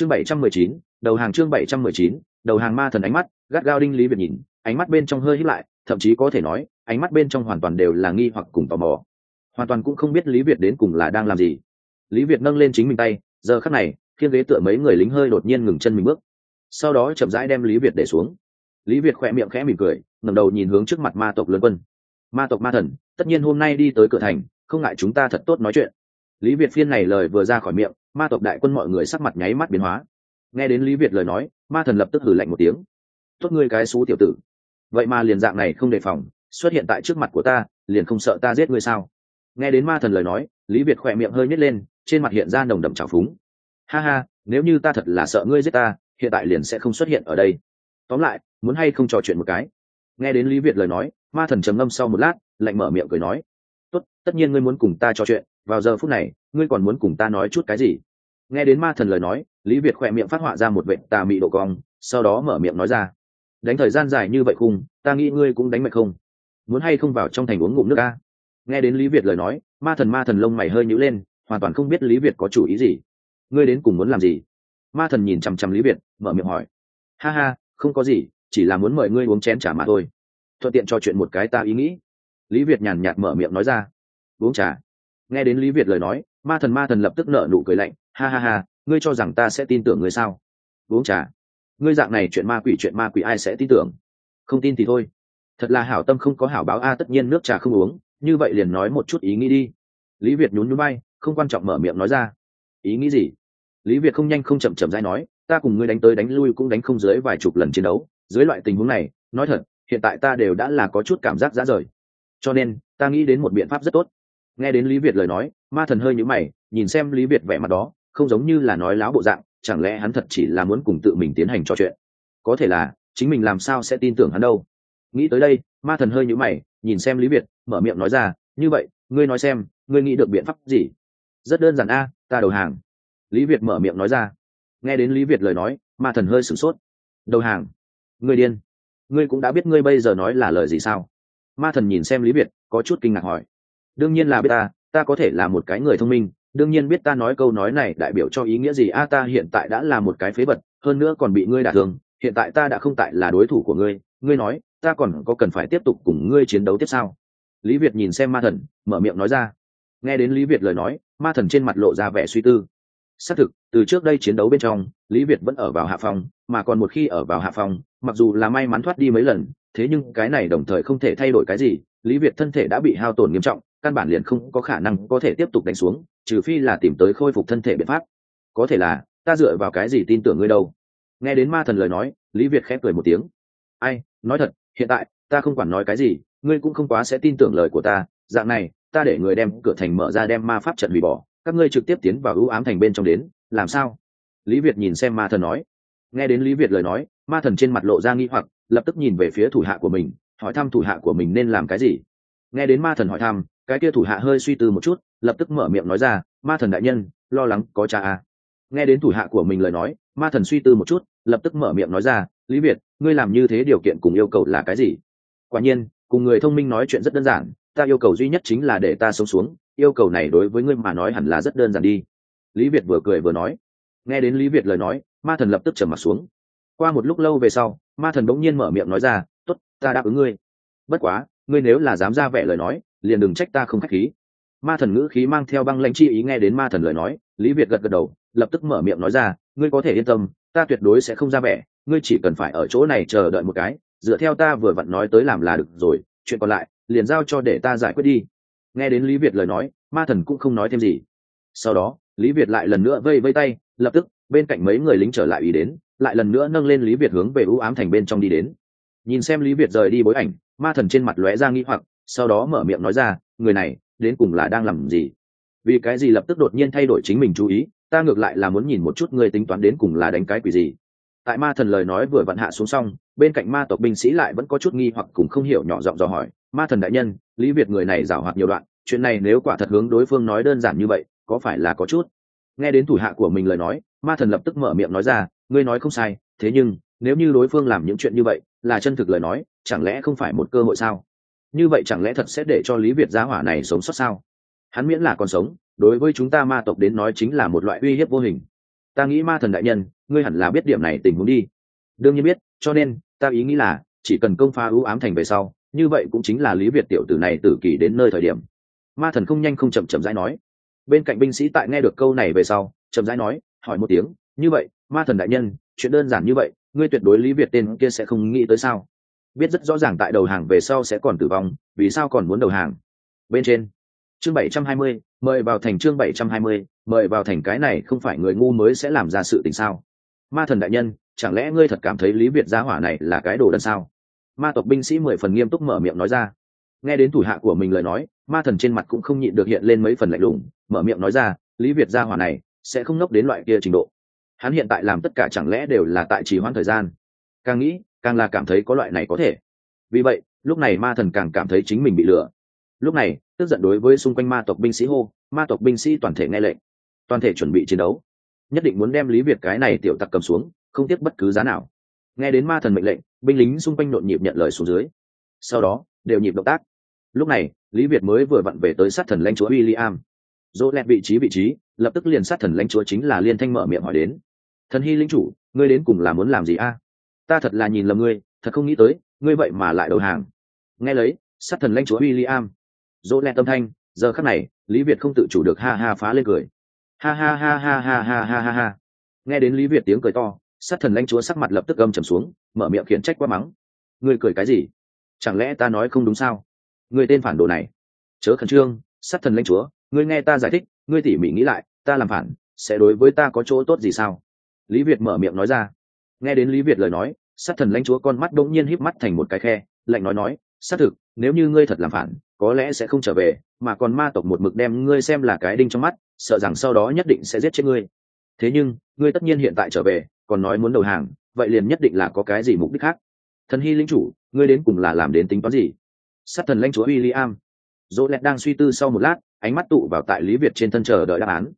chương bảy trăm mười chín, đầu hàng chương bảy trăm mười chín, đầu hàng ma thần ánh mắt, gắt gao đinh lý việt nhìn, ánh mắt bên trong hơi hít lại, thậm chí có thể nói, ánh mắt bên trong hoàn toàn đều là nghi hoặc cùng tò mò. Hoàn toàn cũng không biết lý việt đến cùng là đang làm gì. Lý việt nâng lên chính mình tay, giờ khắc này khiên ghế tựa mấy người lính hơi đột nhiên ngừng chân mình bước. Sau đó chậm rãi đem lý việt để xuống. Lý việt khỏe miệng khẽ mỉm cười, ngẩng đầu nhìn hướng trước mặt ma tộc lớn quân. Ma tộc ma thần, tất nhiên hôm nay đi tới cửa thành, không ngại chúng ta thật tốt nói chuyện lý việt phiên này lời vừa ra khỏi miệng, ma tộc đại quân mọi người sắc mặt nháy mắt biến hóa. Nghe đến lý việt lời nói, ma thần lập tức hử lạnh một tiếng. Tốt ngươi cái xú tiểu tử. Vậy mà liền dạng này không đề phòng, xuất hiện tại trước mặt của ta, liền không sợ ta giết ngươi sao? Nghe đến ma thần lời nói, lý việt khỏe miệng hơi nhét lên, trên mặt hiện ra nồng đậm trào phúng. Ha ha, nếu như ta thật là sợ ngươi giết ta, hiện tại liền sẽ không xuất hiện ở đây. Tóm lại, muốn hay không trò chuyện một cái. Nghe đến lý việt lời nói, ma thần trầm ngâm sau một lát, lạnh mở miệng cười nói, tốt, tất nhiên ngươi muốn cùng ta trò chuyện vào giờ phút này, ngươi còn muốn cùng ta nói chút cái gì? Nghe đến ma thần lời nói, lý việt khỏe miệng phát họa ra một vệ tà mị độ cong, sau đó mở miệng nói ra. Đánh thời gian dài như vậy khung ta nghĩ ngươi cũng đánh mệt không? Muốn hay không vào trong thành uống ngụm nước a? Nghe đến lý việt lời nói, ma thần ma thần lông mày hơi nhữ lên, hoàn toàn không biết lý việt có chủ ý gì. Ngươi đến cùng muốn làm gì? Ma thần nhìn chằm chằm lý việt, mở miệng hỏi. Ha ha, không có gì, chỉ là muốn mời ngươi uống chén trà mà thôi. Thuận tiện cho chuyện một cái ta ý nghĩ. Lý việt nhàn nhạt mở miệng nói ra. Uống trà? Nghe đến lý việt lời nói, ma thần ma thần lập tức nở nụ cười lạnh, ha ha ha, ngươi cho rằng ta sẽ tin tưởng ngươi sao? Uống trà. Ngươi dạng này chuyện ma quỷ chuyện ma quỷ ai sẽ tin tưởng? Không tin thì thôi. Thật là hảo tâm không có hảo báo a, tất nhiên nước trà không uống, như vậy liền nói một chút ý nghĩ đi. Lý việt nhún nhún bay không quan trọng mở miệng nói ra. Ý nghĩ gì? Lý việt không nhanh không chậm chậm dai nói, ta cùng ngươi đánh tới đánh lui cũng đánh không dưới vài chục lần chiến đấu, dưới loại tình huống này, nói thật, hiện tại ta đều đã là có chút cảm giác dã rời. Cho nên, ta nghĩ đến một biện pháp rất tốt nghe đến lý việt lời nói, ma thần hơi nhữ mày, nhìn xem lý việt vẻ mặt đó, không giống như là nói láo bộ dạng, chẳng lẽ hắn thật chỉ là muốn cùng tự mình tiến hành trò chuyện? Có thể là, chính mình làm sao sẽ tin tưởng hắn đâu? Nghĩ tới đây, ma thần hơi nhữ mày, nhìn xem lý việt, mở miệng nói ra, như vậy, ngươi nói xem, ngươi nghĩ được biện pháp gì? Rất đơn giản a, ta đầu hàng. Lý việt mở miệng nói ra. Nghe đến lý việt lời nói, ma thần hơi sửng sốt. Đầu hàng? Ngươi điên. Ngươi cũng đã biết ngươi bây giờ nói là lời gì sao? Ma thần nhìn xem lý việt, có chút kinh ngạc hỏi đương nhiên là biết ta ta có thể là một cái người thông minh. Đương nhiên biết ta nói câu nói này đại biểu cho ý nghĩa gì. A, ta hiện tại đã là một cái phế vật, hơn nữa còn bị ngươi đả thương. Hiện tại ta đã không tại là đối thủ của ngươi. Ngươi nói, ta còn có cần phải tiếp tục cùng ngươi chiến đấu tiếp sao lý việt nhìn xem ma thần, mở miệng nói ra. Nghe đến lý việt lời nói, ma thần trên mặt lộ ra vẻ suy tư. Xác thực, từ trước đây chiến đấu bên trong, lý việt vẫn ở vào hạ phòng mà còn một khi ở vào hạ phòng mặc dù là may mắn thoát đi mấy lần, thế nhưng cái này đồng thời không thể thay đổi cái gì. Lý việt thân thể đã bị hao tổn nghiêm trọng căn bản liền không có khả năng có thể tiếp tục đánh xuống, trừ phi là tìm tới khôi phục thân thể biện pháp. Có thể là, ta dựa vào cái gì tin tưởng ngươi đâu? Nghe đến ma thần lời nói, lý việt khép cười một tiếng. Ai, nói thật, hiện tại, ta không quản nói cái gì, ngươi cũng không quá sẽ tin tưởng lời của ta. Dạng này, ta để người đem cửa thành mở ra đem ma pháp trận hủy bỏ, các ngươi trực tiếp tiến vào ưu ám thành bên trong đến, làm sao? Lý việt nhìn xem ma thần nói. Nghe đến lý việt lời nói, ma thần trên mặt lộ ra nghi hoặc, lập tức nhìn về phía thủ hạ của mình, hỏi thăm thủ hạ của mình nên làm cái gì. Nghe đến ma thần hỏi thăm cái kia thủ hạ hơi suy tư một chút, lập tức mở miệng nói ra, ma thần đại nhân, lo lắng có cha à. nghe đến thủ hạ của mình lời nói, ma thần suy tư một chút, lập tức mở miệng nói ra, lý việt, ngươi làm như thế điều kiện cùng yêu cầu là cái gì? Quả nhiên, cùng người thông minh nói chuyện rất đơn giản, ta yêu cầu duy nhất chính là để ta sống xuống, yêu cầu này đối với ngươi mà nói hẳn là rất đơn giản đi. Lý việt vừa cười vừa nói. Nghe đến lý việt lời nói, ma thần lập tức trầm m ặ t xuống. Qua một lúc lâu về sau, ma thần bỗng nhiên mở miệng nói ra t ố t ta đáp ứng ngươi. Bất quá, ngươi nếu là dám ra vẻ lời nói liền đừng trách ta không khách khí. Ma thần ngữ khí mang theo băng lãnh chi ý nghe đến ma thần lời nói, lý việt gật gật đầu, lập tức mở miệng nói ra, ngươi có thể yên tâm, ta tuyệt đối sẽ không ra vẻ, ngươi chỉ cần phải ở chỗ này chờ đợi một cái, dựa theo ta vừa vặn nói tới làm là được rồi, chuyện còn lại, liền giao cho để ta giải quyết đi. Nghe đến lý việt lời nói, ma thần cũng không nói thêm gì. Sau đó, lý việt lại lần nữa vây vây tay, lập tức, bên cạnh mấy người lính trở lại ý đến, lại lần nữa nâng lên lý việt hướng về ưu ám thành bên trong đi đến. Nhìn xem lý việt rời đi bối ảnh, ma thần trên mặt lóe ra nghĩ hoặc sau đó mở miệng nói ra, người này, đến cùng là đang làm gì? Vì cái gì lập tức đột nhiên thay đổi chính mình chú ý, ta ngược lại là muốn nhìn một chút người tính toán đến cùng là đánh cái quỷ gì. Tại ma thần lời nói vừa vặn hạ xuống xong, bên cạnh ma tộc binh sĩ lại vẫn có chút nghi hoặc cùng không hiểu nhỏ giọng dò hỏi, ma thần đại nhân, lý việt người này giảo hoạt nhiều đoạn, chuyện này nếu quả thật hướng đối phương nói đơn giản như vậy, có phải là có chút? Nghe đến thủ hạ của mình lời nói, ma thần lập tức mở miệng nói ra, ngươi nói không sai, thế nhưng, nếu như đối phương làm những chuyện như vậy, là chân thực lời nói, chẳng lẽ không phải một cơ hội sao? Như vậy chẳng lẽ thật sẽ để cho lý việt giá hỏa này sống sót sao? Hắn miễn là còn sống, đối với chúng ta ma tộc đến nói chính là một loại uy hiếp vô hình. Ta nghĩ ma thần đại nhân, ngươi hẳn là biết điểm này tình huống đi. Đương nhiên biết, cho nên, ta ý nghĩ là, chỉ cần công phá ưu ám thành về sau, như vậy cũng chính là lý việt tiểu tử này tử kỳ đến nơi thời điểm. Ma thần không nhanh không chậm chậm rãi nói. Bên cạnh binh sĩ tại nghe được câu này về sau, chậm rãi nói, hỏi một tiếng, như vậy, ma thần đại nhân, chuyện đơn giản như vậy, ngươi tuyệt đối lý việt tên kia sẽ không nghĩ tới sao? Biết rất rõ ràng tại đầu hàng về sau sẽ còn tử vong, vì sao còn muốn đầu hàng. Bên trên, chương bảy trăm hai mươi, mời vào thành chương bảy trăm hai mươi, mời vào thành cái này không phải người ngu mới sẽ làm ra sự tình sao? Ma thần đại nhân, chẳng lẽ ngươi thật cảm thấy lý việt gia hỏa này là cái đồ đần sao? Ma tộc binh sĩ mười phần nghiêm túc mở miệng nói ra. Nghe đến thủ hạ của mình lời nói, ma thần trên mặt cũng không nhịn được hiện lên mấy phần lạnh lùng, mở miệng nói ra, lý việt gia hỏa này sẽ không nốc đến loại kia trình độ. Hắn hiện tại làm tất cả chẳng lẽ đều là tại trì hoãn thời gian? Càng nghĩ càng là cảm thấy có loại này có thể. Vì vậy, lúc này ma thần càng cảm thấy chính mình bị lừa. Lúc này, tức giận đối với xung quanh ma tộc binh sĩ hô, ma tộc binh sĩ toàn thể nghe lệnh, toàn thể chuẩn bị chiến đấu. Nhất định muốn đem lý việt cái này tiểu tặc cầm xuống, không tiếc bất cứ giá nào. Nghe đến ma thần mệnh lệnh, binh lính xung quanh nhộn nhịp nhận lời xuống dưới. Sau đó, đều nhịp động tác. Lúc này, lý việt mới vừa vặn về tới sát thần lãnh chúa w i l l i am dỗ lẹt vị trí vị trí, lập tức liền sát thần lãnh chúa chính là liên thanh mở miệng hỏi đến. Thần hy linh chủ, ngươi đến cùng là muốn làm gì a? Ta thật là nhìn lầm ngươi, thật không nghĩ tới, ngươi vậy mà lại đầu hàng. Nghe lấy, sát thần lãnh chúa w i l l i am dỗ lẹ tâm thanh, giờ khắc này, lý việt không tự chủ được ha ha phá lên cười. Ha ha ha ha ha ha ha ha ha. Nghe đến lý việt tiếng cười to, sát thần lãnh chúa sắc mặt lập tức gầm trầm xuống, mở miệng khiển trách quá mắng. Ngươi cười cái gì? Chẳng lẽ ta nói không đúng sao? Ngươi tên phản đồ này. Chớ khẩn trương, sát thần lãnh chúa, ngươi nghe ta giải thích, ngươi tỉ mỉ nghĩ lại, ta làm phản, sẽ đối với ta có chỗ tốt gì sao? Lý việt mở miệng nói ra nghe đến lý việt lời nói, sát thần lãnh chúa con mắt đỗng nhiên híp mắt thành một cái khe, lạnh nói nói xác thực, nếu như ngươi thật làm phản, có lẽ sẽ không trở về, mà còn ma tộc một mực đem ngươi xem là cái đinh trong mắt, sợ rằng sau đó nhất định sẽ giết chết ngươi. Thế nhưng, ngươi tất nhiên hiện tại trở về, còn nói muốn đầu hàng, vậy liền nhất định là có cái gì mục đích khác? Thần hy linh chủ, ngươi đến cùng là làm đến tính toán gì? Sát thần lãnh chúa w i l l i am dỗ lẹt đang suy tư sau một lát, ánh mắt tụ vào tại lý việt trên thân chờ đợi đáp án.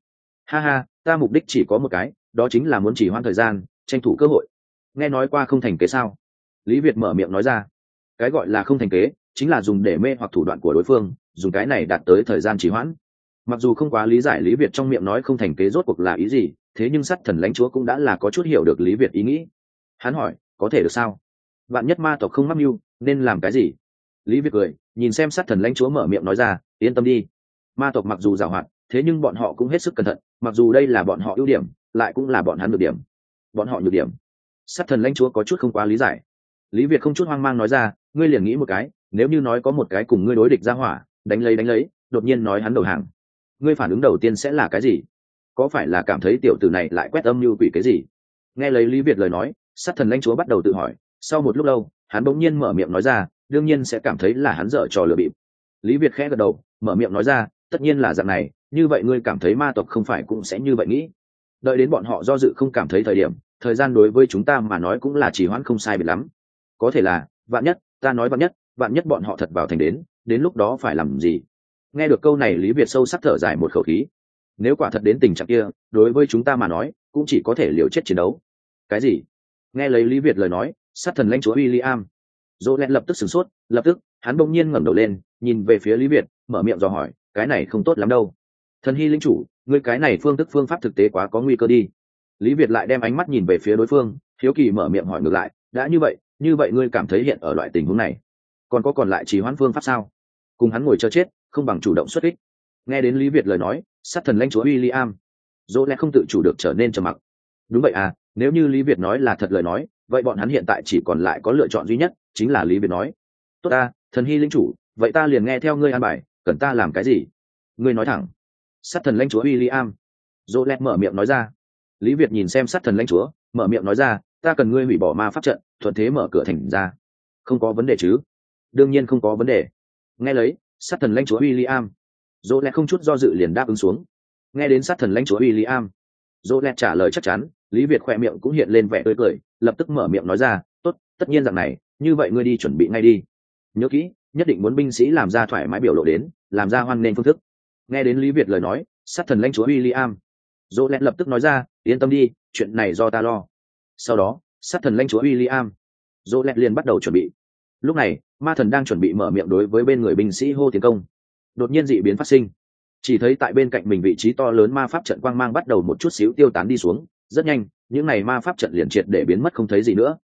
Ha ha, ta mục đích chỉ có một cái, đó chính là muốn chỉ hoãn thời gian tranh thủ cơ hội. Nghe nói qua không thành kế sao? Lý việt mở miệng nói ra. Cái gọi là không thành kế chính là dùng để mê hoặc thủ đoạn của đối phương, dùng cái này đạt tới thời gian trì hoãn. Mặc dù không quá lý giải lý việt trong miệng nói không thành kế rốt cuộc là ý gì, thế nhưng sát thần lãnh chúa cũng đã là có chút hiểu được lý việt ý nghĩ. Hắn hỏi, có thể được sao? Bạn nhất ma tộc không mắc mưu, nên làm cái gì? Lý việt cười, nhìn xem sát thần lãnh chúa mở miệng nói ra, yên tâm đi. Ma tộc mặc dù giàu hoạt thế nhưng bọn họ cũng hết sức cẩn thận, mặc dù đây là bọn họ ưu điểm, lại cũng là bọn hắn được điểm bọn họ nhược điểm. Sát thần lãnh chúa có chút không quá lý giải. Lý việt không chút hoang mang nói ra, ngươi liền nghĩ một cái, nếu như nói có một cái cùng ngươi đối địch ra hỏa, đánh lấy đánh lấy, đột nhiên nói hắn đầu hàng, ngươi phản ứng đầu tiên sẽ là cái gì? Có phải là cảm thấy tiểu tử này lại quét âm như quỷ cái gì? Nghe lấy lý việt lời nói, sát thần lãnh chúa bắt đầu tự hỏi, sau một lúc lâu, hắn bỗng nhiên mở miệng nói ra, đương nhiên sẽ cảm thấy là hắn dở trò lừa bịp. Lý việt khẽ gật đầu, mở miệng nói ra, tất nhiên là dạng này, như vậy ngươi cảm thấy ma tộc không phải cũng sẽ như vậy nghĩ đợi đến bọn họ do dự không cảm thấy thời điểm, thời gian đối với chúng ta mà nói cũng là chỉ hoãn không sai biệt lắm. Có thể là, vạn nhất, ta nói vạn nhất vạn nhất bọn họ thật vào thành đến đến lúc đó phải làm gì? Nghe được câu này, lý việt sâu sắc thở dài một khẩu khí. Nếu quả thật đến tình trạng kia, đối với chúng ta mà nói, cũng chỉ có thể liều chết chiến đấu. Cái gì? Nghe lấy lý việt lời nói, sát thần lãnh chúa w i l l i am dỗ len lập tức sửng sốt, lập tức, hắn bỗng nhiên ngẩng đầu lên, nhìn về phía lý việt, mở miệng dò hỏi, cái này không tốt lắm đâu. Thần hy linh chủ ngươi cái này phương thức phương pháp thực tế quá có nguy cơ đi. Lý việt lại đem ánh mắt nhìn về phía đối phương, hiếu kỳ mở miệng hỏi ngược lại, đã như vậy như vậy ngươi cảm thấy hiện ở loại tình huống này, còn có còn lại chỉ hoãn phương pháp sao? Cùng hắn ngồi chờ chết, không bằng chủ động xuất kích. Nghe đến lý việt lời nói, sát thần lãnh chúa w i l l i am dỗ lẽ không tự chủ được trở nên trầm mặc. Đúng vậy à nếu như lý việt nói là thật lời nói, vậy bọn hắn hiện tại chỉ còn lại có lựa chọn duy nhất, chính là lý việt nói, tốt ta, thần hy linh chủ, vậy ta liền nghe theo ngươi an bài, cần ta làm cái gì? Ngươi nói thẳng sát thần lãnh chúa William, dỗ lẹt mở miệng nói ra. Lý việt nhìn xem sát thần lãnh chúa mở miệng nói ra ta cần ngươi hủy bỏ ma pháp trận thuận thế mở cửa thành ra. Không có vấn đề chứ? Đương nhiên không có vấn đề. Nghe lấy sát thần lãnh chúa William, dỗ lẹt không chút do dự liền đáp ứng xuống. Nghe đến sát thần lãnh chúa William, dỗ lẹt trả lời chắc chắn lý việt khỏe miệng cũng hiện lên vẻ tươi cười lập tức mở miệng nói ra tốt tất nhiên rằng này như vậy ngươi đi chuẩn bị ngay đi. Nhớ kỹ nhất định muốn binh sĩ làm ra thoải mái biểu lộ đến làm ra hoan nên phương thức nghe đến lý việt lời nói, sát thần lãnh chúa w i l l i am dỗ lẹn lập tức nói ra, yên tâm đi, chuyện này do ta lo. Sau đó, sát thần lãnh chúa w i l l i am dỗ lẹn liền bắt đầu chuẩn bị. Lúc này, ma thần đang chuẩn bị mở miệng đối với bên người binh sĩ hô tiến công. Đột nhiên dị biến phát sinh. Chỉ thấy tại bên cạnh mình vị trí to lớn ma pháp trận quang mang bắt đầu một chút xíu tiêu tán đi xuống. Rất nhanh, những n à y ma pháp trận liền triệt để biến mất không thấy gì nữa.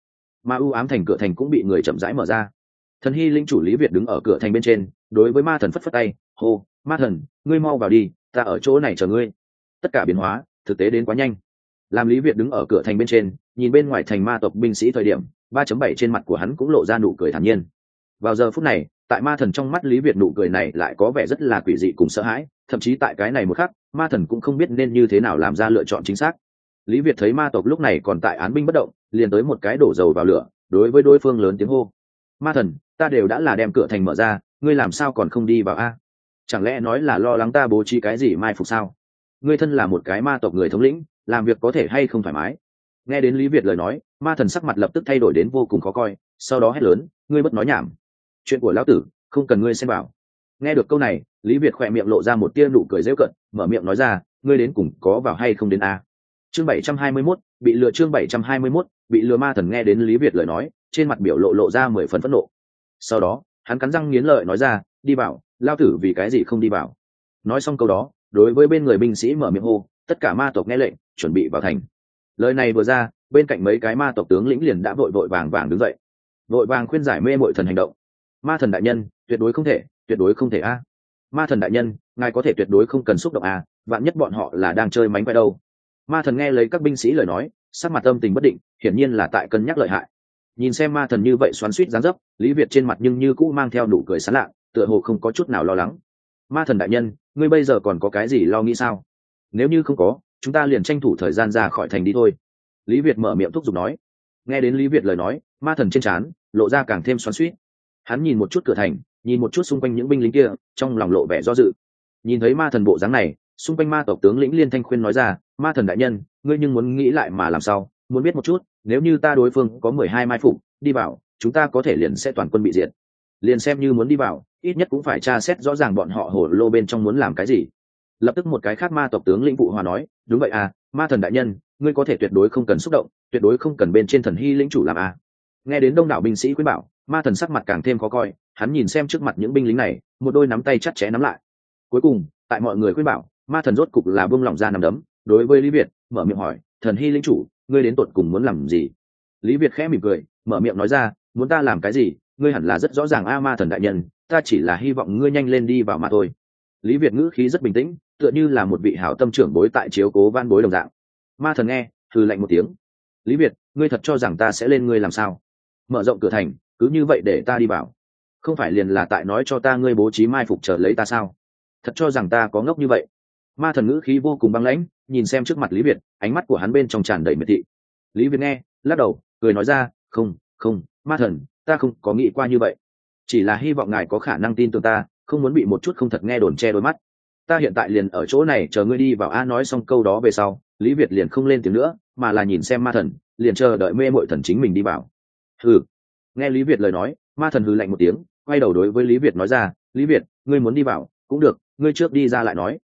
Ma ưu ám thành cửa thành cũng bị người chậm rãi mở ra. Thần hy linh chủ lý việt đứng ở cửa thành bên trên, đối với ma thần phất phất tay, hô ma thần, ngươi mau vào đi, ta ở chỗ này chờ ngươi. Tất cả biến hóa, thực tế đến quá nhanh. Làm lý việt đứng ở cửa thành bên trên, nhìn bên ngoài thành ma tộc binh sĩ thời điểm, ba chấm bảy trên mặt của hắn cũng lộ ra nụ cười thản nhiên. Vào giờ phút này, tại ma thần trong mắt lý việt nụ cười này lại có vẻ rất là quỷ dị cùng sợ hãi, thậm chí tại cái này một khắc, ma thần cũng không biết nên như thế nào làm ra lựa chọn chính xác. Lý việt thấy ma tộc lúc này còn tại án binh bất động, liền tới một cái đổ dầu vào lửa, đối với đối phương lớn tiếng hô. Ma thần, ta đều đã là đem cửa thành mở ra, ngươi làm sao còn không đi vào a? Chẳng lẽ nói là lo lắng ta bố trí cái gì mai phục sao? Ngươi thân là một cái ma tộc người thống lĩnh làm việc có thể hay không thoải mái? Nghe đến lý việt lời nói ma thần sắc mặt lập tức thay đổi đến vô cùng khó coi sau đó hét lớn ngươi bất nói nhảm. Chuyện của lão tử không cần ngươi xem bảo nghe được câu này lý việt khỏe miệng lộ ra một tia nụ cười rêu cận mở miệng nói ra ngươi đến cùng có vào hay không đến a? Chương bảy trăm hai mươi 721, bị lừa chương bảy trăm hai mươi 721, bị lừa ma thần nghe đến lý việt lời nói trên mặt biểu lộ lộ ra mười phần phẫn nộ. Sau đó hắn cắn răng nghiến lợi nói ra đi vào lao tử vì cái gì không đi vào? Nói xong câu đó, đối với bên người binh sĩ mở miệng hô, tất cả ma tộc nghe lệnh, chuẩn bị vào thành. Lời này vừa ra, bên cạnh mấy cái ma tộc tướng lĩnh liền đã vội vội vàng vàng đứng dậy. Vội vàng khuyên giải mê mội thần hành động. Ma thần đại nhân, tuyệt đối không thể, tuyệt đối không thể a. Ma thần đại nhân, ngài có thể tuyệt đối không cần xúc động a, vạn nhất bọn họ là đang chơi mánh quay đâu. Ma thần nghe lấy các binh sĩ lời nói, sắc mặt âm tình bất định, hiển nhiên là tại cân nhắc lợi hại. Nhìn xem ma thần như vậy xoắn suýt dán dấp, lý việt trên mặt nhưng như cũ mang theo nụ cười sán lạ tựa hồ không có chút nào lo lắng. Ma thần đại nhân, ngươi bây giờ còn có cái gì lo nghĩ sao? Nếu như không có, chúng ta liền tranh thủ thời gian ra khỏi thành đi thôi. Lý việt mở miệng thúc giục nói. Nghe đến lý việt lời nói, ma thần trên trán lộ ra càng thêm xoắn suýt hắn nhìn một chút cửa thành, nhìn một chút xung quanh những binh lính kia, trong lòng lộ vẻ do dự. Nhìn thấy ma thần bộ dáng này, xung quanh ma tộc tướng lĩnh liên thanh khuyên nói ra, ma thần đại nhân, ngươi nhưng muốn nghĩ lại mà làm sao? Muốn biết một chút, nếu như ta đối phương có mười hai mai phục, đi vào chúng ta có thể liền sẽ toàn quân bị diệt liền xem như muốn đi vào, ít nhất cũng phải tra xét rõ ràng bọn họ hổ lô bên trong muốn làm cái gì. Lập tức một cái khác ma tộc tướng lĩnh vụ hòa nói, đúng vậy à ma thần đại nhân, ngươi có thể tuyệt đối không cần xúc động, tuyệt đối không cần bên trên thần hy lĩnh chủ làm à. Nghe đến đông đảo binh sĩ khuyên bảo, ma thần sắc mặt càng thêm khó coi, hắn nhìn xem trước mặt những binh lính này, một đôi nắm tay chặt chẽ nắm lại. Cuối cùng, tại mọi người khuyên bảo, ma thần rốt cục là buông lỏng ra nằm đấm, đối với lý việt, mở miệng hỏi, thần hy lĩnh chủ, ngươi đến tột cùng muốn làm gì? Lý việt khẽ mỉm cười, mở miệng nói ra, muốn ta làm cái gì? Ngươi hẳn là rất rõ ràng a ma thần đại nhân, ta chỉ là hy vọng ngươi nhanh lên đi vào mà thôi. Lý việt ngữ khí rất bình tĩnh, tựa như là một vị hảo tâm trưởng bối tại chiếu cố van bối đồng dạng. Ma thần nghe thư lạnh một tiếng. Lý việt, ngươi thật cho rằng ta sẽ lên ngươi làm sao? Mở rộng cửa thành, cứ như vậy để ta đi vào. Không phải liền là tại nói cho ta ngươi bố trí mai phục chờ lấy ta sao? Thật cho rằng ta có ngốc như vậy. Ma thần ngữ khí vô cùng băng lãnh, nhìn xem trước mặt lý việt, ánh mắt của hắn bên trong tràn đầy miệt thị. Lý việt nghe, lắc đầu, cười nói ra, không không, ma thần ta không có nghĩ qua như vậy. Chỉ là hy vọng ngài có khả năng tin tưởng ta, không muốn bị một chút không thật nghe đồn che đôi mắt. Ta hiện tại liền ở chỗ này, chờ ngươi đi vào a nói xong câu đó về sau, lý việt liền không lên tiếng nữa, mà là nhìn xem ma thần, liền chờ đợi mê mội thần chính mình đi vào. Hừ. Nghe lý việt lời nói, ma thần hừ lạnh một tiếng, quay đầu đối với lý việt nói ra, lý việt, ngươi muốn đi vào, cũng được, ngươi trước đi ra lại nói.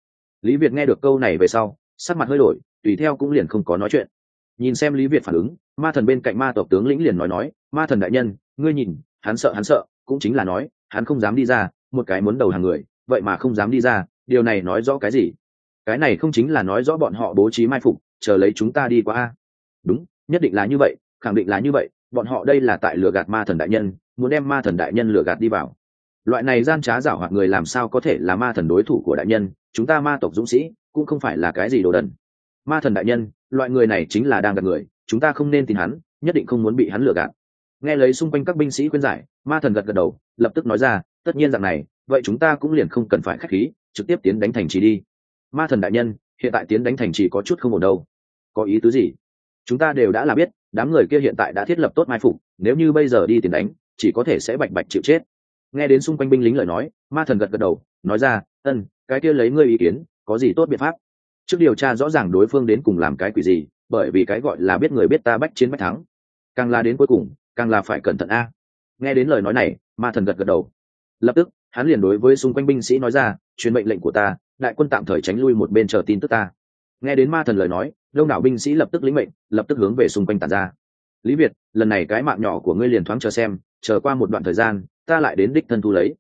Lý việt nghe được câu này về sau, sắc mặt hơi đổi, tùy theo cũng liền không có nói chuyện. Nhìn xem lý việt phản ứng, ma thần bên cạnh ma tộc tướng lĩnh liền nói nói, ma thần đại nhân ngươi nhìn, hắn sợ hắn sợ, cũng chính là nói, hắn không dám đi ra, một cái muốn đầu hàng người, vậy mà không dám đi ra, điều này nói rõ cái gì? Cái này không chính là nói rõ bọn họ bố trí mai phục, chờ lấy chúng ta đi qua a. Đúng, nhất định là như vậy, khẳng định là như vậy, bọn họ đây là tại lừa gạt ma thần đại nhân, muốn đem ma thần đại nhân lừa gạt đi vào. Loại này gian trá giảo hoạt người làm sao có thể là ma thần đối thủ của đại nhân, chúng ta ma tộc dũng sĩ, cũng không phải là cái gì đồ đần. Ma thần đại nhân, loại người này chính là đang gạt người, chúng ta không nên tin hắn, nhất định không muốn bị hắn lừa gạt nghe lấy xung quanh các binh sĩ khuyên giải, ma thần gật gật đầu, lập tức nói ra, tất nhiên rằng này, vậy chúng ta cũng liền không cần phải k h á c h khí, trực tiếp tiến đánh thành trì đi. Ma thần đại nhân, hiện tại tiến đánh thành trì có chút không ổn đâu. Có ý tứ gì? Chúng ta đều đã là biết, đám người kia hiện tại đã thiết lập tốt mai phục, nếu như bây giờ đi tiền đánh, chỉ có thể sẽ bạch bạch chịu chết. Nghe đến xung quanh binh lính lời nói, ma thần gật gật đầu, nói ra, ân, cái kia lấy ngươi ý kiến, có gì tốt biện pháp? Trước điều tra rõ ràng đối phương đến cùng làm cái quỷ gì, bởi vì cái gọi là biết người biết ta bách chiến bách thắng. Càng là đến cuối cùng càng là phải cẩn thận a. Nghe đến lời nói này ma thần gật gật đầu. Lập tức hắn liền đối với xung quanh binh sĩ nói ra truyền mệnh lệnh của ta đại quân tạm thời tránh lui một bên chờ tin tức ta. Nghe đến ma thần lời nói đông đảo binh sĩ lập tức lĩnh mệnh lập tức hướng về xung quanh tàn ra. Lý việt lần này cái mạng nhỏ của ngươi liền thoáng chờ xem chờ qua một đoạn thời gian ta lại đến đích thân thu lấy.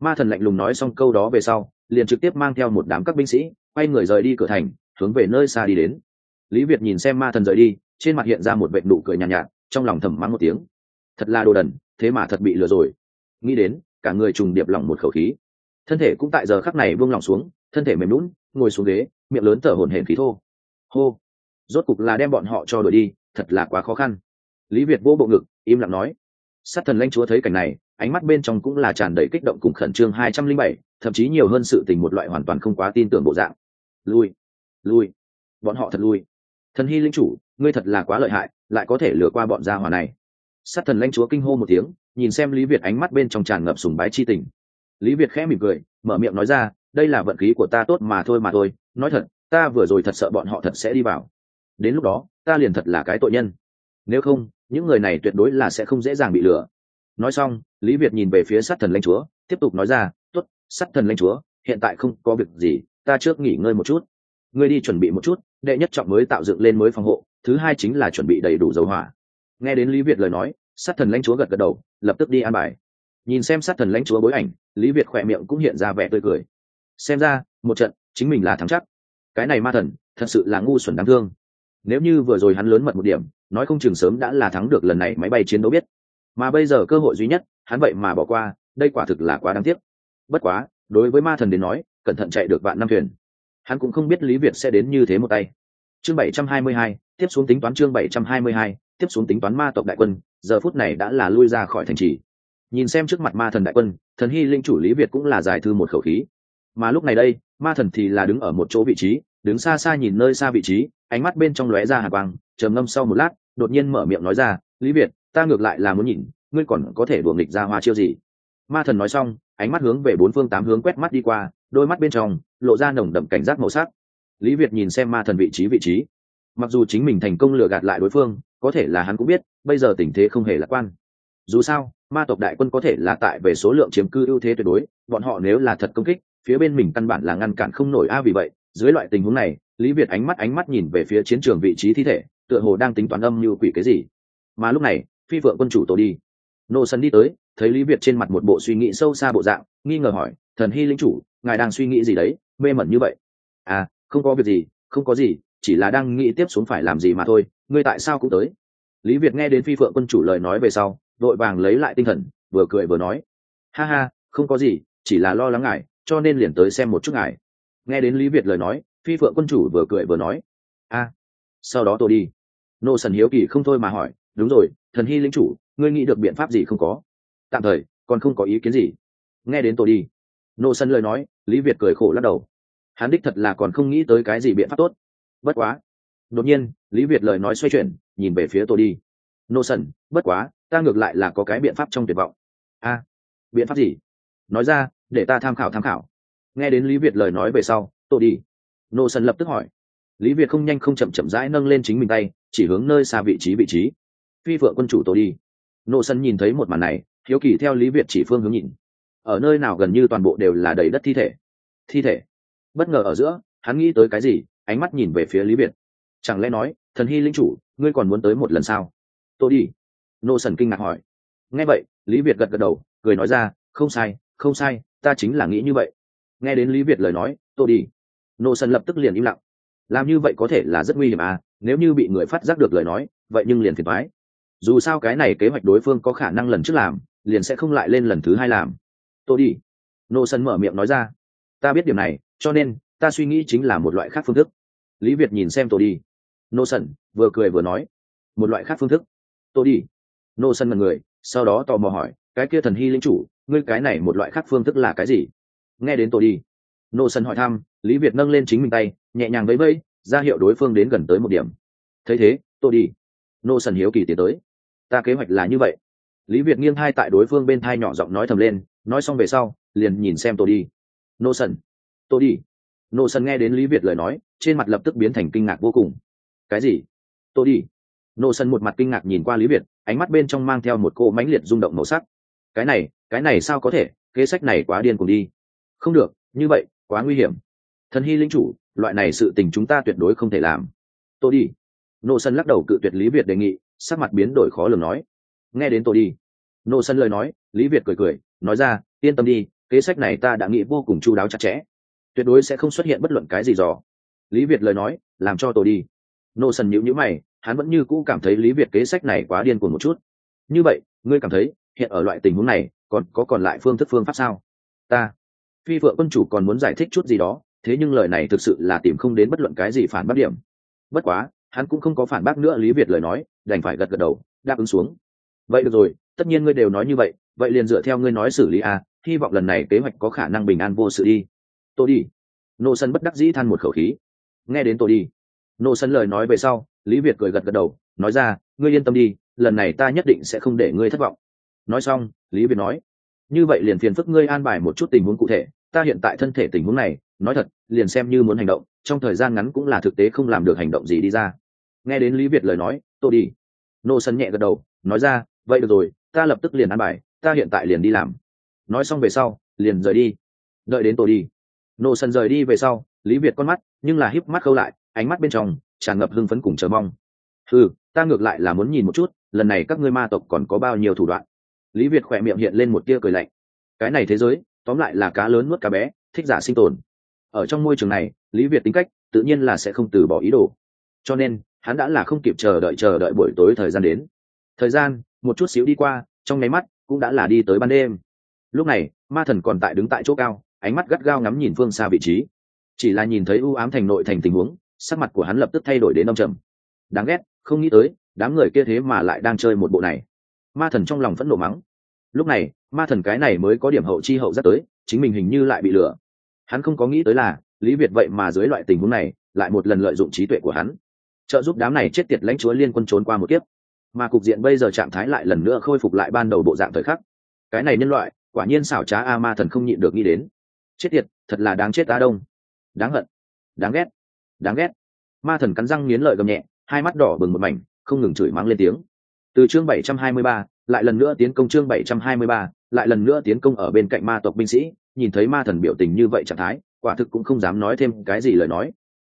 Ma thần lạnh lùng nói xong câu đó về sau liền trực tiếp mang theo một đám các binh sĩ quay người rời đi cửa thành hướng về nơi xa đi đến. Lý việt nhìn xem ma thần rời đi trên mặt hiện ra một vệ nụ cười nhàn nhạt, nhạt trong lòng thầm mắng một tiếng thật là đồ đần, thế mà thật bị lừa rồi. Nghĩ đến, cả người trùng điệp lỏng một khẩu khí. Thân thể cũng tại giờ khắc này buông lỏng xuống, thân thể mềm lún ngồi xuống ghế, miệng lớn thở hổn hển khí thô. Hô. Rốt cục là đem bọn họ cho đuổi đi, thật là quá khó khăn. Lý việt vô bộ ngực, im lặng nói. Sát thần lãnh chúa thấy cảnh này, ánh mắt bên trong cũng là tràn đầy kích động cùng khẩn trương hai trăm linh bảy, thậm chí nhiều hơn sự tình một loại hoàn toàn không quá tin tưởng bộ dạng. Lui. Lui. Bọn họ thật lui. Thần hy linh chủ, ngươi thật là quá lợi hại, lại có thể lừa qua bọn gia hòa này sát thần lãnh chúa kinh hô một tiếng, nhìn xem lý việt ánh mắt bên trong tràn ngập sùng bái chi tình. Lý việt khẽ mỉm cười, mở miệng nói ra, đây là vận khí của ta tốt mà thôi mà thôi, nói thật, ta vừa rồi thật sợ bọn họ thật sẽ đi vào. Đến lúc đó, ta liền thật là cái tội nhân. Nếu không, những người này tuyệt đối là sẽ không dễ dàng bị lừa. Nói xong, lý việt nhìn về phía sát thần lãnh chúa, tiếp tục nói ra t ố t sát thần lãnh chúa, hiện tại không có việc gì, ta trước nghỉ ngơi một chút. Ngươi đi chuẩn bị một chút, đệ nhất trọng mới tạo dựng lên mới phòng hộ, thứ hai chính là chuẩn bị đầy đủ dầu hỏa nghe đến lý việt lời nói sát thần lãnh chúa gật gật đầu lập tức đi an bài. Nhìn xem sát thần lãnh chúa bối ảnh lý việt khỏe miệng cũng hiện ra vẻ tươi cười. Xem ra một trận chính mình là thắng chắc. Cái này ma thần thật sự là ngu xuẩn đáng thương. Nếu như vừa rồi hắn lớn mật một điểm nói không chừng sớm đã là thắng được lần này máy bay chiến đấu biết. Mà bây giờ cơ hội duy nhất hắn vậy mà bỏ qua đây quả thực là quá đáng tiếc. Bất quá đối với ma thần đến nói cẩn thận chạy được vạn năm thuyền. Hắn cũng không biết lý việt sẽ đến như thế một tay. Chương 722, tiếp xuống tính toán chương 722, tiếp xuống tính toán ma tộc đại quân, giờ phút này đã là lui ra khỏi thành trì. Nhìn xem trước mặt ma thần đại quân, thần hy linh chủ lý việt cũng là giải thư một khẩu khí. Mà lúc này đây, ma thần thì là đứng ở một chỗ vị trí, đứng xa xa nhìn nơi xa vị trí, ánh mắt bên trong lóe ra hạ quang, trầm ngâm sau một lát, đột nhiên mở miệng nói ra, lý việt, ta ngược lại là muốn nhìn, ngươi còn có thể đùa nghịch ra hoa chiêu gì? Ma thần nói xong, ánh mắt hướng về bốn phương tám hướng quét mắt đi qua, đôi mắt bên trong, lộ ra nồng đậm cảnh giác màu sắc. Lý việt nhìn xem ma thần vị trí vị trí mặc dù chính mình thành công lừa gạt lại đối phương, có thể là hắn cũng biết, bây giờ tình thế không hề lạc quan. Dù sao, ma tộc đại quân có thể là tại về số lượng chiếm cư ưu thế tuyệt đối, bọn họ nếu là thật công kích, phía bên mình căn bản là ngăn cản không nổi. A, vì vậy, dưới loại tình huống này, lý việt ánh mắt ánh mắt nhìn về phía chiến trường vị trí thi thể, tựa hồ đang tính toán âm như quỷ cái gì. Mà lúc này, phi vợ quân chủ tổ đi. Nô sân đi tới, thấy lý việt trên mặt một bộ suy nghĩ sâu xa bộ dạng, nghi ngờ hỏi, thần hy linh chủ, ngài đang suy nghĩ gì đấy? Mê mẩn như vậy? À không có việc gì, không có gì chỉ là đang nghĩ tiếp xuống phải làm gì mà thôi, ngươi tại sao cũng tới? Lý việt nghe đến phi phượng quân chủ lời nói về sau vội vàng lấy lại tinh thần, vừa cười vừa nói, ha ha, không có gì, chỉ là lo lắng ngài, cho nên liền tới xem một chút ngài. Nghe đến lý việt lời nói, phi phượng quân chủ vừa cười vừa nói, a, sau đó tôi đi. Nô sần hiếu kỳ không thôi mà hỏi, đúng rồi, thần hy lính chủ, ngươi nghĩ được biện pháp gì không có? Tạm thời, còn không có ý kiến gì. Nghe đến tôi đi, nô sân lời nói, lý việt cười khổ lắc đầu, hắn đích thật là còn không nghĩ tới cái gì biện pháp tốt bất quá. Đột nhiên, lý việt lời nói xoay chuyển, nhìn về phía tôi đi. Nô sần, bất quá, ta ngược lại là có cái biện pháp trong tuyệt vọng. A, biện pháp gì? Nói ra, để ta tham khảo tham khảo. Nghe đến lý việt lời nói về sau, tôi đi. Nô sần lập tức hỏi. Lý việt không nhanh không chậm chậm rãi nâng lên chính mình tay, chỉ hướng nơi xa vị trí vị trí. Phi vợ quân chủ tôi đi. Nô sần nhìn thấy một màn này, hiếu kỳ theo lý việt chỉ phương hướng nhìn. Ở nơi nào gần như toàn bộ đều là đầy đất thi thể. Thi thể. Bất ngờ ở giữa, hắn nghĩ tới cái gì? Ánh mắt nhìn về phía lý việt. Chẳng lẽ nói, thần hy linh chủ, ngươi còn muốn tới một lần sao? Tôi đi. Nô sần kinh ngạc hỏi. Nghe vậy, lý việt gật gật đầu, cười nói ra, không sai không sai, ta chính là nghĩ như vậy. Nghe đến lý việt lời nói tôi đi. Nô sần lập tức liền im lặng. Làm như vậy có thể là rất nguy hiểm à nếu như bị người phát giác được lời nói, vậy nhưng liền phiền thoái dù sao cái này kế hoạch đối phương có khả năng lần trước làm, liền sẽ không lại lên lần thứ hai làm. Tôi đi. Nô sân mở miệng nói ra. Ta biết điểm này, cho nên ta suy nghĩ chính là một loại khác phương thức. Lý việt nhìn xem tôi đi. Nô sân vừa cười vừa nói. Một loại khác phương thức. Tôi đi. Nô sân là người, sau đó tò mò hỏi, cái kia thần hy linh chủ, ngươi cái này một loại khác phương thức là cái gì? Nghe đến tôi đi nô sân hỏi thăm, lý việt nâng lên chính mình tay, nhẹ nhàng vẫy vẫy, ra hiệu đối phương đến gần tới một điểm. Thấy thế tôi đi nô sân hiếu kỳ tiến tới. Ta kế hoạch là như vậy. Lý việt nghiêng hai tại đối phương bên thai nhỏ giọng nói thầm lên, nói xong về sau, liền nhìn xem tôi đi. Nô sân tôi đi nô sân nghe đến lý việt lời nói, trên mặt lập tức biến thành kinh ngạc vô cùng. Cái gì? Tôi đi. Nô sân một mặt kinh ngạc nhìn qua lý việt, ánh mắt bên trong mang theo một cô mãnh liệt rung động màu sắc. Cái này cái này sao có thể? Kế sách này quá điên cùng đi. Không được, như vậy, quá nguy hiểm. Thần hy linh chủ, loại này sự tình chúng ta tuyệt đối không thể làm. Tôi đi. Nô sân lắc đầu cự tuyệt lý việt đề nghị, sắc mặt biến đổi khó lường nói. Nghe đến tôi đi. Nô sân lời nói, lý việt cười cười, nói ra, yên tâm đi, kế sách này ta đã nghĩ vô cùng chu đáo chặt chẽ tuyệt đối sẽ không xuất hiện bất luận cái gì dò. Lý việt lời nói, làm cho tôi đi. Nô sần nhữ nhữ mày, hắn vẫn như cũ cảm thấy lý việt kế sách này quá điên cuồng một chút. Như vậy, ngươi cảm thấy, hiện ở loại tình huống này, còn có còn lại phương thức phương pháp sao? Ta. Phi vợ quân chủ còn muốn giải thích chút gì đó, thế nhưng lời này thực sự là tìm không đến bất luận cái gì phản bác điểm. Bất quá, hắn cũng không có phản bác nữa lý việt lời nói, đành phải gật gật đầu, đáp ứng xuống. Vậy được rồi, tất nhiên ngươi đều nói như vậy vậy liền dựa theo ngươi nói xử lý à hy vọng lần này kế hoạch có khả năng bình an vô sự đi tôi đi. Nô sân bất đắc dĩ than một khẩu khí. Nghe đến tôi đi. Nô sân lời nói về sau, lý việt cười gật gật đầu, nói ra, ngươi yên tâm đi, lần này ta nhất định sẽ không để ngươi thất vọng. Nói xong, lý việt nói, như vậy liền phiền phức ngươi an bài một chút tình huống cụ thể, ta hiện tại thân thể tình huống này, nói thật, liền xem như muốn hành động, trong thời gian ngắn cũng là thực tế không làm được hành động gì đi ra. Nghe đến lý việt lời nói tôi đi. Nô sân nhẹ gật đầu, nói ra, vậy được rồi, ta lập tức liền ăn bài, ta hiện tại liền đi làm. Nói xong về sau, liền rời đi. Đợi đến tôi đi nô sần rời đi về sau, lý việt con mắt, nhưng là híp mắt khâu lại, ánh mắt bên trong tràn ngập hưng phấn cùng chờ mong. Ừ ta ngược lại là muốn nhìn một chút, lần này các ngươi ma tộc còn có bao nhiêu thủ đoạn? Lý việt khỏe miệng hiện lên một tia cười lạnh. Cái này thế giới, tóm lại là cá lớn nuốt cá bé, thích giả sinh tồn. Ở trong môi trường này, lý việt tính cách tự nhiên là sẽ không từ bỏ ý đồ. Cho nên, hắn đã là không kịp chờ đợi chờ đợi buổi tối thời gian đến. Thời gian, một chút xíu đi qua, trong nháy mắt cũng đã là đi tới ban đêm. Lúc này, ma thần còn tại đứng tại chỗ cao ánh mắt gắt gao ngắm nhìn phương xa vị trí. Chỉ là nhìn thấy ưu ám thành nội thành tình huống, sắc mặt của hắn lập tức thay đổi đến đông trầm. Đáng ghét, không nghĩ tới, đám người kia thế mà lại đang chơi một bộ này. Ma thần trong lòng phẫn nộ mắng. Lúc này, ma thần cái này mới có điểm hậu chi hậu dắt tới, chính mình hình như lại bị lừa. Hắn không có nghĩ tới là, lý việt vậy mà dưới loại tình huống này, lại một lần lợi dụng trí tuệ của hắn. Trợ giúp đám này chết tiệt lãnh chúa liên quân trốn qua một kiếp. Mà cục diện bây giờ trạng thái lại lần nữa khôi phục lại ban đầu bộ dạng thời khắc. Cái này nhân loại, quả nhiên xảo trá a ma thần không nhịn được nghĩ đến chết tiệt, thật là đáng chết ta đông. Đáng hận, đáng ghét đáng ghét. Ma thần cắn răng nghiến lợi gầm nhẹ, hai mắt đỏ bừng một mảnh, không ngừng chửi mắng lên tiếng. Từ chương bảy trăm hai mươi ba, lại lần nữa tiến công chương bảy trăm hai mươi ba, lại lần nữa tiến công ở bên cạnh ma tộc binh sĩ, nhìn thấy ma thần biểu tình như vậy trạng thái, quả thực cũng không dám nói thêm cái gì lời nói.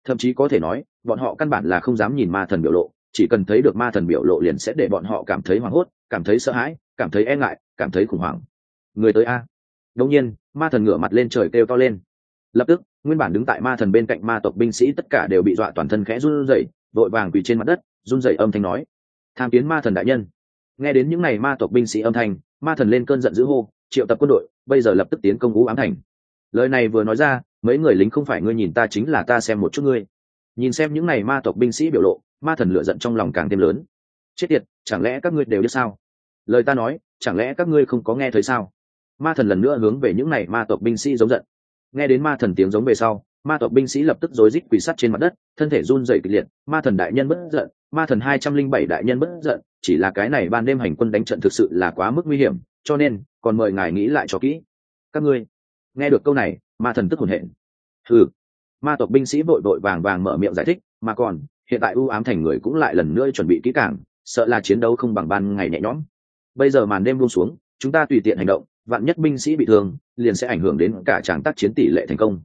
Thậm chí có thể nói, bọn họ căn bản là không dám nhìn ma thần biểu lộ, chỉ cần thấy được ma thần biểu lộ liền sẽ để bọn họ cảm thấy hoảng hốt, cảm thấy sợ hãi, cảm thấy e ngại, cảm thấy khủng hoảng. Người tới a. Đông nhiên ma thần ngửa mặt lên trời kêu to lên. Lập tức, nguyên bản đứng tại ma thần bên cạnh ma tộc binh sĩ tất cả đều bị dọa toàn thân khẽ run rẩy, vội vàng quỳ trên mặt đất, run rẩy âm thanh nói, tham kiến ma thần đại nhân. Nghe đến những ngày ma tộc binh sĩ âm thanh, ma thần lên cơn giận dữ hô, triệu tập quân đội, bây giờ lập tức tiến công vũ ám thành. Lời này vừa nói ra, mấy người lính không phải ngươi nhìn ta chính là ta xem một chút ngươi. Nhìn xem những ngày ma tộc binh sĩ biểu lộ, ma thần lựa giận trong lòng càng thêm lớn. Chết tiệt, chẳng lẽ các ngươi đều biết sao? Lời ta nói, chẳng lẽ các ngươi không có nghe thấy sao? Ma thần lần nữa hướng về những này. ma tộc binh sĩ giống giận. Nghe đến ma thần tiếng giống về sau, ma tộc binh sĩ lập tức rối rít quỳ sắt trên mặt đất, thân thể run rẩy kịch liệt. Ma thần đại nhân bất giận, ma thần hai trăm linh bảy đại nhân bất giận, chỉ là cái này ban đêm hành quân đánh trận thực sự là quá mức nguy hiểm, cho nên, còn mời ngài nghĩ lại cho kỹ. Các ngươi, nghe được câu này, ma thần tức hồn hển ừ ma tộc binh sĩ vội vội vàng vàng mở miệng giải thích, mà còn, hiện tại ưu ám thành người cũng lại lần nữa chuẩn bị kỹ càng, sợ là chiến đấu không bằng ban ngày nhẹ nhõm. Bây giờ màn đêm buông xuống, chúng ta tùy tiện hành động vạn nhất binh sĩ bị thương, liền sẽ ảnh hưởng đến cả tràng tác chiến tỷ lệ thành công.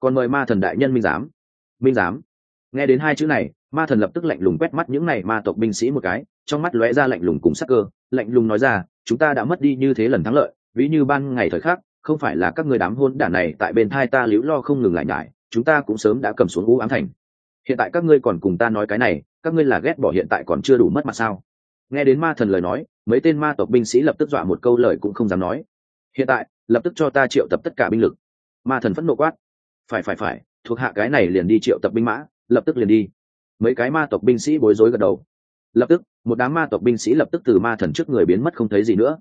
Còn mời ma thần đại nhân minh giám. Minh giám. Nghe đến hai chữ này, ma thần lập tức lạnh lùng quét mắt những này ma tộc binh sĩ một cái, trong mắt lóe ra lạnh lùng cùng sắc cơ, lạnh lùng nói ra, chúng ta đã mất đi như thế lần thắng lợi, ví như ban ngày thời khắc, không phải là các người đám hôn đản này tại bên thai ta liễu lo không ngừng lại nhải, chúng ta cũng sớm đã cầm xuống u ám thành. Hiện tại các ngươi còn cùng ta nói cái này, các ngươi là ghét bỏ hiện tại còn chưa đủ mất mặt sao? Nghe đến ma thần lời nói, mấy tên ma tộc binh sĩ lập tức dọa một câu lời cũng không dám nói hiện tại, lập tức cho ta triệu tập tất cả binh lực. Ma thần phẫn nộ quát. Phải phải phải, thuộc hạ cái này liền đi triệu tập binh mã, lập tức liền đi. Mấy cái ma tộc binh sĩ bối rối gật đầu. Lập tức, một đám ma tộc binh sĩ lập tức từ ma thần trước người biến mất không thấy gì nữa.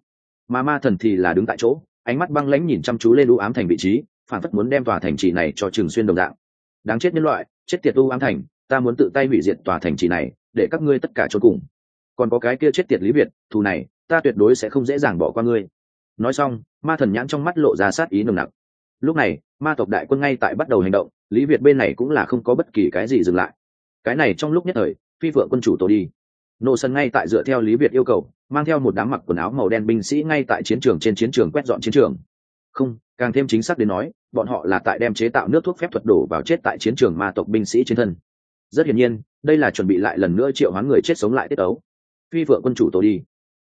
Mà ma thần thì là đứng tại chỗ, ánh mắt băng lãnh nhìn chăm chú lên u ám thành vị trí, phản phất muốn đem tòa thành trì này cho trường xuyên đồng dạng. Đáng chết nhân loại, chết tiệt u ám thành, ta muốn tự tay hủy diệt tòa thành trì này, để các ngươi tất cả cho cùng. Còn có cái kia chết tiệt lý việt, thù này, ta tuyệt đối sẽ không dễ dàng bỏ qua ngươi nói xong, ma thần nhãn trong mắt lộ ra sát ý nồng nặc. Lúc này, ma tộc đại quân ngay tại bắt đầu hành động, lý việt bên này cũng là không có bất kỳ cái gì dừng lại. Cái này trong lúc nhất thời, phi vợ quân chủ tổ đi. Nổ sân ngay tại dựa theo lý việt yêu cầu, mang theo một đám mặc quần áo màu đen binh sĩ ngay tại chiến trường trên chiến trường quét dọn chiến trường. Không, càng thêm chính xác đến nói, bọn họ là tại đem chế tạo nước thuốc phép thuật đổ vào chết tại chiến trường ma tộc binh sĩ trên thân. Rất hiển nhiên, đây là chuẩn bị lại lần nữa triệu hoán người chết sống lại tiết ấu phi vợ quân chủ tổ đi.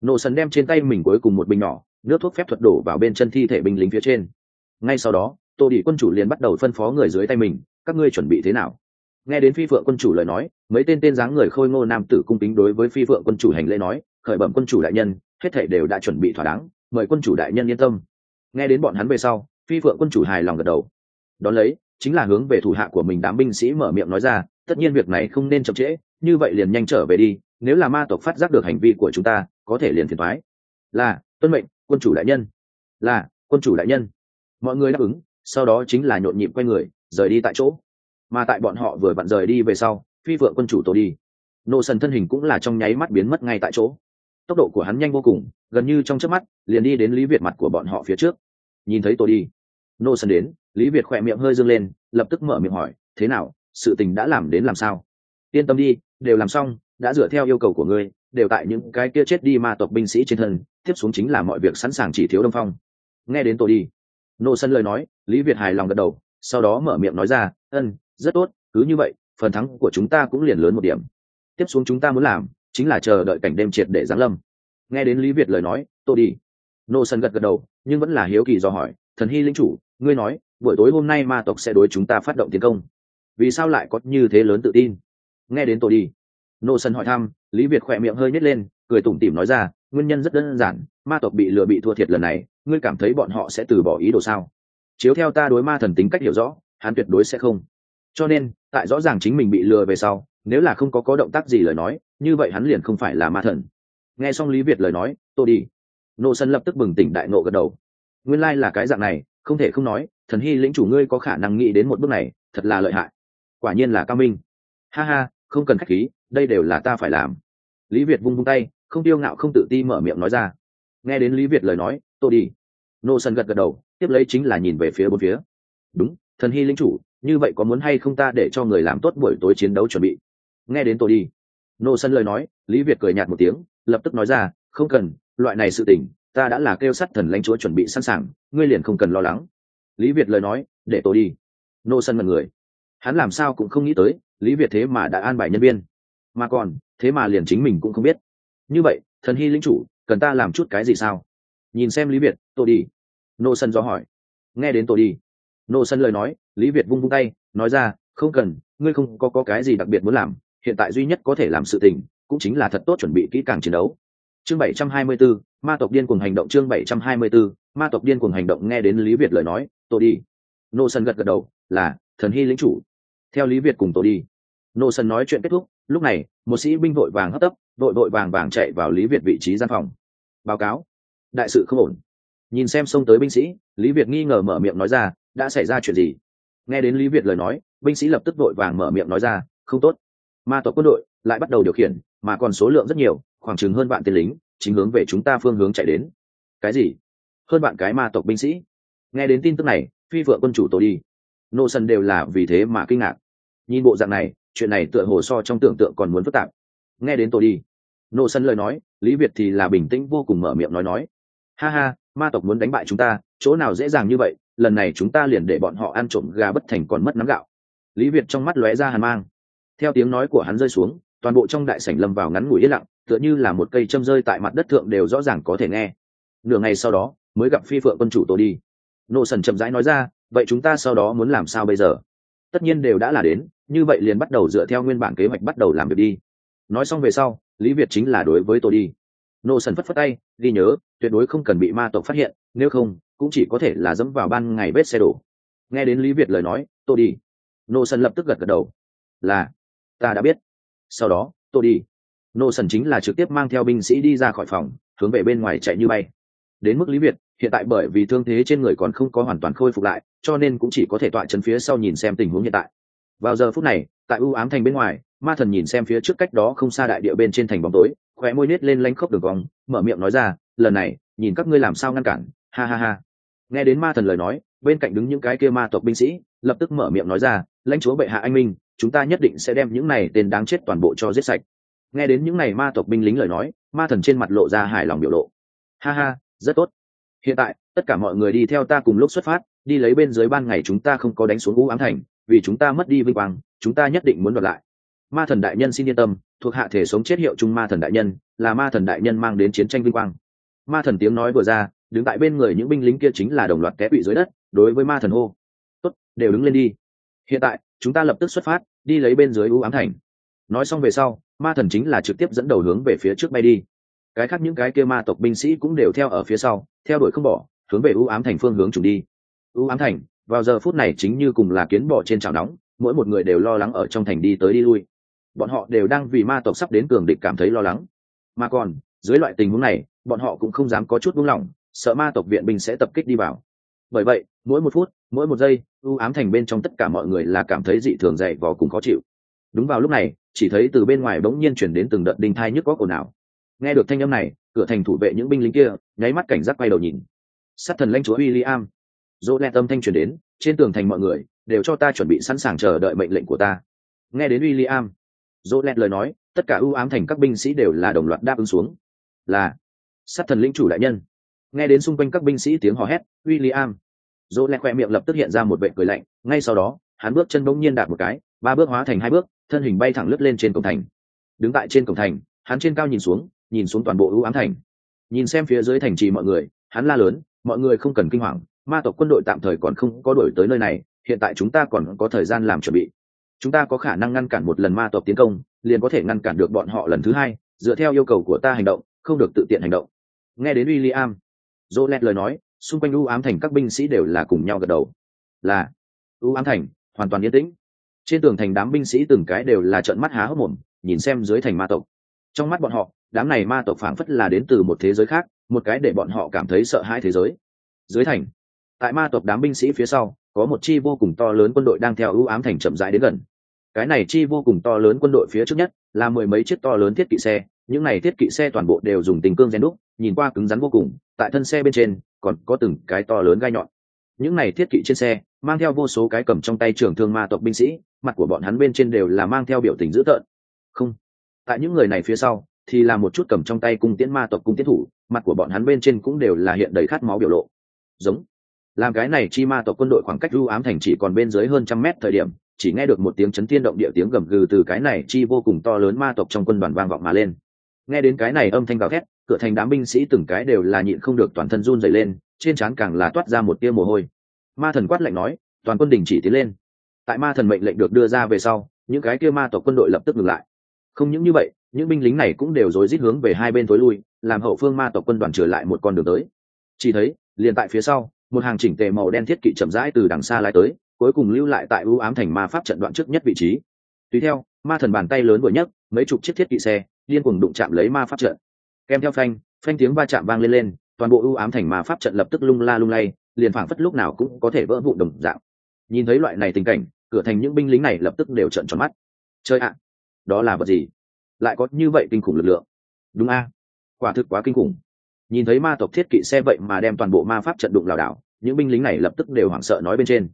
Nổ sân đem trên tay mình cuối cùng một bình nhỏ nước thuốc phép thuật đổ vào bên chân thi thể binh lính phía trên. Ngay sau đó, tô đi quân chủ liền bắt đầu phân phó người dưới tay mình, các ngươi chuẩn bị thế nào? Nghe đến phi phượng quân chủ lời nói, mấy tên tên dáng người khôi ngô nam tử cung kính đối với phi phượng quân chủ hành lễ nói, khởi bẩm quân chủ đại nhân, hết thảy đều đã chuẩn bị thỏa đáng, mời quân chủ đại nhân yên tâm. Nghe đến bọn hắn về sau, phi phượng quân chủ hài lòng gật đầu. Đón lấy, chính là hướng về thủ hạ của mình đám binh sĩ mở miệng nói ra, tất nhiên việc này không nên chậm trễ, như vậy liền nhanh trở về đi, nếu là ma tộc phát giác được hành vi của chúng ta, có thể liền thiệt thoái là tuân mệnh, quân chủ đại nhân. Là, quân chủ đại nhân. Mọi người đáp ứng, sau đó chính là nhộn nhịp quay người, rời đi tại chỗ. Mà tại bọn họ vừa vặn rời đi về sau, phi vượng quân chủ tổ đi. Nô sần thân hình cũng là trong nháy mắt biến mất ngay tại chỗ. Tốc độ của hắn nhanh vô cùng, gần như trong chớp mắt, liền đi đến lý việt mặt của bọn họ phía trước. Nhìn thấy tổ đi, nô sần đến, lý việt khỏe miệng hơi dâng lên, lập tức mở miệng hỏi, thế nào, sự tình đã làm đến làm sao? Yên tâm đi, đều làm xong đã dựa theo yêu cầu của ngươi, đều tại những cái kia chết đi ma tộc binh sĩ trên thân, tiếp xuống chính là mọi việc sẵn sàng chỉ thiếu đông phong. Nghe đến tôi đi. Nô sân lời nói, lý việt hài lòng gật đầu, sau đó mở miệng nói ra, ân, rất tốt, cứ như vậy, phần thắng của chúng ta cũng liền lớn một điểm. Tiếp xuống chúng ta muốn làm, chính là chờ đợi cảnh đêm triệt để giáng lâm. Nghe đến lý việt lời nói tôi đi. Nô sân gật gật đầu, nhưng vẫn là hiếu kỳ do hỏi, thần hy linh chủ, ngươi nói, buổi tối hôm nay ma tộc sẽ đối chúng ta phát động tiến công. Vì sao lại có như thế lớn tự tin? Nghe đến tôi đi nô sân hỏi thăm, lý việt khỏe miệng hơi nhét lên, cười tủm tỉm nói ra, nguyên nhân rất đơn giản, ma tộc bị lừa bị thua thiệt lần này, ngươi cảm thấy bọn họ sẽ từ bỏ ý đồ sao? Chiếu theo ta đối ma thần tính cách hiểu rõ, hắn tuyệt đối sẽ không. Cho nên, tại rõ ràng chính mình bị lừa về sau, nếu là không có có động tác gì lời nói, như vậy hắn liền không phải là ma thần. Nghe xong lý việt lời nói tôi đi. Nô sân lập tức bừng tỉnh đại nộ gật đầu. Nguyên lai là cái dạng này, không thể không nói, thần hy lĩnh chủ ngươi có khả năng nghĩ đến một bước này, thật là lợi hại. Quả nhiên là cao minh. Ha ha, không cần k h á c h khí đây đều là ta phải làm. Lý việt vung vung tay, không tiêu ngạo không tự ti mở miệng nói ra. Nghe đến lý việt lời nói tôi đi. Nô sân gật gật đầu, tiếp lấy chính là nhìn về phía bốn phía. Đúng, thần hy linh chủ, như vậy có muốn hay không ta để cho người làm tốt buổi tối chiến đấu chuẩn bị? Nghe đến tôi đi. Nô sân lời nói, lý việt cười nhạt một tiếng, lập tức nói ra, không cần, loại này sự tình, ta đã là kêu sát thần lãnh chúa chuẩn bị sẵn sàng, ngươi liền không cần lo lắng. Lý việt lời nói, để tôi đi. Nô sân mật người. Hắn làm sao cũng không nghĩ tới, lý việt thế mà đã an bài nhân viên mà còn thế mà liền chính mình cũng không biết. Như vậy thần hy lính chủ cần ta làm chút cái gì sao? Nhìn xem lý việt tôi đi. Nô sân do hỏi. Nghe đến tôi đi. Nô sân lời nói lý việt vung vung tay nói ra không cần ngươi không có, có cái gì đặc biệt muốn làm hiện tại duy nhất có thể làm sự tình cũng chính là thật tốt chuẩn bị kỹ càng chiến đấu. Chương 724, ma tộc điên cuồng hành động chương 724, ma tộc điên cuồng hành động nghe đến lý việt lời nói tôi đi. Nô sân gật gật đầu là thần hy lính chủ. Theo lý việt cùng tôi đi. Nô sân nói chuyện kết thúc lúc này, một sĩ binh vội vàng hấp tấp, vội vội vàng vàng chạy vào lý việt vị trí gian phòng. Báo cáo. Đại sự không ổn. Nhìn xem xông tới binh sĩ, lý việt nghi ngờ mở miệng nói ra, đã xảy ra chuyện gì? Nghe đến lý việt lời nói, binh sĩ lập tức vội vàng mở miệng nói ra, không tốt. Ma tộc quân đội lại bắt đầu điều khiển, mà còn số lượng rất nhiều, khoảng chừng hơn bạn tên lính, chính hướng về chúng ta phương hướng chạy đến. Cái gì? Hơn bạn cái ma tộc binh sĩ. Nghe đến tin tức này, phi vợ quân chủ tổ đi. Nô sân đều là vì thế mà kinh ngạc. Nhìn bộ dạng này chuyện này tựa hồ so trong tưởng tượng còn muốn phức tạp. Nghe đến tôi đi. Nô sân lời nói, lý việt thì là bình tĩnh vô cùng mở miệng nói nói. Ha ha, ma tộc muốn đánh bại chúng ta, chỗ nào dễ dàng như vậy, lần này chúng ta liền để bọn họ ăn trộm gà bất thành còn mất nắm gạo. Lý việt trong mắt lóe ra hàn mang. Theo tiếng nói của hắn rơi xuống, toàn bộ trong đại sảnh lâm vào ngắn ngủi yên lặng, tựa như là một cây châm rơi tại mặt đất thượng đều rõ ràng có thể nghe. Nửa ngày sau đó, mới gặp phi phượng quân chủ tôi đi. Nô sần chậm rãi nói ra, vậy chúng ta sau đó muốn làm sao bây giờ? Tất nhiên đều đã là đến, như vậy liền bắt đầu dựa theo nguyên bản kế hoạch bắt đầu làm việc đi. Nói xong về sau, lý việt chính là đối với tôi đi. Nô sần phất phất tay, ghi nhớ, tuyệt đối không cần bị ma tộc phát hiện, nếu không, cũng chỉ có thể là dẫm vào ban ngày vết xe đổ. Nghe đến lý việt lời nói, tôi đi. Nô sần lập tức gật gật đầu. Là, ta đã biết. Sau đó, tôi đi. Nô sần chính là trực tiếp mang theo binh sĩ đi ra khỏi phòng, hướng về bên ngoài chạy như bay. Đến mức lý việt hiện tại bởi vì thương thế trên người còn không có hoàn toàn khôi phục lại, cho nên cũng chỉ có thể tọa chân phía sau nhìn xem tình huống hiện tại. Vào giờ phút này, tại ưu ám thành bên ngoài, ma thần nhìn xem phía trước cách đó không xa đại địa bên trên thành bóng tối, khóe môi nết lên lanh khốc đường cong, mở miệng nói ra, lần này, nhìn các ngươi làm sao ngăn cản. Ha ha ha. Nghe đến ma thần lời nói, bên cạnh đứng những cái kia ma tộc binh sĩ, lập tức mở miệng nói ra, lãnh chúa bệ hạ anh minh, chúng ta nhất định sẽ đem những này tên đáng chết toàn bộ cho giết sạch. Nghe đến những này ma tộc binh lính lời nói, ma thần trên mặt lộ ra hài lòng biểu lộ. Ha ha, rất tốt hiện tại, tất cả mọi người đi theo ta cùng lúc xuất phát, đi lấy bên dưới ban ngày chúng ta không có đánh xuống u ám thành, vì chúng ta mất đi vinh quang, chúng ta nhất định muốn đoạt lại. Ma thần đại nhân xin yên tâm, thuộc hạ thể sống chết hiệu chung ma thần đại nhân, là ma thần đại nhân mang đến chiến tranh vinh quang. Ma thần tiếng nói vừa ra, đứng tại bên người những binh lính kia chính là đồng loạt té bị dưới đất, đối với ma thần hô, tốt, đều đứng lên đi. Hiện tại, chúng ta lập tức xuất phát, đi lấy bên dưới u ám thành. Nói xong về sau, ma thần chính là trực tiếp dẫn đầu hướng về phía trước bay đi cái khác những cái kia ma tộc binh sĩ cũng đều theo ở phía sau, theo đuổi không bỏ, hướng về u ám thành phương hướng trùng đi. U ám thành, vào giờ phút này chính như cùng là kiến bỏ trên chảo nóng, mỗi một người đều lo lắng ở trong thành đi tới đi lui. Bọn họ đều đang vì ma tộc sắp đến cường địch cảm thấy lo lắng. Mà còn, dưới loại tình huống này, bọn họ cũng không dám có chút buông lỏng, sợ ma tộc viện binh sẽ tập kích đi vào. Bởi vậy, mỗi một phút, mỗi một giây, u ám thành bên trong tất cả mọi người là cảm thấy dị thường dậy vò cùng khó chịu. Đúng vào lúc này, chỉ thấy từ bên ngoài bỗng nhiên chuyển đến từng đợt đinh thai nhức có ồn ào nghe được thanh âm này, cửa thành thủ vệ những binh lính kia, nháy mắt cảnh giác quay đầu nhìn. Sát thần lãnh chúa William. Dỗ lẹ tâm thanh truyền đến, trên tường thành mọi người, đều cho ta chuẩn bị sẵn sàng chờ đợi mệnh lệnh của ta. Nghe đến William, dỗ lẹ lời nói, tất cả ưu ám thành các binh sĩ đều là đồng loạt đáp ứng xuống. Là, sát thần lĩnh chủ đại nhân. Nghe đến xung quanh các binh sĩ tiếng hò hét, William, dỗ lẹ khoe miệng lập tức hiện ra một vệ cười lạnh. Ngay sau đó, hắn bước chân bỗng nhiên đạp một cái, ba bước hóa thành hai bước, thân hình bay thẳng lướt lên trên cổng thành. Đứng tại trên cổng thành, hắn trên cao nhìn xuống nhìn xuống toàn bộ ưu ám thành. Nhìn xem phía dưới thành trì mọi người, hắn la lớn, mọi người không cần kinh hoàng, ma tộc quân đội tạm thời còn không có đổi tới nơi này, hiện tại chúng ta còn có thời gian làm chuẩn bị. Chúng ta có khả năng ngăn cản một lần ma tộc tiến công, liền có thể ngăn cản được bọn họ lần thứ hai, dựa theo yêu cầu của ta hành động, không được tự tiện hành động. Nghe đến w i l l i am dỗ lẹt lời nói, xung quanh u ám thành các binh sĩ đều là cùng nhau gật đầu. Là u ám thành, hoàn toàn yên tĩnh. Trên tường thành đám binh sĩ từng cái đều là trợn mắt há hốc mồm, nhìn xem dưới thành ma tộc. Trong mắt bọn họ đám này ma tộc phảng phất là đến từ một thế giới khác, một cái để bọn họ cảm thấy sợ hãi thế giới. Dưới thành, tại ma tộc đám binh sĩ phía sau, có một chi vô cùng to lớn quân đội đang theo ưu ám thành chậm rãi đến gần. Cái này chi vô cùng to lớn quân đội phía trước nhất, là mười mấy chiếc to lớn thiết kỵ xe, những này thiết kỵ xe toàn bộ đều dùng tình cương gen đúc, nhìn qua cứng rắn vô cùng, tại thân xe bên trên, còn có từng cái to lớn gai nhọn. Những này thiết kỵ trên xe, mang theo vô số cái cầm trong tay trưởng thương ma tộc binh sĩ, mặt của bọn hắn bên trên đều là mang theo biểu tình dữ tợn. Không, tại những người này phía sau thì là một chút cầm trong tay cung tiễn ma tộc cung tiễn thủ, mặt của bọn hắn bên trên cũng đều là hiện đầy khát máu biểu lộ. Giống. Làm cái này chi ma tộc quân đội khoảng cách ưu ám thành chỉ còn bên dưới hơn trăm mét thời điểm, chỉ nghe được một tiếng chấn thiên động địa tiếng gầm gừ từ cái này chi vô cùng to lớn ma tộc trong quân đoàn vang vọng mà lên. Nghe đến cái này âm thanh gào thét, cửa thành đám binh sĩ từng cái đều là nhịn không được toàn thân run dày lên, trên trán càng là toát ra một tia mồ hôi. Ma thần quát lạnh nói, toàn quân đình chỉ tiến lên. Tại ma thần mệnh lệnh được đưa ra về sau, những cái kia ma tộc quân đội lập tức ngừng lại. Không những như vậy những binh lính này cũng đều rối rít hướng về hai bên tối lui, làm hậu phương ma tộc quân đoàn trở lại một con đường tới. Chỉ thấy, liền tại phía sau, một hàng chỉnh tề màu đen thiết kỵ chậm rãi từ đằng xa lái tới, cuối cùng lưu lại tại ưu ám thành ma pháp trận đoạn trước nhất vị trí. Tùy theo, ma thần bàn tay lớn vừa nhất mấy chục chiếc thiết kỵ xe liên cùng đụng chạm lấy ma pháp trận. Kèm theo phanh phanh tiếng va chạm vang lên lên, toàn bộ ưu ám thành ma pháp trận lập tức lung la lung lay, liền phảng phất lúc nào cũng có thể vỡ vụ đồng dạng. Nhìn thấy loại này tình cảnh, cửa thành những binh lính này lập tức đều trợn tròn mắt. Chơi ạ, đó là vật gì? Lại có như vậy kinh khủng lực lượng. Đúng a, quả thực quá kinh khủng. Nhìn thấy ma tộc thiết kỵ xe vậy mà đem toàn bộ ma pháp trận đụng lảo đảo, những binh lính này lập tức đều hoảng sợ nói bên trên.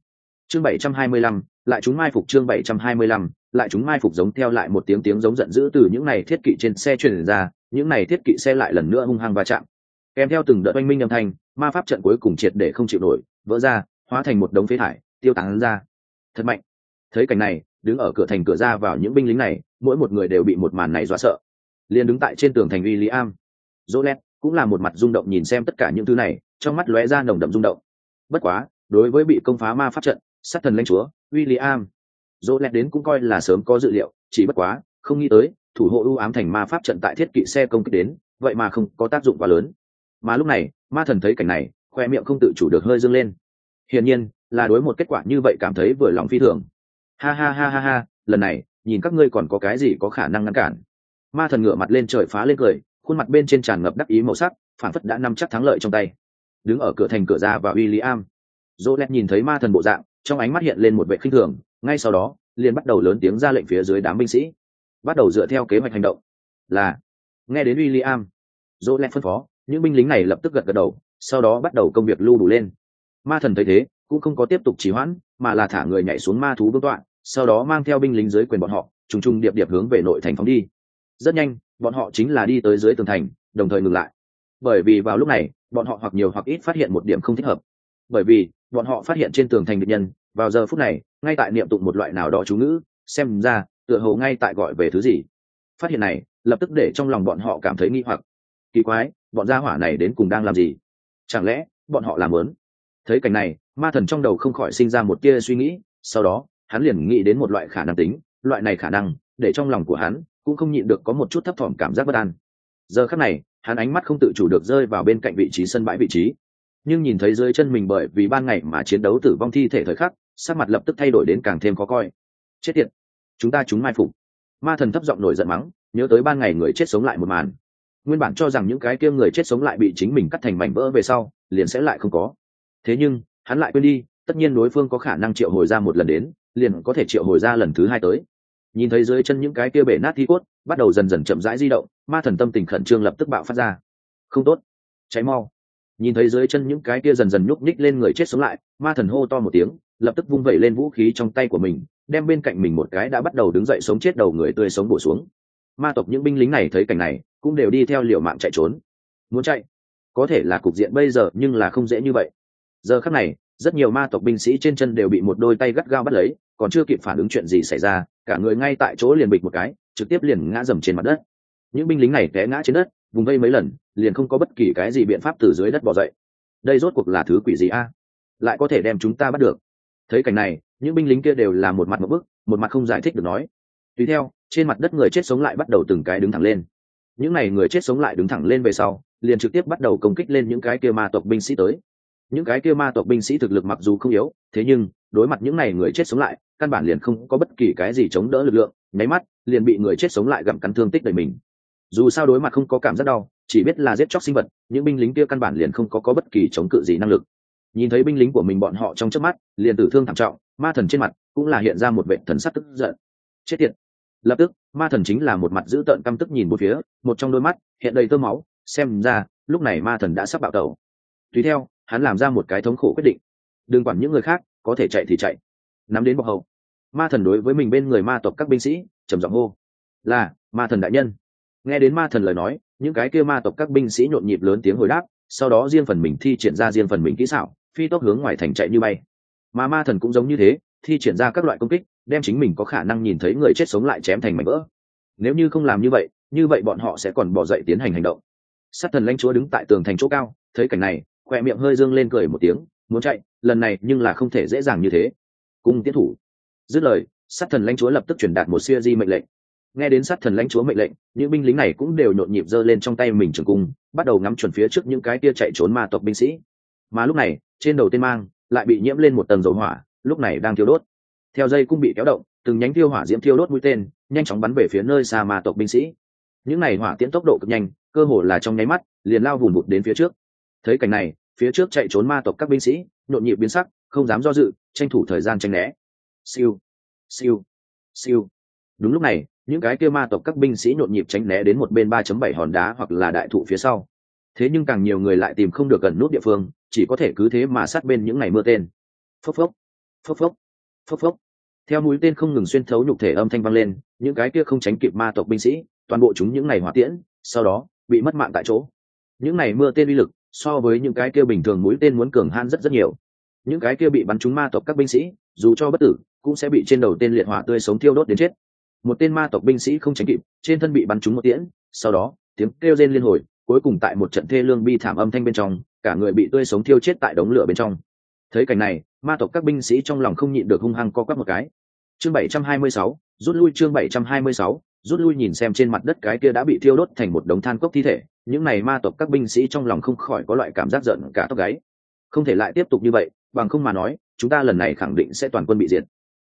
Chương bảy trăm hai mươi lăm, lại chúng mai phục chương bảy trăm hai mươi lăm, lại chúng mai phục giống theo lại một tiếng tiếng giống giận dữ từ những này thiết kỵ trên xe truyền ra, những này thiết kỵ xe lại lần nữa hung hăng va chạm. Kèm theo từng đợt oanh minh âm thanh, ma pháp trận cuối cùng triệt để không chịu nổi, vỡ ra, hóa thành một đống phế thải, tiêu tán ra. Thật mạnh. Thấy cảnh này, đứng ở cửa thành cửa ra vào những binh lính này mỗi một người đều bị một màn này dọa sợ. Liền đứng tại trên tường thành uy lý am jolet cũng là một mặt rung động nhìn xem tất cả những thứ này, trong mắt lóe ra nồng đậm rung động. Bất quá, đối với bị công phá ma pháp trận, sát thần lãnh chúa, William Jolet đến cũng coi là sớm có dự liệu, chỉ bất quá, không nghĩ tới, thủ hộ ưu ám thành ma pháp trận tại thiết kỵ xe công kích đến, vậy mà không có tác dụng quá lớn. Mà lúc này, ma thần thấy cảnh này, khoe miệng không tự chủ được hơi dâng lên. Hiển nhiên, là đối một kết quả như vậy cảm thấy vừa lòng phi thường. Ha ha ha ha ha, lần này nhìn các ngươi còn có cái gì có khả năng ngăn cản. Ma thần ngửa mặt lên trời phá lên cười, khuôn mặt bên trên tràn ngập đắc ý màu sắc phản phất đã nắm chắc thắng lợi trong tay. Đứng ở cửa thành cửa ra và w i am dỗ lét nhìn thấy ma thần bộ dạng, trong ánh mắt hiện lên một vệ khinh thường, ngay sau đó, liền bắt đầu lớn tiếng ra lệnh phía dưới đám binh sĩ. Bắt đầu dựa theo kế hoạch hành động. Là, nghe đến w i l l i am dỗ lét phân phó, những binh lính này lập tức gật gật đầu, sau đó bắt đầu công việc lưu đủ lên. Ma thần thấy thế, cũng không có tiếp tục trì hoãn, mà là thả người nhảy xuống ma thú vương tọa sau đó mang theo binh lính dưới quyền bọn họ, trùng trùng điệp điệp hướng về nội thành phóng đi. Rất nhanh, bọn họ chính là đi tới dưới tường thành, đồng thời ngừng lại. Bởi vì vào lúc này, bọn họ hoặc nhiều hoặc ít phát hiện một điểm không thích hợp. Bởi vì, bọn họ phát hiện trên tường thành địch nhân, vào giờ phút này, ngay tại niệm tụng một loại nào đó chú ngữ, xem ra, tựa hồ ngay tại gọi về thứ gì. Phát hiện này, lập tức để trong lòng bọn họ cảm thấy nghi hoặc. Kỳ quái, bọn gia hỏa này đến cùng đang làm gì? Chẳng lẽ, bọn họ làm lớn? Thấy cảnh này, ma thần trong đầu không khỏi sinh ra một tia suy nghĩ, sau đó hắn liền nghĩ đến một loại khả năng tính, loại này khả năng, để trong lòng của hắn cũng không nhịn được có một chút thấp thỏm cảm giác bất an. Giờ khắc này, hắn ánh mắt không tự chủ được rơi vào bên cạnh vị trí sân bãi vị trí. Nhưng nhìn thấy dưới chân mình bởi vì ban ngày mà chiến đấu tử vong thi thể thời khắc, sắc mặt lập tức thay đổi đến càng thêm khó coi. Chết tiệt! Chúng ta chúng mai phục. Ma thần thấp giọng nổi giận mắng, nhớ tới ban ngày người chết sống lại một màn. Nguyên bản cho rằng những cái kia người chết sống lại bị chính mình cắt thành mảnh vỡ về sau, liền sẽ lại không có. Thế nhưng, hắn lại quên đi, tất nhiên đối phương có khả năng triệu hồi ra một lần đến liền có thể triệu hồi ra lần thứ hai tới. Nhìn thấy dưới chân những cái kia bể nát thi cốt, bắt đầu dần dần chậm rãi di động, ma thần tâm tình khẩn trương lập tức bạo phát ra. Không tốt. Cháy mau. Nhìn thấy dưới chân những cái kia dần dần nhúc nhích lên người chết sống lại, ma thần hô to một tiếng, lập tức vung vẩy lên vũ khí trong tay của mình, đem bên cạnh mình một cái đã bắt đầu đứng dậy sống chết đầu người tươi sống bổ xuống. Ma tộc những binh lính này thấy cảnh này, cũng đều đi theo liều mạng chạy trốn. Muốn chạy? Có thể là cục diện bây giờ, nhưng là không dễ như vậy. Giờ khắc này rất nhiều ma tộc binh sĩ trên chân đều bị một đôi tay gắt gao bắt lấy, còn chưa kịp phản ứng chuyện gì xảy ra, cả người ngay tại chỗ liền bịch một cái, trực tiếp liền ngã dầm trên mặt đất. Những binh lính này té ngã trên đất, vùng vây mấy lần, liền không có bất kỳ cái gì biện pháp từ dưới đất bỏ dậy. Đây rốt cuộc là thứ quỷ gì a? Lại có thể đem chúng ta bắt được. Thấy cảnh này, những binh lính kia đều là một mặt một bức, một mặt không giải thích được nói. Tùy theo, trên mặt đất người chết sống lại bắt đầu từng cái đứng thẳng lên. Những n à y người chết sống lại đứng thẳng lên về sau, liền trực tiếp bắt đầu công kích lên những cái kia ma tộc binh sĩ tới những cái kia ma tộc binh sĩ thực lực mặc dù không yếu thế nhưng đối mặt những n à y người chết sống lại căn bản liền không có bất kỳ cái gì chống đỡ lực lượng nháy mắt liền bị người chết sống lại gặm cắn thương tích đầy mình. Dù sao đối mặt không có cảm giác đau chỉ biết là giết chóc sinh vật những binh lính kia căn bản liền không có, có bất kỳ chống cự gì năng lực. Nhìn thấy binh lính của mình bọn họ trong trước mắt liền tử thương thảm trọng ma thần trên mặt cũng là hiện ra một vệ thần sắc tức giận. Chết tiệt! Lập tức ma thần chính là một mặt dữ tợn căm tức nhìn một phía một trong đôi mắt hiện đầy tơ máu xem ra lúc này ma thần đã sắp bạo tẩu. Tùy theo hắn làm ra một cái thống khổ quyết định. Đừng quản những người khác, có thể chạy thì chạy. Nắm đến bọc hậu. Ma thần đối với mình bên người ma tộc các binh sĩ, trầm giọng hô. Là, ma thần đại nhân. Nghe đến ma thần lời nói, những cái kia ma tộc các binh sĩ nhộn nhịp lớn tiếng hồi đáp, sau đó riêng phần mình thi triển ra riêng phần mình kỹ xảo, phi tốc hướng ngoài thành chạy như bay. Mà ma thần cũng giống như thế, thi triển ra các loại công kích, đem chính mình có khả năng nhìn thấy người chết sống lại chém thành mảnh vỡ. Nếu như không làm như vậy như vậy bọn họ sẽ còn bỏ dậy tiến hành hành động. Sát thần lãnh chúa đứng tại tường thành chỗ cao, thấy cảnh này khoe miệng hơi dương lên cười một tiếng, muốn chạy, lần này nhưng là không thể dễ dàng như thế. Cung tiến thủ. Dứt lời, sát thần lãnh chúa lập tức truyền đạt một siêu di mệnh lệnh. Nghe đến sát thần lãnh chúa mệnh lệnh, những binh lính này cũng đều nhộn nhịp giơ lên trong tay mình trường cung, bắt đầu ngắm chuẩn phía trước những cái tia chạy trốn ma tộc binh sĩ. Mà lúc này, trên đầu tên mang lại bị nhiễm lên một tầng dầu hỏa, lúc này đang thiêu đốt. Theo dây cung bị kéo động, từng nhánh thiêu hỏa diễm thiêu đốt mũi tên, nhanh chóng bắn về phía nơi xa ma tộc binh sĩ. Những này hỏa tiễn tốc độ cực nhanh, cơ hồ là trong nháy mắt, liền lao vùng vụt đến phía trước thấy cảnh này, phía trước chạy trốn ma tộc các binh sĩ, nhộn nhịp biến sắc, không dám do dự, tranh thủ thời gian tranh né. Siêu siêu siêu. Đúng lúc này, những cái kia ma tộc các binh sĩ nhộn nhịp tránh né đến một bên ba chấm bảy hòn đá hoặc là đại thụ phía sau. Thế nhưng càng nhiều người lại tìm không được gần nút địa phương, chỉ có thể cứ thế mà sát bên những ngày mưa tên. Phốc phốc phốc phốc phốc phốc. Theo mũi tên không ngừng xuyên thấu nhục thể âm thanh vang lên, những cái kia không tránh kịp ma tộc binh sĩ, toàn bộ chúng những ngày hỏa tiễn, sau đó, bị mất mạng tại chỗ. Những ngày mưa tên uy lực so với những cái kia bình thường mũi tên muốn cường han rất rất nhiều. Những cái kia bị bắn trúng ma tộc các binh sĩ dù cho bất tử cũng sẽ bị trên đầu tên liệt hỏa tươi sống thiêu đốt đến chết. Một tên ma tộc binh sĩ không tránh kịp trên thân bị bắn trúng một tiễn sau đó tiếng kêu rên liên hồi cuối cùng tại một trận thê lương bi thảm âm thanh bên trong cả người bị tươi sống thiêu chết tại đống lửa bên trong. Thấy cảnh này ma tộc các binh sĩ trong lòng không nhịn được hung hăng co quắp một cái. Chương 726, rút lui chương 726, rút lui nhìn xem trên mặt đất cái kia đã bị thiêu đốt thành một đống than cốc thi thể những này ma tộc các binh sĩ trong lòng không khỏi có loại cảm giác giận cả tóc gáy. Không thể lại tiếp tục như vậy, bằng không mà nói, chúng ta lần này khẳng định sẽ toàn quân bị diệt.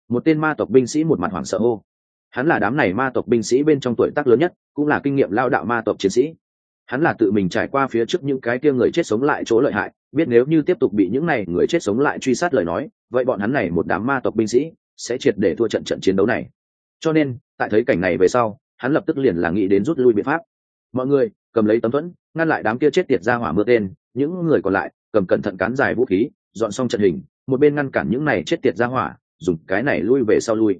Một tên ma tộc binh sĩ một mặt hoảng sợ hô. Hắn là đám này ma tộc binh sĩ bên trong tuổi tác lớn nhất, cũng là kinh nghiệm lao đạo ma tộc chiến sĩ. Hắn là tự mình trải qua phía trước những cái kia người chết sống lại chỗ lợi hại, biết nếu như tiếp tục bị những này người chết sống lại truy sát lời nói, vậy bọn hắn này một đám ma tộc binh sĩ sẽ triệt để thua trận trận chiến đấu này. Cho nên, tại thấy cảnh này về sau, hắn lập tức liền là nghĩ đến rút lui biện pháp. Mọi người cầm lấy tấm thuẫn, ngăn lại đám kia chết tiệt ra hỏa mưa tên, những người còn lại cầm cẩn thận cán dài vũ khí, dọn xong trận hình, một bên ngăn cản những này chết tiệt ra hỏa, dùng cái này lui về sau lui.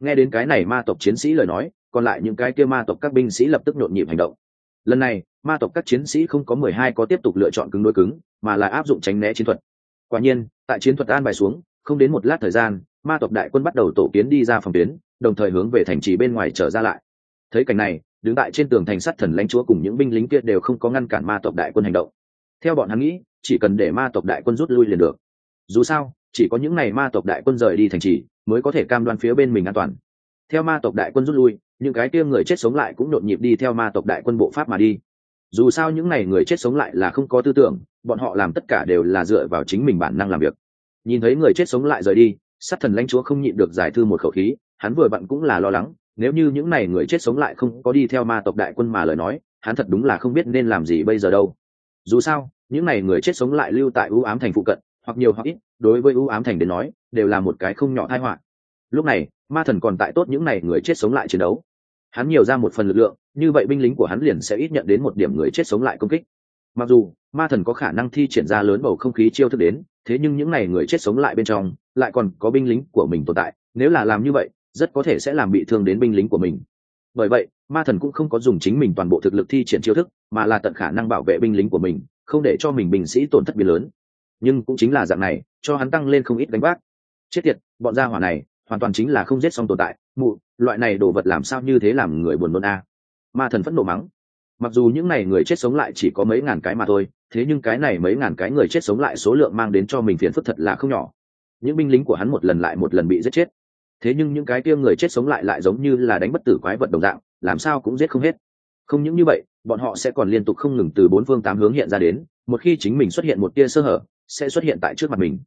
Nghe đến cái này ma tộc chiến sĩ lời nói, còn lại những cái kia ma tộc các binh sĩ lập tức nhộn nhịp hành động. Lần này, ma tộc các chiến sĩ không có mười hai có tiếp tục lựa chọn cứng đối cứng, mà là áp dụng tránh né chiến thuật. Quả nhiên, tại chiến thuật an bài xuống, không đến một lát thời gian, ma tộc đại quân bắt đầu tổ kiến đi ra phòng tuyến, đồng thời hướng về thành trì bên ngoài trở ra lại. Thấy cảnh này đứng tại trên tường thành sắt thần lãnh chúa cùng những binh lính kia đều không có ngăn cản ma tộc đại quân hành động. Theo bọn hắn nghĩ, chỉ cần để ma tộc đại quân rút lui liền được. Dù sao, chỉ có những ngày ma tộc đại quân rời đi thành trì, mới có thể cam đoan phía bên mình an toàn. Theo ma tộc đại quân rút lui, những cái kia người chết sống lại cũng nhộn nhịp đi theo ma tộc đại quân bộ pháp mà đi. Dù sao những ngày người chết sống lại là không có tư tưởng, bọn họ làm tất cả đều là dựa vào chính mình bản năng làm việc. Nhìn thấy người chết sống lại rời đi sát thần lãnh chúa không nhịn được giải thư một khẩu khí, hắn vừa bận cũng là lo lắng nếu như những này người chết sống lại không có đi theo ma tộc đại quân mà lời nói, hắn thật đúng là không biết nên làm gì bây giờ đâu. Dù sao, những này người chết sống lại lưu tại ưu ám thành phụ cận, hoặc nhiều hoặc ít, đối với ưu ám thành đến nói, đều là một cái không nhỏ thai họa. Lúc này, ma thần còn tại tốt những này người chết sống lại chiến đấu. Hắn nhiều ra một phần lực lượng, như vậy binh lính của hắn liền sẽ ít nhận đến một điểm người chết sống lại công kích. Mặc dù, ma thần có khả năng thi triển ra lớn bầu không khí chiêu thức đến, thế nhưng những n à y người chết sống lại bên trong, lại còn có binh lính của mình tồn tại. Nếu là làm như vậy rất có thể sẽ làm bị thương đến binh lính của mình. Bởi vậy, ma thần cũng không có dùng chính mình toàn bộ thực lực thi triển chiêu thức, mà là tận khả năng bảo vệ binh lính của mình, không để cho mình binh sĩ tổn thất biến lớn. Nhưng cũng chính là dạng này, cho hắn tăng lên không ít đánh bác chết tiệt, bọn gia hỏa này, hoàn toàn chính là không giết xong tồn tại. Mụ, loại này đồ vật làm sao như thế làm người buồn nôn a? Ma thần phẫn nộ mắng. Mặc dù những n à y người chết sống lại chỉ có mấy ngàn cái mà thôi, thế nhưng cái này mấy ngàn cái người chết sống lại số lượng mang đến cho mình phiền phức thật là không nhỏ. Những binh lính của hắn một lần lại một lần bị giết chết thế nhưng những cái kia người chết sống lại lại giống như là đánh bất tử quái vật đồng dạng, làm sao cũng giết không hết. Không những như vậy, bọn họ sẽ còn liên tục không ngừng từ bốn phương tám hướng hiện ra đến, một khi chính mình xuất hiện một tia sơ hở, sẽ xuất hiện tại trước mặt mình.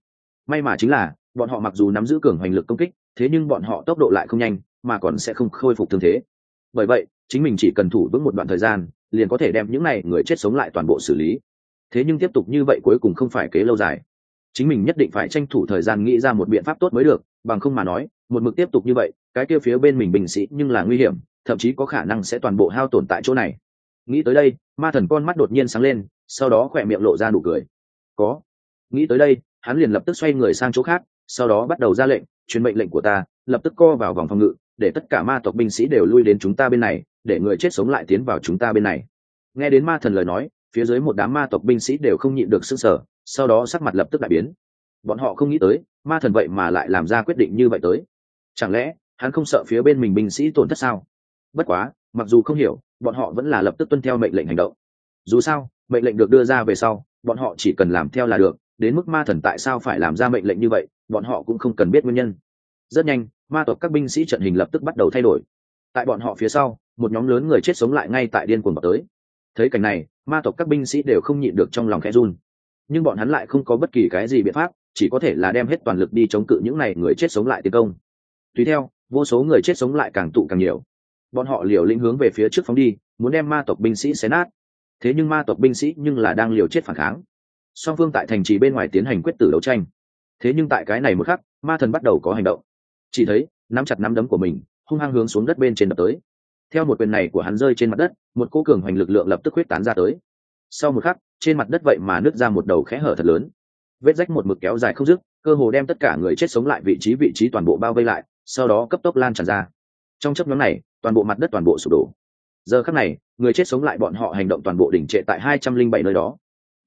May mà chính là, bọn họ mặc dù nắm giữ cường hoành lực công kích, thế nhưng bọn họ tốc độ lại không nhanh, mà còn sẽ không khôi phục thương thế. Bởi vậy, chính mình chỉ cần thủ vững một đoạn thời gian, liền có thể đem những này người chết sống lại toàn bộ xử lý. Thế nhưng tiếp tục như vậy cuối cùng không phải kế lâu dài. Chính mình nhất định phải tranh thủ thời gian nghĩ ra một biện pháp tốt mới được, bằng không mà nói một mực tiếp tục như vậy, cái kia phía bên mình bình sĩ nhưng là nguy hiểm, thậm chí có khả năng sẽ toàn bộ hao tổn tại chỗ này. Nghĩ tới đây, ma thần con mắt đột nhiên sáng lên, sau đó khỏe miệng lộ ra nụ cười. Có. Nghĩ tới đây, hắn liền lập tức xoay người sang chỗ khác, sau đó bắt đầu ra lệnh, truyền mệnh lệnh của ta, lập tức co vào vòng phòng ngự, để tất cả ma tộc binh sĩ đều lui đến chúng ta bên này, để người chết sống lại tiến vào chúng ta bên này. Nghe đến ma thần lời nói, phía dưới một đám ma tộc binh sĩ đều không nhịn được sức sở sau đó sắc mặt lập tức đại biến. Bọn họ không nghĩ tới, ma thần vậy mà lại làm ra quyết định như vậy tới chẳng lẽ, hắn không sợ phía bên mình binh sĩ tổn thất sao? Bất quá, mặc dù không hiểu, bọn họ vẫn là lập tức tuân theo mệnh lệnh hành động. Dù sao, mệnh lệnh được đưa ra về sau, bọn họ chỉ cần làm theo là được, đến mức ma thần tại sao phải làm ra mệnh lệnh như vậy, bọn họ cũng không cần biết nguyên nhân. Rất nhanh, ma tộc các binh sĩ trận hình lập tức bắt đầu thay đổi. Tại bọn họ phía sau, một nhóm lớn người chết sống lại ngay tại điên cuồng vào tới. Thấy cảnh này, ma tộc các binh sĩ đều không nhịn được trong lòng khẽ run. Nhưng bọn hắn lại không có bất kỳ cái gì biện pháp, chỉ có thể là đem hết toàn lực đi chống cự những n à y người chết sống lại tiến công tùy theo, vô số người chết sống lại càng tụ càng nhiều. Bọn họ liều lĩnh hướng về phía trước phóng đi, muốn đem ma tộc binh sĩ xé nát. Thế nhưng ma tộc binh sĩ nhưng là đang liều chết phản kháng. Song phương tại thành trì bên ngoài tiến hành quyết tử đấu tranh. Thế nhưng tại cái này một khắc, ma thần bắt đầu có hành động. Chỉ thấy, nắm chặt nắm đấm của mình, hung hăng hướng xuống đất bên trên đập tới. Theo một quyền này của hắn rơi trên mặt đất, một cô cường hoành lực lượng lập tức huyết tán ra tới. Sau một khắc, trên mặt đất vậy mà nứt ra một đầu khẽ hở thật lớn. Vết rách một mực kéo dài không dứt, cơ hồ đem tất cả người chết sống lại vị trí vị trí toàn bộ bao vây lại sau đó cấp tốc lan tràn ra. Trong chấp nhóm này, toàn bộ mặt đất toàn bộ sụp đổ. Giờ khắc này, người chết sống lại bọn họ hành động toàn bộ đỉnh trệ tại hai trăm linh bảy nơi đó.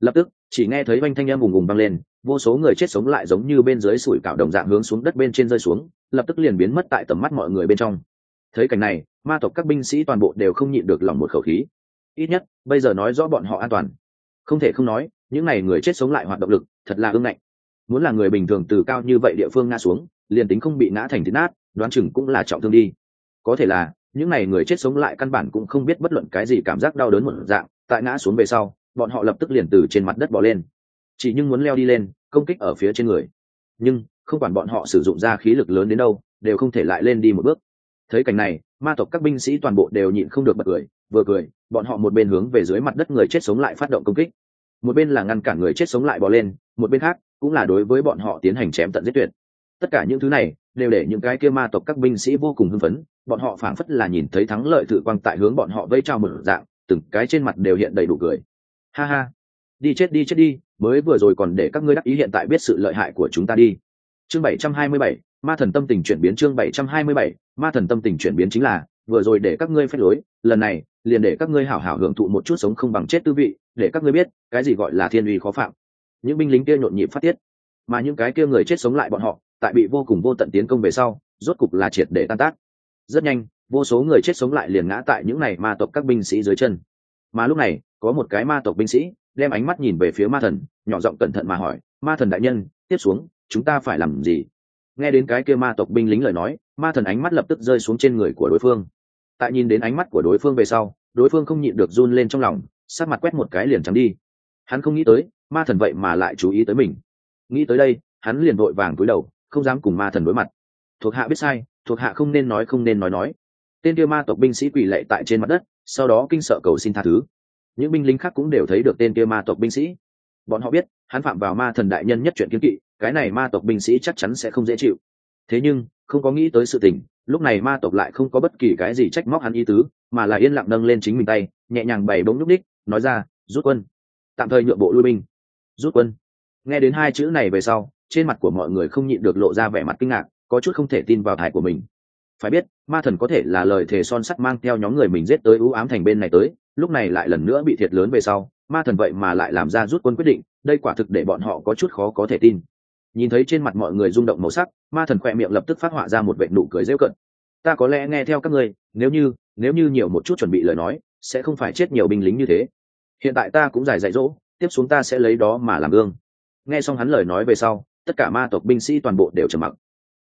Lập tức, chỉ nghe thấy oanh thanh em vùng vùng băng lên, vô số người chết sống lại giống như bên dưới sủi cảo đồng dạng hướng xuống đất bên trên rơi xuống, lập tức liền biến mất tại tầm mắt mọi người bên trong. Thấy cảnh này, ma tộc các binh sĩ toàn bộ đều không nhịn được lòng một khẩu khí. Ít nhất, bây giờ nói rõ bọn họ an toàn. Không thể không nói, những n à y người chết sống lại hoạt động lực, thật là ưng ngạnh. Muốn là người bình thường từ cao như vậy địa phương ngã xuống liền tính không bị ngã thành thịt nát, đoán chừng cũng là trọng thương đi. Có thể là, những n à y người chết sống lại căn bản cũng không biết bất luận cái gì cảm giác đau đớn một dạng, tại ngã xuống về sau, bọn họ lập tức liền từ trên mặt đất bỏ lên. Chỉ nhưng muốn leo đi lên, công kích ở phía trên người. Nhưng, không quản bọn họ sử dụng ra khí lực lớn đến đâu, đều không thể lại lên đi một bước. Thấy cảnh này, ma tộc các binh sĩ toàn bộ đều nhịn không được bật cười, vừa cười, bọn họ một bên hướng về dưới mặt đất người chết sống lại phát động công kích. Một bên là ngăn cản người chết sống lại bỏ lên, một bên khác, cũng là đối với bọn họ tiến hành chém tận giết tuyệt tất cả những thứ này đều để những cái kia ma tộc các binh sĩ vô cùng hưng phấn, bọn họ phảng phất là nhìn thấy thắng lợi tự quang tại hướng bọn họ vây trao mở dạng, từng cái trên mặt đều hiện đầy đủ cười. Ha ha. Đi chết đi chết đi, mới vừa rồi còn để các ngươi đắc ý hiện tại biết sự lợi hại của chúng ta đi. Chương bảy trăm hai mươi bảy, ma thần tâm tình chuyển biến chương bảy trăm hai mươi bảy, ma thần tâm tình chuyển biến chính là, vừa rồi để các ngươi phép lối, lần này, liền để các ngươi hảo hảo hưởng thụ một chút sống không bằng chết tư vị, để các ngươi biết, cái gì gọi là thiên uy khó phạm. Những binh lính kia nhộn nhịp phát tiết, mà những cái kia người chết sống lại bọn họ tại bị vô cùng vô tận tiến công về sau, rốt cục là triệt để tan tác. Rất nhanh, vô số người chết sống lại liền ngã tại những này ma tộc các binh sĩ dưới chân. Mà lúc này, có một cái ma tộc binh sĩ đem ánh mắt nhìn về phía ma thần, nhỏ giọng cẩn thận mà hỏi, ma thần đại nhân, tiếp xuống, chúng ta phải làm gì? Nghe đến cái kia ma tộc binh lính lời nói, ma thần ánh mắt lập tức rơi xuống trên người của đối phương. Tại nhìn đến ánh mắt của đối phương về sau, đối phương không nhịn được run lên trong lòng sát mặt quét một cái liền trắng đi. Hắn không nghĩ tới, ma thần vậy mà lại chú ý tới mình. Nghĩ tới đây, hắn liền vội vàng cúi đầu không dám cùng ma thần đối mặt. Thuộc hạ biết sai, thuộc hạ không nên nói, không nên nói nói. Tên kia ma tộc binh sĩ quỳ lệ tại trên mặt đất, sau đó kinh sợ cầu xin tha thứ. Những binh lính khác cũng đều thấy được tên kia ma tộc binh sĩ. Bọn họ biết, hắn phạm vào ma thần đại nhân nhất chuyện kiếm kỵ, cái này ma tộc binh sĩ chắc chắn sẽ không dễ chịu. Thế nhưng, không có nghĩ tới sự tình, lúc này ma tộc lại không có bất kỳ cái gì trách móc hắn ý tứ, mà là yên lặng nâng lên chính mình tay, nhẹ nhàng bày bỗng nhúc ních nói ra, rút quân. Tạm thời nhượng bộ lui binh. Rút quân. Nghe đến hai chữ này về sau trên mặt của mọi người không nhịn được lộ ra vẻ mặt kinh ngạc, có chút không thể tin vào thải của mình. Phải biết, ma thần có thể là lời thề son sắt mang theo nhóm người mình giết tới ưu ám thành bên này tới, lúc này lại lần nữa bị thiệt lớn về sau, ma thần vậy mà lại làm ra rút quân quyết định, đây quả thực để bọn họ có chút khó có thể tin. Nhìn thấy trên mặt mọi người rung động màu sắc, ma thần khỏe miệng lập tức phát họa ra một vệ nụ cười rêu cận. Ta có lẽ nghe theo các ngươi, nếu như nếu như nhiều một chút chuẩn bị lời nói, sẽ không phải chết nhiều binh lính như thế. Hiện tại ta cũng giải dạy dỗ, tiếp xuống ta sẽ lấy đó mà làm gương. Nghe xong hắn lời nói về sau tất cả ma tộc binh sĩ toàn bộ đều trầm mặc.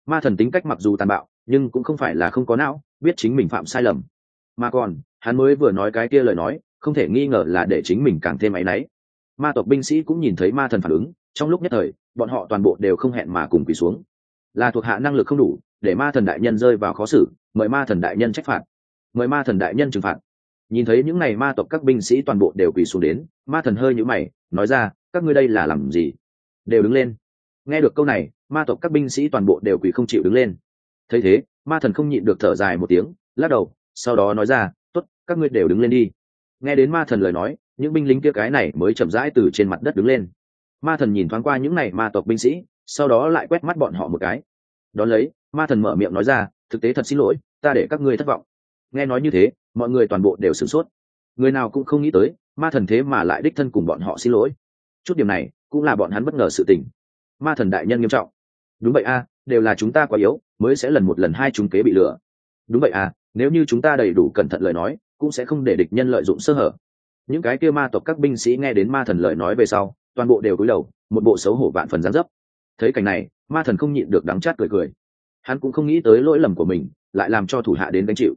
Ma thần tính cách mặc dù tàn bạo, nhưng cũng không phải là không có não, biết chính mình phạm sai lầm. Mà còn, hắn mới vừa nói cái kia lời nói, không thể nghi ngờ là để chính mình càng thêm áy náy. Ma tộc binh sĩ cũng nhìn thấy ma thần phản ứng, trong lúc nhất thời, bọn họ toàn bộ đều không hẹn mà cùng quỳ xuống. Là thuộc hạ năng lực không đủ, để ma thần đại nhân rơi vào khó xử, mời ma thần đại nhân trách phạt. Mời ma thần đại nhân trừng phạt. Nhìn thấy những n à y ma tộc các binh sĩ toàn bộ đều quỳ xuống đến, ma thần hơi nhũ mày, nói ra, các ngươi đây là làm gì? Đều đứng lên nghe được câu này, ma tộc các binh sĩ toàn bộ đều quỳ không chịu đứng lên. Thấy thế, ma thần không nhịn được thở dài một tiếng, lắc đầu, sau đó nói ra t ố t các ngươi đều đứng lên đi. Nghe đến ma thần lời nói, những binh lính kia cái này mới chậm rãi từ trên mặt đất đứng lên. Ma thần nhìn thoáng qua những n à y ma tộc binh sĩ, sau đó lại quét mắt bọn họ một cái. Đón lấy, ma thần mở miệng nói ra, thực tế thật xin lỗi, ta để các ngươi thất vọng. Nghe nói như thế, mọi người toàn bộ đều sửng sốt. Người nào cũng không nghĩ tới, ma thần thế mà lại đích thân cùng bọn họ xin lỗi. Chút điểm này, cũng là bọn hắn bất ngờ sự tình ma thần đại nhân nghiêm trọng. Đúng vậy a, đều là chúng ta quá yếu, mới sẽ lần một lần hai chúng kế bị lừa. Đúng vậy à nếu như chúng ta đầy đủ cẩn thận lời nói, cũng sẽ không để địch nhân lợi dụng sơ hở. Những cái kia ma tộc các binh sĩ nghe đến ma thần lời nói về sau, toàn bộ đều cúi đầu, một bộ xấu hổ vạn phần gián dấp. Thấy cảnh này, ma thần không nhịn được đắng chát cười cười. Hắn cũng không nghĩ tới lỗi lầm của mình, lại làm cho thủ hạ đến gánh chịu.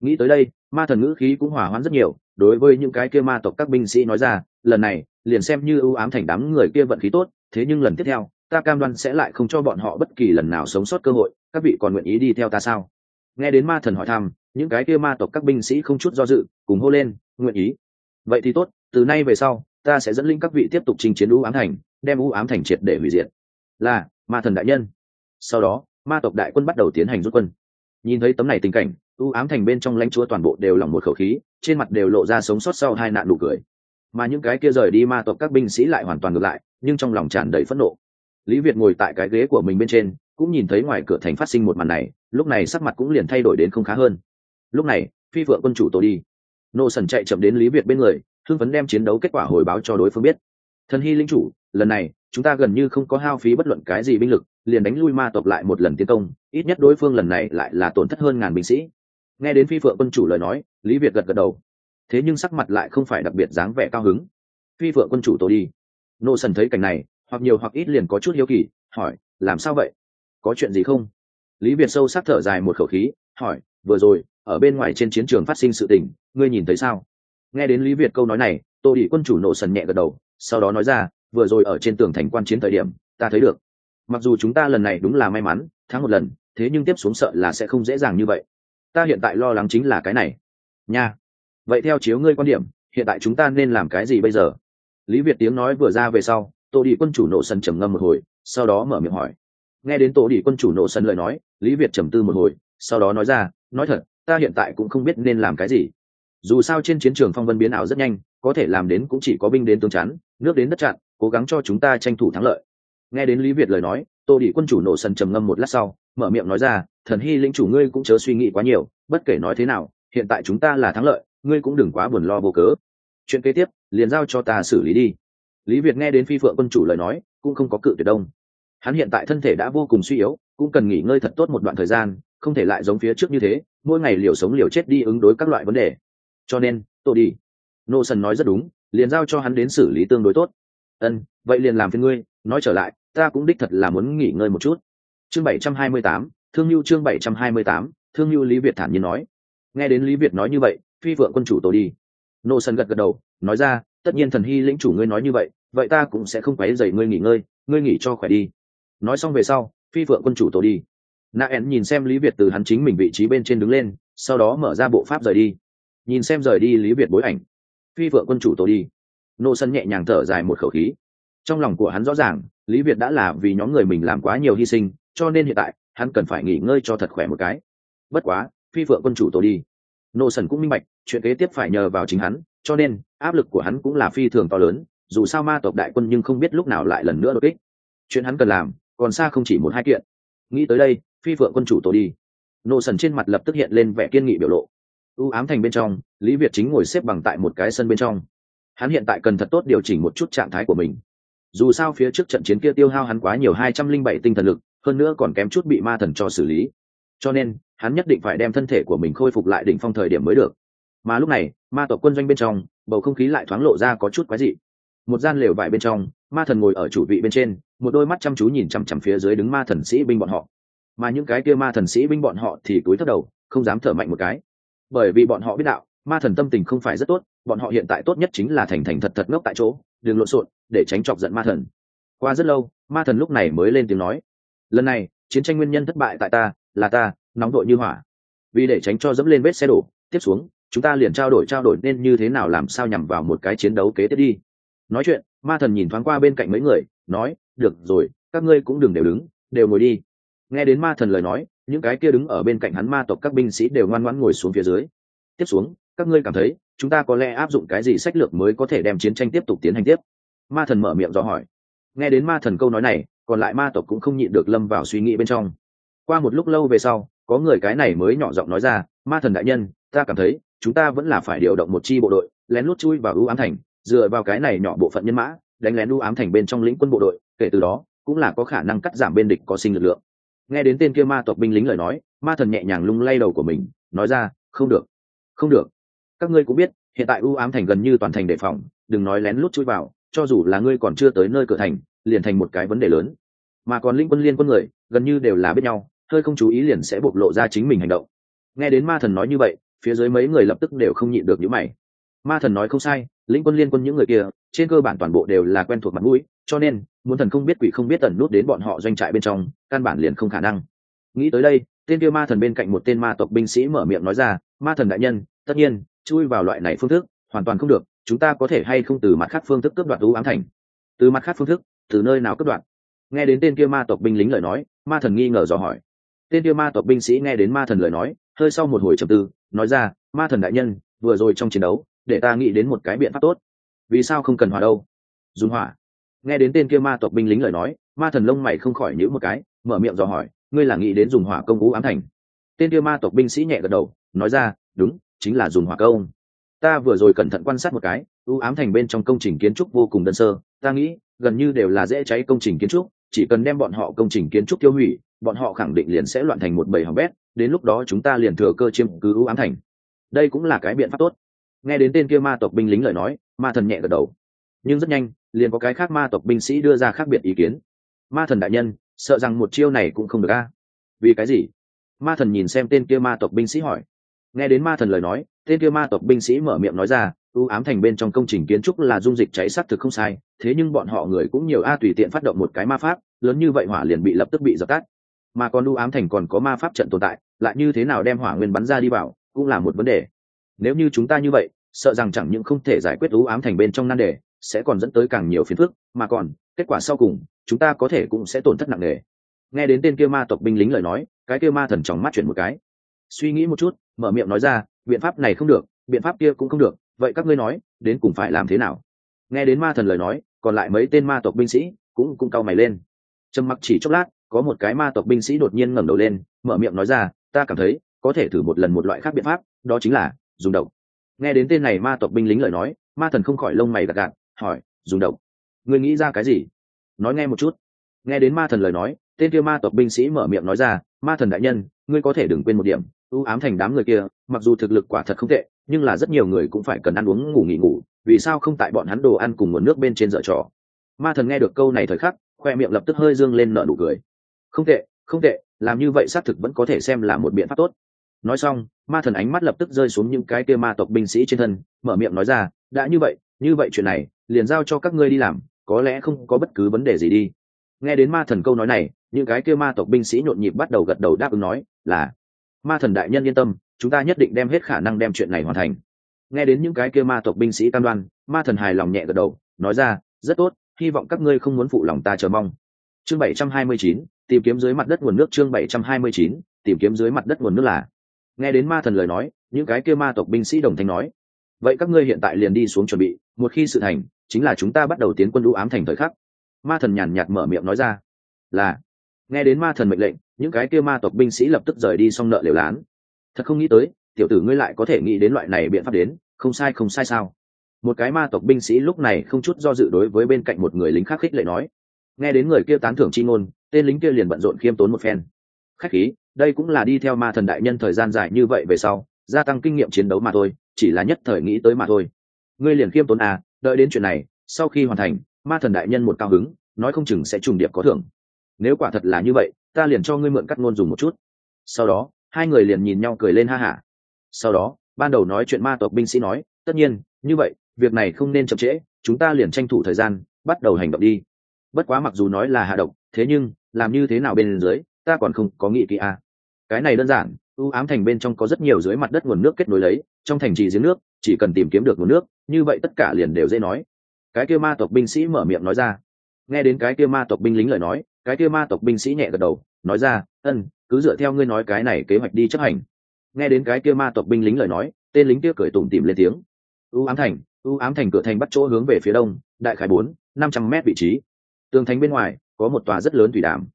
Nghĩ tới đây, ma thần ngữ khí cũng hòa hoãn rất nhiều, đối với những cái kia ma tộc các binh sĩ nói ra, lần này, liền xem như ưu ám thành đám người kia vận khí tốt, thế nhưng lần tiếp theo ta cam đoan sẽ lại không cho bọn họ bất kỳ lần nào sống sót cơ hội, các vị còn nguyện ý đi theo ta sao? Nghe đến ma thần hỏi thăm, những cái kia ma tộc các binh sĩ không chút do dự, cùng hô lên, nguyện ý. Vậy thì tốt, từ nay về sau, ta sẽ dẫn linh các vị tiếp tục chinh chiến u ám thành, đem u ám thành triệt để hủy diệt. Là, ma thần đại nhân. Sau đó, ma tộc đại quân bắt đầu tiến hành rút quân. Nhìn thấy tấm này tình cảnh, u ám thành bên trong lãnh chúa toàn bộ đều lòng một khẩu khí, trên mặt đều lộ ra sống sót sau hai nạn nụ cười. Mà những cái kia rời đi ma tộc các binh sĩ lại hoàn toàn ngược lại, nhưng trong lòng tràn đầy phẫn nộ lý việt ngồi tại cái ghế của mình bên trên, cũng nhìn thấy ngoài cửa thành phát sinh một màn này, lúc này sắc mặt cũng liền thay đổi đến không khá hơn. Lúc này, phi vợ quân chủ tổ đi. Nô sần chạy chậm đến lý việt bên người, hưng phấn đem chiến đấu kết quả hồi báo cho đối phương biết. Thần hy linh chủ, lần này, chúng ta gần như không có hao phí bất luận cái gì binh lực, liền đánh lui ma tộc lại một lần tiến công, ít nhất đối phương lần này lại là tổn thất hơn ngàn binh sĩ. Nghe đến phi phượng quân chủ lời nói, lý việt gật gật đầu. Thế nhưng sắc mặt lại không phải đặc biệt dáng vẻ cao hứng. Phi phượng quân chủ tổ đi. Nô sần thấy cảnh này hoặc nhiều hoặc ít liền có chút hiếu kỳ, hỏi, làm sao vậy? Có chuyện gì không? Lý việt sâu sắc thở dài một khẩu khí, hỏi, vừa rồi, ở bên ngoài trên chiến trường phát sinh sự tình, ngươi nhìn thấy sao? Nghe đến lý việt câu nói này, tô đi quân chủ nộ sần nhẹ gật đầu, sau đó nói ra, vừa rồi ở trên tường thành quan chiến thời điểm, ta thấy được. Mặc dù chúng ta lần này đúng là may mắn, thắng một lần, thế nhưng tiếp xuống sợ là sẽ không dễ dàng như vậy. Ta hiện tại lo lắng chính là cái này. Nha. Vậy theo chiếu ngươi quan điểm, hiện tại chúng ta nên làm cái gì bây giờ? Lý việt tiếng nói vừa ra về sau tô đi quân chủ nổ sân trầm ngâm một hồi, sau đó mở miệng hỏi. Nghe đến tổ đi quân chủ nổ sân lời nói, lý việt trầm tư một hồi, sau đó nói ra, nói thật, ta hiện tại cũng không biết nên làm cái gì. Dù sao trên chiến trường phong vân biến ảo rất nhanh, có thể làm đến cũng chỉ có binh đến tương chắn, nước đến đất chặn, cố gắng cho chúng ta tranh thủ thắng lợi. Nghe đến lý việt lời nói, tô đi quân chủ nổ sân trầm ngâm một lát sau, mở miệng nói ra, thần hy lĩnh chủ ngươi cũng chớ suy nghĩ quá nhiều, bất kể nói thế nào, hiện tại chúng ta là thắng lợi, ngươi cũng đừng quá buồn lo vô cớ. Chuyện kế tiếp, liền giao cho ta xử lý đi lý việt nghe đến phi phượng quân chủ lời nói, cũng không có cự tuyệt đông. Hắn hiện tại thân thể đã vô cùng suy yếu, cũng cần nghỉ ngơi thật tốt một đoạn thời gian, không thể lại giống phía trước như thế, mỗi ngày liều sống liều chết đi ứng đối các loại vấn đề. Cho nên, tôi đi. Nô sần nói rất đúng, liền giao cho hắn đến xử lý tương đối tốt. Ân, vậy liền làm phiên ngươi, nói trở lại, ta cũng đích thật là muốn nghỉ ngơi một chút. Chương bảy trăm hai mươi tám, thương lưu chương bảy trăm hai mươi tám, thương lưu lý việt thản nhiên nói. Nghe đến lý việt nói như vậy, phi vượng quân chủ tôi đi. Nô sần gật gật đầu, nói ra tất nhiên thần hy lĩnh chủ ngươi nói như vậy vậy ta cũng sẽ không quấy dậy ngươi nghỉ ngơi, ngươi nghỉ cho khỏe đi. Nói xong về sau, phi vượng quân chủ tổ đi. Na en nhìn xem lý việt từ hắn chính mình vị trí bên trên đứng lên, sau đó mở ra bộ pháp rời đi. Nhìn xem rời đi lý việt bối ảnh, phi vượng quân chủ tổ đi. Nô sân nhẹ nhàng thở dài một khẩu khí. Trong lòng của hắn rõ ràng, lý việt đã là vì nhóm người mình làm quá nhiều hy sinh, cho nên hiện tại, hắn cần phải nghỉ ngơi cho thật khỏe một cái. Bất quá, phi vượng quân chủ tổ đi. Nô sần cũng minh bạch, chuyện kế tiếp phải nhờ vào chính hắn cho nên áp lực của hắn cũng là phi thường to lớn, dù sao ma tộc đại quân nhưng không biết lúc nào lại lần nữa đột kích. Chuyện hắn cần làm, còn xa không chỉ một hai kiện. Nghĩ tới đây, phi phượng quân chủ tổ đi. Nô sần trên mặt lập tức hiện lên vẻ kiên nghị biểu lộ. Ưu ám thành bên trong, lý việt chính ngồi xếp bằng tại một cái sân bên trong. Hắn hiện tại cần thật tốt điều chỉnh một chút trạng thái của mình. Dù sao phía trước trận chiến kia tiêu hao hắn quá nhiều hai trăm linh bảy tinh thần lực, hơn nữa còn kém chút bị ma thần cho xử lý. Cho nên, hắn nhất định phải đem thân thể của mình khôi phục lại đỉnh phong thời điểm mới được mà lúc này, ma tộc quân doanh bên trong, bầu không khí lại thoáng lộ ra có chút quái dị. Một gian lều vải bên trong, ma thần ngồi ở chủ vị bên trên, một đôi mắt chăm chú nhìn chằm chằm phía dưới đứng ma thần sĩ binh bọn họ. Mà những cái kia ma thần sĩ binh bọn họ thì túi thất đầu, không dám thở mạnh một cái. Bởi vì bọn họ biết đạo, ma thần tâm tình không phải rất tốt, bọn họ hiện tại tốt nhất chính là thành thành thật thật ngốc tại chỗ, đừng lộn xộn, để tránh chọc giận ma thần. Qua rất lâu, ma thần lúc này mới lên tiếng nói, lần này, chiến tranh nguyên nhân thất bại tại ta, là ta, nóng đội như hỏa. Vì để tránh cho dẫm lên vết xe đổ, tiếp xuống chúng ta liền trao đổi trao đổi nên như thế nào làm sao nhằm vào một cái chiến đấu kế tiếp đi. Nói chuyện, ma thần nhìn thoáng qua bên cạnh mấy người, nói, được rồi, các ngươi cũng đừng đều đứng, đều ngồi đi. Nghe đến ma thần lời nói, những cái kia đứng ở bên cạnh hắn ma tộc các binh sĩ đều ngoan ngoãn ngồi xuống phía dưới. Tiếp xuống, các ngươi cảm thấy chúng ta có lẽ áp dụng cái gì sách lược mới có thể đem chiến tranh tiếp tục tiến hành tiếp? Ma thần mở miệng dò hỏi. Nghe đến ma thần câu nói này, còn lại ma tộc cũng không nhịn được lâm vào suy nghĩ bên trong. Qua một lúc lâu về sau, có người cái này mới nhỏ giọng nói ra, ma thần đại nhân ta cảm thấy, chúng ta vẫn là phải điều động một chi bộ đội, lén lút chui vào ưu ám thành, dựa vào cái này nhỏ bộ phận nhân mã, đánh lén ưu ám thành bên trong lĩnh quân bộ đội, kể từ đó, cũng là có khả năng cắt giảm bên địch có sinh lực lượng. Nghe đến tên kia ma tộc binh lính lời nói, ma thần nhẹ nhàng lung lay đầu của mình, nói ra, không được không được. Các ngươi cũng biết, hiện tại ưu ám thành gần như toàn thành đề phòng, đừng nói lén lút chui vào, cho dù là ngươi còn chưa tới nơi cửa thành, liền thành một cái vấn đề lớn. Mà còn linh quân liên quân người, gần như đều là biết nhau, hơi không chú ý liền sẽ bộc lộ ra chính mình hành động. Nghe đến ma thần nói như vậy phía dưới mấy người lập tức đều không nhịn được những mày. Ma thần nói không sai, lĩnh quân liên quân những người kia, trên cơ bản toàn bộ đều là quen thuộc mặt mũi, cho nên, muốn thần không biết quỷ không biết tần nút đến bọn họ doanh trại bên trong, căn bản liền không khả năng. Nghĩ tới đây, tên kia ma thần bên cạnh một tên ma tộc binh sĩ mở miệng nói ra, ma thần đại nhân, tất nhiên, chui vào loại này phương thức, hoàn toàn không được, chúng ta có thể hay không từ mặt khác phương thức cướp đoạt thú ám thành? Từ mặt khác phương thức, từ nơi nào cướp đoạt? Nghe đến tên kia ma tộc binh lính lời nói, ma thần nghi ngờ dò hỏi. Tên kia ma tộc binh sĩ nghe đến ma thần lời nói hơi sau một hồi trầm tư, nói ra, ma thần đại nhân, vừa rồi trong chiến đấu, để ta nghĩ đến một cái biện pháp tốt. Vì sao không cần hỏa đâu? Dùng hỏa. Nghe đến tên kia ma tộc binh lính lời nói, ma thần lông mày không khỏi nhữ một cái, mở miệng dò hỏi, ngươi là nghĩ đến dùng hỏa công vũ ám thành? Tên kia ma tộc binh sĩ nhẹ gật đầu, nói ra, đúng, chính là dùng hỏa công. Ta vừa rồi cẩn thận quan sát một cái, ưu ám thành bên trong công trình kiến trúc vô cùng đơn sơ, ta nghĩ gần như đều là dễ cháy công trình kiến trúc chỉ cần đem bọn họ công trình kiến trúc tiêu hủy, bọn họ khẳng định liền sẽ loạn thành một bầy hỏng bét, đến lúc đó chúng ta liền thừa cơ chiếm cứ ưu ám thành. Đây cũng là cái biện pháp tốt. Nghe đến tên kia ma tộc binh lính lời nói, ma thần nhẹ gật đầu. Nhưng rất nhanh, liền có cái khác ma tộc binh sĩ đưa ra khác biệt ý kiến. Ma thần đại nhân, sợ rằng một chiêu này cũng không được a. Vì cái gì? Ma thần nhìn xem tên kia ma tộc binh sĩ hỏi. Nghe đến ma thần lời nói, tên kia ma tộc binh sĩ mở miệng nói ra ưu ám thành bên trong công trình kiến trúc là dung dịch cháy s thực không sai, thế nhưng bọn họ người cũng nhiều a tùy tiện phát động một cái ma pháp, lớn như vậy hỏa liền bị lập tức bị dập tắt. Mà còn ưu ám thành còn có ma pháp trận tồn tại, lại như thế nào đem hỏa nguyên bắn ra đi vào, cũng là một vấn đề. Nếu như chúng ta như vậy, sợ rằng chẳng những không thể giải quyết ưu ám thành bên trong nan đề, sẽ còn dẫn tới càng nhiều phiền phức, mà còn, kết quả sau cùng, chúng ta có thể cũng sẽ tổn thất nặng nề. Nghe đến tên kia ma tộc binh lính lời nói, cái kia ma thần trong mắt chuyển một cái. Suy nghĩ một chút, mở miệng nói ra, biện pháp này không được, biện pháp kia cũng không được vậy các ngươi nói, đến cùng phải làm thế nào? Nghe đến ma thần lời nói, còn lại mấy tên ma tộc binh sĩ cũng cũng cau mày lên. Trầm mặc chỉ chốc lát, có một cái ma tộc binh sĩ đột nhiên ngẩng đầu lên, mở miệng nói ra, ta cảm thấy, có thể thử một lần một loại khác biện pháp, đó chính là dùng độc. Nghe đến tên này ma tộc binh lính lời nói, ma thần không khỏi lông mày gạt gạt hỏi, dùng độc? Người nghĩ ra cái gì? Nói nghe một chút. Nghe đến ma thần lời nói, tên kia ma tộc binh sĩ mở miệng nói ra, ma thần đại nhân, ngươi có thể đừng quên một điểm, ưu ám thành đám người kia, mặc dù thực lực quả thật không tệ nhưng là rất nhiều người cũng phải cần ăn uống ngủ nghỉ ngủ, vì sao không tại bọn hắn đồ ăn cùng nguồn nước bên trên dở trò? Ma thần nghe được câu này thời khắc, khoe miệng lập tức hơi dương lên nở nụ cười. Không tệ không tệ, làm như vậy xác thực vẫn có thể xem là một biện pháp tốt. Nói xong, ma thần ánh mắt lập tức rơi xuống những cái kia ma tộc binh sĩ trên thân, mở miệng nói ra, đã như vậy như vậy chuyện này, liền giao cho các ngươi đi làm, có lẽ không có bất cứ vấn đề gì đi. Nghe đến ma thần câu nói này, những cái kia ma tộc binh sĩ nhộn nhịp bắt đầu gật đầu đáp ứng nói, là. Ma thần đại nhân yên tâm chúng ta nhất định đem hết khả năng đem chuyện này hoàn thành. Nghe đến những cái kia ma tộc binh sĩ cam đoan, ma thần hài lòng nhẹ gật đầu, nói ra, rất tốt, hy vọng các ngươi không muốn phụ lòng ta chờ mong. Chương bảy trăm hai mươi chín, tìm kiếm dưới mặt đất nguồn nước chương bảy trăm hai mươi chín, tìm kiếm dưới mặt đất nguồn nước là. Nghe đến ma thần lời nói, những cái kia ma tộc binh sĩ đồng thanh nói, vậy các ngươi hiện tại liền đi xuống chuẩn bị, một khi sự thành, chính là chúng ta bắt đầu tiến quân lũ ám thành thời khắc. Ma thần nhàn nhạt mở miệng nói ra, là. Nghe đến ma thần mệnh lệnh, những cái kia ma tộc binh sĩ lập tức rời đi xong nợ liều lán thật không nghĩ tới, tiểu tử ngươi lại có thể nghĩ đến loại này biện pháp đến, không sai không sai sao? Một cái ma tộc binh sĩ lúc này không chút do dự đối với bên cạnh một người lính khác khích lệ nói. Nghe đến người kia tán thưởng chi ngôn, tên lính kia liền bận rộn khiêm tốn một phen. Khách khí, đây cũng là đi theo ma thần đại nhân thời gian dài như vậy về sau, gia tăng kinh nghiệm chiến đấu mà thôi, chỉ là nhất thời nghĩ tới mà thôi. Ngươi liền khiêm tốn à đợi đến chuyện này, sau khi hoàn thành, ma thần đại nhân một cao hứng, nói không chừng sẽ trùng điệp có thưởng. Nếu quả thật là như vậy, ta liền cho ngươi mượn cắt ngôn dùng một chút. Sau đó hai người liền nhìn nhau cười lên ha hả. Sau đó, ban đầu nói chuyện ma tộc binh sĩ nói, tất nhiên, như vậy, việc này không nên chậm trễ, chúng ta liền tranh thủ thời gian, bắt đầu hành động đi. Bất quá mặc dù nói là hạ độc, thế nhưng, làm như thế nào bên dưới, ta còn không có nghị kỹ a à. cái này đơn giản ưu ám thành bên trong có rất nhiều dưới mặt đất nguồn nước kết nối lấy, trong thành trì giếng nước, chỉ cần tìm kiếm được nguồn nước, như vậy tất cả liền đều dễ nói. Cái kia ma tộc binh sĩ mở miệng nói ra. Nghe đến cái kia ma tộc binh lính lời nói, cái kia ma tộc binh sĩ nhẹ gật đầu, nói ra ân cứ dựa theo ngươi nói cái này kế hoạch đi chấp hành. Nghe đến cái kia ma tộc binh lính lời nói, tên lính kia cười tủm tỉm lên tiếng. Ưu ám thành ưu ám thành cửa thành bắt chỗ hướng về phía đông, đại khái bốn, năm trăm mét vị trí. Tường thành bên ngoài, có một tòa rất lớn thủy đàm.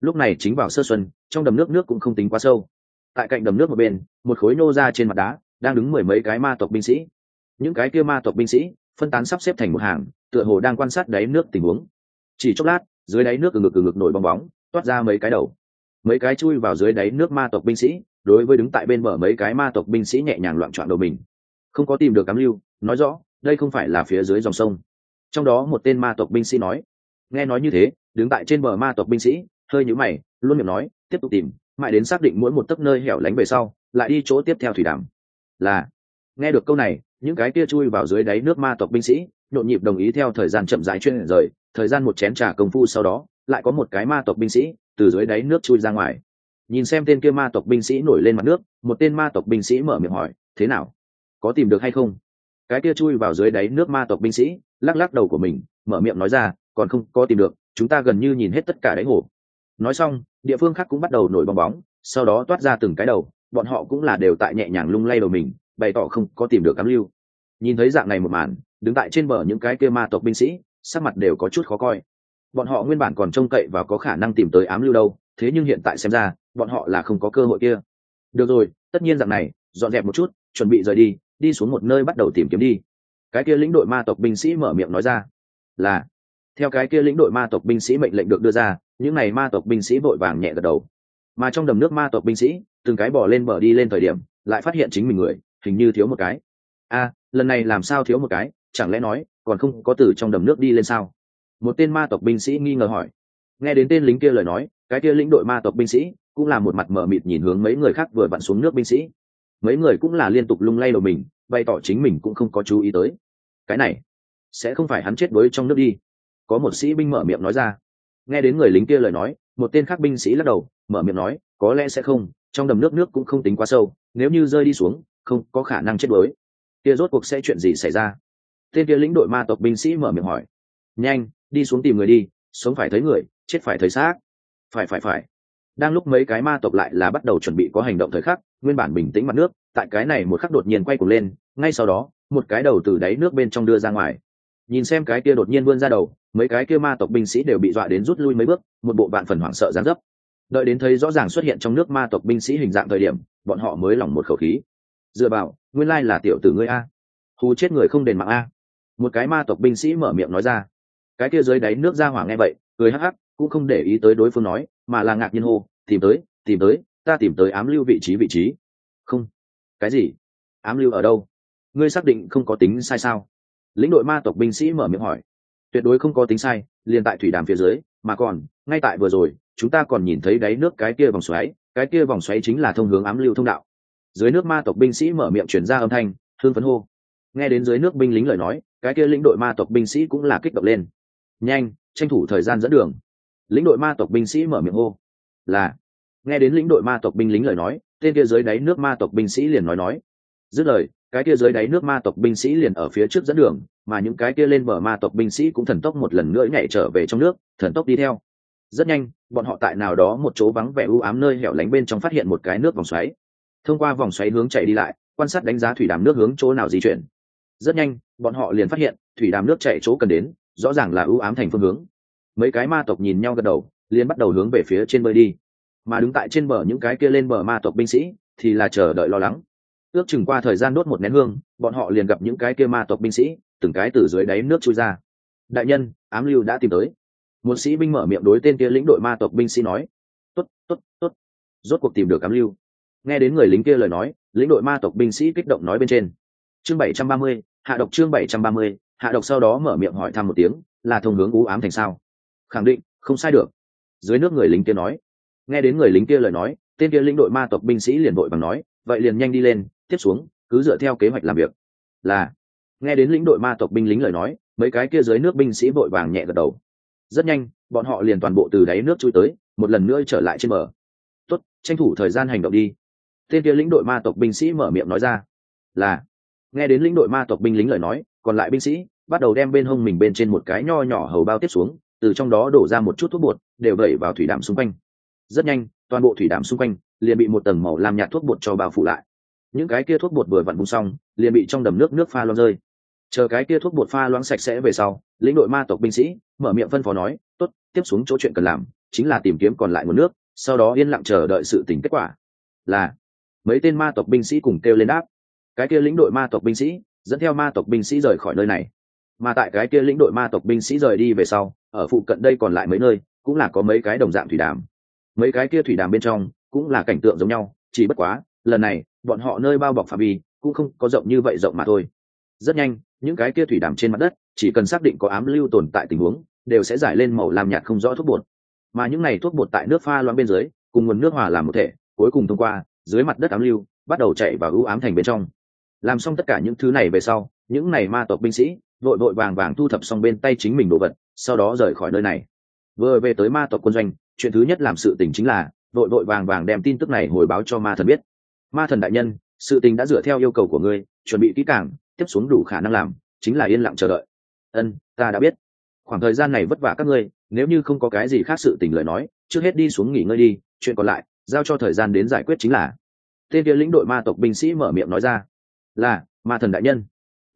Lúc này chính vào sơ xuân, trong đầm nước nước cũng không tính quá sâu. Tại cạnh đầm nước một bên, một khối nô ra trên mặt đá, đang đứng mười mấy cái ma tộc binh sĩ. Những cái kia ma tộc binh sĩ, phân tán sắp xếp thành một hàng, tựa hồ đang quan sát đáy nước tình huống. Chỉ chốc lát, dưới đáy nước từ ngực từ ngực nổi bong bóng, toát ra mấy cái đầu mấy cái chui vào dưới đáy nước ma tộc binh sĩ, đối với đứng tại bên bờ mấy cái ma tộc binh sĩ nhẹ nhàng loạn trọn đầu mình. Không có tìm được cám lưu, nói rõ, đây không phải là phía dưới dòng sông. Trong đó một tên ma tộc binh sĩ nói, nghe nói như thế, đứng tại trên bờ ma tộc binh sĩ, hơi nhũ mày, luôn miệng nói, tiếp tục tìm, mãi đến xác định mỗi một tấc nơi hẻo lánh về sau, lại đi chỗ tiếp theo thủy đàm. Là, nghe được câu này, những cái kia chui vào dưới đáy nước ma tộc binh sĩ, nhộn nhịp đồng ý theo thời gian chậm rãi chuyên rời, thời gian một chén trà công phu sau đó, lại có một cái ma tộc binh sĩ từ dưới đáy nước chui ra ngoài. Nhìn xem tên kia ma tộc binh sĩ nổi lên mặt nước, một tên ma tộc binh sĩ mở miệng hỏi, thế nào? Có tìm được hay không? Cái kia chui vào dưới đáy nước ma tộc binh sĩ, lắc lắc đầu của mình, mở miệng nói ra, còn không có tìm được, chúng ta gần như nhìn hết tất cả đáy hồ. Nói xong, địa phương khác cũng bắt đầu nổi bong bóng, sau đó toát ra từng cái đầu, bọn họ cũng là đều tại nhẹ nhàng lung lay đầu mình, bày tỏ không có tìm được cám lưu. Nhìn thấy dạng này một màn, đứng tại trên bờ những cái kia ma tộc binh sĩ, sắc mặt đều có chút khó coi bọn họ nguyên bản còn trông cậy và có khả năng tìm tới ám lưu đâu, thế nhưng hiện tại xem ra, bọn họ là không có cơ hội kia. Được rồi, tất nhiên dạng này, dọn dẹp một chút, chuẩn bị rời đi đi xuống một nơi bắt đầu tìm kiếm đi. Cái kia lĩnh đội ma tộc binh sĩ mở miệng nói ra, là. Theo cái kia lĩnh đội ma tộc binh sĩ mệnh lệnh được đưa ra, những n à y ma tộc binh sĩ vội vàng nhẹ gật đầu. Mà trong đầm nước ma tộc binh sĩ, từng cái bỏ lên bờ đi lên thời điểm, lại phát hiện chính mình người, hình như thiếu một cái. A, lần này làm sao thiếu một cái? Chẳng lẽ nói, còn không có từ trong đầm nước đi lên sao? Một tên ma tộc binh sĩ nghi ngờ hỏi. Nghe đến tên lính kia lời nói, cái kia lĩnh đội ma tộc binh sĩ cũng là một mặt mở mịt nhìn hướng mấy người khác vừa vặn xuống nước binh sĩ. Mấy người cũng là liên tục lung lay đầu mình, bày tỏ chính mình cũng không có chú ý tới. Cái này sẽ không phải hắn chết với trong nước đi. Có một sĩ binh mở miệng nói ra. Nghe đến người lính kia lời nói, một tên khác binh sĩ lắc đầu, mở miệng nói, có lẽ sẽ không, trong đầm nước nước cũng không tính quá sâu, nếu như rơi đi xuống, không có khả năng chết đuối. Kia rốt cuộc sẽ chuyện gì xảy ra? Tên kia lĩnh đội ma tộc binh sĩ mở miệng hỏi. Nhanh đi xuống tìm người đi, sống phải thấy người, chết phải thấy xác. Phải phải phải. Đang lúc mấy cái ma tộc lại là bắt đầu chuẩn bị có hành động thời khắc, nguyên bản bình tĩnh mặt nước, tại cái này một khắc đột nhiên quay cuồng lên, ngay sau đó, một cái đầu từ đáy nước bên trong đưa ra ngoài. Nhìn xem cái kia đột nhiên vươn ra đầu, mấy cái kia ma tộc binh sĩ đều bị dọa đến rút lui mấy bước, một bộ bạn phần hoảng sợ gián dấp. Đợi đến thấy rõ ràng xuất hiện trong nước ma tộc binh sĩ hình dạng thời điểm, bọn họ mới lỏng một khẩu khí. Dựa vào, nguyên lai là tiểu tử ngươi a. Hù chết người không đền mạng a. Một cái ma tộc binh sĩ mở miệng nói ra cái kia dưới đáy nước ra hỏa nghe vậy, cười hắc hắc, cũng không để ý tới đối phương nói, mà là ngạc nhiên hô, tìm tới tìm tới, ta tìm tới ám lưu vị trí vị trí. Không. Cái gì? Ám lưu ở đâu? Ngươi xác định không có tính sai sao? Lĩnh đội ma tộc binh sĩ mở miệng hỏi. Tuyệt đối không có tính sai, liền tại thủy đàm phía dưới, mà còn, ngay tại vừa rồi, chúng ta còn nhìn thấy đáy nước cái kia vòng xoáy, cái kia vòng xoáy chính là thông hướng ám lưu thông đạo. Dưới nước ma tộc binh sĩ mở miệng chuyển ra âm thanh thương phấn hô. Nghe đến dưới nước binh lính lời nói, cái kia lĩnh đội ma tộc binh sĩ cũng là kích động lên nhanh, tranh thủ thời gian dẫn đường. Lĩnh đội ma tộc binh sĩ mở miệng hô. Là. Nghe đến lĩnh đội ma tộc binh lính lời nói, tên kia dưới đáy nước ma tộc binh sĩ liền nói nói. Dứt lời, cái kia dưới đáy nước ma tộc binh sĩ liền ở phía trước dẫn đường, mà những cái kia lên bờ ma tộc binh sĩ cũng thần tốc một lần nữa nhảy trở về trong nước, thần tốc đi theo. Rất nhanh, bọn họ tại nào đó một chỗ vắng vẻ u ám nơi hẻo lánh bên trong phát hiện một cái nước vòng xoáy. Thông qua vòng xoáy hướng chạy đi lại, quan sát đánh giá thủy đàm nước hướng chỗ nào di chuyển. Rất nhanh, bọn họ liền phát hiện, thủy đàm nước chạy chỗ cần đến rõ ràng là ưu ám thành phương hướng. Mấy cái ma tộc nhìn nhau gật đầu, liền bắt đầu hướng về phía trên bơi đi. Mà đứng tại trên bờ những cái kia lên bờ ma tộc binh sĩ thì là chờ đợi lo lắng. Ước chừng qua thời gian đốt một nén hương, bọn họ liền gặp những cái kia ma tộc binh sĩ, từng cái từ dưới đáy nước trôi ra. Đại nhân, ám lưu đã tìm tới. Một sĩ binh mở miệng đối tên kia lĩnh đội ma tộc binh sĩ nói. Tốt tốt tốt. Rốt cuộc tìm được ám lưu. Nghe đến người lính kia lời nói, lĩnh đội ma tộc binh sĩ kích động nói bên trên. Chương bảy trăm ba mươi, hạ độc chương bảy trăm ba mươi hạ độc sau đó mở miệng hỏi thăm một tiếng, là thông hướng u ám thành sao? Khẳng định, không sai được. Dưới nước người lính kia nói. Nghe đến người lính kia lời nói, tên kia lĩnh đội ma tộc binh sĩ liền đội bằng nói, vậy liền nhanh đi lên, tiếp xuống, cứ dựa theo kế hoạch làm việc. Là. Nghe đến lĩnh đội ma tộc binh lính lời nói, mấy cái kia dưới nước binh sĩ vội vàng nhẹ gật đầu. Rất nhanh, bọn họ liền toàn bộ từ đáy nước chui tới, một lần nữa trở lại trên bờ. Tốt, tranh thủ thời gian hành động đi. Tên kia lĩnh đội ma tộc binh sĩ mở miệng nói ra. Là. Nghe đến lĩnh đội ma tộc binh lính lời nói, còn lại binh sĩ bắt đầu đem bên hông mình bên trên một cái nho nhỏ hầu bao tiếp xuống, từ trong đó đổ ra một chút thuốc bột, đều đẩy vào thủy đạm xung quanh. Rất nhanh, toàn bộ thủy đạm xung quanh liền bị một tầng màu làm nhạt thuốc bột cho bao phủ lại. Những cái kia thuốc bột vừa vặn bung xong, liền bị trong đầm nước nước pha loãng rơi. Chờ cái kia thuốc bột pha loãng sạch sẽ về sau, lĩnh đội ma tộc binh sĩ mở miệng phân phó nói, tốt, tiếp xuống chỗ chuyện cần làm chính là tìm kiếm còn lại nguồn nước, sau đó yên lặng chờ đợi sự tình kết quả. Là, mấy tên ma tộc binh sĩ cùng kêu lên đáp. Cái kia lĩnh đội ma tộc binh sĩ dẫn theo ma tộc binh sĩ rời khỏi nơi này mà tại cái kia lĩnh đội ma tộc binh sĩ rời đi về sau, ở phụ cận đây còn lại mấy nơi, cũng là có mấy cái đồng dạng thủy đàm. Mấy cái kia thủy đàm bên trong, cũng là cảnh tượng giống nhau, chỉ bất quá, lần này, bọn họ nơi bao bọc phạm vi, cũng không có rộng như vậy rộng mà thôi. Rất nhanh, những cái kia thủy đàm trên mặt đất, chỉ cần xác định có ám lưu tồn tại tình huống, đều sẽ giải lên màu làm nhạt không rõ thuốc bột. Mà những này thuốc bột tại nước pha loãng bên dưới, cùng nguồn nước hòa làm một thể, cuối cùng thông qua, dưới mặt đất ám lưu, bắt đầu chạy vào ưu ám thành bên trong. Làm xong tất cả những thứ này về sau, những này ma tộc binh sĩ vội vội vàng vàng thu thập xong bên tay chính mình đồ vật, sau đó rời khỏi nơi này. Vừa về tới ma tộc quân doanh, chuyện thứ nhất làm sự tình chính là vội vội vàng vàng đem tin tức này hồi báo cho ma thần biết. Ma thần đại nhân, sự tình đã dựa theo yêu cầu của ngươi, chuẩn bị kỹ càng, tiếp xuống đủ khả năng làm, chính là yên lặng chờ đợi. Ân, ta đã biết. Khoảng thời gian này vất vả các ngươi, nếu như không có cái gì khác sự tình lời nói, trước hết đi xuống nghỉ ngơi đi, chuyện còn lại, giao cho thời gian đến giải quyết chính là. Tên kia lĩnh đội ma tộc binh sĩ mở miệng nói ra. Là, ma thần đại nhân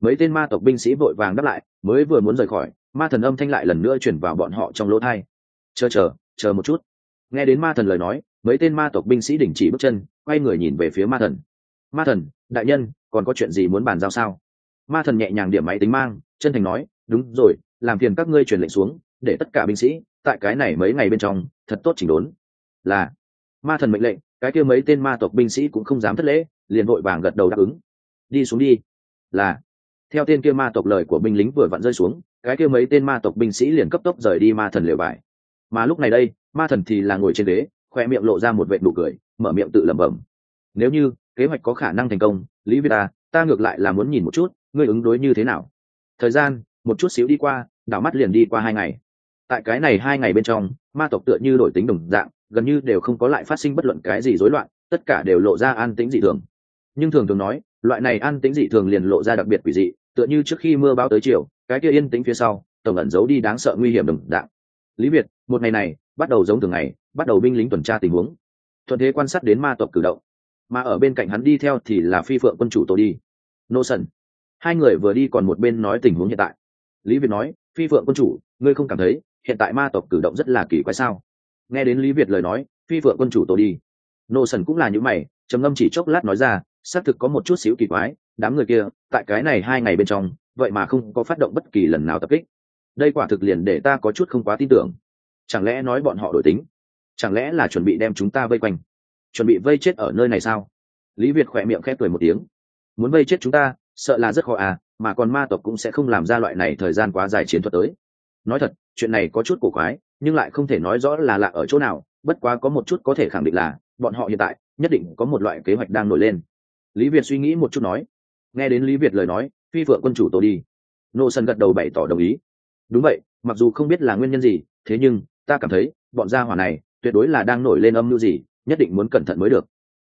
mấy tên ma tộc binh sĩ vội vàng đáp lại, mới vừa muốn rời khỏi, ma thần âm thanh lại lần nữa chuyển vào bọn họ trong lỗ thai. Chờ chờ chờ một chút. Nghe đến ma thần lời nói, mấy tên ma tộc binh sĩ đình chỉ bước chân, quay người nhìn về phía ma thần. Ma thần, đại nhân, còn có chuyện gì muốn bàn giao sao? Ma thần nhẹ nhàng điểm máy tính mang, chân thành nói, đúng rồi, làm phiền các ngươi truyền lệnh xuống, để tất cả binh sĩ, tại cái này mấy ngày bên trong, thật tốt chỉnh đốn. Là, ma thần mệnh lệnh, cái kia mấy tên ma tộc binh sĩ cũng không dám thất lễ, liền vội vàng gật đầu đáp ứng. Đi xuống đi. Là theo tên kia ma tộc lời của binh lính vừa vặn rơi xuống, cái kia mấy tên ma tộc binh sĩ liền cấp tốc rời đi ma thần liều bài. Mà lúc này đây, ma thần thì là ngồi trên ghế, khoe miệng lộ ra một vệ nụ cười, mở miệng tự lẩm bẩm. Nếu như kế hoạch có khả năng thành công, lý vi ta ta ngược lại là muốn nhìn một chút, ngươi ứng đối như thế nào? Thời gian, một chút xíu đi qua, đảo mắt liền đi qua hai ngày. Tại cái này hai ngày bên trong, ma tộc tựa như đổi tính đồng dạng, gần như đều không có lại phát sinh bất luận cái gì rối loạn, tất cả đều lộ ra an tĩnh dị thường nhưng thường thường nói, loại này an tĩnh dị thường liền lộ ra đặc biệt quỷ dị, tựa như trước khi mưa bão tới chiều, cái kia yên tĩnh phía sau, tổng ẩn giấu đi đáng sợ nguy hiểm đừng đạn lý việt, một ngày này, bắt đầu giống thường ngày, bắt đầu binh lính tuần tra tình huống. Thuận thế quan sát đến ma tộc cử động. Mà ở bên cạnh hắn đi theo thì là phi phượng quân chủ tổ đi. Nô sần. Hai người vừa đi còn một bên nói tình huống hiện tại. Lý việt nói, phi phượng quân chủ, ngươi không cảm thấy, hiện tại ma tộc cử động rất là kỳ quái sao? Nghe đến lý việt lời nói, phi phượng quân chủ tổ đi. Nô sần cũng là những mày, trầm ngâm chỉ chốc lát nói ra xác thực có một chút xíu kỳ quái, đám người kia, tại cái này hai ngày bên trong, vậy mà không có phát động bất kỳ lần nào tập kích. Đây quả thực liền để ta có chút không quá tin tưởng. Chẳng lẽ nói bọn họ đổi tính? Chẳng lẽ là chuẩn bị đem chúng ta vây quanh? Chuẩn bị vây chết ở nơi này sao? Lý việt khỏe miệng khép cười một tiếng. Muốn vây chết chúng ta, sợ là rất khó à mà còn ma tộc cũng sẽ không làm ra loại này thời gian quá dài chiến thuật tới. Nói thật, chuyện này có chút cổ quái, nhưng lại không thể nói rõ là lạ ở chỗ nào, bất quá có một chút có thể khẳng định là, bọn họ hiện tại, nhất định có một loại kế hoạch đang nổi lên lý việt suy nghĩ một chút nói, nghe đến lý việt lời nói, phi vợ quân chủ tổ đi. Nô sân gật đầu bày tỏ đồng ý. Đúng vậy, mặc dù không biết là nguyên nhân gì, thế nhưng ta cảm thấy bọn gia hỏa này tuyệt đối là đang nổi lên âm mưu gì, nhất định muốn cẩn thận mới được.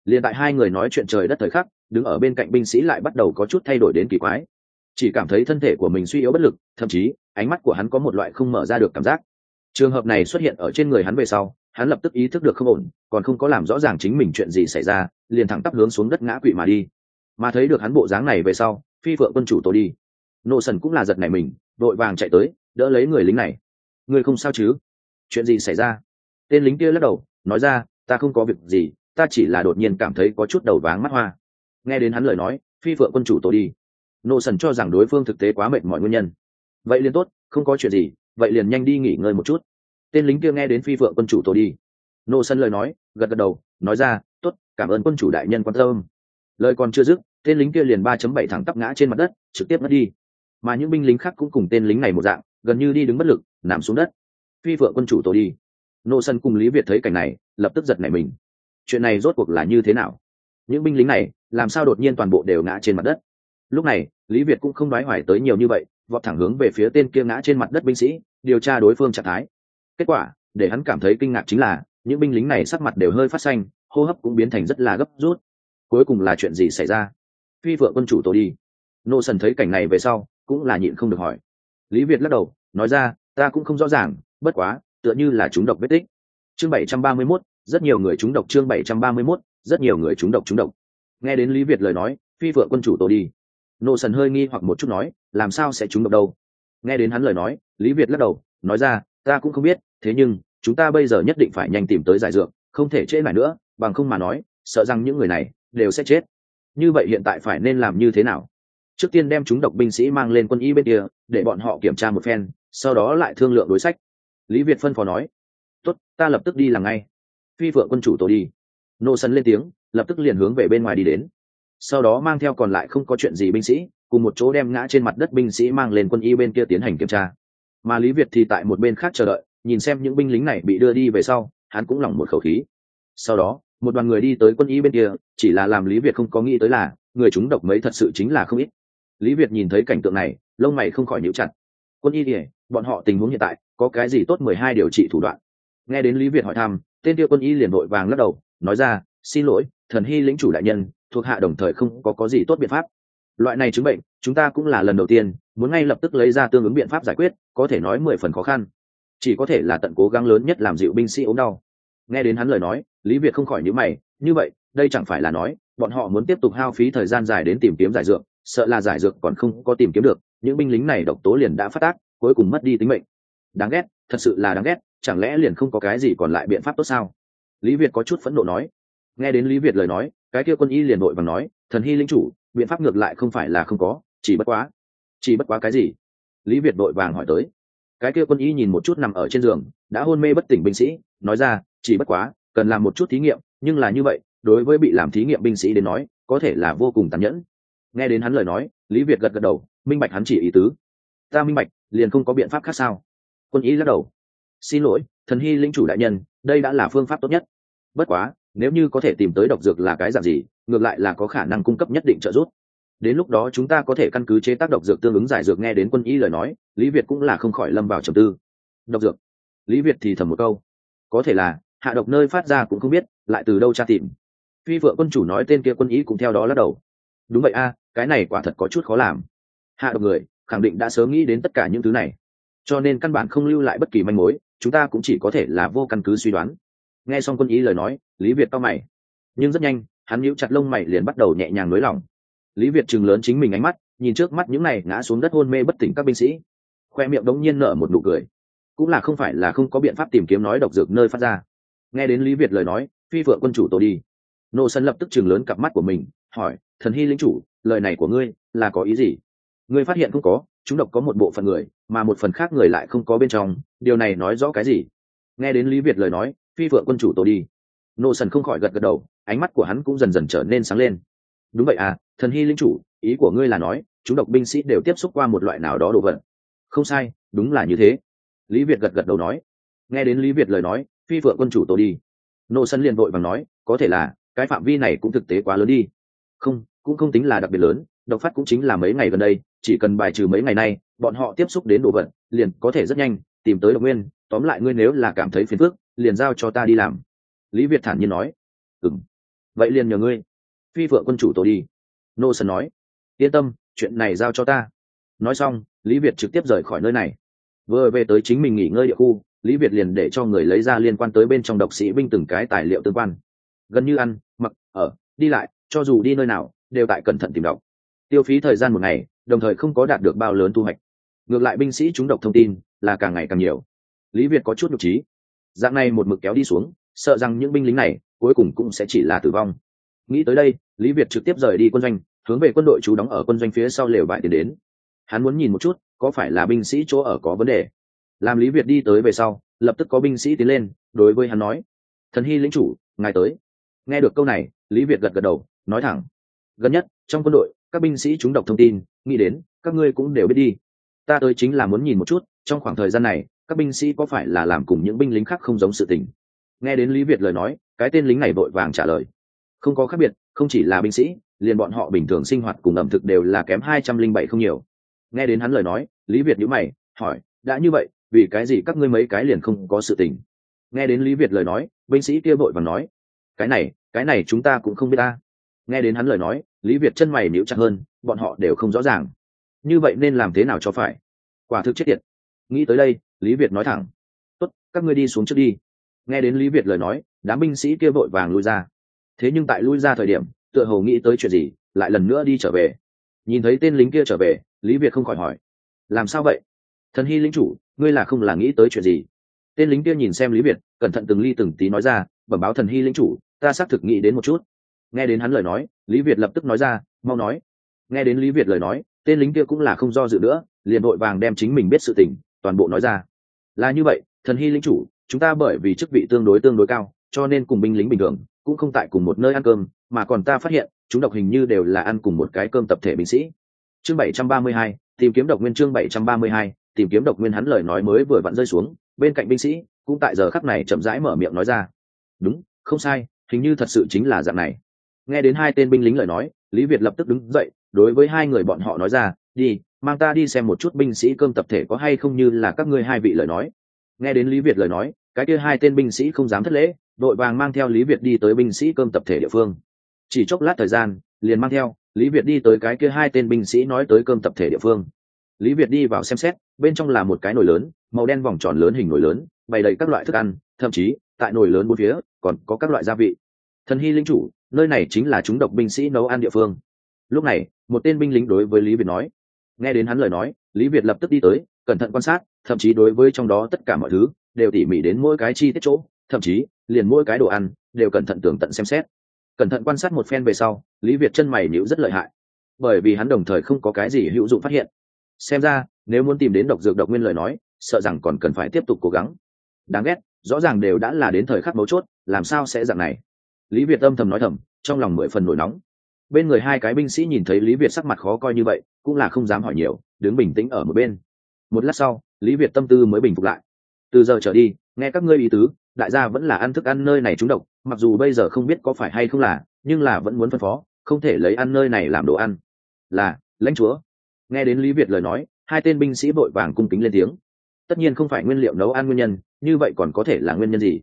Liền tại hai người nói chuyện trời đất thời khắc, đứng ở bên cạnh binh sĩ lại bắt đầu có chút thay đổi đến kỳ quái. Chỉ cảm thấy thân thể của mình suy yếu bất lực, thậm chí ánh mắt của hắn có một loại không mở ra được cảm giác. Trường hợp này xuất hiện ở trên người hắn về sau hắn lập tức ý thức được không ổn, còn không có làm rõ ràng chính mình chuyện gì xảy ra, liền thẳng tắp hướng xuống đất ngã quỵ mà đi. Mà thấy được hắn bộ dáng này về sau, phi vợ quân chủ tôi đi. Nộ sần cũng là giật này mình, vội vàng chạy tới, đỡ lấy người lính này. Người không sao chứ? Chuyện gì xảy ra? Tên lính kia lắc đầu, nói ra, ta không có việc gì, ta chỉ là đột nhiên cảm thấy có chút đầu váng mắt hoa. Nghe đến hắn lời nói, phi vợ quân chủ tôi đi. Nộ sần cho rằng đối phương thực tế quá mệt mọi nguyên nhân. Vậy liền tốt, không có chuyện gì, vậy liền nhanh đi nghỉ ngơi một chút tên lính kia nghe đến phi vợ quân chủ tôi đi. Nô sân lời nói, gật gật đầu, nói ra, tốt, cảm ơn quân chủ đại nhân quan tâm. Lời còn chưa dứt, tên lính kia liền ba chấm bảy thẳng tắp ngã trên mặt đất, trực tiếp mất đi. Mà những binh lính khác cũng cùng tên lính này một dạng, gần như đi đứng bất lực, nằm xuống đất. Phi vợ quân chủ tôi đi. Nô sân cùng lý việt thấy cảnh này, lập tức giật nảy mình. Chuyện này rốt cuộc là như thế nào? Những binh lính này, làm sao đột nhiên toàn bộ đều ngã trên mặt đất? Lúc này, lý việt cũng không nói hoài tới nhiều như vậy, vọt thẳng hướng về phía tên kia ngã trên mặt đất binh sĩ, điều tra đối phương trạng thái kết quả để hắn cảm thấy kinh ngạc chính là những binh lính này sắc mặt đều hơi phát xanh hô hấp cũng biến thành rất là gấp rút. Cuối cùng là chuyện gì xảy ra? Phi vợ quân chủ tôi đi. Nô sần thấy cảnh này về sau cũng là nhịn không được hỏi. Lý việt lắc đầu nói ra ta cũng không rõ ràng bất quá tựa như là chúng độc vết tích. Chương bảy trăm ba mươi 731, rất nhiều người chúng độc chương bảy trăm ba mươi 731, rất nhiều người chúng độc chúng độc. Nghe đến lý việt lời nói phi vợ quân chủ tôi đi. Nô sần hơi nghi hoặc một chút nói làm sao sẽ chúng độc đâu? Nghe đến hắn lời nói lý việt lắc đầu nói ra ta cũng không biết, thế nhưng, chúng ta bây giờ nhất định phải nhanh tìm tới giải dược, không thể trễ lại nữa, bằng không mà nói, sợ rằng những người này đều sẽ chết. Như vậy hiện tại phải nên làm như thế nào? Trước tiên đem chúng độc binh sĩ mang lên quân y bên kia, để bọn họ kiểm tra một phen, sau đó lại thương lượng đối sách. Lý việt phân phó nói, tốt, ta lập tức đi làm ngay. Phi vợ quân chủ tổ đi. Nô sân lên tiếng, lập tức liền hướng về bên ngoài đi đến. Sau đó mang theo còn lại không có chuyện gì binh sĩ, cùng một chỗ đem ngã trên mặt đất binh sĩ mang lên quân y bên kia tiến hành kiểm tra mà lý việt thì tại một bên khác chờ đợi nhìn xem những binh lính này bị đưa đi về sau hắn cũng lỏng một khẩu khí. Sau đó một đoàn người đi tới quân y bên kia chỉ là làm lý việt không có nghĩ tới là người chúng độc mấy thật sự chính là không ít. Lý việt nhìn thấy cảnh tượng này lông mày không khỏi nhíu chặt. Quân y kìa, bọn họ tình huống hiện tại có cái gì tốt mười hai điều trị thủ đoạn? Nghe đến lý việt hỏi thăm tên kia quân y liền vội vàng lắc đầu nói ra xin lỗi thần hy lĩnh chủ đại nhân thuộc hạ đồng thời không có có gì tốt biện pháp. Loại này chứng bệnh chúng ta cũng là lần đầu tiên muốn ngay lập tức lấy ra tương ứng biện pháp giải quyết, có thể nói mười phần khó khăn. Chỉ có thể là tận cố gắng lớn nhất làm dịu binh sĩ ốm đau. Nghe đến hắn lời nói, lý việt không khỏi nhíu mày, như vậy, đây chẳng phải là nói, bọn họ muốn tiếp tục hao phí thời gian dài đến tìm kiếm giải dược, sợ là giải dược còn không có tìm kiếm được, những binh lính này độc tố liền đã phát tác, cuối cùng mất đi tính mệnh. Đáng ghét, thật sự là đáng ghét, chẳng lẽ liền không có cái gì còn lại biện pháp tốt sao? Lý việt có chút phẫn nộ nói. Nghe đến lý việt lời nói, cái kia quân y liền nội và nói, thần hy linh chủ, biện pháp ngược lại không phải là không có, chỉ bất quá chỉ bất quá cái gì? Lý việt vội vàng hỏi tới. Cái kia quân y nhìn một chút nằm ở trên giường, đã hôn mê bất tỉnh binh sĩ, nói ra, chỉ bất quá, cần làm một chút thí nghiệm, nhưng là như vậy, đối với bị làm thí nghiệm binh sĩ đến nói, có thể là vô cùng tàn nhẫn. Nghe đến hắn lời nói, lý việt gật gật đầu, minh bạch hắn chỉ ý tứ. Ta minh bạch, liền không có biện pháp khác sao? Quân y lắc đầu. Xin lỗi, thần hy linh chủ đại nhân, đây đã là phương pháp tốt nhất. Bất quá, nếu như có thể tìm tới độc dược là cái dạng gì, ngược lại là có khả năng cung cấp nhất định trợ giúp đến lúc đó chúng ta có thể căn cứ chế tác độc dược tương ứng giải dược nghe đến quân y lời nói, lý việt cũng là không khỏi lâm vào trầm tư. Độc dược? Lý việt thì thầm một câu. Có thể là, hạ độc nơi phát ra cũng không biết, lại từ đâu tra tìm. Phi vợ quân chủ nói tên kia quân ý cũng theo đó lắc đầu. Đúng vậy a, cái này quả thật có chút khó làm. Hạ độc người, khẳng định đã sớm nghĩ đến tất cả những thứ này. Cho nên căn bản không lưu lại bất kỳ manh mối, chúng ta cũng chỉ có thể là vô căn cứ suy đoán. Nghe xong quân ý lời nói, lý việt to mày. Nhưng rất nhanh, hắn nhíu chặt lông mày liền bắt đầu nhẹ nhàng nới lỏng lý việt chừng lớn chính mình ánh mắt, nhìn trước mắt những này ngã xuống đất hôn mê bất tỉnh các binh sĩ. Khoe miệng đống nhiên nở một nụ cười. Cũng là không phải là không có biện pháp tìm kiếm nói độc dược nơi phát ra. Nghe đến lý việt lời nói, phi vợ quân chủ tổ đi. Nô sân lập tức chừng lớn cặp mắt của mình, hỏi, thần hy lính chủ, lời này của ngươi là có ý gì? Ngươi phát hiện không có, chúng độc có một bộ phận người, mà một phần khác người lại không có bên trong, điều này nói rõ cái gì? Nghe đến lý việt lời nói, phi vợ quân chủ tổ đi. Nô Sân không khỏi gật gật đầu, ánh mắt của hắn cũng dần dần trở nên sáng lên. Đúng vậy à thần hy linh chủ, ý của ngươi là nói, chúng độc binh sĩ đều tiếp xúc qua một loại nào đó đồ vật. Không sai, đúng là như thế. Lý việt gật gật đầu nói. Nghe đến lý việt lời nói, phi phượng quân chủ tổ đi. Nô sân liền vội và nói, có thể là, cái phạm vi này cũng thực tế quá lớn đi. Không, cũng không tính là đặc biệt lớn, độc phát cũng chính là mấy ngày gần đây, chỉ cần bài trừ mấy ngày nay, bọn họ tiếp xúc đến đồ vật, liền có thể rất nhanh, tìm tới độc nguyên. Tóm lại ngươi nếu là cảm thấy phiền phức, liền giao cho ta đi làm. Lý việt thản nhiên nói. Ừng vậy liền nhờ ngươi. Phi phượng quân chủ tổ đi nô sơn nói, yên tâm, chuyện này giao cho ta. Nói xong, lý việt trực tiếp rời khỏi nơi này. Vừa về tới chính mình nghỉ ngơi địa khu, lý việt liền để cho người lấy ra liên quan tới bên trong độc sĩ binh từng cái tài liệu tương quan. Gần như ăn, mặc, ở, đi lại, cho dù đi nơi nào, đều tại cẩn thận tìm đọc. Tiêu phí thời gian một ngày, đồng thời không có đạt được bao lớn thu hoạch. Ngược lại binh sĩ trúng độc thông tin, là càng ngày càng nhiều. Lý việt có chút nhục trí. Dạng này một mực kéo đi xuống, sợ rằng những binh lính này, cuối cùng cũng sẽ chỉ là tử vong nghĩ tới đây, lý việt trực tiếp rời đi quân doanh, hướng về quân đội trú đóng ở quân doanh phía sau lều vải tiến đến. Hắn muốn nhìn một chút, có phải là binh sĩ chỗ ở có vấn đề. Làm lý việt đi tới về sau, lập tức có binh sĩ tiến lên, đối với hắn nói, thần hy lĩnh chủ, ngài tới. Nghe được câu này, lý việt gật gật đầu, nói thẳng, gần nhất, trong quân đội, các binh sĩ chúng độc thông tin, nghĩ đến, các ngươi cũng đều biết đi. Ta tới chính là muốn nhìn một chút, trong khoảng thời gian này, các binh sĩ có phải là làm cùng những binh lính khác không giống sự tình. Nghe đến lý việt lời nói, cái tên lính này vội vàng trả lời không có khác biệt, không chỉ là binh sĩ, liền bọn họ bình thường sinh hoạt cùng ẩm thực đều là kém hai trăm linh bảy không nhiều. Nghe đến hắn lời nói, lý việt nhữ mày, hỏi, đã như vậy, vì cái gì các ngươi mấy cái liền không có sự tình? Nghe đến lý việt lời nói, binh sĩ kia vội và nói, cái này cái này chúng ta cũng không biết ta. Nghe đến hắn lời nói, lý việt chân mày níu chặt hơn, bọn họ đều không rõ ràng. Như vậy nên làm thế nào cho phải? Quả thực chết tiệt. Nghĩ tới đây, lý việt nói thẳng, tốt, các ngươi đi xuống trước đi. Nghe đến lý việt lời nói, đám binh sĩ kia vội vàng lui ra thế nhưng tại lui ra thời điểm, tựa hồ nghĩ tới chuyện gì, lại lần nữa đi trở về. Nhìn thấy tên lính kia trở về, lý việt không khỏi hỏi, làm sao vậy? Thần hy lính chủ, ngươi là không là nghĩ tới chuyện gì? Tên lính kia nhìn xem lý việt, cẩn thận từng ly từng tí nói ra, bẩm báo thần hy lính chủ, ta xác thực nghĩ đến một chút. Nghe đến hắn lời nói, lý việt lập tức nói ra, mau nói. Nghe đến lý việt lời nói, tên lính kia cũng là không do dự nữa, liền vội vàng đem chính mình biết sự tình, toàn bộ nói ra. Là như vậy, thần hy lính chủ, chúng ta bởi vì chức vị tương đối tương đối cao, cho nên cùng binh lính bình thường cũng không tại cùng một nơi ăn cơm mà còn ta phát hiện chúng độc hình như đều là ăn cùng một cái cơm tập thể binh sĩ. Chương 732, tìm kiếm độc nguyên chương 732, tìm kiếm độc nguyên hắn lời nói mới vừa vặn rơi xuống bên cạnh binh sĩ cũng tại giờ khắc này chậm rãi mở miệng nói ra. Đúng không sai hình như thật sự chính là dạng này. Nghe đến hai tên binh lính lời nói lý việt lập tức đứng dậy đối với hai người bọn họ nói ra đi mang ta đi xem một chút binh sĩ cơm tập thể có hay không như là các ngươi hai vị lời nói. Nghe đến lý việt lời nói cái kia hai tên binh sĩ không dám thất lễ, đội vàng mang theo lý việt đi tới binh sĩ cơm tập thể địa phương. Chỉ chốc lát thời gian, liền mang theo, lý việt đi tới cái kia hai tên binh sĩ nói tới cơm tập thể địa phương. Lý việt đi vào xem xét, bên trong là một cái nồi lớn, màu đen vòng tròn lớn hình nồi lớn, bày đầy các loại thức ăn, thậm chí, tại nồi lớn bốn phía, còn có các loại gia vị. Thần hy linh chủ, nơi này chính là chúng độc binh sĩ nấu ăn địa phương. Lúc này, một tên binh lính đối với lý việt nói. Nghe đến hắn lời nói, lý việt lập tức đi tới, cẩn thận quan sát, thậm chí đối với trong đó tất cả mọi thứ đều tỉ mỉ đến mỗi cái chi tiết chỗ, thậm chí, liền mỗi cái đồ ăn, đều cẩn thận tường tận xem xét. Cẩn thận quan sát một phen về sau, lý việt chân mày nhữ rất lợi hại. Bởi vì hắn đồng thời không có cái gì hữu dụng phát hiện. Xem ra, nếu muốn tìm đến độc dược độc nguyên lời nói, sợ rằng còn cần phải tiếp tục cố gắng. Đáng ghét, rõ ràng đều đã là đến thời khắc mấu chốt, làm sao sẽ dạng này? Lý việt âm thầm nói thầm, trong lòng mười phần nổi nóng. Bên người hai cái binh sĩ nhìn thấy lý việt sắc mặt khó coi như vậy, cũng là không dám hỏi nhiều, đứng bình tĩnh ở một bên. Một lát sau, lý việt tâm tư mới bình phục lại từ giờ trở đi, nghe các ngươi ý tứ, đại gia vẫn là ăn thức ăn nơi này trúng độc, mặc dù bây giờ không biết có phải hay không là, nhưng là vẫn muốn phân phó, không thể lấy ăn nơi này làm đồ ăn. Là, lãnh chúa. Nghe đến lý việt lời nói, hai tên binh sĩ vội vàng cung kính lên tiếng. Tất nhiên không phải nguyên liệu nấu ăn nguyên nhân, như vậy còn có thể là nguyên nhân gì?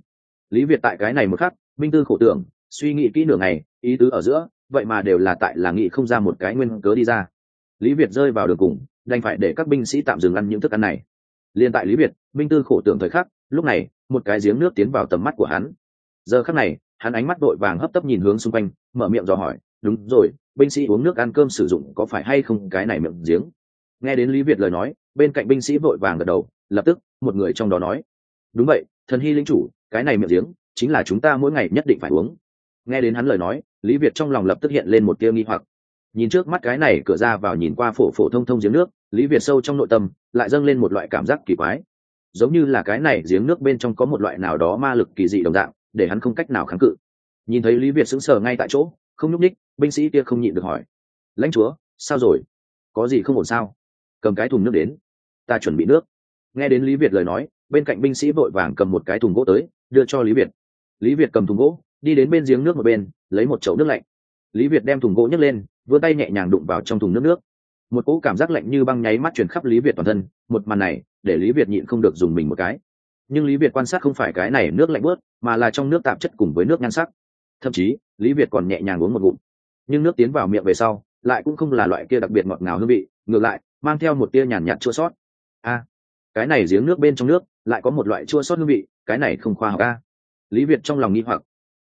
Lý việt tại cái này một khắc minh tư khổ tưởng, suy nghĩ kỹ nửa ngày, ý tứ ở giữa, vậy mà đều là tại là nghĩ không ra một cái nguyên cớ đi ra. Lý việt rơi vào đường cùng, đành phải để các binh sĩ tạm dừng ăn những thức ăn này liên tại lý việt minh tư khổ tưởng thời khắc, lúc này, một cái giếng nước tiến vào tầm mắt của hắn. Giờ khắc này, hắn ánh mắt đội vàng hấp tấp nhìn hướng xung quanh, mở miệng dò hỏi, đúng rồi, binh sĩ uống nước ăn cơm sử dụng có phải hay không cái này miệng giếng? Nghe đến lý việt lời nói, bên cạnh binh sĩ vội vàng gật đầu, lập tức, một người trong đó nói, đúng vậy, thần hy linh chủ, cái này miệng giếng, chính là chúng ta mỗi ngày nhất định phải uống. Nghe đến hắn lời nói, lý việt trong lòng lập tức hiện lên một tia nghi hoặc nhìn trước mắt cái này cửa ra vào nhìn qua phổ phổ thông thông giếng nước, lý việt sâu trong nội tâm lại dâng lên một loại cảm giác kỳ quái. Giống như là cái này giếng nước bên trong có một loại nào đó ma lực kỳ dị đồng dạng, để hắn không cách nào kháng cự. Nhìn thấy lý việt sững sờ ngay tại chỗ, không nhúc ních binh sĩ kia không nhịn được hỏi. Lãnh chúa, sao rồi? Có gì không ổn sao? Cầm cái thùng nước đến. Ta chuẩn bị nước. Nghe đến lý việt lời nói, bên cạnh binh sĩ vội vàng cầm một cái thùng gỗ tới, đưa cho lý việt. Lý việt cầm thùng gỗ, đi đến bên giếng nước một bên, lấy một chậu nước lạnh lý việt đem thùng gỗ nhấc lên, vươn tay nhẹ nhàng đụng vào trong thùng nước nước. Một cỗ cảm giác lạnh như băng nháy mắt chuyển khắp lý việt toàn thân, một màn này, để lý việt nhịn không được dùng mình một cái. Nhưng lý việt quan sát không phải cái này nước lạnh bớt, mà là trong nước tạp chất cùng với nước nhan sắc. Thậm chí, lý việt còn nhẹ nhàng uống một ngụm. Nhưng nước tiến vào miệng về sau, lại cũng không là loại kia đặc biệt ngọt ngào hương vị, ngược lại, mang theo một tia nhàn nhạt chua sót. A, cái này giếng nước bên trong nước, lại có một loại chua sót hương vị, cái này không khoa học a. Lý việt trong lòng nghi hoặc.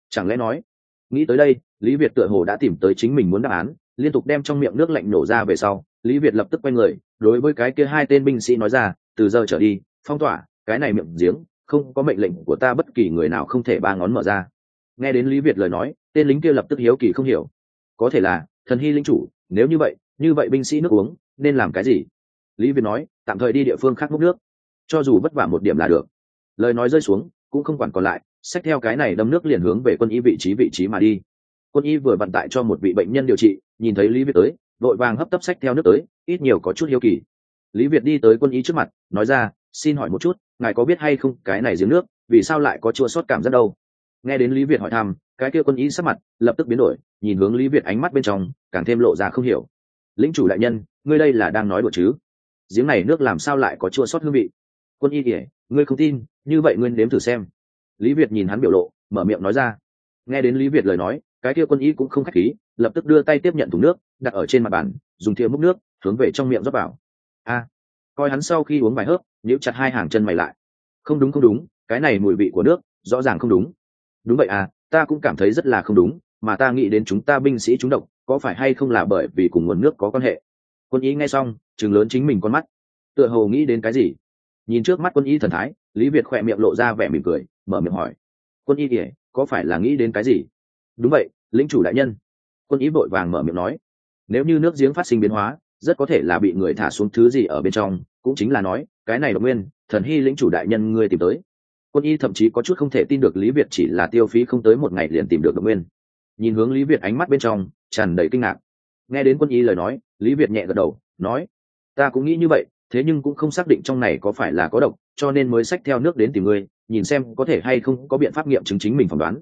Chẳng lẽ nói nghĩ tới đây, lý việt tựa hồ đã tìm tới chính mình muốn đáp án, liên tục đem trong miệng nước lạnh nổ ra về sau, lý việt lập tức quay người, đối với cái kia hai tên binh sĩ nói ra, từ giờ trở đi, phong tỏa, cái này miệng giếng, không có mệnh lệnh của ta bất kỳ người nào không thể ba ngón mở ra. Nghe đến lý việt lời nói, tên lính kia lập tức hiếu kỳ không hiểu. Có thể là, thần hy linh chủ, nếu như vậy như vậy binh sĩ nước uống, nên làm cái gì? Lý việt nói, tạm thời đi địa phương khác múc nước, cho dù vất vả một điểm là được. Lời nói rơi xuống, cũng không quản còn lại xách theo cái này đâm nước liền hướng về quân y vị trí vị trí mà đi. Quân y vừa vận tại cho một vị bệnh nhân điều trị, nhìn thấy lý việt tới, vội vàng hấp tấp xách theo nước tới, ít nhiều có chút hiếu kỳ. Lý việt đi tới quân y trước mặt, nói ra, xin hỏi một chút, ngài có biết hay không cái này giếng nước, vì sao lại có chua sót cảm giác đâu? Nghe đến lý việt hỏi thăm, cái kia quân y sắc mặt lập tức biến đổi, nhìn hướng lý việt ánh mắt bên trong càng thêm lộ ra không hiểu. Lính chủ đại nhân, ngươi đây là đang nói đùa chứ? Giếng này nước làm sao lại có chua sót hương vị? Quân y kể, ngươi không tin, như vậy ngươi nếm thử xem lý việt nhìn hắn biểu lộ, mở miệng nói ra. Nghe đến lý việt lời nói, cái kia quân y cũng không k h á c h khí, lập tức đưa tay tiếp nhận thùng nước, đặt ở trên mặt bàn, dùng thìa múc nước, hướng về trong miệng rót vào. A! Coi hắn sau khi uống vài hớp, nhíu chặt hai hàng chân mày lại. Không đúng không đúng, cái này mùi vị của nước, rõ ràng không đúng. Đúng vậy à ta cũng cảm thấy rất là không đúng, mà ta nghĩ đến chúng ta binh sĩ chúng độc, có phải hay không là bởi vì cùng nguồn nước có quan hệ? Quân y nghe xong chừng lớn chính mình con mắt. Tựa hồ nghĩ đến cái gì? Nhìn trước mắt quân y thần thái lý việt khỏe miệng lộ ra vẻ mỉm cười, mở miệng hỏi. Quân y kể có phải là nghĩ đến cái gì? Đúng vậy lính chủ đại nhân. Quân y vội vàng mở miệng nói. Nếu như nước giếng phát sinh biến hóa, rất có thể là bị người thả xuống thứ gì ở bên trong, cũng chính là nói, cái này độc nguyên, thần hy lĩnh chủ đại nhân ngươi tìm tới. Quân y thậm chí có chút không thể tin được lý việt chỉ là tiêu phí không tới một ngày liền tìm được độc nguyên. Nhìn hướng lý việt ánh mắt bên trong, tràn đầy kinh ngạc. Nghe đến quân y lời nói, lý việt nhẹ gật đầu, nói, ta cũng nghĩ như vậy, thế nhưng cũng không xác định trong này có phải là có độc cho nên mới xách theo nước đến tìm ngươi, nhìn xem có thể hay không có biện pháp nghiệm chứng chính mình phỏng đoán.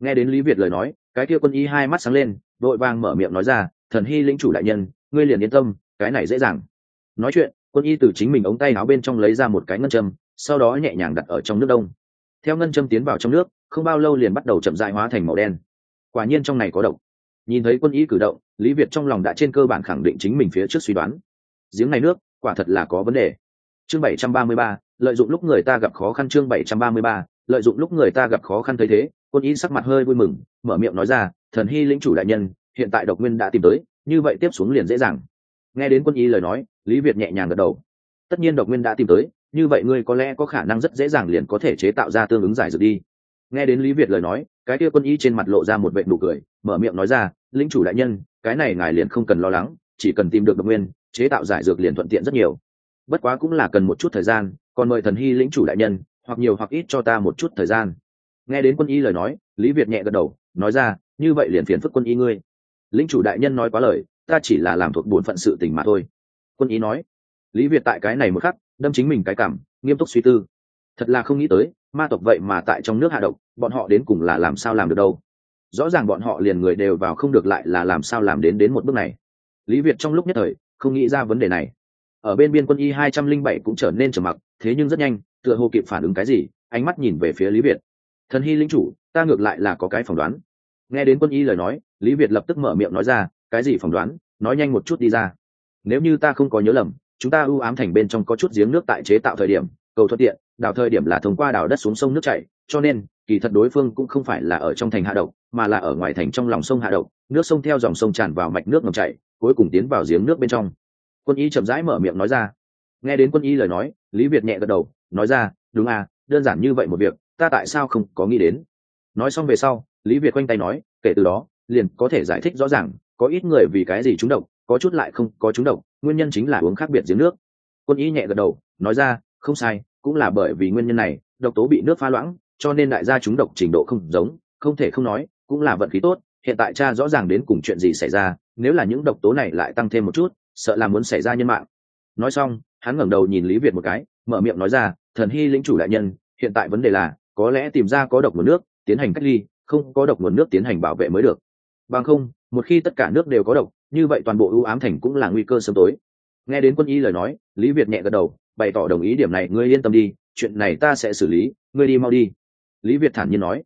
Nghe đến lý việt lời nói, cái kia quân y hai mắt sáng lên vội vàng mở miệng nói ra, thần hy lĩnh chủ đại nhân, ngươi liền yên tâm, cái này dễ dàng. Nói chuyện, quân y từ chính mình ống tay áo bên trong lấy ra một cái ngân châm, sau đó nhẹ nhàng đặt ở trong nước đông. Theo ngân châm tiến vào trong nước, không bao lâu liền bắt đầu chậm dại hóa thành màu đen. Quả nhiên trong này có độc. Nhìn thấy quân y cử động, lý việt trong lòng đã trên cơ bản khẳng định chính mình phía trước suy đoán. Giếng này nước, quả thật là có vấn đề. Chương bảy trăm ba mươi ba lợi dụng lúc người ta gặp khó khăn chương bảy trăm ba mươi ba, lợi dụng lúc người ta gặp khó khăn thấy thế, quân y sắc mặt hơi vui mừng, mở miệng nói ra, thần hy lĩnh chủ đại nhân, hiện tại độc nguyên đã tìm tới, như vậy tiếp xuống liền dễ dàng. Nghe đến quân y lời nói, lý việt nhẹ nhàng gật đầu. Tất nhiên độc nguyên đã tìm tới, như vậy ngươi có lẽ có khả năng rất dễ dàng liền có thể chế tạo ra tương ứng giải dược đi. Nghe đến lý việt lời nói, cái kia quân y trên mặt lộ ra một vệ nụ cười, mở miệng nói ra lính chủ đại nhân, cái này ngài liền không cần lo lắng, chỉ cần tìm được độc nguyên, chế tạo giải dược liền thuận tiện rất nhiều. Bất quá cũng là cần một chút thời gian còn mời thần hy lĩnh chủ đại nhân, hoặc nhiều hoặc ít cho ta một chút thời gian. Nghe đến quân y lời nói, lý việt nhẹ gật đầu, nói ra, như vậy liền phiền phức quân y ngươi. Lĩnh chủ đại nhân nói quá lời, ta chỉ là làm thuộc bổn phận sự tình mà thôi. Quân y nói, lý việt tại cái này một khắc, đâm chính mình cái cảm, nghiêm túc suy tư. Thật là không nghĩ tới, ma tộc vậy mà tại trong nước hạ độc, bọn họ đến cùng là làm sao làm được đâu? Rõ ràng bọn họ liền người đều vào không được lại là làm sao làm đến đến một bước này. Lý việt trong lúc nhất thời, không nghĩ ra vấn đề này ở bên biên quân y hai trăm linh bảy cũng trở nên trầm mặc, thế nhưng rất nhanh, tựa hồ kịp phản ứng cái gì, ánh mắt nhìn về phía lý việt. Thần hy linh chủ, ta ngược lại là có cái phỏng đoán. Nghe đến quân y lời nói, lý việt lập tức mở miệng nói ra, cái gì phỏng đoán, nói nhanh một chút đi ra. Nếu như ta không có nhớ lầm, chúng ta ưu ám thành bên trong có chút giếng nước tại chế tạo thời điểm, cầu thuận tiện đào thời điểm là thông qua đào đất xuống sông nước chảy, cho nên, kỳ thật đối phương cũng không phải là ở trong thành hạ độc, mà là ở ngoài thành trong lòng sông hạ độc, nước sông theo dòng sông tràn vào mạch nước ngầm chảy, cuối cùng tiến vào giếng nước bên trong quân y chậm rãi mở miệng nói ra. Nghe đến quân y lời nói, lý việt nhẹ gật đầu, nói ra, đúng à đơn giản như vậy một việc, ta tại sao không có nghĩ đến? Nói xong về sau, lý việt quanh tay nói, kể từ đó, liền có thể giải thích rõ ràng, có ít người vì cái gì trúng độc, có chút lại không có trúng độc, nguyên nhân chính là uống khác biệt giếng nước. Quân y nhẹ gật đầu, nói ra, không sai, cũng là bởi vì nguyên nhân này, độc tố bị nước pha loãng, cho nên đại gia trúng độc trình độ không giống, không thể không nói, cũng là vận khí tốt, hiện tại cha rõ ràng đến cùng chuyện gì xảy ra, nếu là những độc tố này lại tăng thêm một chút sợ là muốn xảy ra nhân mạng. Nói xong, hắn ngẩng đầu nhìn lý việt một cái, mở miệng nói ra, thần hy lĩnh chủ đại nhân, hiện tại vấn đề là, có lẽ tìm ra có độc nguồn nước, tiến hành cách ly, không có độc nguồn nước tiến hành bảo vệ mới được. Bằng không, một khi tất cả nước đều có độc, như vậy toàn bộ ưu ám thành cũng là nguy cơ sớm tối. Nghe đến quân y lời nói, lý việt nhẹ gật đầu, bày tỏ đồng ý điểm này, ngươi yên tâm đi, chuyện này ta sẽ xử lý, ngươi đi mau đi. Lý việt thản nhiên nói,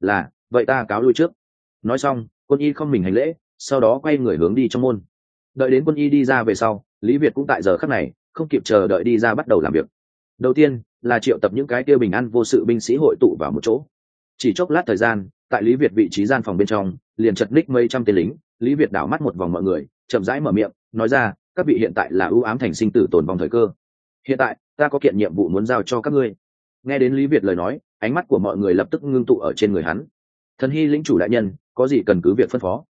là, vậy ta cáo lui trước. Nói xong, quân y không mình hành lễ, sau đó quay người hướng đi trong môn đợi đến quân y đi ra về sau, lý việt cũng tại giờ khắc này, không kịp chờ đợi đi ra bắt đầu làm việc. Đầu tiên là triệu tập những cái tiêu bình an vô sự binh sĩ hội tụ vào một chỗ. Chỉ chốc lát thời gian, tại lý việt vị trí gian phòng bên trong, liền chật ních mấy trăm tên lính, lý việt đảo mắt một vòng mọi người, chậm rãi mở miệng, nói ra, các vị hiện tại là ưu ám thành sinh tử tồn vòng thời cơ. Hiện tại, ta có kiện nhiệm vụ muốn giao cho các ngươi. Nghe đến lý việt lời nói, ánh mắt của mọi người lập tức ngưng tụ ở trên người hắn. Thần hy lĩnh chủ đại nhân, có gì cần cứ việc phân phó.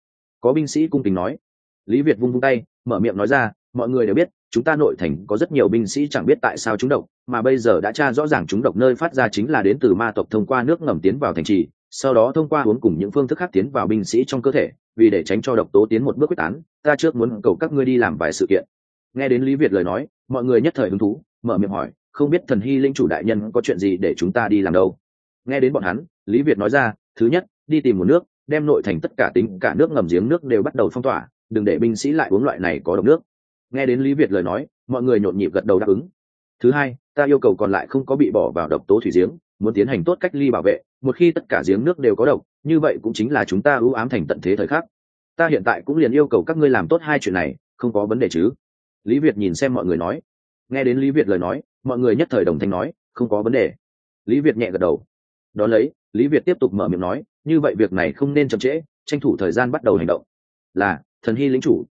Có binh sĩ cung tình nói lý việt vung vung tay, mở miệng nói ra, mọi người đều biết, chúng ta nội thành có rất nhiều binh sĩ chẳng biết tại sao chúng độc, mà bây giờ đã tra rõ ràng chúng độc nơi phát ra chính là đến từ ma tộc thông qua nước ngầm tiến vào thành trì, sau đó thông qua uống cùng những phương thức khác tiến vào binh sĩ trong cơ thể, vì để tránh cho độc tố tiến một bước quyết tán, ta trước muốn cầu các ngươi đi làm vài sự kiện. Nghe đến lý việt lời nói, mọi người nhất thời hứng thú, mở miệng hỏi, không biết thần hy linh chủ đại nhân có chuyện gì để chúng ta đi làm đâu? Nghe đến bọn hắn, lý việt nói ra, thứ nhất, đi tìm một nước, đem nội thành tất cả tính cả nước ngầm giếng nước đều bắt đầu phong tỏa đừng để binh sĩ lại uống loại này có độc nước. Nghe đến lý việt lời nói, mọi người nhộn nhịp gật đầu đáp ứng. Thứ hai, ta yêu cầu còn lại không có bị bỏ vào độc tố thủy giếng, muốn tiến hành tốt cách ly bảo vệ, một khi tất cả giếng nước đều có độc, như vậy cũng chính là chúng ta ưu ám thành tận thế thời khắc. Ta hiện tại cũng liền yêu cầu các ngươi làm tốt hai chuyện này, không có vấn đề chứ? Lý việt nhìn xem mọi người nói. Nghe đến lý việt lời nói, mọi người nhất thời đồng thanh nói, không có vấn đề. Lý việt nhẹ gật đầu. Đ ó lấy, lý việt tiếp tục mở miệng nói, như vậy việc này không nên chậm trễ, tranh thủ thời gian bắt đầu hành động. Là thần hy lính chủ.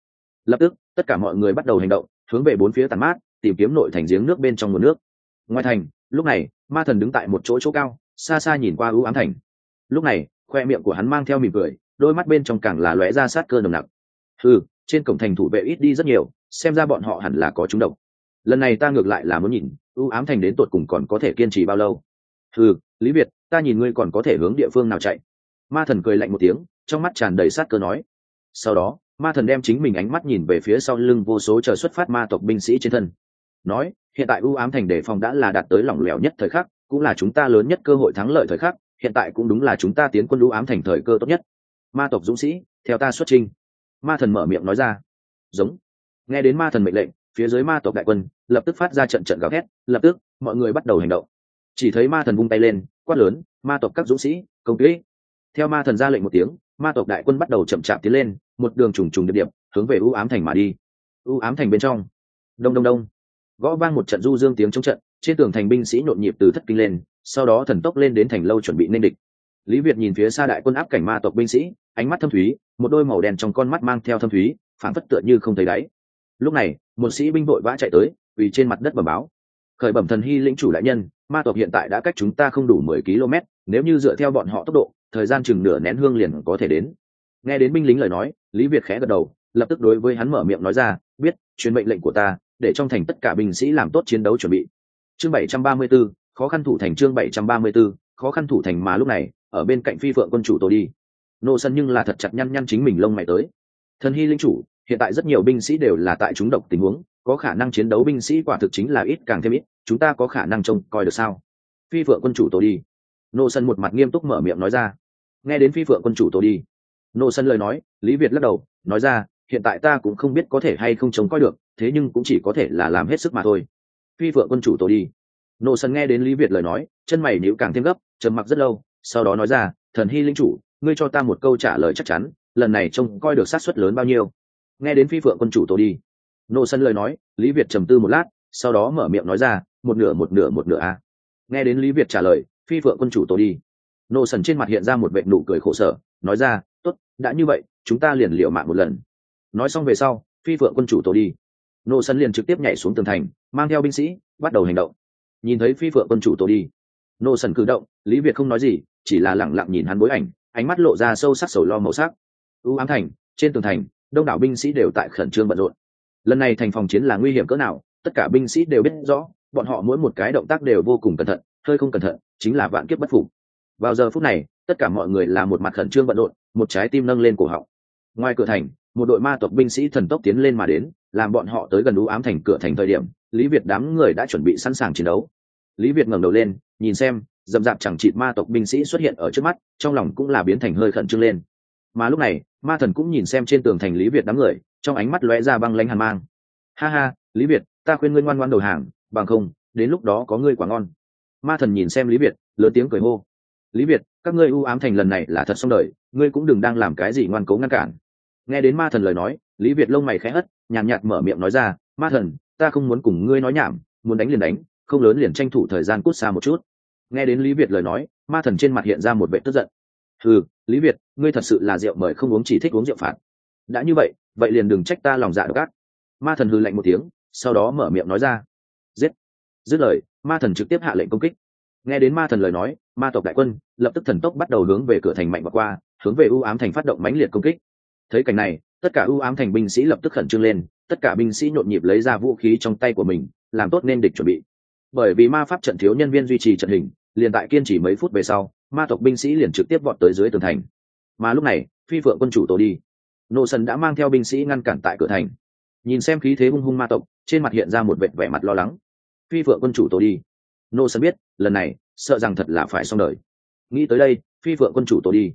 Lập tức, tất cả mọi người bắt đầu hành động, hướng về bốn phía tàn mát, tìm kiếm nội thành giếng nước bên trong nguồn nước. Ngoài thành, lúc này, ma thần đứng tại một chỗ chỗ cao, xa xa nhìn qua ưu ám thành. Lúc này, khoe miệng của hắn mang theo mỉm cười, đôi mắt bên trong càng là lóe ra sát cơ nồng nặc. Ừ trên cổng thành thủ vệ ít đi rất nhiều, xem ra bọn họ hẳn là có chúng độc. Lần này ta ngược lại là muốn nhìn, ưu ám thành đến tột cùng còn có thể kiên trì bao lâu. Ừ lý việt, ta nhìn ngươi còn có thể hướng địa phương nào chạy? Ma thần cười lạnh một tiếng, trong mắt tràn đầy sát cơ nói. Sau đó ma thần đem chính mình ánh mắt nhìn về phía sau lưng vô số chờ xuất phát ma tộc binh sĩ trên thân. Nói, hiện tại ưu ám thành đề phòng đã là đạt tới lỏng lẻo nhất thời khắc, cũng là chúng ta lớn nhất cơ hội thắng lợi thời khắc, hiện tại cũng đúng là chúng ta tiến quân ưu ám thành thời cơ tốt nhất. Ma tộc dũng sĩ, theo ta xuất trình. ma thần mở miệng nói ra. Giống. Nghe đến ma thần mệnh lệnh, phía dưới ma tộc đại quân, lập tức phát ra trận trận gào thét, lập tức, mọi người bắt đầu hành động. Chỉ thấy ma thần vung tay lên, quát lớn, ma tộc các dũng sĩ, công kỹ theo ma thần ra lệnh một tiếng, ma tộc đại quân bắt đầu chậm chạp tiến lên một đường trùng trùng điệp điệp, hướng về ưu ám thành mà đi. Ưu ám thành bên trong. Đông đông đông. Gõ vang một trận du dương tiếng trong trận, trên tường thành binh sĩ nhộn nhịp từ thất kinh lên, sau đó thần tốc lên đến thành lâu chuẩn bị nên địch. Lý việt nhìn phía xa đại quân áp cảnh ma tộc binh sĩ, ánh mắt thâm thúy, một đôi màu đen trong con mắt mang theo thâm thúy phản phất tựa như không thấy đáy. Lúc này, một sĩ binh vội vã chạy tới vì trên mặt đất bẩm báo. Khởi bẩm thần hy lĩnh chủ đại nhân, ma tộc hiện tại đã cách chúng ta không đủ mười km nếu như dựa theo bọn họ tốc độ, thời gian chừng nửa nén hương liền có thể đến. Nghe đến binh lính lời nói lý việt khẽ gật đầu lập tức đối với hắn mở miệng nói ra biết truyền mệnh lệnh của ta để trong thành tất cả binh sĩ làm tốt chiến đấu chuẩn bị. Chương 734, khó khăn thủ thành chương 734, khó khăn thủ thành mà lúc này ở bên cạnh phi phượng quân chủ tôi đi. Nô sân nhưng là thật chặt nhăn nhăn chính mình lông mày tới. Thần hy linh chủ hiện tại rất nhiều binh sĩ đều là tại chúng độc tình huống có khả năng chiến đấu binh sĩ quả thực chính là ít càng thêm ít chúng ta có khả năng trông coi được sao? Phi phượng quân chủ tôi đi. Nô sân một mặt nghiêm túc mở miệng nói ra. Nghe đến phi phượng quân chủ tôi đi nô sân lời nói, lý việt lắc đầu, nói ra, hiện tại ta cũng không biết có thể hay không trông coi được, thế nhưng cũng chỉ có thể là làm hết sức mà thôi. Phi vợ quân chủ tôi đi. Nô sân nghe đến lý việt lời nói, chân mày níu càng thêm gấp, trầm mặc rất lâu, sau đó nói ra, thần hy linh chủ, ngươi cho ta một câu trả lời chắc chắn, lần này trông coi được sát suất lớn bao nhiêu? Nghe đến phi phượng quân chủ tôi đi, nô sân lời nói, lý việt trầm tư một lát, sau đó mở miệng nói ra, một nửa một nửa một nửa a. Nghe đến lý việt trả lời, phi phượng quân chủ tôi đi, nô sần trên mặt hiện ra một vệ nụ cười khổ sở, nói ra đã như vậy, chúng ta liền liệu mạng một lần. Nói xong về sau, phi phượng quân chủ tôi đi. Nô sân liền trực tiếp nhảy xuống tường thành, mang theo binh sĩ, bắt đầu hành động. Nhìn thấy phi phượng quân chủ tôi đi, nô sân cử động, lý việt không nói gì, chỉ là lẳng lặng nhìn hắn bối ảnh, ánh mắt lộ ra sâu sắc sầu lo màu sắc. Ưu ám thành, trên tường thành, đông đảo binh sĩ đều tại khẩn trương bận rộn. Lần này thành phòng chiến là nguy hiểm cỡ nào, tất cả binh sĩ đều biết rõ, bọn họ mỗi một cái động tác đều vô cùng cẩn thận, hơi không cẩn thận, chính là vạn kiếp bất phục. Vào giờ phút này, tất cả mọi người là một mặt khẩn trương bận rộn một trái tim nâng lên cổ họng. Ngoài cửa thành, một đội ma tộc binh sĩ thần tốc tiến lên mà đến, làm bọn họ tới gần đũ ám thành cửa thành thời điểm, lý việt đám người đã chuẩn bị sẵn sàng chiến đấu. Lý việt ngẩng đầu lên, nhìn xem, dậm dạp chẳng chịt ma tộc binh sĩ xuất hiện ở trước mắt, trong lòng cũng là biến thành hơi khẩn trương lên. Mà lúc này, ma thần cũng nhìn xem trên tường thành lý việt đám người, trong ánh mắt lóe ra băng lanh hàn mang. Ha ha, lý việt, ta khuyên ngươi ngoan ngoan đầu hàng, bằng không, đến lúc đó có ngươi quả ngon. Ma thần nhìn xem lý việt, lớn tiếng cười hô. Lý việt, các ngươi ưu ám thành lần này là thật xong đời ngươi cũng đừng đang làm cái gì ngoan cố ngăn cản. Nghe đến ma thần lời nói, lý việt lông mày khẽ hất, nhàn nhạt mở miệng nói ra, ma thần, ta không muốn cùng ngươi nói nhảm, muốn đánh liền đánh, không lớn liền tranh thủ thời gian cút xa một chút. Nghe đến lý việt lời nói, ma thần trên mặt hiện ra một vệ tức giận. Ừ lý việt, ngươi thật sự là rượu mời không uống chỉ thích uống rượu phạt. Đã như vậy vậy liền đừng trách ta lòng dạ độc ác. Ma thần hư lạnh một tiếng, sau đó mở miệng nói ra. Giết. Dứt lời, ma thần trực tiếp hạ lệnh công kích nghe đến ma thần lời nói, ma tộc đại quân lập tức thần tốc bắt đầu hướng về cửa thành mạnh và qua, hướng về ưu ám thành phát động mãnh liệt công kích. Thấy cảnh này, tất cả ưu ám thành binh sĩ lập tức khẩn trương lên, tất cả binh sĩ nhộn nhịp lấy ra vũ khí trong tay của mình, làm tốt nên địch chuẩn bị. Bởi vì ma pháp trận thiếu nhân viên duy trì trận hình, liền tại kiên trì mấy phút về sau, ma tộc binh sĩ liền trực tiếp vọt tới dưới tường thành. Mà lúc này, phi vợ quân chủ tổ đi. Nô sần đã mang theo binh sĩ ngăn cản tại cửa thành. Nhìn xem khí thế hung hung ma tộc, trên mặt hiện ra một vẻ vẻ mặt lo lắng. Phi vợ quân chủ tổ đi nô sân biết, lần này, sợ rằng thật là phải xong đời. Nghĩ tới đây, phi phượng quân chủ tổ đi.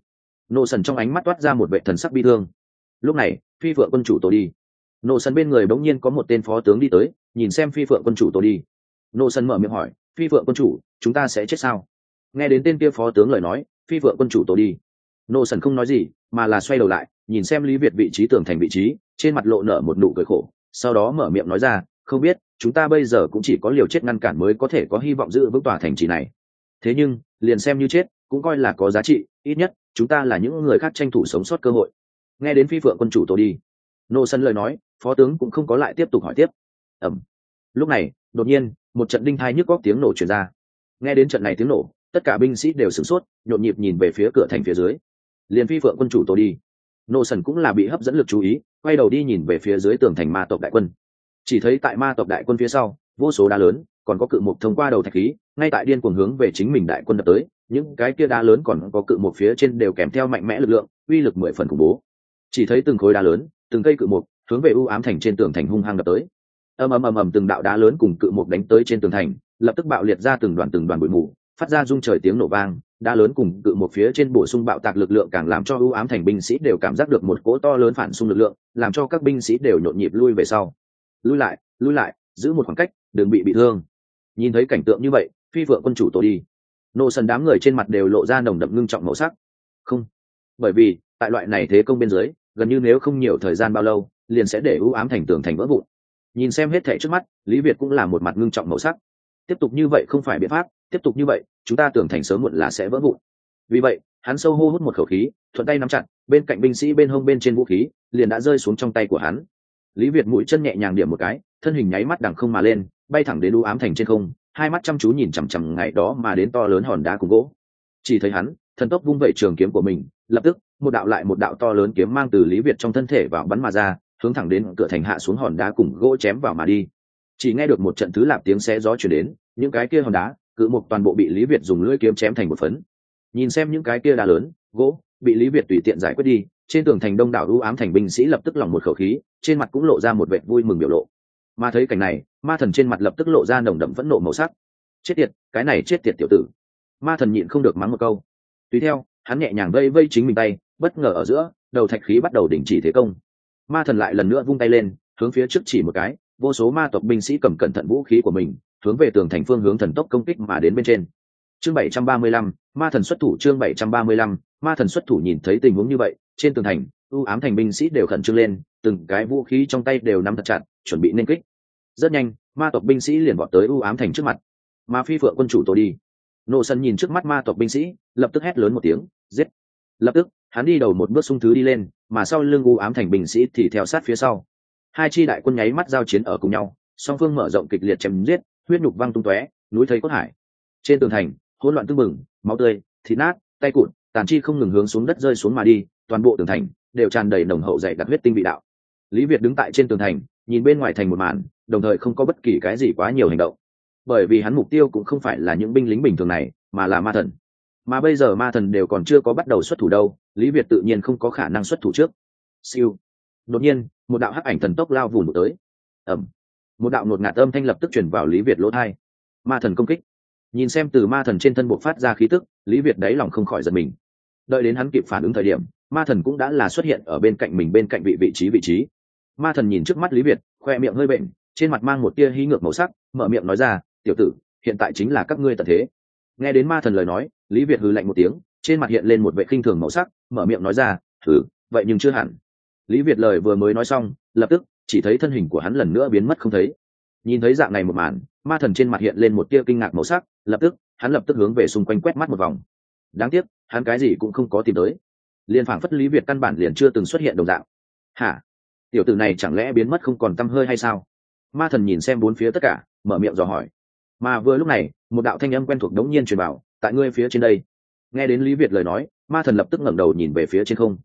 Nô sân trong ánh mắt toát ra một vệ thần sắc bi thương. Lúc này, phi phượng quân chủ tổ đi. Nô sân bên người bỗng nhiên có một tên phó tướng đi tới, nhìn xem phi phượng quân chủ tổ đi. Nô sân mở miệng hỏi, phi phượng quân chủ, chúng ta sẽ chết sao? Nghe đến tên kia phó tướng lời nói, phi phượng quân chủ tổ đi. Nô sần không nói gì, mà là xoay đầu lại, nhìn xem lý việt vị trí tường thành vị trí, trên mặt lộ nở một nụ cười khổ, sau đó mở miệng nói ra không biết, chúng ta bây giờ cũng chỉ có liều chết ngăn cản mới có thể có hy vọng giữ vững tòa thành trì này. Thế nhưng, liền xem như chết, cũng coi là có giá trị, ít nhất, chúng ta là những người khác tranh thủ sống sót cơ hội. Nghe đến phi phượng quân chủ tổ đi. Nô sân lời nói, phó tướng cũng không có lại tiếp tục hỏi tiếp. Ẩm. Lúc này, đột nhiên, một trận đinh thai nhức góc tiếng nổ chuyển ra. Nghe đến trận này tiếng nổ, tất cả binh sĩ đều sửng sốt, nhộn nhịp nhìn về phía cửa thành phía dưới. Liền phi phượng quân chủ tổ đi. Nô sần cũng là bị hấp dẫn lực chú ý, quay đầu đi nhìn về phía dưới tường thành ma tộc đại quân chỉ thấy tại ma tộc đại quân phía sau, vô số đá lớn, còn có cự mục thông qua đầu thạch khí, ngay tại điên cuồng hướng về chính mình đại quân đập tới, những cái kia đá lớn còn có cự mục phía trên đều kèm theo mạnh mẽ lực lượng, uy lực mười phần khủng bố. Chỉ thấy từng khối đá lớn, từng cây cự mục hướng về u ám thành trên tường thành hung hăng đập tới. Ầm ầm ầm ầm, từng đạo đá lớn cùng cự mục đánh tới trên tường thành, lập tức bạo liệt ra từng đoàn từng đoàn bụi mù, phát ra rung trời tiếng nổ vang, đá lớn cùng cự một phía trên bổ sung bạo tạc lực lượng càng làm cho ưu ám thành binh sĩ đều cảm giác được một cỗ to lớn phản xung lực lượng, làm cho các binh sĩ đều nhộn nhịp lui về sau lui lại lui lại, giữ một khoảng cách, đừng bị bị thương. Nhìn thấy cảnh tượng như vậy, phi vượng quân chủ tổ đi. Nô sần đám người trên mặt đều lộ ra nồng đậm ngưng trọng màu sắc. Không. Bởi vì, tại loại này thế công bên dưới, gần như nếu không nhiều thời gian bao lâu, liền sẽ để ưu ám thành tường thành vỡ vụn. Nhìn xem hết thẻ trước mắt, lý việt cũng là một mặt ngưng trọng màu sắc. Tiếp tục như vậy không phải biện pháp, tiếp tục như vậy, chúng ta tưởng thành sớm muộn là sẽ vỡ vụn. Vì vậy, hắn sâu hô hút một khẩu khí, thuận tay nắm chặt, bên cạnh binh sĩ bên hông bên trên vũ khí, liền đã rơi xuống trong tay của hắn lý việt mũi chân nhẹ nhàng điểm một cái, thân hình nháy mắt đằng không mà lên, bay thẳng đến u ám thành trên không, hai mắt chăm chú nhìn chằm chằm ngày đó mà đến to lớn hòn đá cùng gỗ. Chỉ thấy hắn, thần tốc vung vẩy trường kiếm của mình, lập tức, một đạo lại một đạo to lớn kiếm mang từ lý việt trong thân thể vào bắn mà ra, hướng thẳng đến cửa thành hạ xuống hòn đá cùng gỗ chém vào mà đi. Chỉ nghe được một trận thứ lạp tiếng xe gió chuyển đến, những cái kia hòn đá, cự một toàn bộ bị lý việt dùng lưỡi kiếm chém thành một phấn. Nhìn xem những cái kia đá lớn, gỗ, bị lý việt tùy tiện giải quyết đi trên tường thành đông đảo ưu ám thành binh sĩ lập tức lòng một khẩu khí trên mặt cũng lộ ra một vẻ vui mừng biểu lộ. Mà thấy cảnh này ma thần trên mặt lập tức lộ ra nồng đậm phẫn nộ màu sắc. Chết tiệt cái này chết tiệt tiểu tử. Ma thần nhịn không được mắng một câu. Tùy theo hắn nhẹ nhàng vây vây chính mình tay bất ngờ ở giữa đầu thạch khí bắt đầu đình chỉ thế công. Ma thần lại lần nữa vung tay lên hướng phía trước chỉ một cái vô số ma tộc binh sĩ cầm cẩn thận vũ khí của mình hướng về tường thành phương hướng thần tốc công kích mà đến bên trên. Chương 735, ma thần xuất thủ chương 735, ma thần xuất thủ nhìn thấy tình huống như vậy, trên tường thành ưu ám thành binh sĩ đều khẩn trương lên, từng cái vũ khí trong tay đều nắm thật chặt, chuẩn bị nên kích. Rất nhanh, ma tộc binh sĩ liền vọt tới ưu ám thành trước mặt. Ma phi phượng quân chủ tôi đi. Nô sân nhìn trước mắt ma tộc binh sĩ, lập tức hét lớn một tiếng, giết. Lập tức, hắn đi đầu một bước sung thứ đi lên, mà sau lưng ưu ám thành binh sĩ thì theo sát phía sau. Hai chi đại quân nháy mắt giao chiến ở cùng nhau, song phương mở rộng kịch liệt chém giết, huyết nhục văng tung tóe, núi thấy cốt hải. Trên tường thành, hỗn loạn tưng bừng, máu tươi, thịt nát, tay cụt tàn chi không ngừng hướng xuống đất rơi xuống mà đi, toàn bộ tường thành đều tràn đầy nồng hậu dày đặc huyết tinh vị đạo. Lý việt đứng tại trên tường thành, nhìn bên ngoài thành một màn, đồng thời không có bất kỳ cái gì quá nhiều hành động. Bởi vì hắn mục tiêu cũng không phải là những binh lính bình thường này, mà là ma thần. Mà bây giờ ma thần đều còn chưa có bắt đầu xuất thủ đâu, lý việt tự nhiên không có khả năng xuất thủ trước. Siêu. Đột nhiên, một đạo hắc ảnh thần tốc lao vùn tới. Ẩm một đạo ngột ngạt âm thanh lập tức chuyển vào lý việt lỗ thai. Ma thần công kích. Nhìn xem từ ma thần trên thân buộc phát ra khí tức, lý việt đáy lòng không khỏi giật mình đợi đến hắn kịp phản ứng thời điểm, ma thần cũng đã là xuất hiện ở bên cạnh mình bên cạnh vị vị trí vị trí. Ma thần nhìn trước mắt lý việt, khoe miệng hơi bệnh, trên mặt mang một tia hí ngược màu sắc, mở miệng nói ra, tiểu tử, hiện tại chính là các ngươi tận thế. Nghe đến ma thần lời nói, lý việt hừ lạnh một tiếng, trên mặt hiện lên một vệ khinh thường màu sắc, mở miệng nói ra thử vậy nhưng chưa hẳn. Lý việt lời vừa mới nói xong, lập tức, chỉ thấy thân hình của hắn lần nữa biến mất không thấy. Nhìn thấy dạng này một màn, ma thần trên mặt hiện lên một tia kinh ngạc màu sắc, lập tức, hắn lập tức hướng về xung quanh quét mắt một vòng. Đáng tiếc hắn cái gì cũng không có tìm tới. Liền phảng phất lý việt căn bản liền chưa từng xuất hiện đồng dạng. Hả? Tiểu tử này chẳng lẽ biến mất không còn t hơi hay sao? Ma thần nhìn xem bốn phía tất cả, mở miệng dò hỏi. Mà vừa lúc này, một đạo thanh âm quen thuộc đống nhiên truyền bảo tại ngươi phía trên đây. Nghe đến lý việt lời nói, ma thần lập tức ngẩng đầu nhìn về phía trên không.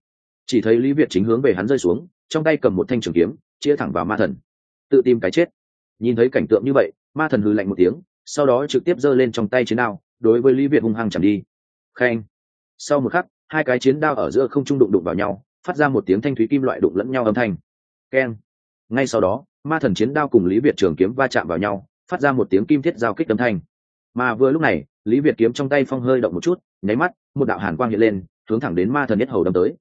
Chỉ thấy lý việt chính hướng về hắn rơi xuống, trong tay cầm một thanh trường kiếm chia thẳng vào ma thần. Tự tìm cái chết. Nhìn thấy cảnh tượng như vậy, ma thần hư lạnh một tiếng, sau đó trực tiếp giơ lên trong tay chiến đao, đối với lý việt hung hăng chẳng đi. Khen sau một khắc, hai cái chiến đao ở giữa không trung đụng đụng vào nhau, phát ra một tiếng thanh thúy kim loại đụng lẫn nhau âm thanh. Keng. Ngay sau đó, ma thần chiến đao cùng lý việt trường kiếm va chạm vào nhau, phát ra một tiếng kim thiết giao kích âm thanh. Mà vừa lúc này, lý việt kiếm trong tay phong hơi động một chút, nháy mắt, một đạo hàn quang hiện lên, hướng thẳng đến ma thần nhất hầu đâm tới.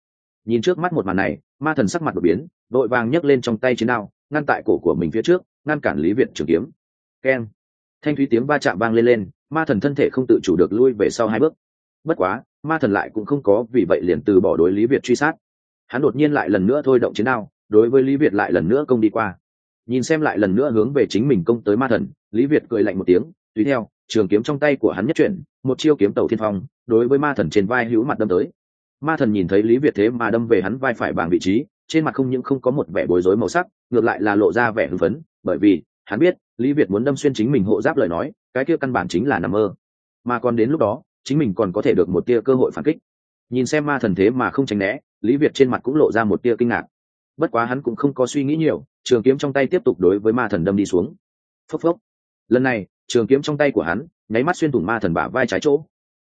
Nhìn trước mắt một màn này, ma thần sắc mặt đột biến, vội vàng nhấc lên trong tay chiến đao, ngăn tại cổ của mình phía trước, ngăn cản lý việt trường kiếm. Keng. Thanh thúy tiếng va chạm vang lên lên, ma thần thân thể không tự chủ được lui về sau hai bước. Bất quá ma thần lại cũng không có, vì vậy liền từ bỏ đối lý việt truy sát. Hắn đột nhiên lại lần nữa thôi động chiến đao, đối với lý việt lại lần nữa công đi qua. Nhìn xem lại lần nữa hướng về chính mình công tới ma thần, lý việt cười lạnh một tiếng, tùy theo, trường kiếm trong tay của hắn nhất chuyển, một chiêu kiếm tàu thiên phong, đối với ma thần trên vai hữu mặt đâm tới. Ma thần nhìn thấy lý việt thế mà đâm về hắn vai phải bằng vị trí, trên mặt không những không có một vẻ bối rối màu sắc, ngược lại là lộ ra vẻ hưng phấn, bởi vì, hắn biết, lý việt muốn đâm xuyên chính mình hộ giáp lời nói, cái kia căn bản chính là nằm mơ. Mà còn đến lúc đó chính mình còn có thể được một tia cơ hội phản kích. Nhìn xem ma thần thế mà không tránh né, lý việt trên mặt cũng lộ ra một tia kinh ngạc. Bất quá hắn cũng không có suy nghĩ nhiều, trường kiếm trong tay tiếp tục đối với ma thần đâm đi xuống. Phốc phốc. Lần này, trường kiếm trong tay của hắn, nháy mắt xuyên thủng ma thần bả vai trái chỗ.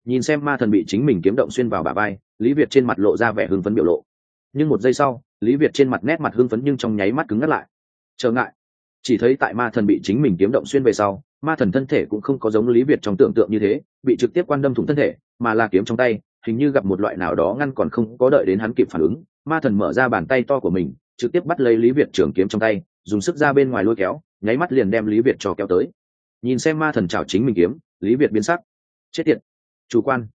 Nhìn xem ma thần bị chính mình kiếm động xuyên vào bả vai, lý việt trên mặt lộ ra vẻ hưng phấn biểu lộ. Nhưng một giây sau, lý việt trên mặt nét mặt hưng phấn nhưng trong nháy mắt cứng ngắt lại. Trở ngại. Chỉ thấy tại ma thần bị chính mình kiếm động xuyên về sau ma thần thân thể cũng không có giống lý việt trong tưởng tượng như thế, bị trực tiếp quan đâm thủng thân thể, mà là kiếm trong tay, hình như gặp một loại nào đó ngăn còn không có đợi đến hắn kịp phản ứng. Ma thần mở ra bàn tay to của mình, trực tiếp bắt lấy lý việt trường kiếm trong tay, dùng sức ra bên ngoài lôi kéo, nháy mắt liền đem lý việt cho kéo tới. Nhìn xem ma thần chào chính mình kiếm, lý việt biến sắc. Chết tiệt. Chủ quan.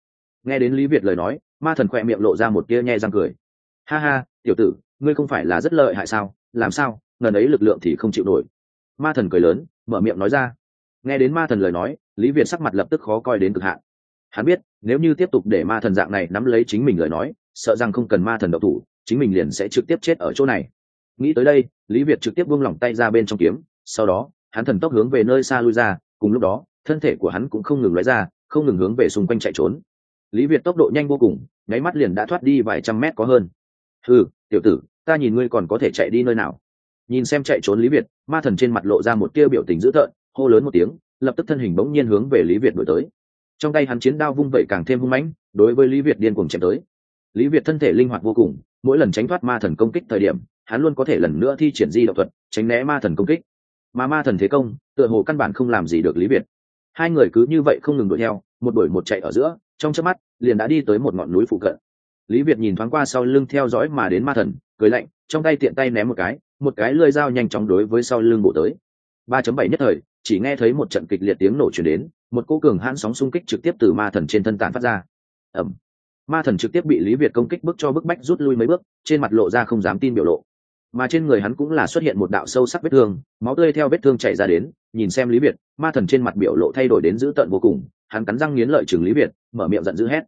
Nghe đến lý việt lời nói, ma thần khỏe miệng lộ ra một tia nhe răng cười. Ha ha, tiểu tử, ngươi không phải là rất lợi hại sao? Làm sao? Ngần ấy lực lượng thì không chịu nổi. Ma thần cười lớn, mở miệng nói ra nghe đến ma thần lời nói, lý việt sắc mặt lập tức khó coi đến cực hạn. Hắn biết, nếu như tiếp tục để ma thần dạng này nắm lấy chính mình lời nói, sợ rằng không cần ma thần độc thủ, chính mình liền sẽ trực tiếp chết ở chỗ này. Nghĩ tới đây, lý việt trực tiếp buông lỏng tay ra bên trong kiếm, sau đó, hắn thần tốc hướng về nơi xa lui ra, cùng lúc đó, thân thể của hắn cũng không ngừng lóe ra, không ngừng hướng về xung quanh chạy trốn. Lý việt tốc độ nhanh vô cùng, nháy mắt liền đã thoát đi vài trăm mét có hơn. Ừ tiểu tử, ta nhìn ngươi còn có thể chạy đi nơi nào? Nhìn xem chạy trốn lý việt, ma thần trên mặt lộ ra một tia biểu tình dữ tợn hô lớn một tiếng, lập tức thân hình bỗng nhiên hướng về lý việt đổi tới. Trong tay hắn chiến đao vung vẩy càng thêm hung mãnh, đối với lý việt điên cuồng chém tới. Lý việt thân thể linh hoạt vô cùng, mỗi lần tránh thoát ma thần công kích thời điểm, hắn luôn có thể lần nữa thi triển di động thuật, tránh né ma thần công kích. Mà ma thần thế công, tựa hồ căn bản không làm gì được lý việt. Hai người cứ như vậy không ngừng đuổi theo, một đuổi một chạy ở giữa, trong chớp mắt, liền đã đi tới một ngọn núi phụ cận. Lý việt nhìn thoáng qua sau lưng theo dõi mà đến ma thần, cười lạnh, trong tay tiện tay ném một cái một cái lưỡi dao nhanh chóng đối với sau lưng bộ tới. Ba chấm bảy nhất thời chỉ nghe thấy một trận kịch liệt tiếng nổ chuyển đến, một cô cường hãn sóng xung kích trực tiếp từ ma thần trên thân tàn phát ra. Ẩm ma thần trực tiếp bị lý việt công kích bước cho bức bách rút lui mấy bước, trên mặt lộ ra không dám tin biểu lộ. Mà trên người hắn cũng là xuất hiện một đạo sâu sắc vết thương, máu tươi theo vết thương chảy ra đến, nhìn xem lý việt, ma thần trên mặt biểu lộ thay đổi đến dữ tợn vô cùng, hắn cắn răng nghiến lợi chừng lý việt, mở miệng giận dữ hét.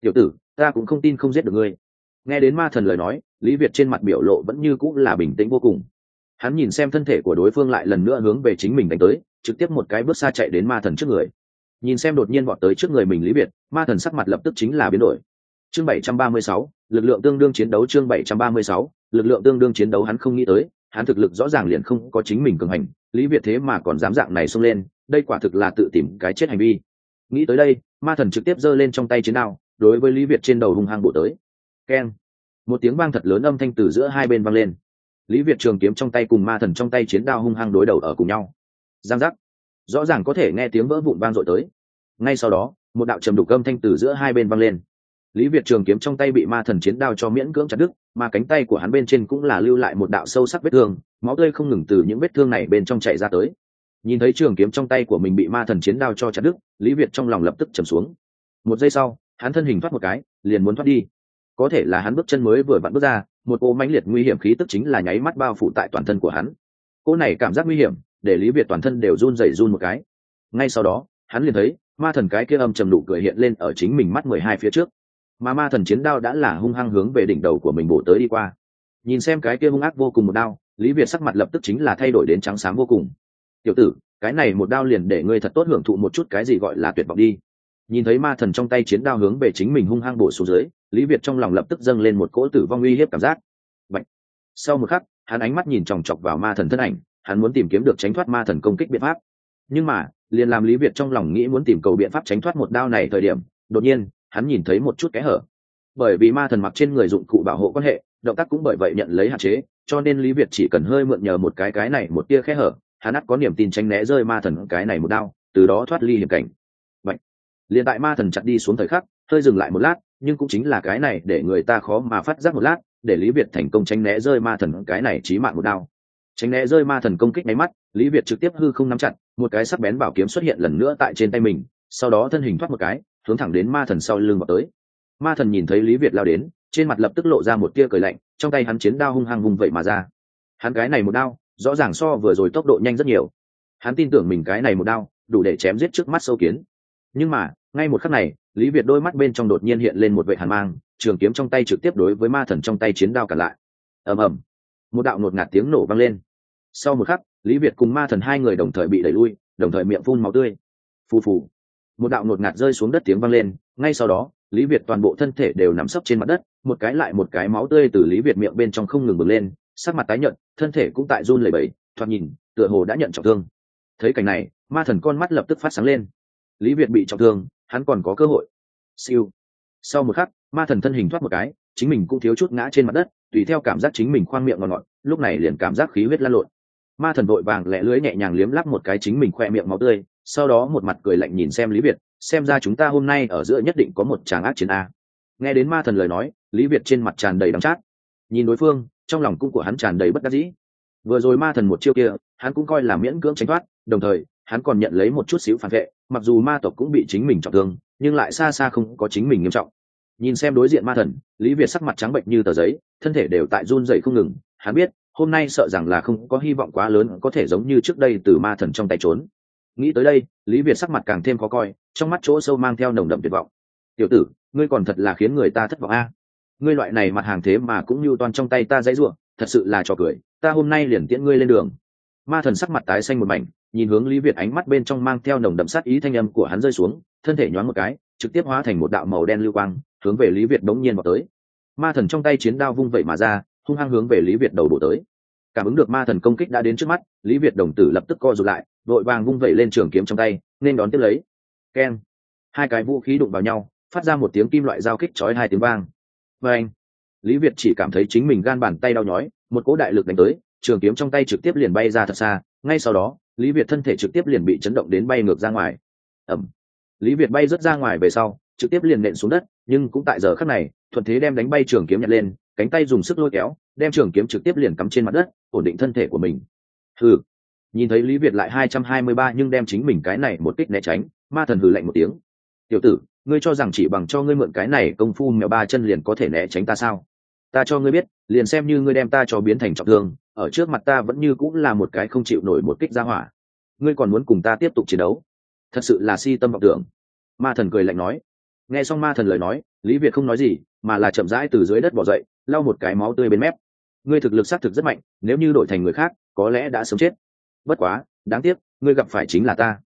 Tiểu tử, ta cũng không tin không giết được ngươi. Nghe đến ma thần lời nói, lý việt trên mặt biểu lộ vẫn như cũng là bình tĩnh vô cùng hắn nhìn xem thân thể của đối phương lại lần nữa hướng về chính mình đánh tới trực tiếp một cái bước xa chạy đến ma thần trước người. Nhìn xem đột nhiên vọt tới trước người mình lý việt ma thần sắc mặt lập tức chính là biến đổi. Chương 736, lực lượng tương đương chiến đấu chương 736, lực lượng tương đương chiến đấu hắn không nghĩ tới hắn thực lực rõ ràng liền không có chính mình cường hành lý việt thế mà còn dám dạng này xông lên đây quả thực là tự tìm cái chết hành vi. Nghĩ tới đây ma thần trực tiếp giơ lên trong tay chiến đao đối với lý việt trên đầu hung hăng bộ tới. Keng. Một tiếng vang thật lớn âm thanh từ giữa hai bên vang lên lý việt trường kiếm trong tay cùng ma thần trong tay chiến đao hung hăng đối đầu ở cùng nhau. Giang giác. Rõ ràng có thể nghe tiếng vỡ vụn vang dội tới. Ngay sau đó, một đạo trầm đục âm thanh từ giữa hai bên vang lên. Lý việt trường kiếm trong tay bị ma thần chiến đao cho miễn cưỡng chặt đứt, mà cánh tay của hắn bên trên cũng là lưu lại một đạo sâu sắc vết thương, máu tươi không ngừng từ những vết thương này bên trong chạy ra tới. Nhìn thấy trường kiếm trong tay của mình bị ma thần chiến đao cho chặt đứt, lý việt trong lòng lập tức trầm xuống. Một giây sau, hắn thân hình thoát một cái, liền muốn thoát đi. Có thể là hắn bước chân mới vừa vặn bước ra một cô mãnh liệt nguy hiểm khí tức chính là nháy mắt bao phủ tại toàn thân của hắn. Cô này cảm giác nguy hiểm, để lý việt toàn thân đều run rẩy run một cái. Ngay sau đó, hắn liền thấy, ma thần cái kia âm trầm nụ cười hiện lên ở chính mình mắt mười hai phía trước. Mà ma thần chiến đao đã là hung hăng hướng về đỉnh đầu của mình bổ tới đi qua. Nhìn xem cái kia hung ác vô cùng một đao, lý việt sắc mặt lập tức chính là thay đổi đến trắng sáng vô cùng. Tiểu tử, cái này một đao liền để ngươi thật tốt hưởng thụ một chút cái gì gọi là tuyệt vọng đi. Nhìn thấy ma thần trong tay chiến đao hướng về chính mình hung hăng bổ xuống dưới lý việt trong lòng lập tức dâng lên một cỗ tử vong uy hiếp cảm giác. Bạch. sau một khắc, hắn ánh mắt nhìn chòng chọc vào ma thần thân ảnh, hắn muốn tìm kiếm được tránh thoát ma thần công kích biện pháp. Nhưng mà, liền làm lý việt trong lòng nghĩ muốn tìm cầu biện pháp tránh thoát một đao này thời điểm, đột nhiên, hắn nhìn thấy một chút kẽ hở. Bởi vì ma thần mặc trên người dụng cụ bảo hộ quan hệ, động tác cũng bởi vậy nhận lấy hạn chế, cho nên lý việt chỉ cần hơi mượn nhờ một cái cái này một tia kẽ hở, hắn ắt có niềm tin tránh né rơi ma thần cái này một đao, từ đó thoát ly hiểm cảnh. Vậy liền tại ma thần chặt đi xuống thời khắc, hơi dừng lại một lát nhưng cũng chính là cái này để người ta khó mà phát giác một lát, để lý việt thành công tránh né rơi ma thần cái này chí mạng một đao. Tránh né rơi ma thần công kích nháy mắt, lý việt trực tiếp hư không nắm chặt, một cái sắc bén bảo kiếm xuất hiện lần nữa tại trên tay mình, sau đó thân hình thoát một cái, hướng thẳng đến ma thần sau lưng vào tới. Ma thần nhìn thấy lý việt lao đến, trên mặt lập tức lộ ra một tia cười lạnh, trong tay hắn chiến đao hung hăng vùng vậy mà ra. Hắn cái này một đao, rõ ràng so vừa rồi tốc độ nhanh rất nhiều. Hắn tin tưởng mình cái này một đao, đủ để chém giết trước mắt sâu kiến. Nhưng mà, ngay một khắc này lý việt đôi mắt bên trong đột nhiên hiện lên một vệ hàn mang, trường kiếm trong tay trực tiếp đối với ma thần trong tay chiến đao cả lại. Ầm ầm. Một đạo ngột ngạt tiếng nổ vang lên. Sau một khắc, lý việt cùng ma thần hai người đồng thời bị đẩy lui, đồng thời miệng phun máu tươi. Phù phù. Một đạo ngột ngạt rơi xuống đất tiếng vang lên, ngay sau đó, lý việt toàn bộ thân thể đều nằm sấp trên mặt đất, một cái lại một cái máu tươi từ lý việt miệng bên trong không ngừng bừng lên, sắc mặt tái nhợt, thân thể cũng tại run lẩy bẩy, thoạt nhìn, tựa hồ đã nhận trọng thương. Thấy cảnh này, ma thần con mắt lập tức phát sáng lên. Lý việt bị trọng thương hắn còn có cơ hội. Siêu. Sau một khắc, ma thần thân hình thoát một cái, chính mình cũng thiếu chút ngã trên mặt đất, tùy theo cảm giác chính mình khoang miệng ngọt ngọt, lúc này liền cảm giác khí huyết lan lộn. Ma thần vội vàng lẹ lưới nhẹ nhàng liếm lắp một cái chính mình khoe miệng máu tươi, sau đó một mặt cười lạnh nhìn xem lý việt, xem ra chúng ta hôm nay ở giữa nhất định có một tràng ác chiến a. Nghe đến ma thần lời nói, lý việt trên mặt tràn đầy đắng chát. Nhìn đối phương, trong lòng cung của hắn tràn đầy bất đắc dĩ. Vừa rồi ma thần một chiêu kia, hắn cũng coi là miễn cưỡng tránh thoát, đồng thời hắn còn nhận lấy một chút xíu phản vệ, mặc dù ma tộc cũng bị chính mình trọng thương, nhưng lại xa xa không có chính mình nghiêm trọng. Nhìn xem đối diện ma thần, lý việt sắc mặt trắng bệnh như tờ giấy, thân thể đều tại run dậy không ngừng. Hắn biết, hôm nay sợ rằng là không có hy vọng quá lớn có thể giống như trước đây từ ma thần trong tay trốn. Nghĩ tới đây, lý việt sắc mặt càng thêm khó coi, trong mắt chỗ sâu mang theo nồng đậm tuyệt vọng. Tiểu tử, ngươi còn thật là khiến người ta thất vọng a. Ngươi loại này mặt hàng thế mà cũng như toàn trong tay ta dãy ruộng thật sự là trò cười, ta hôm nay liền tiễn ngươi lên đường. Ma thần sắc mặt tái xanh một mảnh nhìn hướng lý việt ánh mắt bên trong mang theo nồng đậm sát ý thanh âm của hắn rơi xuống, thân thể nhoáng một cái, trực tiếp hóa thành một đạo màu đen lưu quang, hướng về lý việt đống nhiên vào tới. Ma thần trong tay chiến đao vung vậy mà ra, hung hăng hướng về lý việt đầu đổ tới. Cảm ứng được ma thần công kích đã đến trước mắt, lý việt đồng tử lập tức co rụt lại, vội vàng vung vẩy lên trường kiếm trong tay, nên đón tiếp lấy. Keng. Hai cái vũ khí đụng vào nhau, phát ra một tiếng kim loại giao kích chói hai tiếng vang. Và anh lý việt chỉ cảm thấy chính mình gan bàn tay đau nhói, một cỗ đại lực đánh tới, trường kiếm trong tay trực tiếp liền bay ra thật xa, ngay sau đó lý việt thân thể trực tiếp liền bị chấn động đến bay ngược ra ngoài. Ẩm lý việt bay rớt ra ngoài về sau, trực tiếp liền nện xuống đất, nhưng cũng tại giờ khắc này, thuận thế đem đánh bay trường kiếm nhặt lên, cánh tay dùng sức lôi kéo, đem trường kiếm trực tiếp liền cắm trên mặt đất, ổn định thân thể của mình. Hừ. Nhìn thấy lý việt lại hai trăm hai mươi ba nhưng đem chính mình cái này một kích né tránh, ma thần hừ lạnh một tiếng. Tiểu tử, ngươi cho rằng chỉ bằng cho ngươi mượn cái này công phu mèo ba chân liền có thể né tránh ta sao? Ta cho ngươi biết, liền xem như ngươi đem ta cho biến thành trọng thương ở trước mặt ta vẫn như cũng là một cái không chịu nổi một kích ra hỏa. Ngươi còn muốn cùng ta tiếp tục chiến đấu? Thật sự là si tâm vọng tưởng. Ma thần cười lạnh nói. Nghe xong ma thần lời nói, lý việt không nói gì, mà là chậm rãi từ dưới đất bỏ dậy, lau một cái máu tươi bên mép. Ngươi thực lực xác thực rất mạnh, nếu như đổi thành người khác, có lẽ đã sống chết. Bất quá, đáng tiếc, ngươi gặp phải chính là ta.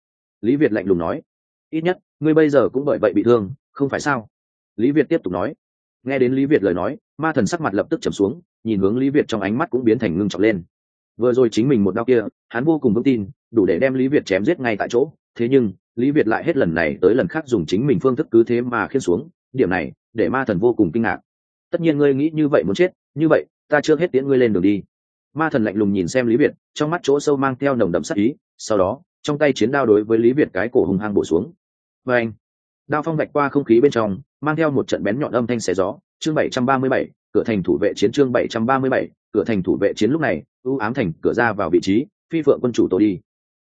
Lý việt lạnh lùng nói. Ít nhất, ngươi bây giờ cũng bởi vậy bị thương, không phải sao? Lý việt tiếp tục nói. Nghe đến lý việt lời nói, ma thần sắc mặt lập tức trầm xuống nhìn hướng lý việt trong ánh mắt cũng biến thành ngưng trọng lên. Vừa rồi chính mình một đau kia, hắn vô cùng vững tin, đủ để đem lý việt chém giết ngay tại chỗ. Thế nhưng, lý việt lại hết lần này tới lần khác dùng chính mình phương thức cứ thế mà khiến xuống. Điểm này, để ma thần vô cùng kinh ngạc. Tất nhiên ngươi nghĩ như vậy muốn chết, như vậy, ta chưa hết tiễn ngươi lên đường đi. Ma thần lạnh lùng nhìn xem lý việt, trong mắt chỗ sâu mang theo nồng đậm sắc ý, sau đó, trong tay chiến đao đối với lý việt cái cổ hùng hăng bổ xuống. Và anh, đao phong vạch qua không khí bên trong, mang theo một trận bén nhọn âm thanh xẻ gió. Chương bảy trăm ba mươi bảy cửa thành thủ vệ chiến chương bảy trăm ba mươi bảy, cửa thành thủ vệ chiến lúc này, ưu ám thành cửa ra vào vị trí, phi phượng quân chủ tổ đi.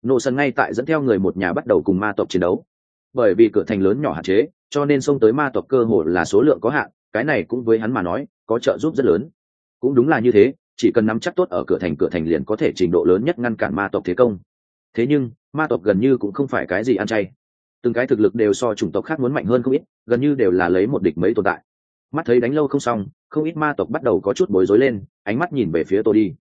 Nô sân ngay tại dẫn theo người một nhà bắt đầu cùng ma tộc chiến đấu. Bởi vì cửa thành lớn nhỏ hạn chế, cho nên xông tới ma tộc cơ hội là số lượng có hạn, cái này cũng với hắn mà nói, có trợ giúp rất lớn. Cũng đúng là như thế, chỉ cần nắm chắc tốt ở cửa thành cửa thành liền có thể trình độ lớn nhất ngăn cản ma tộc thế công. Thế nhưng, ma tộc gần như cũng không phải cái gì ăn chay. Từng cái thực lực đều so chủng tộc khác muốn mạnh hơn không ít, gần như đều là lấy một địch mấy tồn tại mắt thấy đánh lâu không xong, không ít ma tộc bắt đầu có chút bối rối lên, ánh mắt nhìn về phía tôi đi.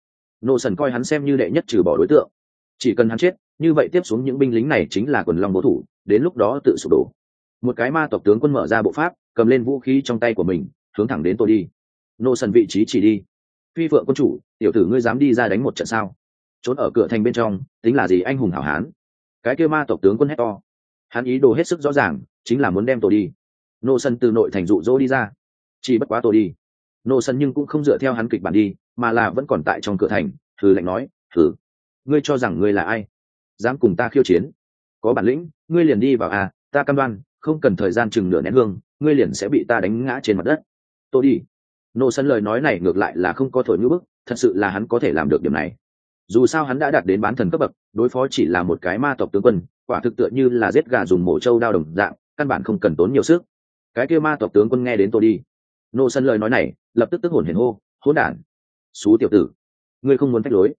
Nô sần coi hắn xem như đệ nhất trừ bỏ đối tượng. Chỉ cần hắn chết, như vậy tiếp xuống những binh lính này chính là quần long bố thủ, đến lúc đó tự sụp đổ. Một cái ma tộc tướng quân mở ra bộ pháp, cầm lên vũ khí trong tay của mình, hướng thẳng đến tôi đi. Nô sần vị trí chỉ đi. Phi vợ quân chủ, tiểu tử ngươi dám đi ra đánh một trận sao? Trốn ở cửa thành bên trong, tính là gì anh hùng hảo hán? Cái kêu ma tộc tướng quân hét to. Hắn ý đồ hết sức rõ ràng, chính là muốn đem tôi đi. Nô sân từ nội thành dụ dỗ đi ra chỉ bất quá tôi đi. Nô sân nhưng cũng không dựa theo hắn kịch bản đi, mà là vẫn còn tại trong cửa thành thử lạnh nói thử ngươi cho rằng ngươi là ai? Dám cùng ta khiêu chiến? Có bản lĩnh, ngươi liền đi vào à ta cam đoan, không cần thời gian chừng nửa nén hương, ngươi liền sẽ bị ta đánh ngã trên mặt đất. Tôi đi. Nô sân lời nói này ngược lại là không có thổi ngữ bức, thật sự là hắn có thể làm được điểm này. Dù sao hắn đã đạt đến bán thần cấp bậc, đối phó chỉ là một cái ma tộc tướng quân, quả thực tựa như là giết gà dùng mổ trâu đao đồng dạng, căn bản không cần tốn nhiều sức. Cái kia ma tộc tướng quân nghe đến tôi đi nô sân lời nói này, lập tức tức hồn hiền hô, hỗn đản, xú tiểu tử, ngươi không muốn phách lối.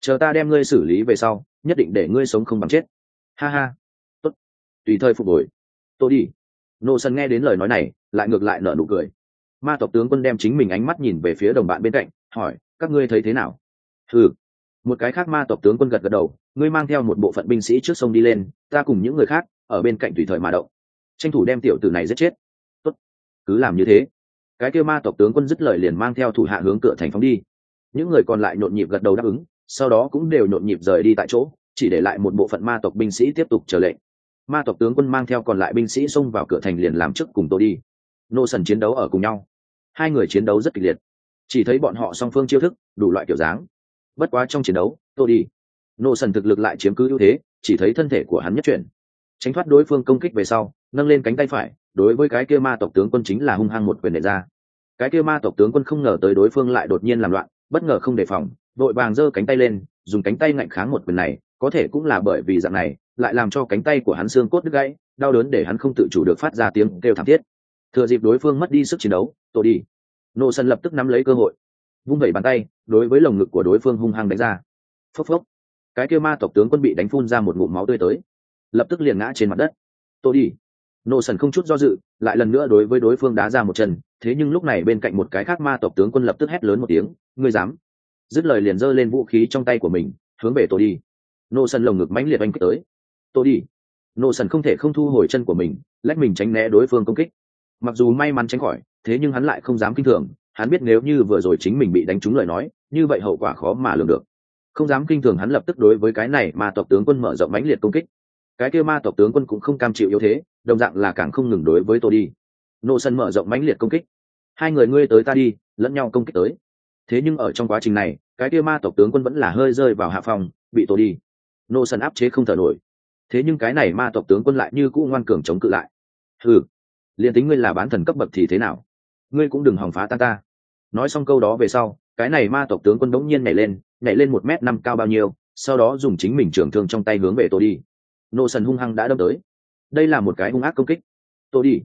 Chờ ta đem ngươi xử lý về sau, nhất định để ngươi sống không bằng chết. Ha ha. Tốt. Tùy thời phục hồi. Tôi đi. Nô sân nghe đến lời nói này, lại ngược lại nở nụ cười. Ma tộc tướng quân đem chính mình ánh mắt nhìn về phía đồng bạn bên cạnh, hỏi, các ngươi thấy thế nào? Ừ một cái khác ma tộc tướng quân gật gật đầu, ngươi mang theo một bộ phận binh sĩ trước sông đi lên, ta cùng những người khác, ở bên cạnh tùy thời mà động. Tranh thủ đem tiểu tử này giết chết. Tốt. cứ làm như thế cái kêu ma tộc tướng quân dứt lời liền mang theo thủ hạ hướng cửa thành phóng đi. Những người còn lại nhộn nhịp gật đầu đáp ứng, sau đó cũng đều nhộn nhịp rời đi tại chỗ, chỉ để lại một bộ phận ma tộc binh sĩ tiếp tục chờ lệnh. Ma tộc tướng quân mang theo còn lại binh sĩ xông vào cửa thành liền làm trước cùng tôi đi. Nô sần chiến đấu ở cùng nhau. Hai người chiến đấu rất kịch liệt. Chỉ thấy bọn họ song phương chiêu thức, đủ loại kiểu dáng. Bất quá trong chiến đấu, tôi đi. Nô sần thực lực lại chiếm cứ ưu thế, chỉ thấy thân thể của hắn nhất chuyển. Tránh thoát đối phương công kích về sau, nâng lên cánh tay phải đối với cái kia ma tộc tướng quân chính là hung hăng một quyền đệ ra. Cái kia ma tộc tướng quân không ngờ tới đối phương lại đột nhiên làm loạn, bất ngờ không đề phòng, đội vàng giơ cánh tay lên, dùng cánh tay ngạnh kháng một quyền này, có thể cũng là bởi vì dạng này, lại làm cho cánh tay của hắn xương cốt đứt gãy, đau đớn để hắn không tự chủ được phát ra tiếng kêu thảm thiết. Thừa dịp đối phương mất đi sức chiến đấu tôi đi. Nô sân lập tức nắm lấy cơ hội, vung vẩy bàn tay, đối với lồng ngực của đối phương hung hăng đánh ra. Phốc phốc. Cái kêu ma tộc tướng quân bị đánh phun ra một ngụm máu tươi tới, lập tức liền ngã trên mặt đất. Tôi đi nô sần không chút do dự, lại lần nữa đối với đối phương đá ra một chân, thế nhưng lúc này bên cạnh một cái khác ma tộc tướng quân lập tức hét lớn một tiếng, ngươi dám! Dứt lời liền giơ lên vũ khí trong tay của mình, hướng về tôi đi. Nô sần lồng ngực mãnh liệt oanh kích tới. Tôi đi! Nô sần không thể không thu hồi chân của mình, lách mình tránh né đối phương công kích. Mặc dù may mắn tránh khỏi, thế nhưng hắn lại không dám kinh thường, hắn biết nếu như vừa rồi chính mình bị đánh trúng lời nói, như vậy hậu quả khó mà lường được. Không dám kinh thường hắn lập tức đối với cái này mà tộc tướng quân mở rộng mãnh liệt công kích cái kia ma tộc tướng quân cũng không cam chịu yếu thế, đồng dạng là càng không ngừng đối với tôi đi. Nô sân mở rộng mãnh liệt công kích. Hai người ngươi tới ta đi, lẫn nhau công kích tới. Thế nhưng ở trong quá trình này, cái kia ma tộc tướng quân vẫn là hơi rơi vào hạ phòng, bị tôi đi. Nô sân áp chế không thở nổi. Thế nhưng cái này ma tộc tướng quân lại như cũ ngoan cường chống cự lại. Ừ liền tính ngươi là bán thần cấp bậc thì thế nào? Ngươi cũng đừng hòng phá tan ta. Nói xong câu đó về sau, cái này ma tộc tướng quân đống nhiên nhảy lên nhảy lên một m năm cao bao nhiêu, sau đó dùng chính mình trường thương trong tay hướng về tôi đi nô sần hung hăng đã đâm tới. Đây là một cái hung ác công kích. Tôi đi.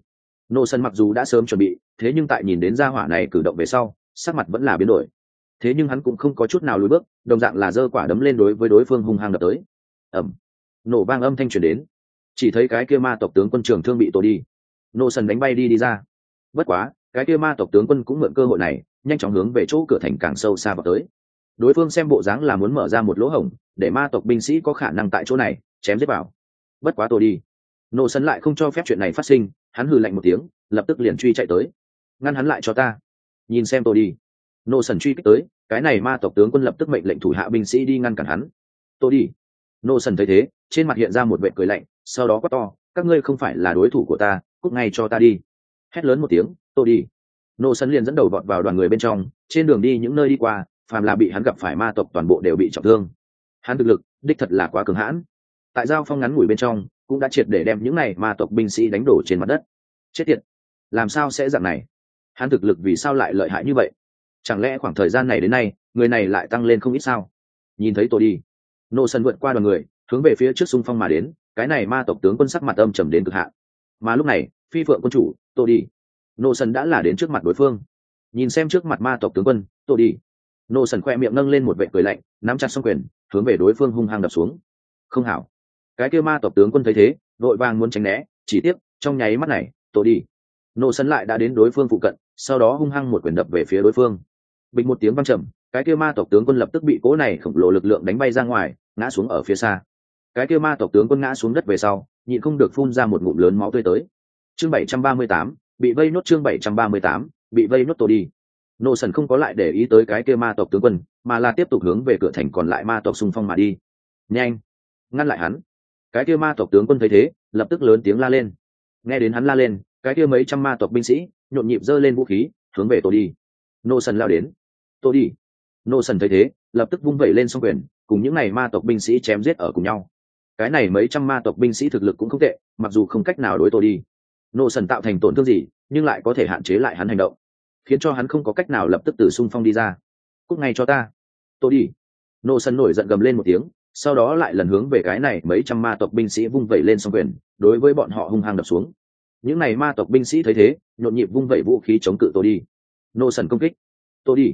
Nô sần mặc dù đã sớm chuẩn bị, thế nhưng tại nhìn đến gia hỏa này cử động về sau, sắc mặt vẫn là biến đổi. Thế nhưng hắn cũng không có chút nào lùi bước, đồng dạng là giơ quả đấm lên đối với đối phương hung hăng đập tới. Ẩm nổ vang âm thanh truyền đến. Chỉ thấy cái kia ma tộc tướng quân trường thương bị tổ đi. Nô sần đánh bay đi đi ra. Bất quá, cái kia ma tộc tướng quân cũng mượn cơ hội này, nhanh chóng hướng về chỗ cửa thành càng sâu xa vào tới. Đối phương xem bộ dáng là muốn mở ra một lỗ hổng, để ma tộc binh sĩ có khả năng tại chỗ này chém giết vào. Bất quá tôi đi. Nô sân lại không cho phép chuyện này phát sinh, hắn hừ lạnh một tiếng, lập tức liền truy chạy tới. Ngăn hắn lại cho ta. Nhìn xem tôi đi. Nô sân truy kích tới, cái này ma tộc tướng quân lập tức mệnh lệnh thủ hạ binh sĩ đi ngăn cản hắn. Tôi đi. Nô sân thấy thế, trên mặt hiện ra một vệ cười lạnh, sau đó quát to, các ngươi không phải là đối thủ của ta, cút ngay cho ta đi. Hét lớn một tiếng, tôi đi. Nô sân liền dẫn đầu vọt vào đoàn người bên trong, trên đường đi những nơi đi qua, phàm là bị hắn gặp phải ma tộc toàn bộ đều bị trọng thương. Hắn thực lực, đích thật là quá cường hãn tại giao phong ngắn ngủi bên trong, cũng đã triệt để đem những này ma tộc binh sĩ đánh đổ trên mặt đất. Chết tiệt, làm sao sẽ dạng này? Hắn thực lực vì sao lại lợi hại như vậy? Chẳng lẽ khoảng thời gian này đến nay, người này lại tăng lên không ít sao? Nhìn thấy tôi đi. Nô sân vượt qua đoàn người, hướng về phía trước xung phong mà đến, cái này ma tộc tướng quân sắc mặt âm trầm đến cực hạn. Mà lúc này, phi phượng quân chủ, tôi đi. Nô sân đã là đến trước mặt đối phương. Nhìn xem trước mặt ma tộc tướng quân, tôi đi. Nô sần khoe miệng nâng lên một vệ cười lạnh, nắm chặt xong quyền, hướng về đối phương hung hăng đập xuống. Không hảo cái kia ma tộc tướng quân thấy thế vội vàng muốn tránh né, chỉ tiếc, trong nháy mắt này tôi đi. Nô sân lại đã đến đối phương phụ cận, sau đó hung hăng một quyền đập về phía đối phương. Bình một tiếng văng trầm, cái kia ma tộc tướng quân lập tức bị cố này khổng lồ lực lượng đánh bay ra ngoài, ngã xuống ở phía xa. Cái kia ma tộc tướng quân ngã xuống đất về sau, nhịn không được phun ra một ngụm lớn máu tươi tới. Chương bảy trăm ba mươi tám, bị vây nốt chương bảy trăm ba mươi tám, bị vây nốt tổ đi. Nô sần không có lại để ý tới cái kia ma tộc tướng quân, mà là tiếp tục hướng về cửa thành còn lại ma tộc xung phong mà đi. Nhanh, ngăn lại hắn cái kia ma tộc tướng quân thấy thế, lập tức lớn tiếng la lên. Nghe đến hắn la lên, cái kia mấy trăm ma tộc binh sĩ, nhộn nhịp giơ lên vũ khí, hướng về tổ đi. Nô sần lao đến. Tổ đi. Nô sần thấy thế, lập tức vung vẩy lên s quyền, cùng những n à y ma tộc binh sĩ chém giết ở cùng nhau. Cái này mấy trăm ma tộc binh sĩ thực lực cũng không tệ, mặc dù không cách nào đối tổ đi. Nô sần tạo thành tổn thương gì, nhưng lại có thể hạn chế lại hắn hành động, khiến cho hắn không có cách nào lập tức từ xung phong đi ra. Cúc ngay cho ta. Tôi đi. Nô sần nổi giận gầm lên một tiếng sau đó lại lần hướng về cái này mấy trăm ma tộc binh sĩ vung vẩy lên song quyền, đối với bọn họ hung hăng đập xuống. Những này ma tộc binh sĩ thấy thế, nhộn nhịp vung vẩy vũ khí chống cự tôi đi. Nô sần công kích. Tôi đi.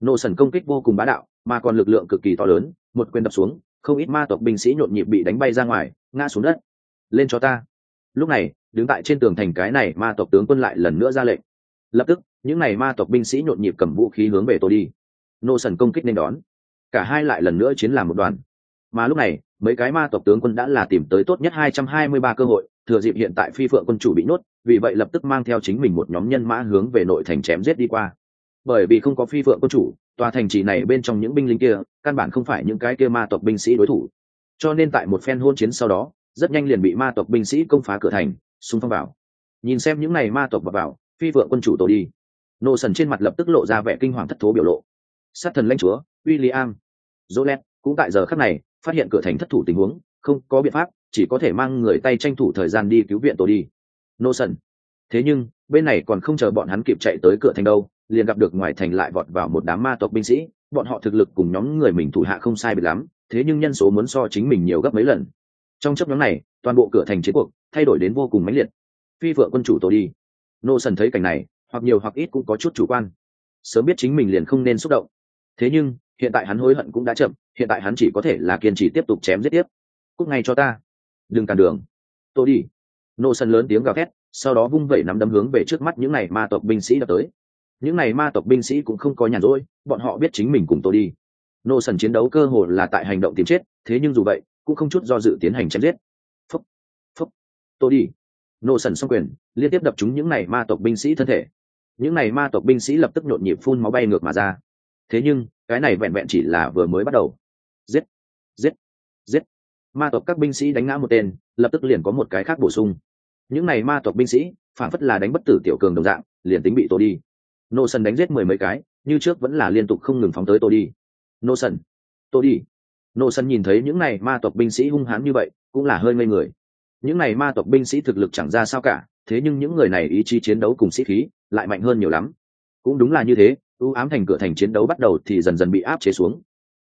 Nô sần công kích vô cùng bá đạo, mà còn lực lượng cực kỳ to lớn, một quyền đập xuống, không ít ma tộc binh sĩ nhộn nhịp bị đánh bay ra ngoài, ngã xuống đất. Lên cho ta. Lúc này, đứng tại trên tường thành cái này ma tộc tướng quân lại lần nữa ra lệnh. Lập tức, những n à y ma tộc binh sĩ nhộn nhịp cầm vũ khí hướng về tôi đi. Nô sần công kích nên đón. Cả hai lại lần nữa chiến làm một đoàn mà lúc này mấy cái ma tộc tướng quân đã là tìm tới tốt nhất hai trăm hai mươi ba cơ hội thừa dịp hiện tại phi phượng quân chủ bị nốt vì vậy lập tức mang theo chính mình một nhóm nhân mã hướng về nội thành chém giết đi qua. Bởi vì không có phi phượng quân chủ tòa thành trì này bên trong những binh lính kia căn bản không phải những cái kia ma tộc binh sĩ đối thủ. Cho nên tại một phen hôn chiến sau đó rất nhanh liền bị ma tộc binh sĩ công phá cửa thành xung phong vào. Nhìn xem những này ma tộc vào, vào phi vượng quân chủ tổ đi. Nô sần trên mặt lập tức lộ ra vẻ kinh hoàng thất thố biểu lộ. Sát thần lãnh chúa w i l l i am jolet cũng tại giờ khắc này phát hiện cửa thành thất thủ tình huống, không có biện pháp, chỉ có thể mang người tay tranh thủ thời gian đi cứu viện tổ đi. Nô sần. Thế nhưng, bên này còn không chờ bọn hắn kịp chạy tới cửa thành đâu, liền gặp được ngoài thành lại vọt vào một đám ma tộc binh sĩ, bọn họ thực lực cùng nhóm người mình thủ hạ không sai biệt lắm, thế nhưng nhân số muốn so chính mình nhiều gấp mấy lần. Trong chấp nhóm này, toàn bộ cửa thành chiến cuộc thay đổi đến vô cùng mãnh liệt. Phi vợ quân chủ tổ đi. Nô sần thấy cảnh này, hoặc nhiều hoặc ít cũng có chút chủ quan. Sớm biết chính mình liền không nên xúc động. Thế nhưng hiện tại hắn hối hận cũng đã chậm, hiện tại hắn chỉ có thể là kiên trì tiếp tục chém giết tiếp. Cúc ngay cho ta. Đừng cản đường. Tôi đi. Nô sân lớn tiếng gào thét, sau đó vung vẩy nắm đấm hướng về trước mắt những n à y ma tộc binh sĩ đập tới. Những n à y ma tộc binh sĩ cũng không có nhàn rỗi, bọn họ biết chính mình cùng tôi đi. Nô sần chiến đấu cơ hồ là tại hành động tìm chết, thế nhưng dù vậy, cũng không chút do dự tiến hành chém giết. Phúc phúc. Tôi đi. Nô sần xong quyền, liên tiếp đập chúng những n à y ma tộc binh sĩ thân thể. Những n à y ma tộc binh sĩ lập tức nhộn nhịp phun máu bay ngược mà ra. Thế nhưng cái này vẹn vẹn chỉ là vừa mới bắt đầu. Giết giết giết. Ma tộc các binh sĩ đánh ngã một tên, lập tức liền có một cái khác bổ sung. Những này ma tộc binh sĩ, phản phất là đánh bất tử tiểu cường đồng dạng, liền tính bị tổ đi. Nô sần đánh giết mười mấy cái, như trước vẫn là liên tục không ngừng phóng tới tổ đi. Nô sần tổ đi. Nô sần nhìn thấy những này ma tộc binh sĩ hung hãn như vậy, cũng là hơi ngây người. Những này ma tộc binh sĩ thực lực chẳng ra sao cả, thế nhưng những người này ý chí chiến đấu cùng sĩ khí lại mạnh hơn nhiều lắm. Cũng đúng là như thế ưu ám thành cửa thành chiến đấu bắt đầu thì dần dần bị áp chế xuống.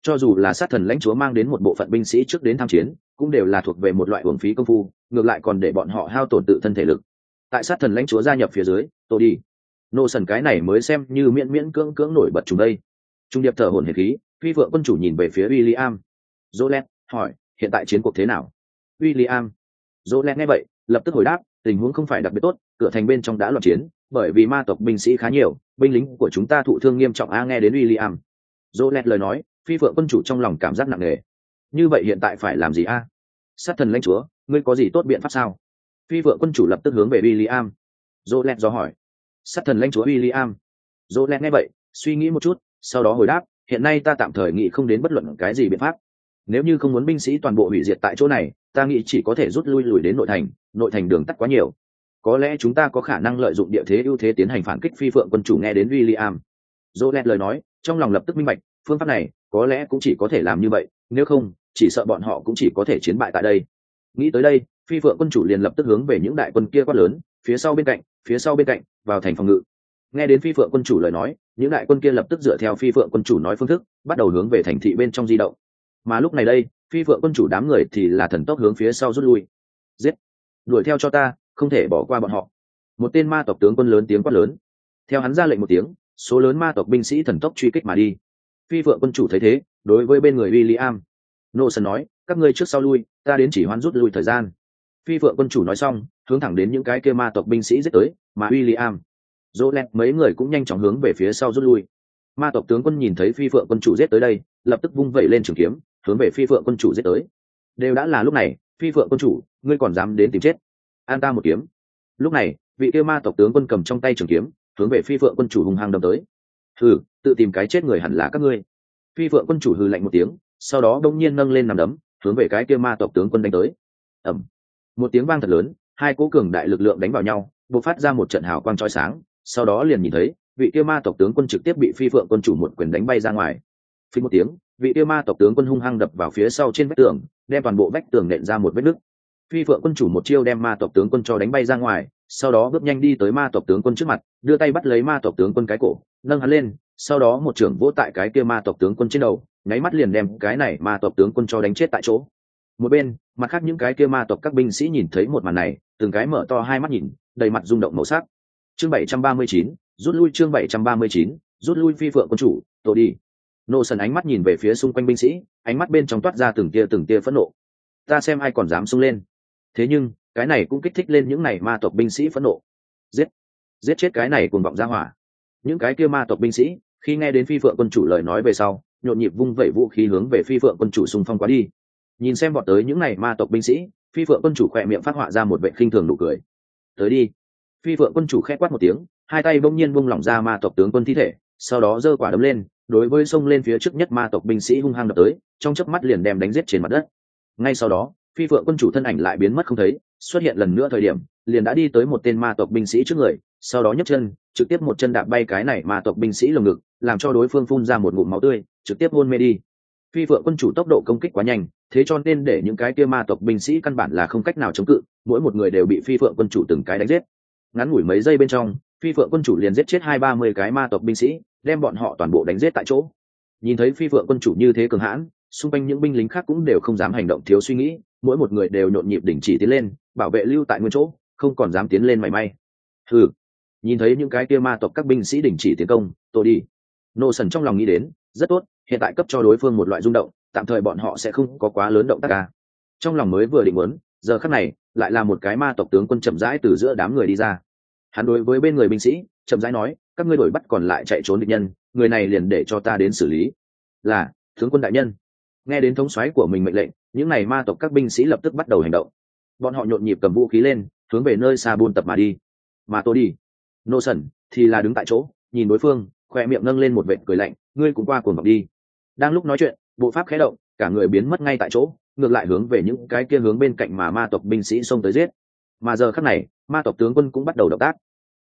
Cho dù là sát thần lãnh chúa mang đến một bộ phận binh sĩ trước đến tham chiến, cũng đều là thuộc về một loại hưởng phí công phu, ngược lại còn để bọn họ hao tổn tự thân thể lực. Tại sát thần lãnh chúa gia nhập phía dưới, tôi đi. Nô sần cái này mới xem như miễn miễn cưỡng cưỡng nổi bật chúng đây. Trung điệp thở hồn hệ khí, phi vợ quân chủ nhìn về phía w i l l i am jolet hỏi, hiện tại chiến cuộc thế nào? W i l l i am dỗ lẽ nghe vậy, lập tức hồi đáp, tình huống không phải đặc biệt tốt, cửa thành bên trong đã loạn chiến bởi vì ma tộc binh sĩ khá nhiều binh lính của chúng ta thụ thương nghiêm trọng a nghe đến William. Dỗ lẹt lời nói, phi phượng quân chủ trong lòng cảm giác nặng nề. Như vậy hiện tại phải làm gì a? Sát thần lãnh chúa, ngươi có gì tốt biện pháp sao? Phi vượng quân chủ lập tức hướng về William. Dỗ lẹt do hỏi. Sát thần lãnh chúa William. Dỗ lẹt nghe vậy, suy nghĩ một chút, sau đó hồi đáp, hiện nay ta tạm thời nghĩ không đến bất luận cái gì biện pháp. Nếu như không muốn binh sĩ toàn bộ hủy diệt tại chỗ này, ta nghĩ chỉ có thể rút lui lùi đến nội thành nội thành đường tắt quá nhiều có lẽ chúng ta có khả năng lợi dụng địa thế ưu thế tiến hành phản kích phi phượng quân chủ nghe đến William. Jolet lời nói, trong lòng lập tức minh bạch, phương pháp này có lẽ cũng chỉ có thể làm như vậy, nếu không, chỉ sợ bọn họ cũng chỉ có thể chiến bại tại đây. Nghĩ tới đây, phi phượng quân chủ liền lập tức hướng về những đại quân kia quát lớn phía sau bên cạnh phía sau bên cạnh vào thành phòng ngự nghe đến phi phượng quân chủ lời nói những đại quân kia lập tức dựa theo phi phượng quân chủ nói phương thức bắt đầu hướng về thành thị bên trong di động mà lúc này đây phi phượng quân chủ đám người thì là thần tốc hướng phía sau rút lui giết đuổi theo cho ta không thể bỏ qua bọn họ. Một tên ma tộc tướng quân lớn tiếng quát lớn. Theo hắn ra lệnh một tiếng, số lớn ma tộc binh sĩ thần tốc truy kích mà đi. Phi vượng quân chủ thấy thế, đối với bên người w i l l i am nô sơn nói, các ngươi trước sau lui, ta đến chỉ hoan rút lui thời gian. Phi vượng quân chủ nói xong, hướng thẳng đến những cái kia ma tộc binh sĩ giết tới, mà w i l l i am dỗ lẹt mấy người cũng nhanh chóng hướng về phía sau rút lui. Ma tộc tướng quân nhìn thấy phi vượng quân chủ giết tới đây, lập tức vung vẩy lên trường kiếm, hướng về phi vượng quân chủ giết tới. Đều đã là lúc này, phi vượng quân chủ, ngươi còn dám đến tìm chết? An ta một kiếm. Lúc này, vị kia ma tộc tướng quân cầm trong tay trường kiếm, hướng về phi phượng quân chủ hung hăng đâm tới. Hừ, tự tìm cái chết người hẳn là các ngươi. Phi phượng quân chủ hừ lạnh một tiếng, sau đó đông nhiên nâng lên nằm đấm, hướng về cái kia ma tộc tướng quân đánh tới. Ẩm một tiếng vang thật lớn, hai cố cường đại lực lượng đánh vào nhau b ộ c phát ra một trận hào quang trói sáng, sau đó liền nhìn thấy, vị kia ma tộc tướng quân trực tiếp bị phi phượng quân chủ một quyền đánh bay ra ngoài. Phi một tiếng, vị kia ma tộc tướng quân hung hăng đập vào phía sau trên vách tường, đem toàn bộ vách tường nện ra một vết nứt phi phượng quân chủ một chiêu đem ma tộc tướng quân cho đánh bay ra ngoài, sau đó bước nhanh đi tới ma tộc tướng quân trước mặt, đưa tay bắt lấy ma tộc tướng quân cái cổ, nâng hắn lên, sau đó một trưởng vỗ tại cái kia ma tộc tướng quân trên đầu, nháy mắt liền đem cái này ma tộc tướng quân cho đánh chết tại chỗ. Một bên, mặt khác những cái kia ma tộc các binh sĩ nhìn thấy một màn này, từng cái mở to hai mắt nhìn, đầy mặt rung động màu sắc. Chương bảy trăm ba mươi chín, rút lui chương bảy trăm ba mươi chín, rút lui phi phượng quân chủ, tổ đi. Nô sần ánh mắt nhìn về phía xung quanh binh sĩ, ánh mắt bên trong toát ra từng tia từng tia phẫn nộ. Ta xem ai còn dám sung lên thế nhưng, cái này cũng kích thích lên những này ma tộc binh sĩ phẫn nộ. Giết! Giết chết cái này cùng vọng ra hỏa. Những cái kia ma tộc binh sĩ, khi nghe đến phi phượng quân chủ lời nói về sau, nhộn nhịp vung vẩy vũ khí hướng về phi phượng quân chủ xung phong quá đi. Nhìn xem bọn tới những này ma tộc binh sĩ, phi phượng quân chủ khỏe miệng phát họa ra một vệ khinh thường nụ cười. Tới đi. Phi phượng quân chủ khẽ quát một tiếng, hai tay bỗng nhiên bung lỏng ra ma tộc tướng quân thi thể, sau đó giơ quả đấm lên, đối với xông lên phía trước nhất ma tộc binh sĩ hung hăng đập tới, trong chớp mắt liền đem đánh giết trên mặt đất. Ngay sau đó phi phượng quân chủ thân ảnh lại biến mất không thấy, xuất hiện lần nữa thời điểm, liền đã đi tới một tên ma tộc binh sĩ trước người, sau đó nhấc chân, trực tiếp một chân đạp bay cái này ma tộc binh sĩ lồng ngực, làm cho đối phương phun ra một ngụm máu tươi, trực tiếp hôn mê đi. Phi phượng quân chủ tốc độ công kích quá nhanh, thế cho nên để những cái kia ma tộc binh sĩ căn bản là không cách nào chống cự, mỗi một người đều bị phi phượng quân chủ từng cái đánh giết. Ngắn ngủi mấy giây bên trong, phi phượng quân chủ liền giết chết hai ba mươi cái ma tộc binh sĩ, đem bọn họ toàn bộ đánh giết tại chỗ. Nhìn thấy phi phượng quân chủ như thế cường hãn, xung quanh những binh lính khác cũng đều không dám hành động thiếu suy nghĩ mỗi một người đều nhộn nhịp đình chỉ tiến lên, bảo vệ lưu tại nguyên chỗ, không còn dám tiến lên mảy may. Ừ nhìn thấy những cái kia ma tộc các binh sĩ đình chỉ tiến công, tôi đi. Nô sần trong lòng nghĩ đến, rất tốt, hiện tại cấp cho đối phương một loại rung động, tạm thời bọn họ sẽ không có quá lớn động tác ca trong lòng mới vừa định muốn, giờ khắc này, lại là một cái ma tộc tướng quân chậm rãi từ giữa đám người đi ra. Hắn đối với bên người binh sĩ, chậm rãi nói, các ngươi đổi bắt còn lại chạy trốn địch nhân, người này liền để cho ta đến xử lý. Là, tướng quân đại nhân. Nghe đến thống soái của mình mệnh lệnh những n à y ma tộc các binh sĩ lập tức bắt đầu hành động. Bọn họ nhộn nhịp cầm vũ khí lên, hướng về nơi xa buôn tập mà đi. Mà tôi đi. Nô sẩn thì là đứng tại chỗ, nhìn đối phương khoe miệng nâng lên một vệt cười lạnh, ngươi cũng qua cuồng vọng đi. Đang lúc nói chuyện, bộ pháp khé động, cả người biến mất ngay tại chỗ, ngược lại hướng về những cái kia hướng bên cạnh mà ma tộc binh sĩ xông tới giết. Mà giờ khắc này, ma tộc tướng quân cũng bắt đầu động tác.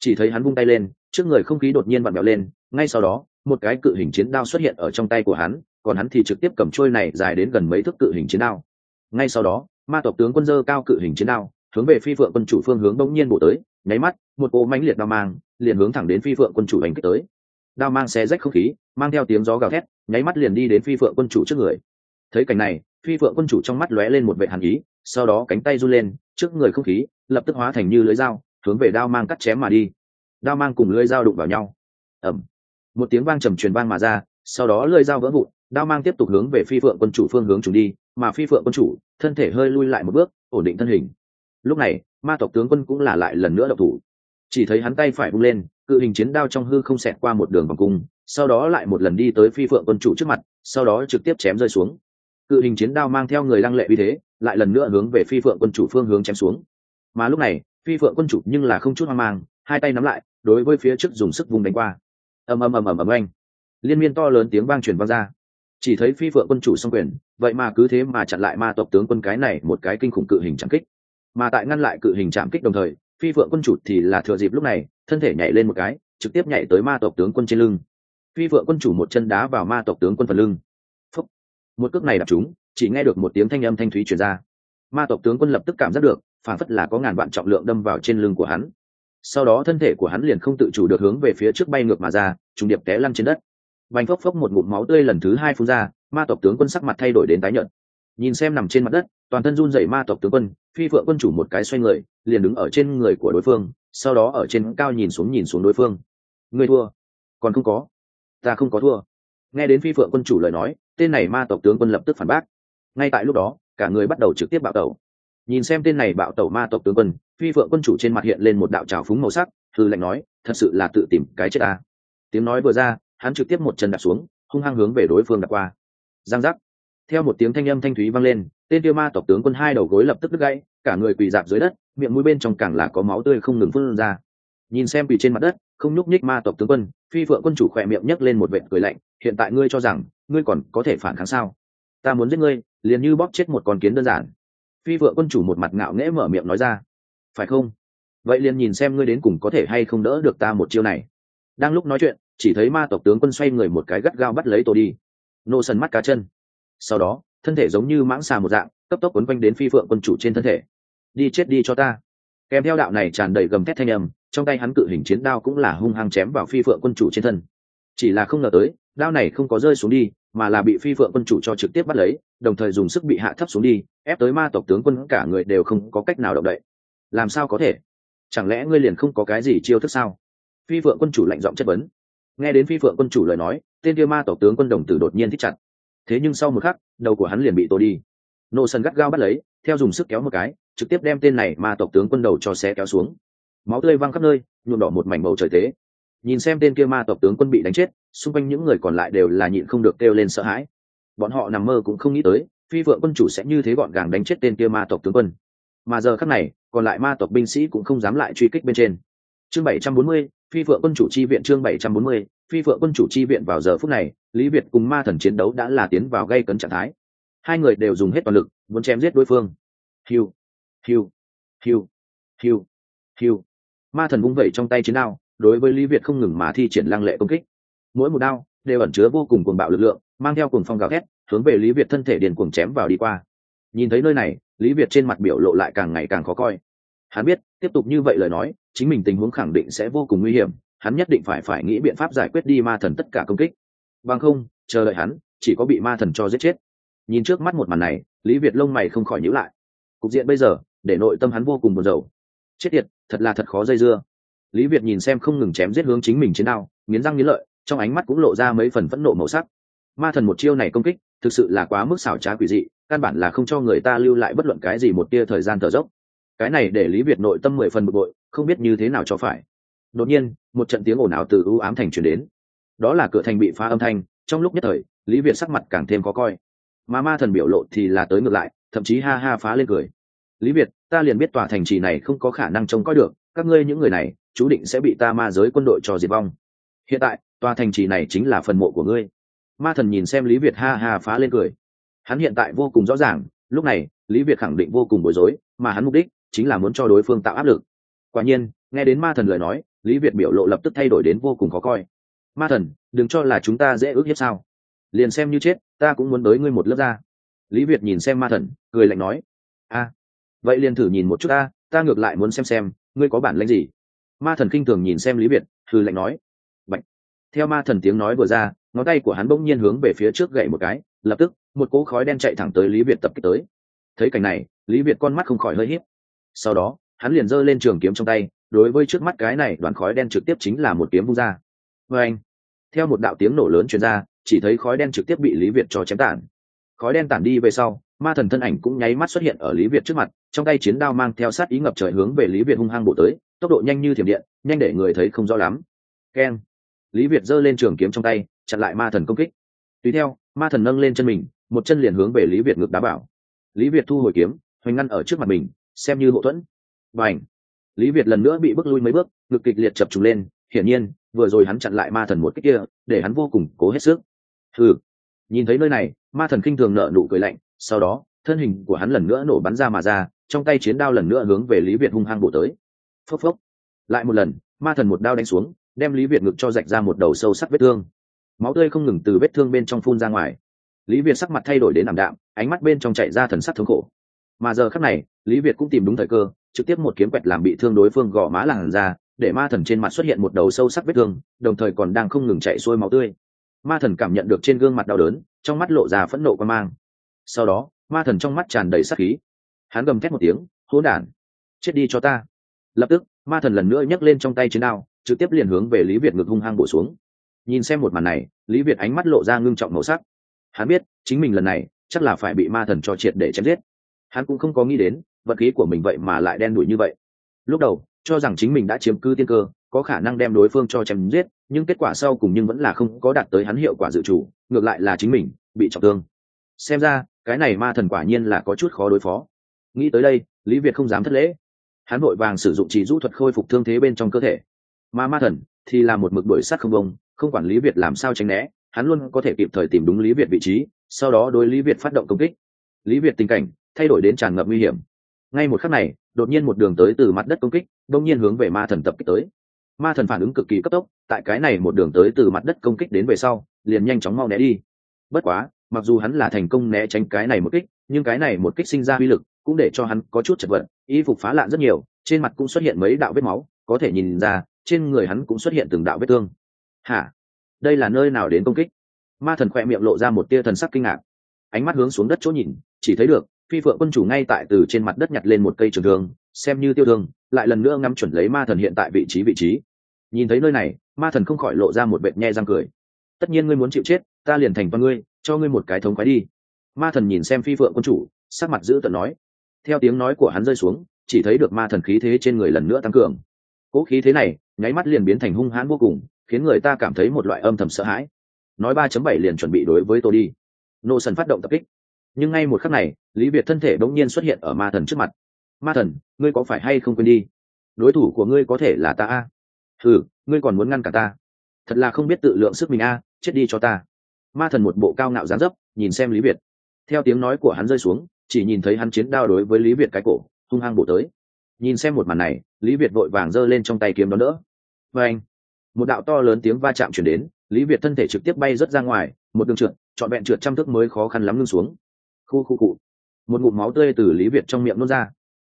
Chỉ thấy hắn vung tay lên, trước người không khí đột nhiên vặn vẹo lên, ngay sau đó, một cái cự hình chiến đao xuất hiện ở trong tay của hắn còn hắn thì trực tiếp cầm trôi này dài đến gần mấy thước cự hình chiến đao. Ngay sau đó, ma tộc tướng quân dơ cao cự hình chiến đao, hướng về phi phượng quân chủ phương hướng bỗng nhiên bổ tới, nháy mắt, một cỗ mãnh liệt đao mang liền hướng thẳng đến phi phượng quân chủ hành kích tới. Đao mang xé rách không khí, mang theo tiếng gió gào thét, nháy mắt liền đi đến phi phượng quân chủ trước người. Thấy cảnh này, phi phượng quân chủ trong mắt lóe lên một vệ hàn ý, sau đó cánh tay run lên, trước người không khí lập tức hóa thành như lưới dao, hướng về đao mang cắt chém mà đi. Đao mang cùng lưới dao đụng vào nhau. Ẩm một tiếng vang trầm truyền vang mà ra, sau đó lưới dao vỡ vụn đao mang tiếp tục hướng về phi phượng quân chủ phương hướng chủ đi, mà phi phượng quân chủ, thân thể hơi lui lại một bước, ổn định thân hình. Lúc này, ma tộc tướng quân cũng là lại lần nữa độc thủ. Chỉ thấy hắn tay phải bung lên, cự hình chiến đao trong hư không xẹt qua một đường vòng cung, sau đó lại một lần đi tới phi phượng quân chủ trước mặt, sau đó trực tiếp chém rơi xuống. Cự hình chiến đao mang theo người lăng lệ vì thế, lại lần nữa hướng về phi phượng quân chủ phương hướng chém xuống. Mà lúc này, phi phượng quân chủ nhưng là không chút hoang mang, hai tay nắm lại, đối với phía trước dùng sức vùng đánh qua. Ầm ầm ầm ầm ầm anh liên miên to lớn tiếng vang truyền vang ra chỉ thấy phi phượng quân chủ xong quyền, vậy mà cứ thế mà chặn lại ma tộc tướng quân cái này một cái kinh khủng cự hình chạm kích. Mà tại ngăn lại cự hình chạm kích đồng thời, phi phượng quân chủ thì là thừa dịp lúc này, thân thể nhảy lên một cái, trực tiếp nhảy tới ma tộc tướng quân trên lưng. Phi phượng quân chủ một chân đá vào ma tộc tướng quân phần lưng. Phúc. một cước này đập chúng chỉ nghe được một tiếng thanh âm thanh thúy truyền ra. Ma tộc tướng quân lập tức cảm giác được, phản phất là có ngàn vạn trọng lượng đâm vào trên lưng của hắn. Sau đó thân thể của hắn liền không tự chủ được hướng về phía trước bay ngược mà ra, trùng điệp té lăn trên đất bành phốc phốc một ngụm máu tươi lần thứ hai phun ra, ma tộc tướng quân sắc mặt thay đổi đến tái nhợt. Nhìn xem nằm trên mặt đất, toàn thân run dậy ma tộc tướng quân, phi phượng quân chủ một cái xoay người, liền đứng ở trên người của đối phương, sau đó ở trên cao nhìn xuống nhìn xuống đối phương. Người thua, còn không có. Ta không có thua. Nghe đến phi phượng quân chủ lời nói, tên này ma tộc tướng quân lập tức phản bác. Ngay tại lúc đó, cả người bắt đầu trực tiếp bạo tẩu. Nhìn xem tên này bạo tẩu ma tộc tướng quân, phi phượng quân chủ trên mặt hiện lên một đạo trào phúng màu sắc thư lệnh nói, thật sự là tự tìm cái chết ta. Tiếng nói vừa ra hắn trực tiếp một chân đạp xuống, hung hăng hướng về đối phương đạp qua. Giang giác. Theo một tiếng thanh âm thanh thúy vang lên, tên tiêu ma tộc tướng quân hai đầu gối lập tức đứt gãy, cả người quỳ dạp dưới đất, miệng mũi bên trong càng là có máu tươi không ngừng phun ra. Nhìn xem quỳ trên mặt đất, không nhúc nhích ma tộc tướng quân, phi phượng quân chủ khỏe miệng nhấc lên một vệ cười lạnh, hiện tại ngươi cho rằng, ngươi còn có thể phản kháng sao? Ta muốn giết ngươi, liền như bóp chết một con kiến đơn giản. Phi vợ quân chủ một mặt ngạo nghễ mở miệng nói ra, phải không? Vậy liền nhìn xem ngươi đến cùng có thể hay không đỡ được ta một chiêu này. Đang lúc nói chuyện chỉ thấy ma tộc tướng quân xoay người một cái gắt gao bắt lấy tô đi. Nô sần mắt cá chân. Sau đó, thân thể giống như mãng xà một dạng, cấp tốc quấn quanh đến phi phượng quân chủ trên thân thể. Đi chết đi cho ta. Kèm theo đạo này tràn đầy gầm thét thanh âm, trong tay hắn cự hình chiến đao cũng là hung hăng chém vào phi phượng quân chủ trên thân. Chỉ là không ngờ tới, đao này không có rơi xuống đi, mà là bị phi phượng quân chủ cho trực tiếp bắt lấy, đồng thời dùng sức bị hạ thấp xuống đi, ép tới ma tộc tướng quân cả người đều không có cách nào động đậy. Làm sao có thể? Chẳng lẽ ngươi liền không có cái gì chiêu thức sao? Phi phượng quân chủ lạnh giọng chất vấn nghe đến phi phượng quân chủ lời nói, tên kia ma tộc tướng quân đồng tử đột nhiên thích chặt. Thế nhưng sau một khắc, đầu của hắn liền bị tổ đi. Nô sân gắt gao bắt lấy, theo dùng sức kéo một cái, trực tiếp đem tên này ma tộc tướng quân đầu cho xe kéo xuống. Máu tươi văng khắp nơi, nhuộm đỏ một mảnh bầu trời tế. Nhìn xem tên kia ma tộc tướng quân bị đánh chết, xung quanh những người còn lại đều là nhịn không được kêu lên sợ hãi. Bọn họ nằm mơ cũng không nghĩ tới, phi vượng quân chủ sẽ như thế gọn gàng đánh chết tên kia ma tộc tướng quân. Mà giờ khắc này, còn lại ma tộc binh sĩ cũng không dám lại truy kích bên trên. Chương bảy trăm bốn mươi phi vượng quân chủ chi viện chương bảy trăm bốn mươi, phi vượng quân chủ chi viện vào giờ phút này, lý việt cùng ma thần chiến đấu đã là tiến vào gây cấn trạng thái. Hai người đều dùng hết toàn lực, muốn chém giết đối phương. Hiu hiu hiu hiu hiu. Ma thần vung vẩy trong tay chiến đao, đối với lý việt không ngừng mà thi triển lăng lệ công kích. Mỗi một đao đều ẩn chứa vô cùng cuồng bạo lực lượng, mang theo cuồng phong gào thét, hướng về lý việt thân thể điền cuồng chém vào đi qua. Nhìn thấy nơi này, lý việt trên mặt biểu lộ lại càng ngày càng khó coi. Hắn biết, tiếp tục như vậy lời nói chính mình tình huống khẳng định sẽ vô cùng nguy hiểm, hắn nhất định phải phải nghĩ biện pháp giải quyết đi ma thần tất cả công kích. Bằng không, chờ đợi hắn, chỉ có bị ma thần cho giết chết. Nhìn trước mắt một màn này, lý việt lông mày không khỏi nhíu lại. Cục diện bây giờ, để nội tâm hắn vô cùng buồn rầu. Chết tiệt, thật là thật khó dây dưa. Lý việt nhìn xem không ngừng chém giết hướng chính mình chiến đao, nghiến răng nghiến lợi, trong ánh mắt cũng lộ ra mấy phần phẫn nộ màu sắc. Ma thần một chiêu này công kích, thực sự là quá mức xảo trá quỷ dị, căn bản là không cho người ta lưu lại bất luận cái gì một tia thời gian thở dốc. Cái này để lý việt nội tâm mười phần bực bội không biết như thế nào cho phải. Đột nhiên, một trận tiếng ồn ào từ ưu ám thành chuyển đến. Đó là cửa thành bị phá âm thanh, trong lúc nhất thời, lý việt sắc mặt càng thêm khó coi. Mà ma thần biểu lộ thì là tới ngược lại, thậm chí ha ha phá lên cười. Lý việt, ta liền biết tòa thành trì này không có khả năng trông coi được, các ngươi những người này, chú định sẽ bị ta ma giới quân đội cho diệt vong. Hiện tại, tòa thành trì này chính là phần mộ của ngươi. Ma thần nhìn xem lý việt ha ha phá lên cười. Hắn hiện tại vô cùng rõ ràng, lúc này, lý việt khẳng định vô cùng bối rối, mà hắn mục đích chính là muốn cho đối phương tạo áp lực quả nhiên, nghe đến ma thần lời nói, lý việt biểu lộ lập tức thay đổi đến vô cùng khó coi. Ma thần, đừng cho là chúng ta dễ ước hiếp sao? Liền xem như chết, ta cũng muốn tới ngươi một lớp ra. Lý việt nhìn xem ma thần, cười lạnh nói. A, vậy liền thử nhìn một chút ta ta ngược lại muốn xem xem, ngươi có bản lãnh gì? Ma thần kinh thường nhìn xem lý việt thư lạnh nói. Bạch. theo ma thần tiếng nói vừa ra, ngón tay của hắn bỗng nhiên hướng về phía trước gậy một cái, lập tức, một cỗ khói đen chạy thẳng tới lý việt tập kích tới. Thấy cảnh này, lý việt con mắt không khỏi hơi hiếp sau đó hắn liền giơ lên trường kiếm trong tay, đối với trước mắt cái này đoàn khói đen trực tiếp chính là một kiếm vung ra. Vê anh, theo một đạo tiếng nổ lớn truyền ra, chỉ thấy khói đen trực tiếp bị lý việt cho chém tản. Khói đen tản đi về sau, ma thần thân ảnh cũng nháy mắt xuất hiện ở lý việt trước mặt, trong tay chiến đao mang theo sát ý ngập trời hướng về lý việt hung hăng bổ tới, tốc độ nhanh như thiểm điện, nhanh để người thấy không rõ lắm. Keng. Lý việt giơ lên trường kiếm trong tay, chặn lại ma thần công kích. Tùy theo, ma thần nâng lên chân mình, một chân liền hướng về lý việt ngược đá bảo lý việt thu hồi kiếm, hoành ngăn ở trước mặt mình, xem như hậu thuẫn và ảnh. Lý việt lần nữa bị bước lui mấy bước, ngực kịch liệt chập trùng lên, hiển nhiên, vừa rồi hắn chặn lại ma thần một cách kia, để hắn vô cùng cố hết sức. Ừ nhìn thấy nơi này, ma thần kinh thường nợ nụ cười lạnh, sau đó, thân hình của hắn lần nữa nổ bắn ra mà ra, trong tay chiến đao lần nữa hướng về lý việt hung hăng bổ tới. Phốc phốc. Lại một lần, ma thần một đao đánh xuống, đem lý việt ngực cho rạch ra một đầu sâu sắc vết thương. Máu tươi không ngừng từ vết thương bên trong phun ra ngoài. Lý việt sắc mặt thay đổi đến ảm đạm, ánh mắt bên trong chạy ra thần sắc thống khổ. Mà giờ khắc này, lý việt cũng tìm đúng thời cơ trực tiếp một kiếm quẹt làm bị thương đối phương gò má làn ra để ma thần trên mặt xuất hiện một đầu sâu sắc vết thương, đồng thời còn đang không ngừng chạy xuôi máu tươi. Ma thần cảm nhận được trên gương mặt đau đớn, trong mắt lộ ra phẫn nộ quan mang. Sau đó, ma thần trong mắt tràn đầy sắc khí. Hắn gầm thét một tiếng, hỗn đản, chết đi cho ta. Lập tức, ma thần lần nữa nhấc lên trong tay chiến đao, trực tiếp liền hướng về lý việt ngực hung hăng bổ xuống. Nhìn xem một màn này, lý việt ánh mắt lộ ra ngưng trọng màu sắc. Hắn biết, chính mình lần này chắc là phải bị ma thần cho triệt để chém giết. Hắn cũng không có nghĩ đến vật khí của mình vậy mà lại đen đủi như vậy. Lúc đầu, cho rằng chính mình đã chiếm cứ tiên cơ, có khả năng đem đối phương cho chém giết, nhưng kết quả sau cùng nhưng vẫn là không có đạt tới hắn hiệu quả dự chủ ngược lại là chính mình bị trọng thương. Xem ra, cái này ma thần quả nhiên là có chút khó đối phó. Nghĩ tới đây, lý việt không dám thất lễ. Hắn vội vàng sử dụng chỉ rũ thuật khôi phục thương thế bên trong cơ thể. Mà ma thần thì là một mực đuổi sát không bông, không quản lý việt làm sao tránh né, hắn luôn có thể kịp thời tìm đúng lý việt vị trí, sau đó đối lý việt phát động công kích. Lý việt tình cảnh thay đổi đến tràn ngập nguy hiểm ngay một khắc này, đột nhiên một đường tới từ mặt đất công kích, đông nhiên hướng về ma thần tập kích tới. Ma thần phản ứng cực kỳ cấp tốc, tại cái này một đường tới từ mặt đất công kích đến về sau, liền nhanh chóng mau né đi. Bất quá, mặc dù hắn là thành công né tránh cái này một kích, nhưng cái này một kích sinh ra uy lực cũng để cho hắn có chút chật vật, y phục phá lạn rất nhiều, trên mặt cũng xuất hiện mấy đạo vết máu, có thể nhìn ra, trên người hắn cũng xuất hiện từng đạo vết thương. Hả? Đây là nơi nào đến công kích? Ma thần khỏe miệng lộ ra một tia thần sắc kinh ngạc. Ánh mắt hướng xuống đất chỗ nhìn, chỉ thấy được phi phượng quân chủ ngay tại từ trên mặt đất nhặt lên một cây trường thương, xem như tiêu thương, lại lần nữa ngắm chuẩn lấy ma thần hiện tại vị trí vị trí. Nhìn thấy nơi này, ma thần không khỏi lộ ra một vệt nhe răng cười. Tất nhiên ngươi muốn chịu chết, ta liền thành con ngươi, cho ngươi một cái thống khoái đi. Ma thần nhìn xem phi phượng quân chủ, sắc mặt giữ tận nói. Theo tiếng nói của hắn rơi xuống, chỉ thấy được ma thần khí thế trên người lần nữa tăng cường. Cỗ khí thế này, nháy mắt liền biến thành hung hãn vô cùng, khiến người ta cảm thấy một loại âm thầm sợ hãi. Nói ba chấm bảy liền chuẩn bị đối với tôi đi. Nô sần phát động tập kích nhưng ngay một khắc này, lý việt thân thể đ ỗ n g nhiên xuất hiện ở ma thần trước mặt. Ma thần, ngươi có phải hay không quên đi? Đối thủ của ngươi có thể là ta a? Ừ ngươi còn muốn ngăn cả ta? Thật là không biết tự lượng sức mình a, chết đi cho ta. Ma thần một bộ cao ngạo dán dấp, nhìn xem lý việt. Theo tiếng nói của hắn rơi xuống, chỉ nhìn thấy hắn chiến đao đối với lý việt cái cổ, hung hăng bổ tới. Nhìn xem một màn này, lý việt vội vàng giơ lên trong tay kiếm đón đỡ. Và anh. Một đạo to lớn tiếng va chạm chuyển đến, lý việt thân thể trực tiếp bay rớt ra ngoài, một đường trượt, trọn vẹn trượt trăm thước mới khó khăn lắm ngưng xuống khu khu cụ. Một ngụm máu tươi từ lý việt trong miệng nôn ra.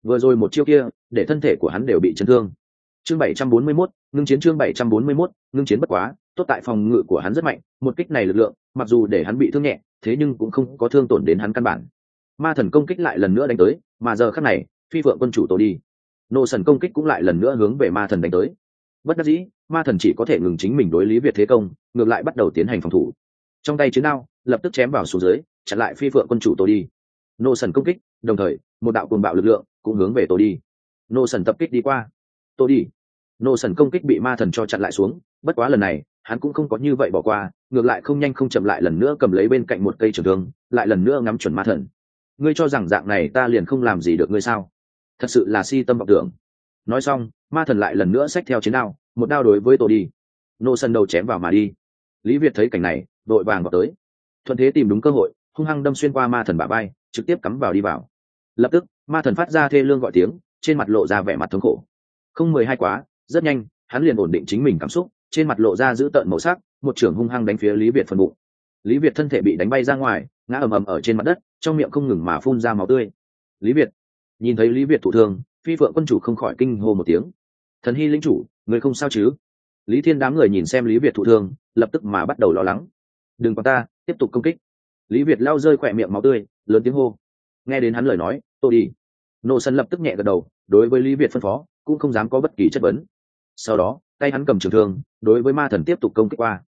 Vừa rồi một chiêu kia để thân thể của hắn đều bị chấn thương. Chương bảy trăm bốn mươi 741, ngưng chiến chương bảy trăm bốn mươi 741, ngưng chiến bất quá tốt tại phòng ngự của hắn rất mạnh một kích này lực lượng mặc dù để hắn bị thương nhẹ thế nhưng cũng không có thương tổn đến hắn căn bản. Ma thần công kích lại lần nữa đánh tới mà giờ khắc này phi phượng quân chủ tổ đi. Nô sần công kích cũng lại lần nữa hướng về ma thần đánh tới. Bất đắc dĩ ma thần chỉ có thể ngừng chính mình đối lý việt thế công ngược lại bắt đầu tiến hành phòng thủ. Trong tay chiến đao lập tức chém vào xuống dưới chặn lại phi phượng quân chủ tổ đi. Nô sần công kích, đồng thời, một đạo cuồng bạo lực lượng cũng hướng về tổ đi. Nô sần tập kích đi qua. Tổ đi. Nô sần công kích bị ma thần cho chặn lại xuống, bất quá lần này, hắn cũng không có như vậy bỏ qua, ngược lại không nhanh không chậm lại lần nữa cầm lấy bên cạnh một cây trường thương, lại lần nữa ngắm chuẩn ma thần. Ngươi cho rằng dạng này ta liền không làm gì được ngươi sao? Thật sự là si tâm vọng tưởng. Nói xong, ma thần lại lần nữa xách theo chiến đao, một đao đối với tổ đi. Nô sân đầu chém vào mà đi. Lý việt thấy cảnh này, đội vàng vào tới. Thuận thế tìm đúng cơ hội hung hăng đâm xuyên qua ma thần bả bay trực tiếp cắm vào đi vào. Lập tức, ma thần phát ra thê lương gọi tiếng, trên mặt lộ ra vẻ mặt thống khổ. Không mười hai quá, rất nhanh, hắn liền ổn định chính mình cảm xúc, trên mặt lộ ra giữ tợn màu sắc, một trưởng hung hăng đánh phía lý việt phần bụng. Lý việt thân thể bị đánh bay ra ngoài, ngã ầm ầm ở trên mặt đất, trong miệng không ngừng mà phun ra máu tươi. Lý việt, nhìn thấy lý việt thụ thương, phi phượng quân chủ không khỏi kinh hô một tiếng. Thần hy lĩnh chủ, người không sao chứ? Lý thiên đám người nhìn xem lý việt thụ thương, lập tức mà bắt đầu lo lắng. Đừng có ta, tiếp tục công kích lý việt lao rơi khỏe miệng máu tươi, lớn tiếng hô. Nghe đến hắn lời nói, tôi đi. Nô sân lập tức nhẹ gật đầu, đối với lý việt phân phó, cũng không dám có bất kỳ chất vấn. Sau đó, tay hắn cầm trường thương, đối với ma thần tiếp tục công kích qua.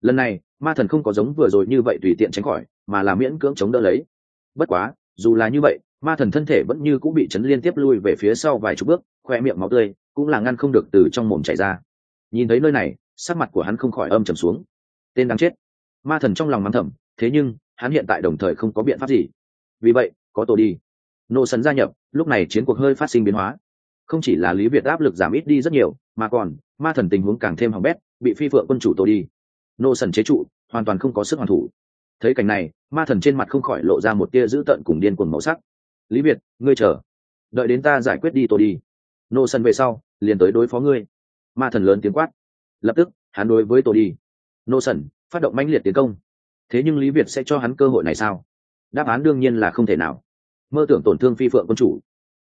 Lần này, ma thần không có giống vừa rồi như vậy tùy tiện tránh khỏi, mà là miễn cưỡng chống đỡ lấy. Bất quá, dù là như vậy, ma thần thân thể vẫn như cũng bị chấn liên tiếp lui về phía sau vài chục bước khoe miệng máu tươi cũng là ngăn không được từ trong mồm chảy ra. Nhìn thấy nơi này, sắc mặt của hắn không khỏi âm trầm xuống. Tên đáng chết. Ma thần trong lòng mắng thầm, thế nhưng hắn hiện tại đồng thời không có biện pháp gì. Vì vậy, có tổ đi. Nô sấn gia nhập, lúc này chiến cuộc hơi phát sinh biến hóa. Không chỉ là lý việt áp lực giảm ít đi rất nhiều, mà còn, ma thần tình huống càng thêm hỏng bét, bị phi phượng quân chủ tổ đi. Nô sần chế trụ, hoàn toàn không có sức hoàn thủ. Thấy cảnh này, ma thần trên mặt không khỏi lộ ra một tia dữ tợn cùng điên cuồng màu sắc. Lý việt, ngươi chờ. Đợi đến ta giải quyết đi tổ đi. Nô sần về sau, liền tới đối phó ngươi. Ma thần lớn tiếng quát. Lập tức, hắn đối với tổ đi. Nô sần phát động mãnh liệt tiến công thế nhưng lý việt sẽ cho hắn cơ hội này sao? Đáp án đương nhiên là không thể nào. Mơ tưởng tổn thương phi phượng quân chủ.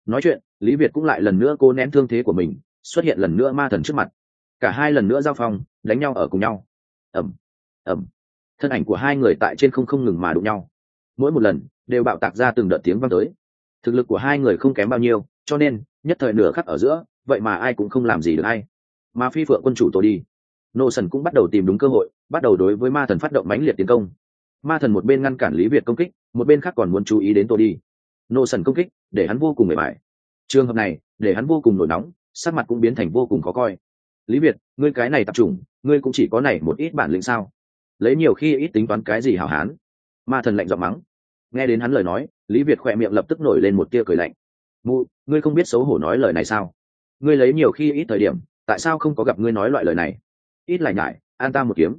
Nói chuyện, lý việt cũng lại lần nữa cố nén thương thế của mình, xuất hiện lần nữa ma thần trước mặt. Cả hai lần nữa giao phong, đánh nhau ở cùng nhau. Ẩm ẩm thân ảnh của hai người tại trên không không ngừng mà đụng nhau. Mỗi một lần, đều bạo tạc ra từng đợt tiếng vang tới. Thực lực của hai người không kém bao nhiêu, cho nên, nhất thời nửa khắc ở giữa, vậy mà ai cũng không làm gì được ai mà phi phượng quân chủ tôi đi nô sần cũng bắt đầu tìm đúng cơ hội, bắt đầu đối với ma thần phát động mãnh liệt tiến công. Ma thần một bên ngăn cản lý việt công kích, một bên khác còn muốn chú ý đến tôi đi. Nô sần công kích, để hắn vô cùng mệt mỏi. Trường hợp này, để hắn vô cùng nổi nóng, sắc mặt cũng biến thành vô cùng khó coi. Lý việt, ngươi cái này tập trung, ngươi cũng chỉ có này một ít bản lĩnh sao? Lấy nhiều khi ít tính toán cái gì hảo hán? Ma thần lạnh giọng mắng. Nghe đến hắn lời nói, lý việt khỏe miệng lập tức nổi lên một tia cười lạnh. Mụ, ngươi không biết xấu hổ nói lời này sao? Ngươi lấy nhiều khi ít thời điểm, tại sao không có gặp ngươi nói loại lời này? Ít lại nhải, an ta một kiếm.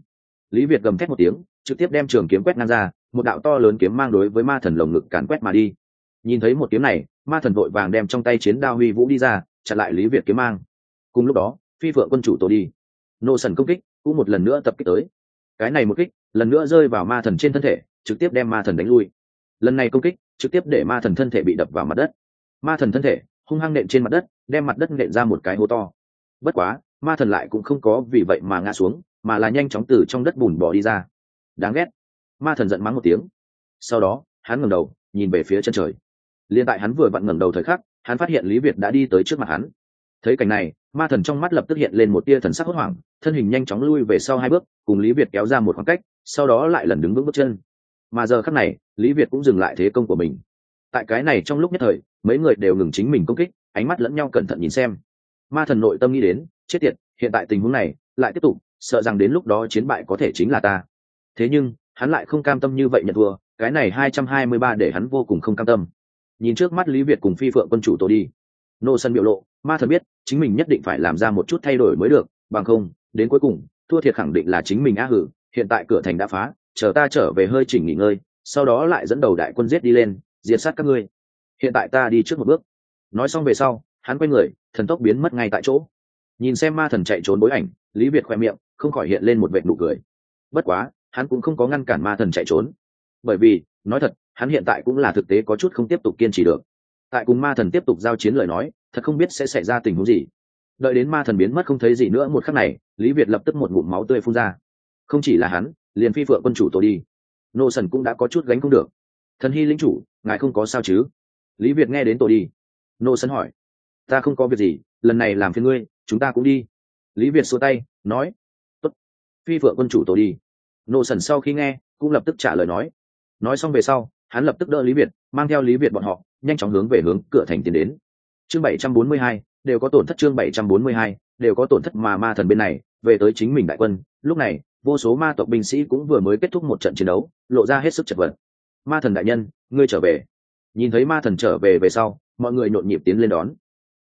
Lý việt gầm thét một tiếng, trực tiếp đem trường kiếm quét ngang ra, một đạo to lớn kiếm mang đối với ma thần lồng ngực càn quét mà đi. Nhìn thấy một kiếm này, ma thần vội vàng đem trong tay chiến đao huy vũ đi ra, chặn lại lý việt kiếm mang. Cùng lúc đó, phi vợ quân chủ tổ đi. Nô sần công kích, cũng một lần nữa tập kích tới. Cái này một kích, lần nữa rơi vào ma thần trên thân thể, trực tiếp đem ma thần đánh lui. Lần này công kích, trực tiếp để ma thần thân thể bị đập vào mặt đất. Ma thần thân thể, hung hăng nện trên mặt đất, đem mặt đất nện ra một cái hố to. Bất quá ma thần lại cũng không có vì vậy mà ngã xuống, mà là nhanh chóng từ trong đất bùn bỏ đi ra. Đáng ghét. Ma thần giận mắng một tiếng. Sau đó, hắn ngẩng đầu, nhìn về phía chân trời. Liên tại hắn vừa vặn ngẩng đầu thời khắc, hắn phát hiện lý việt đã đi tới trước mặt hắn. Thấy cảnh này, ma thần trong mắt lập tức hiện lên một tia thần sắc hốt hoảng, thân hình nhanh chóng lui về sau hai bước, cùng lý việt kéo ra một khoảng cách, sau đó lại lần đứng vững bước chân. Mà giờ khắc này, lý việt cũng dừng lại thế công của mình. Tại cái này trong lúc nhất thời, mấy người đều ngừng chính mình công kích, ánh mắt lẫn nhau cẩn thận nhìn xem. Ma thần nội tâm nghĩ đến chết tiệt, hiện tại tình huống này lại tiếp tục, sợ rằng đến lúc đó chiến bại có thể chính là ta. Thế nhưng, hắn lại không cam tâm như vậy nhận thua, cái này hai trăm hai mươi ba để hắn vô cùng không cam tâm. Nhìn trước mắt lý việt cùng phi phượng quân chủ tổ đi. Nô sân biểu lộ, ma thần biết, chính mình nhất định phải làm ra một chút thay đổi mới được, bằng không, đến cuối cùng, thua thiệt khẳng định là chính mình á hử, hiện tại cửa thành đã phá, chờ ta trở về hơi chỉnh nghỉ ngơi, sau đó lại dẫn đầu đại quân giết đi lên, diệt sát các ngươi. Hiện tại ta đi trước một bước. Nói xong về sau, hắn quay người, thần tốc biến mất ngay tại chỗ nhìn xem ma thần chạy trốn bối ảnh, lý việt khoe miệng, không khỏi hiện lên một vệ nụ cười. Bất quá, hắn cũng không có ngăn cản ma thần chạy trốn. Bởi vì, nói thật, hắn hiện tại cũng là thực tế có chút không tiếp tục kiên trì được. Tại cùng ma thần tiếp tục giao chiến lời nói, thật không biết sẽ xảy ra tình huống gì. Đợi đến ma thần biến mất không thấy gì nữa một khắc này, lý việt lập tức một ngụm máu tươi phun ra. Không chỉ là hắn, liền phi phượng quân chủ tổ đi. Nô sần cũng đã có chút gánh không được. Thần hy lính chủ, ngài không có sao chứ? Lý việt nghe đến tổ đi. Nô sân hỏi ta không có việc gì, lần này làm phiền ngươi, chúng ta cũng đi. Lý việt xua tay, nói, Tốt. phi phượng quân chủ tổ đi. Nô sần sau khi nghe, cũng lập tức trả lời nói. Nói xong về sau, hắn lập tức đỡ lý việt, mang theo lý việt bọn họ, nhanh chóng hướng về hướng cửa thành tiến đến. Chương bảy trăm bốn mươi hai, đều có tổn thất chương bảy trăm bốn mươi hai, đều có tổn thất mà ma thần bên này, về tới chính mình đại quân. Lúc này, vô số ma tộc binh sĩ cũng vừa mới kết thúc một trận chiến đấu, lộ ra hết sức chật vật. Ma thần đại nhân, ngươi trở về. Nhìn thấy ma thần trở về về sau, mọi người nhộn nhịp tiến lên đón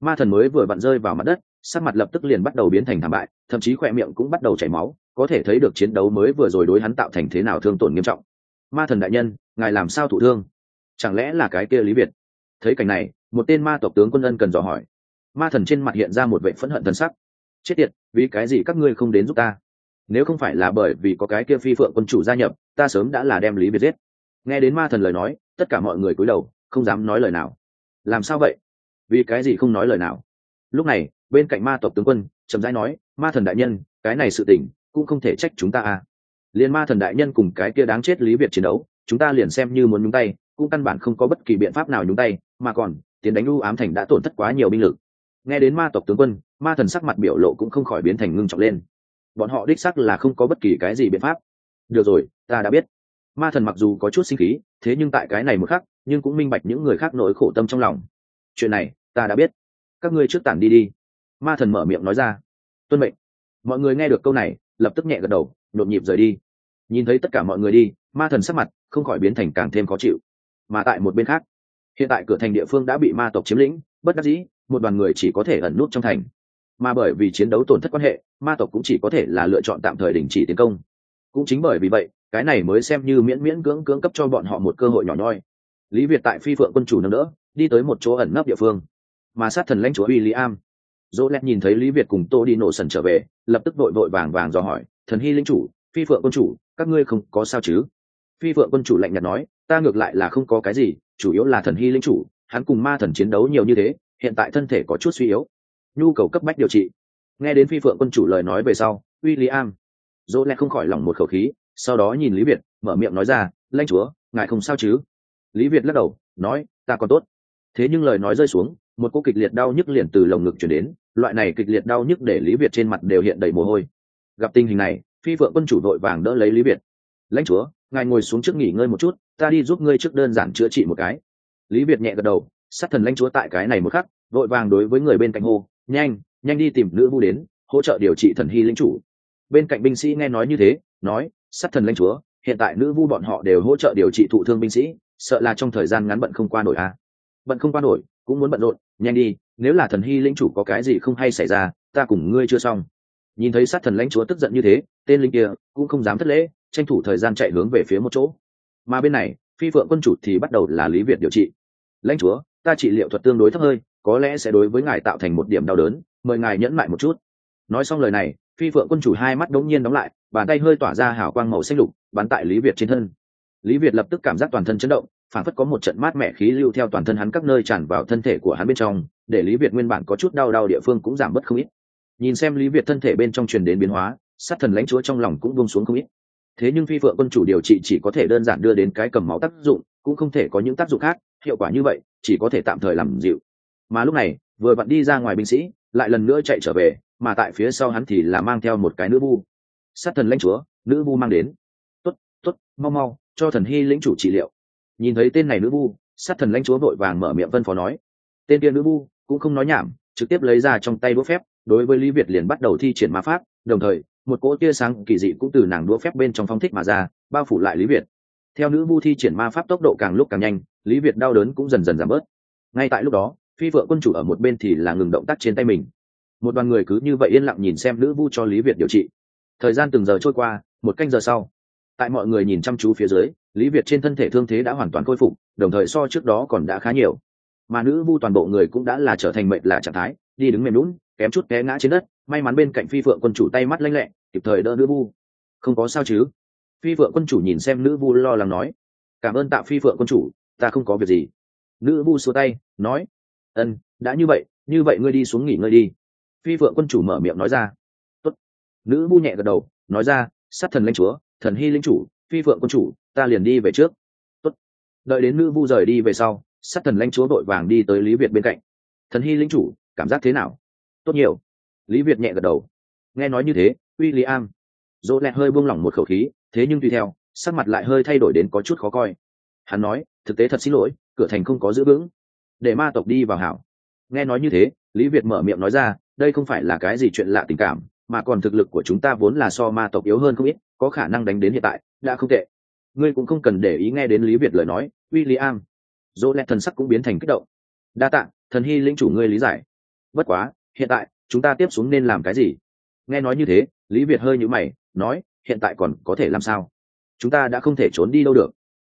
ma thần mới vừa vặn rơi vào mặt đất, sắc mặt lập tức liền bắt đầu biến thành thảm bại, thậm chí khỏe miệng cũng bắt đầu chảy máu, có thể thấy được chiến đấu mới vừa rồi đối hắn tạo thành thế nào thương tổn nghiêm trọng. Ma thần đại nhân, ngài làm sao thụ thương? Chẳng lẽ là cái kia lý việt? Thấy cảnh này, một tên ma tộc tướng quân ân cần dò hỏi. Ma thần trên mặt hiện ra một vệ phẫn hận thần sắc. Chết tiệt, vì cái gì các ngươi không đến giúp ta? Nếu không phải là bởi vì có cái kia phi phượng quân chủ gia nhập, ta sớm đã là đem lý việt giết. Nghe đến ma thần lời nói, tất cả mọi người cúi đầu, không dám nói lời nào. Làm sao vậy? Vì cái gì không nói lời nào. Lúc này, bên cạnh ma tộc tướng quân, chậm rãi nói, ma thần đại nhân, cái này sự tình cũng không thể trách chúng ta à. Liền ma thần đại nhân cùng cái kia đáng chết lý việt chiến đấu, chúng ta liền xem như muốn nhúng tay, cũng căn bản không có bất kỳ biện pháp nào nhúng tay, mà còn, tiến đánh u ám thành đã tổn thất quá nhiều binh lực. Nghe đến ma tộc tướng quân, ma thần sắc mặt biểu lộ cũng không khỏi biến thành ngưng trọng lên. Bọn họ đích sắc là không có bất kỳ cái gì biện pháp. Được rồi, ta đã biết. Ma thần mặc dù có chút sinh khí, thế nhưng tại cái này một khắc, nhưng cũng minh bạch những người khác nỗi khổ tâm trong lòng chuyện này, ta đã biết. Các ngươi trước tản đi đi. Ma thần mở miệng nói ra. Tuân mệnh. Mọi người nghe được câu này, lập tức nhẹ gật đầu, nhộn nhịp rời đi. Nhìn thấy tất cả mọi người đi, ma thần sắc mặt không khỏi biến thành càng thêm khó chịu. Mà tại một bên khác, hiện tại cửa thành địa phương đã bị ma tộc chiếm lĩnh, bất đắc dĩ, một đoàn người chỉ có thể ẩn nút trong thành. Mà bởi vì chiến đấu tổn thất quan hệ, ma tộc cũng chỉ có thể là lựa chọn tạm thời đình chỉ tiến công. Cũng chính bởi vì vậy, cái này mới xem như miễn miễn cưỡng cưỡng cấp cho bọn họ một cơ hội nhỏ nhoi. Lý việt tại phi phượng quân chủ nâng đỡ đi tới một chỗ ẩn nấp địa phương. Mà sát thần lãnh chúa w i am dỗ lẹt nhìn thấy lý việt cùng tô đi nổ sần trở về, lập tức vội vội vàng vàng dò hỏi, thần hy linh chủ, phi phượng quân chủ, các ngươi không có sao chứ? Phi phượng quân chủ lạnh nhạt nói, ta ngược lại là không có cái gì, chủ yếu là thần hy linh chủ, hắn cùng ma thần chiến đấu nhiều như thế, hiện tại thân thể có chút suy yếu. Nhu cầu cấp bách điều trị. Nghe đến phi phượng quân chủ lời nói về sau w i l l i am dỗ Lẹt không khỏi lỏng một khẩu khí, sau đó nhìn lý việt, mở miệng nói ra, lãnh chúa, ngài không sao chứ? Lý việt lắc đầu, nói, ta còn tốt thế nhưng lời nói rơi xuống, một cô kịch liệt đau nhức liền từ lồng ngực chuyển đến, loại này kịch liệt đau nhức để lý việt trên mặt đều hiện đầy mồ hôi. Gặp tình hình này, phi vợ quân chủ đội vàng đỡ lấy lý việt. Lãnh chúa, ngài ngồi xuống trước nghỉ ngơi một chút, ta đi giúp ngươi trước đơn giản chữa trị một cái. Lý việt nhẹ gật đầu, sát thần lãnh chúa tại cái này một khắc vội vàng đối với người bên cạnh hô, nhanh nhanh đi tìm nữ vu đến, hỗ trợ điều trị thần hy lính chủ. Bên cạnh binh sĩ nghe nói như thế, nói, sát thần lãnh chúa, hiện tại nữ vu bọn họ đều hỗ trợ điều trị thụ thương binh sĩ, sợ là trong thời gian ngắn bận không qua nổi à bận không qua nổi, cũng muốn bận rộn, nhanh đi, nếu là thần hy lĩnh chủ có cái gì không hay xảy ra, ta cùng ngươi chưa xong. Nhìn thấy sát thần lãnh chúa tức giận như thế, tên linh kia cũng không dám thất lễ, tranh thủ thời gian chạy hướng về phía một chỗ. Mà bên này, phi phượng quân chủ thì bắt đầu là lý việt điều trị. Lãnh chúa, ta trị liệu thuật tương đối thấp hơi, có lẽ sẽ đối với ngài tạo thành một điểm đau đớn, mời ngài nhẫn lại một chút. Nói xong lời này, phi phượng quân chủ hai mắt đống nhiên đóng lại, bàn tay hơi tỏa ra hào quang màu xanh lục, bắn tại lý việt trên thân. Lý việt lập tức cảm giác toàn thân chấn động phản phất có một trận mát mẻ khí lưu theo toàn thân hắn các nơi tràn vào thân thể của hắn bên trong, để lý việt nguyên bản có chút đau đau địa phương cũng giảm bớt không ít. Nhìn xem lý việt thân thể bên trong truyền đến biến hóa, sát thần lãnh chúa trong lòng cũng buông xuống không ít. Thế nhưng phi phượng quân chủ điều trị chỉ có thể đơn giản đưa đến cái cầm máu tác dụng, cũng không thể có những tác dụng khác, hiệu quả như vậy, chỉ có thể tạm thời làm dịu. Mà lúc này, vừa vặn đi ra ngoài binh sĩ, lại lần nữa chạy trở về, mà tại phía sau hắn thì là mang theo một cái nữ bu. sát thần lãnh chúa, nữ bu mang đến. T ố t t ố t mau mau, cho thần hy lĩnh chủ trị liệu nhìn thấy tên này nữ vu sát thần lãnh chúa vội vàng mở miệng vân phó nói. Tên kia nữ vu cũng không nói nhảm, trực tiếp lấy ra trong tay đũa phép, đối với lý việt liền bắt đầu thi triển ma pháp, đồng thời, một cỗ tia sáng kỳ dị cũng từ nàng đũa phép bên trong phong thích mà ra, bao phủ lại lý việt. Theo nữ vu thi triển ma pháp tốc độ càng lúc càng nhanh, lý việt đau đớn cũng dần dần giảm bớt. Ngay tại lúc đó, phi vợ quân chủ ở một bên thì là ngừng động tác trên tay mình. Một đoàn người cứ như vậy yên lặng nhìn xem nữ vu cho lý việt điều trị. Thời gian từng giờ trôi qua, một canh giờ sau, tại mọi người nhìn chăm chú phía dưới lý việt trên thân thể thương thế đã hoàn toàn khôi phục, đồng thời so trước đó còn đã khá nhiều. Mà nữ vu toàn bộ người cũng đã là trở thành mệnh là trạng thái, đi đứng mềm lún kém chút té ngã trên đất, may mắn bên cạnh phi phượng quân chủ tay mắt lanh lẹ, kịp thời đỡ nữ vu. Không có sao chứ? Phi phượng quân chủ nhìn xem nữ vu lo lắng nói. Cảm ơn tạ phi phượng quân chủ, ta không có việc gì. Nữ vu xua tay, nói. Ân, đã như vậy như vậy ngươi đi xuống nghỉ ngơi đi. Phi phượng quân chủ mở miệng nói ra. Tốt. nữ vu nhẹ gật đầu, nói ra, sát thần lãnh chúa, thần hy linh chủ phi phượng quân chủ, ta liền đi về trước. Tốt. đợi đến nữ vu rời đi về sau, sát thần lãnh chúa vội vàng đi tới lý việt bên cạnh. Thần hy linh chủ, cảm giác thế nào? Tốt nhiều. Lý việt nhẹ gật đầu. Nghe nói như thế, uy lý am dỗ lẹt hơi buông lỏng một khẩu khí, thế nhưng tùy theo, sắc mặt lại hơi thay đổi đến có chút khó coi. Hắn nói, thực tế thật xin lỗi, cửa thành không có giữ vững. Để ma tộc đi vào hảo. Nghe nói như thế, lý việt mở miệng nói ra, đây không phải là cái gì chuyện lạ tình cảm, mà còn thực lực của chúng ta vốn là so ma tộc yếu hơn không ít có khả năng đánh đến hiện tại, đã không tệ. Ngươi cũng không cần để ý nghe đến lý việt lời nói w i l l i am dỗ lẹt thần sắc cũng biến thành kích động. Đa tạng thần hy lĩnh chủ ngươi lý giải. Bất quá, hiện tại, chúng ta tiếp xuống nên làm cái gì? Nghe nói như thế, lý việt hơi nhữ mày, nói, hiện tại còn có thể làm sao? Chúng ta đã không thể trốn đi đâu được.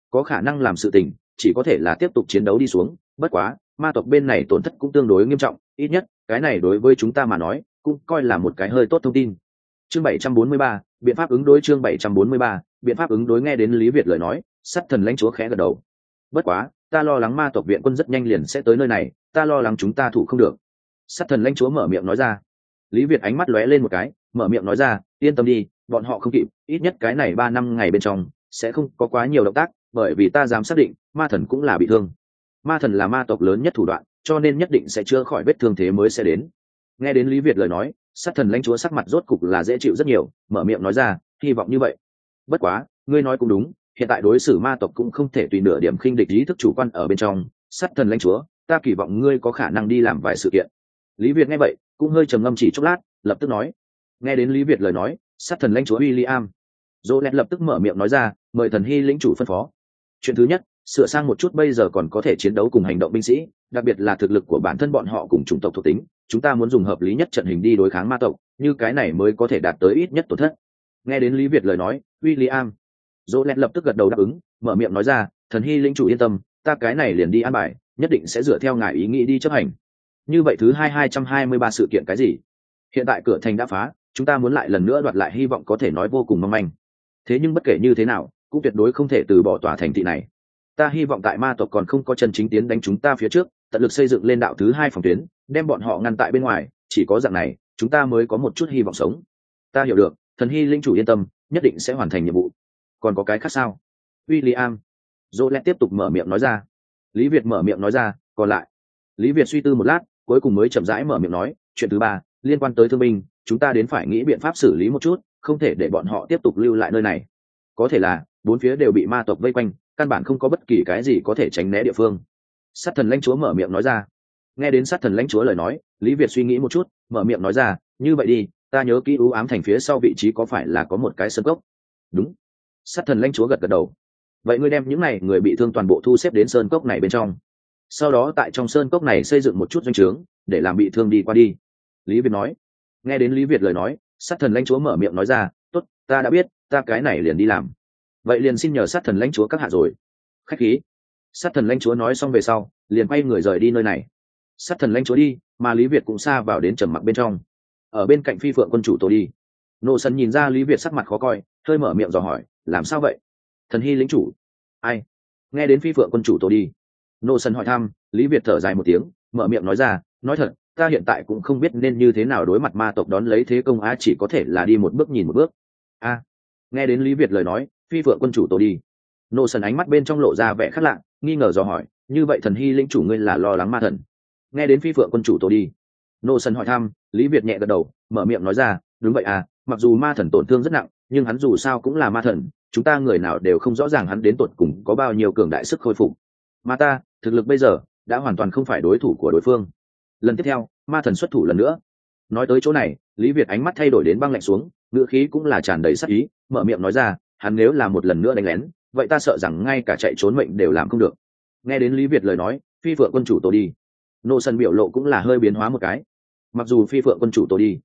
Có khả năng làm sự tình, chỉ có thể là tiếp tục chiến đấu đi xuống. Bất quá, ma tộc bên này tổn thất cũng tương đối nghiêm trọng, ít nhất, cái này đối với chúng ta mà nói, cũng coi là một cái hơi tốt thông tin chương 743, biện pháp ứng đối chương 743, biện pháp ứng đối nghe đến lý việt lời nói sắt thần lãnh chúa khẽ gật đầu. Bất quá ta lo lắng ma tộc viện quân rất nhanh liền sẽ tới nơi này ta lo lắng chúng ta thủ không được. Sắt thần lãnh chúa mở miệng nói ra. Lý việt ánh mắt lóe lên một cái mở miệng nói ra yên tâm đi bọn họ không kịp ít nhất cái này ba năm ngày bên trong sẽ không có quá nhiều động tác bởi vì ta dám xác định ma thần cũng là bị thương. Ma thần là ma tộc lớn nhất thủ đoạn cho nên nhất định sẽ chữa khỏi vết thương thế mới sẽ đến. Nghe đến lý việt lời nói sát thần lãnh chúa sắc mặt rốt cục là dễ chịu rất nhiều, mở miệng nói ra, hy vọng như vậy. Bất quá, ngươi nói cũng đúng, hiện tại đối xử ma tộc cũng không thể tùy nửa điểm khinh địch ý thức chủ quan ở bên trong, sát thần lãnh chúa, ta kỳ vọng ngươi có khả năng đi làm vài sự kiện. Lý việt nghe vậy, cũng hơi trầm ngâm chỉ chốc lát, lập tức nói. Nghe đến lý việt lời nói, sát thần lãnh chúa w i l l i am dỗ lẹt lập tức mở miệng nói ra, mời thần hy lĩnh chủ phân phó. Chuyện thứ nhất sửa sang một chút bây giờ còn có thể chiến đấu cùng hành động binh sĩ, đặc biệt là thực lực của bản thân bọn họ cùng chủng tộc thuộc tính, chúng ta muốn dùng hợp lý nhất trận hình đi đối kháng ma tộc, như cái này mới có thể đạt tới ít nhất tổn thất. Nghe đến lý việt lời nói w i l l i am dỗ lẹt lập tức gật đầu đáp ứng, mở miệng nói ra, thần hy lĩnh chủ yên tâm, ta cái này liền đi an bài, nhất định sẽ dựa theo ngài ý nghĩ đi chấp hành. Như vậy thứ hai hai trăm hai mươi ba sự kiện cái gì? Hiện tại cửa thành đã phá, chúng ta muốn lại lần nữa đoạt lại hy vọng có thể nói vô cùng mong manh. Thế nhưng bất kể như thế nào, cũng tuyệt đối không thể từ bỏ tòa thành thị này ta hy vọng tại ma tộc còn không có chân chính tiến đánh chúng ta phía trước, tận lực xây dựng lên đạo thứ hai phòng tuyến, đem bọn họ ngăn tại bên ngoài, chỉ có dạng này, chúng ta mới có một chút hy vọng sống. Ta hiểu được, thần hy linh chủ yên tâm, nhất định sẽ hoàn thành nhiệm vụ. Còn có cái khác sao? W i l l i am dỗ lẽ tiếp tục mở miệng nói ra. Lý việt mở miệng nói ra, còn lại. Lý việt suy tư một lát, cuối cùng mới chậm rãi mở miệng nói, chuyện thứ ba, liên quan tới thương binh, chúng ta đến phải nghĩ biện pháp xử lý một chút, không thể để bọn họ tiếp tục lưu lại nơi này. Có thể là, bốn phía đều bị ma tộc vây quanh căn bản không có bất kỳ cái gì có thể tránh né địa phương. Sát thần lãnh chúa mở miệng nói ra. Nghe đến sát thần lãnh chúa lời nói, lý việt suy nghĩ một chút, mở miệng nói ra, như vậy đi, ta nhớ kỹ ưu ám thành phía sau vị trí có phải là có một cái sân cốc? Đúng. Sát thần lãnh chúa gật gật đầu. Vậy ngươi đem những này người bị thương toàn bộ thu xếp đến sơn cốc này bên trong. Sau đó tại trong sơn cốc này xây dựng một chút doanh trướng, để làm bị thương đi qua đi. Lý việt nói. Nghe đến lý việt lời nói, sát thần lãnh chúa mở miệng nói ra, tốt, ta đã biết, ta cái này liền đi làm vậy liền xin nhờ sát thần lãnh chúa các hạ rồi. Khách khí. Sát thần lãnh chúa nói xong về sau, liền quay người rời đi nơi này. Sát thần lãnh chúa đi, mà lý việt cũng xa vào đến trầm mặc bên trong. Ở bên cạnh phi phượng quân chủ tổ đi. Nô sân nhìn ra lý việt sắc mặt khó coi, hơi mở miệng dò hỏi, làm sao vậy? Thần hy lính chủ. Ai? Nghe đến phi phượng quân chủ tổ đi. Nô sân hỏi thăm, lý việt thở dài một tiếng, mở miệng nói ra, nói thật, ta hiện tại cũng không biết nên như thế nào đối mặt ma tộc đón lấy thế công á chỉ có thể là đi một bước nhìn một bước. A nghe đến lý việt lời nói, phi phượng quân chủ tổ đi. Nô sần ánh mắt bên trong lộ ra vẻ khác lạ, nghi ngờ dò hỏi, như vậy thần hy lĩnh chủ ngươi là lo lắng ma thần? Nghe đến phi phượng quân chủ tổ đi, nô sần hỏi thăm, lý việt nhẹ gật đầu, mở miệng nói ra, đúng vậy à mặc dù ma thần tổn thương rất nặng, nhưng hắn dù sao cũng là ma thần, chúng ta người nào đều không rõ ràng hắn đến tột cùng có bao nhiêu cường đại sức khôi phục. Mà ta, thực lực bây giờ, đã hoàn toàn không phải đối thủ của đối phương. Lần tiếp theo, ma thần xuất thủ lần nữa. Nói tới chỗ này, lý việt ánh mắt thay đổi đến băng lạnh xuống ngữ khí cũng là tràn đầy sắc ý, mở miệng nói ra, hắn nếu là một lần nữa đánh lén, vậy ta sợ rằng ngay cả chạy trốn mệnh đều làm không được. Nghe đến lý việt lời nói, phi phượng quân chủ tổ đi. Nô sân biểu lộ cũng là hơi biến hóa một cái. Mặc dù phi phượng quân chủ tổ đi,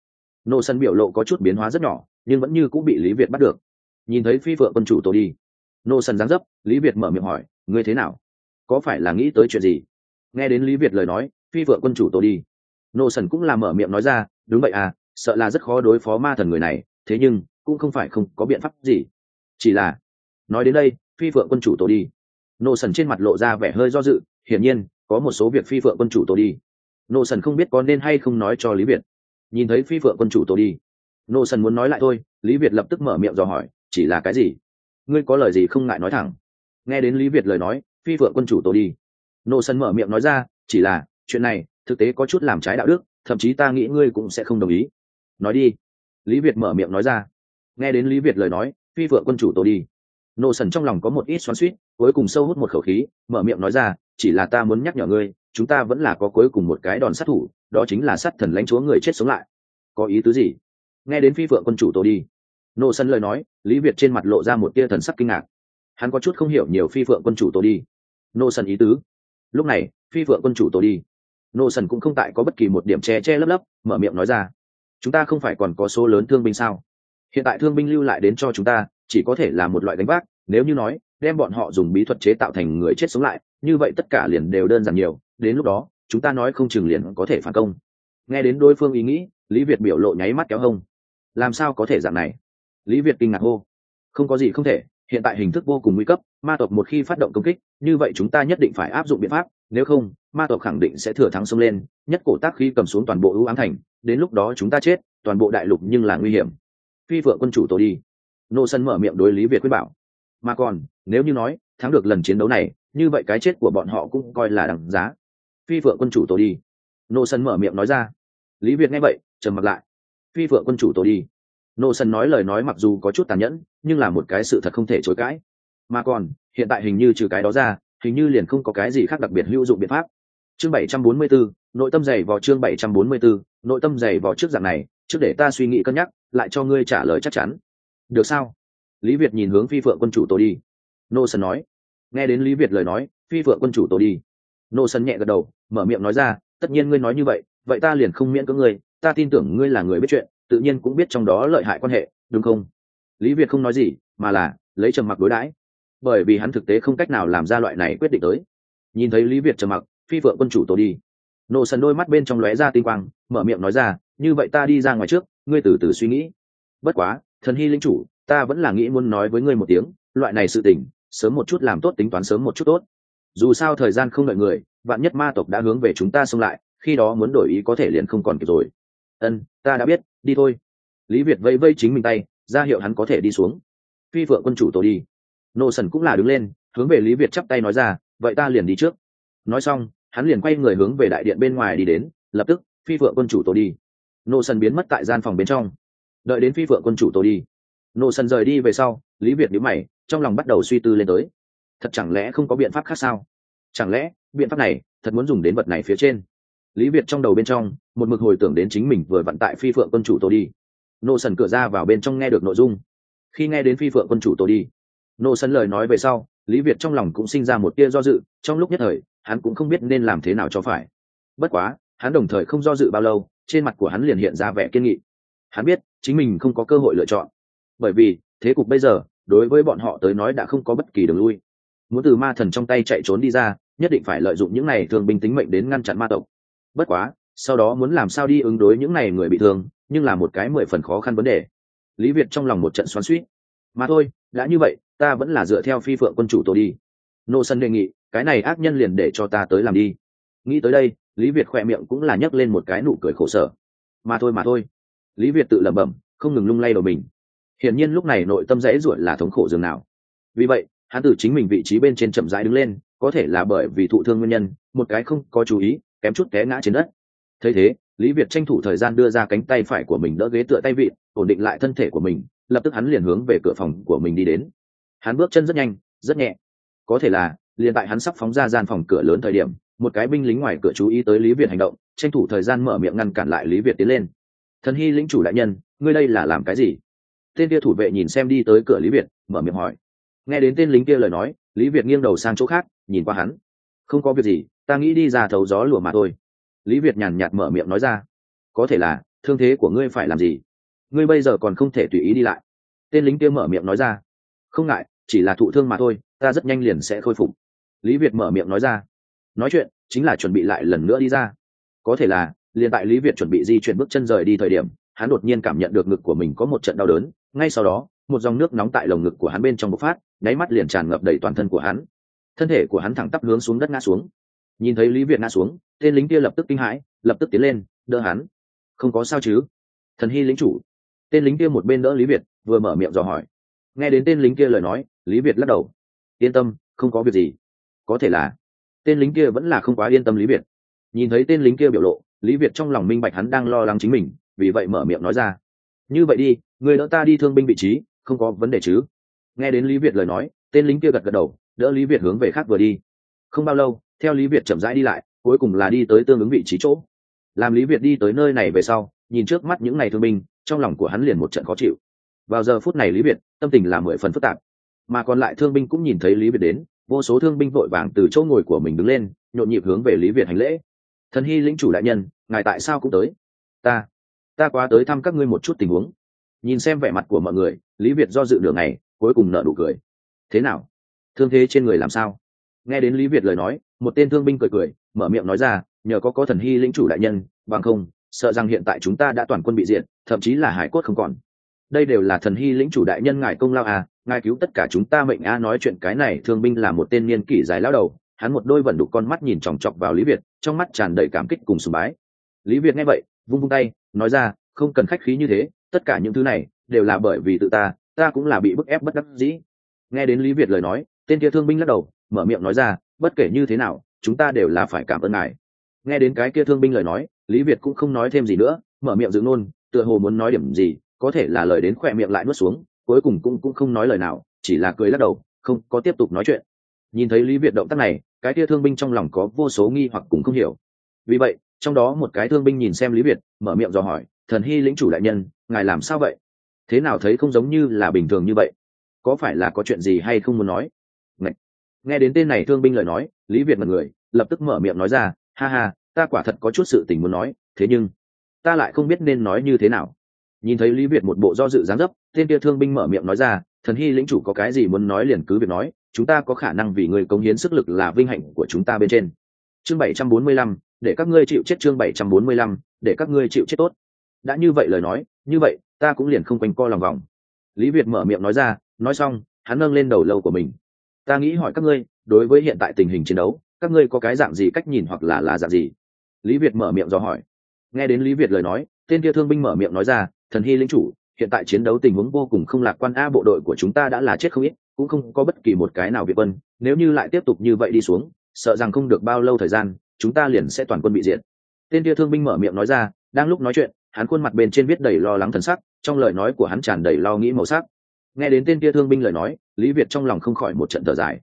nô sân biểu lộ có chút biến hóa rất nhỏ, nhưng vẫn như cũng bị lý việt bắt được. Nhìn thấy phi phượng quân chủ tổ đi, nô sân giáng dấp, lý việt mở miệng hỏi, ngươi thế nào? Có phải là nghĩ tới chuyện gì? Nghe đến lý việt lời nói, phi phượng quân chủ tổ đi, nô sần cũng là mở miệng nói ra, đúng vậy à sợ là rất khó đối phó ma thần người này thế nhưng cũng không phải không có biện pháp gì. Chỉ là, nói đến đây, phi phượng quân chủ tổ đi. Nô sần trên mặt lộ ra vẻ hơi do dự, hiển nhiên, có một số việc phi phượng quân chủ tổ đi. Nô sần không biết có nên hay không nói cho lý việt. Nhìn thấy phi phượng quân chủ tổ đi, nô sần muốn nói lại thôi, lý việt lập tức mở miệng dò hỏi, chỉ là cái gì? Ngươi có lời gì không ngại nói thẳng. Nghe đến lý việt lời nói, phi phượng quân chủ tổ đi. Nô sần mở miệng nói ra, chỉ là, chuyện này, thực tế có chút làm trái đạo đức, thậm chí ta nghĩ ngươi cũng sẽ không đồng ý. Nói đi lý việt mở miệng nói ra. Nghe đến lý việt lời nói, phi vợ quân chủ tổ đi. Nô sần trong lòng có một ít xoắn suýt cuối cùng sâu hút một khẩu khí, mở miệng nói ra, chỉ là ta muốn nhắc nhở ngươi, chúng ta vẫn là có cuối cùng một cái đòn sát thủ, đó chính là sát thần lãnh chúa người chết sống lại. Có ý tứ gì? Nghe đến phi vợ quân chủ tổ đi. Nô sân lời nói, lý việt trên mặt lộ ra một tia thần sắc kinh ngạc. Hắn có chút không hiểu nhiều phi phượng quân chủ tổ đi. Nô sân ý tứ. Lúc này, phi phượng quân chủ tổ đi. Nô sần cũng không tại có bất kỳ một điểm che che lấp lấp, mở miệng nói ra chúng ta không phải còn có số lớn thương binh sao? Hiện tại thương binh lưu lại đến cho chúng ta, chỉ có thể là một loại đánh vác, nếu như nói, đem bọn họ dùng bí thuật chế tạo thành người chết sống lại, như vậy tất cả liền đều đơn giản nhiều, đến lúc đó, chúng ta nói không chừng liền có thể phản công. Nghe đến đối phương ý nghĩ, lý việt biểu lộ nháy mắt kéo hông. Làm sao có thể dạng này? Lý việt kinh ngạc hô. Không có gì không thể, hiện tại hình thức vô cùng nguy cấp, ma tộc một khi phát động công kích, như vậy chúng ta nhất định phải áp dụng biện pháp nếu không, ma tộc khẳng định sẽ thừa thắng xông lên, nhất cổ tác khi cầm xuống toàn bộ ưu ám thành, đến lúc đó chúng ta chết, toàn bộ đại lục nhưng là nguy hiểm. Phi vợ quân chủ tổ đi. Nô sân mở miệng đối lý việt quyết bảo. Mà còn, nếu như nói, thắng được lần chiến đấu này, như vậy cái chết của bọn họ cũng coi là đằng giá. Phi vợ quân chủ tổ đi. Nô sân mở miệng nói ra. Lý việt nghe vậy, trầm mặc lại. Phi vợ quân chủ tổ đi. Nô sân nói lời nói mặc dù có chút tàn nhẫn, nhưng là một cái sự thật không thể chối cãi. Mà còn, hiện tại hình như trừ cái đó ra hình như liền không có cái gì khác đặc biệt hữu dụng biện pháp. Chương 744, nội tâm dày vào chương 744, nội tâm dày vào trước dạng này trước để ta suy nghĩ cân nhắc lại cho ngươi trả lời chắc chắn. Được sao? Lý việt nhìn hướng phi phượng quân chủ tôi đi. Nô sân nói. Nghe đến lý việt lời nói phi phượng quân chủ tôi đi. Nô sân nhẹ gật đầu mở miệng nói ra tất nhiên ngươi nói như vậy vậy ta liền không miễn cưỡng ngươi ta tin tưởng ngươi là người biết chuyện tự nhiên cũng biết trong đó lợi hại quan hệ đúng không? Lý việt không nói gì mà là lấy trầm mặc đối đãi bởi vì hắn thực tế không cách nào làm ra loại này quyết định tới. Nhìn thấy lý việt trầm mặc, phi vợ quân chủ tổ đi. Nổ sần đôi mắt bên trong lóe ra tinh quang, mở miệng nói ra, như vậy ta đi ra ngoài trước, ngươi từ từ suy nghĩ. Bất quá, thần hy linh chủ, ta vẫn là nghĩ muốn nói với ngươi một tiếng, loại này sự tình, sớm một chút làm tốt tính toán sớm một chút tốt. Dù sao thời gian không đợi người, vạn nhất ma tộc đã hướng về chúng ta xông lại, khi đó muốn đổi ý có thể liền không còn kịp rồi. Ân, ta đã biết, đi thôi. Lý việt vây vây chính mình tay, ra hiệu hắn có thể đi xuống. Phi vợ quân chủ tổ đi nô sần cũng là đứng lên, hướng về lý việt chắp tay nói ra, vậy ta liền đi trước. Nói xong, hắn liền quay người hướng về đại điện bên ngoài đi đến, lập tức, phi phượng quân chủ tổ đi. Nô sần biến mất tại gian phòng bên trong. Đợi đến phi phượng quân chủ tổ đi, nô sần rời đi về sau, lý việt nhíu mày, trong lòng bắt đầu suy tư lên tới. Thật chẳng lẽ không có biện pháp khác sao? Chẳng lẽ, biện pháp này, thật muốn dùng đến vật này phía trên? Lý việt trong đầu bên trong, một mực hồi tưởng đến chính mình vừa vặn tại phi phượng quân chủ tổ đi. Nô sần cửa ra vào bên trong nghe được nội dung. Khi nghe đến phi phượng quân chủ tổ đi nô sân lời nói về sau, lý việt trong lòng cũng sinh ra một tia do dự, trong lúc nhất thời, hắn cũng không biết nên làm thế nào cho phải. Bất quá, hắn đồng thời không do dự bao lâu, trên mặt của hắn liền hiện ra vẻ kiên nghị. Hắn biết, chính mình không có cơ hội lựa chọn. Bởi vì, thế cục bây giờ, đối với bọn họ tới nói đã không có bất kỳ đường lui. Muốn từ ma thần trong tay chạy trốn đi ra, nhất định phải lợi dụng những này thường binh tính mệnh đến ngăn chặn ma tộc. Bất quá, sau đó muốn làm sao đi ứng đối những này người bị thương, nhưng là một cái mười phần khó khăn vấn đề. Lý việt trong lòng một trận xoắn suýt mà thôi, đã như vậy ta vẫn là dựa theo phi phượng quân chủ tổ đi. Nô sân đề nghị, cái này ác nhân liền để cho ta tới làm đi. Nghĩ tới đây, lý việt khỏe miệng cũng là nhấc lên một cái nụ cười khổ sở. Mà thôi mà thôi. Lý việt tự lẩm bẩm, không ngừng lung lay đầu mình. Hiển nhiên lúc này nội tâm dãy ruột là thống khổ dường nào. Vì vậy, hắn từ chính mình vị trí bên trên chậm rãi đứng lên, có thể là bởi vì thụ thương nguyên nhân, một cái không có chú ý, kém chút té ngã trên đất. Thấy thế, lý việt tranh thủ thời gian đưa ra cánh tay phải của mình đỡ ghế tựa tay vịn, ổn định lại thân thể của mình, lập tức hắn liền hướng về cửa phòng của mình đi đến hắn bước chân rất nhanh, rất nhẹ. Có thể là, liền tại hắn sắp phóng ra gian phòng cửa lớn thời điểm, một cái binh lính ngoài cửa chú ý tới lý việt hành động, tranh thủ thời gian mở miệng ngăn cản lại lý việt tiến lên. Thần hy lĩnh chủ đại nhân, ngươi đây là làm cái gì? Tên kia thủ vệ nhìn xem đi tới cửa lý việt, mở miệng hỏi. Nghe đến tên lính kia lời nói, lý việt nghiêng đầu sang chỗ khác, nhìn qua hắn. Không có việc gì, ta nghĩ đi ra thấu gió lùa mà thôi. Lý việt nhàn nhạt mở miệng nói ra. Có thể là, thương thế của ngươi phải làm gì? Ngươi bây giờ còn không thể tùy ý đi lại. Tên lính kia mở miệng nói ra. Không ngại chỉ là thụ thương mà thôi, ta rất nhanh liền sẽ khôi phục. Lý việt mở miệng nói ra. Nói chuyện, chính là chuẩn bị lại lần nữa đi ra. Có thể là, liền tại lý việt chuẩn bị di chuyển bước chân rời đi thời điểm, hắn đột nhiên cảm nhận được ngực của mình có một trận đau đớn. Ngay sau đó, một dòng nước nóng tại lồng ngực của hắn bên trong bộc phát, nháy mắt liền tràn ngập đầy toàn thân của hắn. Thân thể của hắn thẳng tắp hướng xuống đất ngã xuống. Nhìn thấy lý việt ngã xuống, tên lính kia lập tức kinh hãi, lập tức tiến lên, đỡ hắn. Không có sao chứ? Thần hy lính chủ. Tên lính kia một bên đỡ lý việt, vừa mở miệng dò hỏi. Nghe đến tên lính kia lời nói lý việt lắc đầu. Yên tâm, không có việc gì. Có thể là, tên lính kia vẫn là không quá yên tâm lý việt. Nhìn thấy tên lính kia biểu lộ, lý việt trong lòng minh bạch hắn đang lo lắng chính mình, vì vậy mở miệng nói ra. Như vậy đi, người đỡ ta đi thương binh vị trí, không có vấn đề chứ? Nghe đến lý việt lời nói, tên lính kia gật gật đầu, đỡ lý việt hướng về khác vừa đi. Không bao lâu, theo lý việt chậm rãi đi lại, cuối cùng là đi tới tương ứng vị trí chỗ. Làm lý việt đi tới nơi này về sau, nhìn trước mắt những ngày thương binh, trong lòng của hắn liền một trận khó chịu. Vào giờ phút này lý việt, tâm tình là mười phần phức tạp mà còn lại thương binh cũng nhìn thấy lý việt đến, vô số thương binh vội vàng từ chỗ ngồi của mình đứng lên, nhộn nhịp hướng về lý việt hành lễ. Thần hy lĩnh chủ đại nhân, ngài tại sao cũng tới? Ta ta quá tới thăm các ngươi một chút tình huống. Nhìn xem vẻ mặt của mọi người, lý việt do dự đường này cuối cùng nợ nụ cười. Thế nào? Thương thế trên người làm sao? Nghe đến lý việt lời nói, một tên thương binh cười cười, mở miệng nói ra, nhờ có có thần hy lĩnh chủ đại nhân, bằng không, sợ rằng hiện tại chúng ta đã toàn quân bị diệt, thậm chí là hải cốt không còn đây đều là thần hy lĩnh chủ đại nhân ngài công lao à ngài cứu tất cả chúng ta mệnh a nói chuyện cái này thương binh là một tên niên kỷ dài lao đầu, hắn một đôi vẩn đục con mắt nhìn chòng chọc vào lý việt, trong mắt tràn đầy cảm kích cùng sùng bái. Lý việt nghe vậy, vung vung tay, nói ra, không cần khách khí như thế, tất cả những thứ này đều là bởi vì tự ta ta cũng là bị bức ép bất đắc dĩ. Nghe đến lý việt lời nói, tên kia thương binh lắc đầu, mở miệng nói ra, bất kể như thế nào, chúng ta đều là phải cảm ơn ngài. Nghe đến cái kia thương binh lời nói, lý việt cũng không nói thêm gì nữa, mở miệng giữ nôn tựa hồ muốn nói điểm gì có thể là lời đến khỏe miệng lại nuốt xuống, cuối cùng cũng cũng không nói lời nào, chỉ là cười lắc đầu, không có tiếp tục nói chuyện. Nhìn thấy lý việt động tác này, cái kia thương binh trong lòng có vô số nghi hoặc cũng không hiểu. Vì vậy, trong đó một cái thương binh nhìn xem lý việt, mở miệng dò hỏi, thần hy lĩnh chủ đại nhân, ngài làm sao vậy? Thế nào thấy không giống như là bình thường như vậy? Có phải là có chuyện gì hay không muốn nói? Ngậy! nghe đến tên này thương binh lời nói, lý việt mật người lập tức mở miệng nói ra, ha ha, ta quả thật có chút sự tình muốn nói, thế nhưng ta lại không biết nên nói như thế nào nhìn thấy lý việt một bộ do dự dáng dấp, tên kia thương binh mở miệng nói ra, thần hy lĩnh chủ có cái gì muốn nói liền cứ việc nói, chúng ta có khả năng vì người cống hiến sức lực là vinh hạnh của chúng ta bên trên. Chương bảy trăm bốn mươi lăm, để các ngươi chịu chết chương bảy trăm bốn mươi lăm, để các ngươi chịu chết tốt. Đã như vậy lời nói, như vậy, ta cũng liền không quanh co lòng vòng. Lý việt mở miệng nói ra, nói xong, hắn nâng lên đầu lâu của mình. Ta nghĩ hỏi các ngươi, đối với hiện tại tình hình chiến đấu, các ngươi có cái dạng gì cách nhìn hoặc là là dạng gì? Lý việt mở miệng do hỏi. Nghe đến lý việt lời nói, tên kia thương binh mở miệng nói ra thần hy lính chủ, hiện tại chiến đấu tình huống vô cùng không lạc quan, a bộ đội của chúng ta đã là chết không ít, cũng không có bất kỳ một cái nào việt quân. Nếu như lại tiếp tục như vậy đi xuống, sợ rằng không được bao lâu thời gian, chúng ta liền sẽ toàn quân bị diệt. Tên kia thương binh mở miệng nói ra, đang lúc nói chuyện, hắn khuôn mặt bên trên viết đầy lo lắng thần sắc, trong lời nói của hắn tràn đầy lo nghĩ màu sắc. Nghe đến tên kia thương binh lời nói, lý việt trong lòng không khỏi một trận thở dài.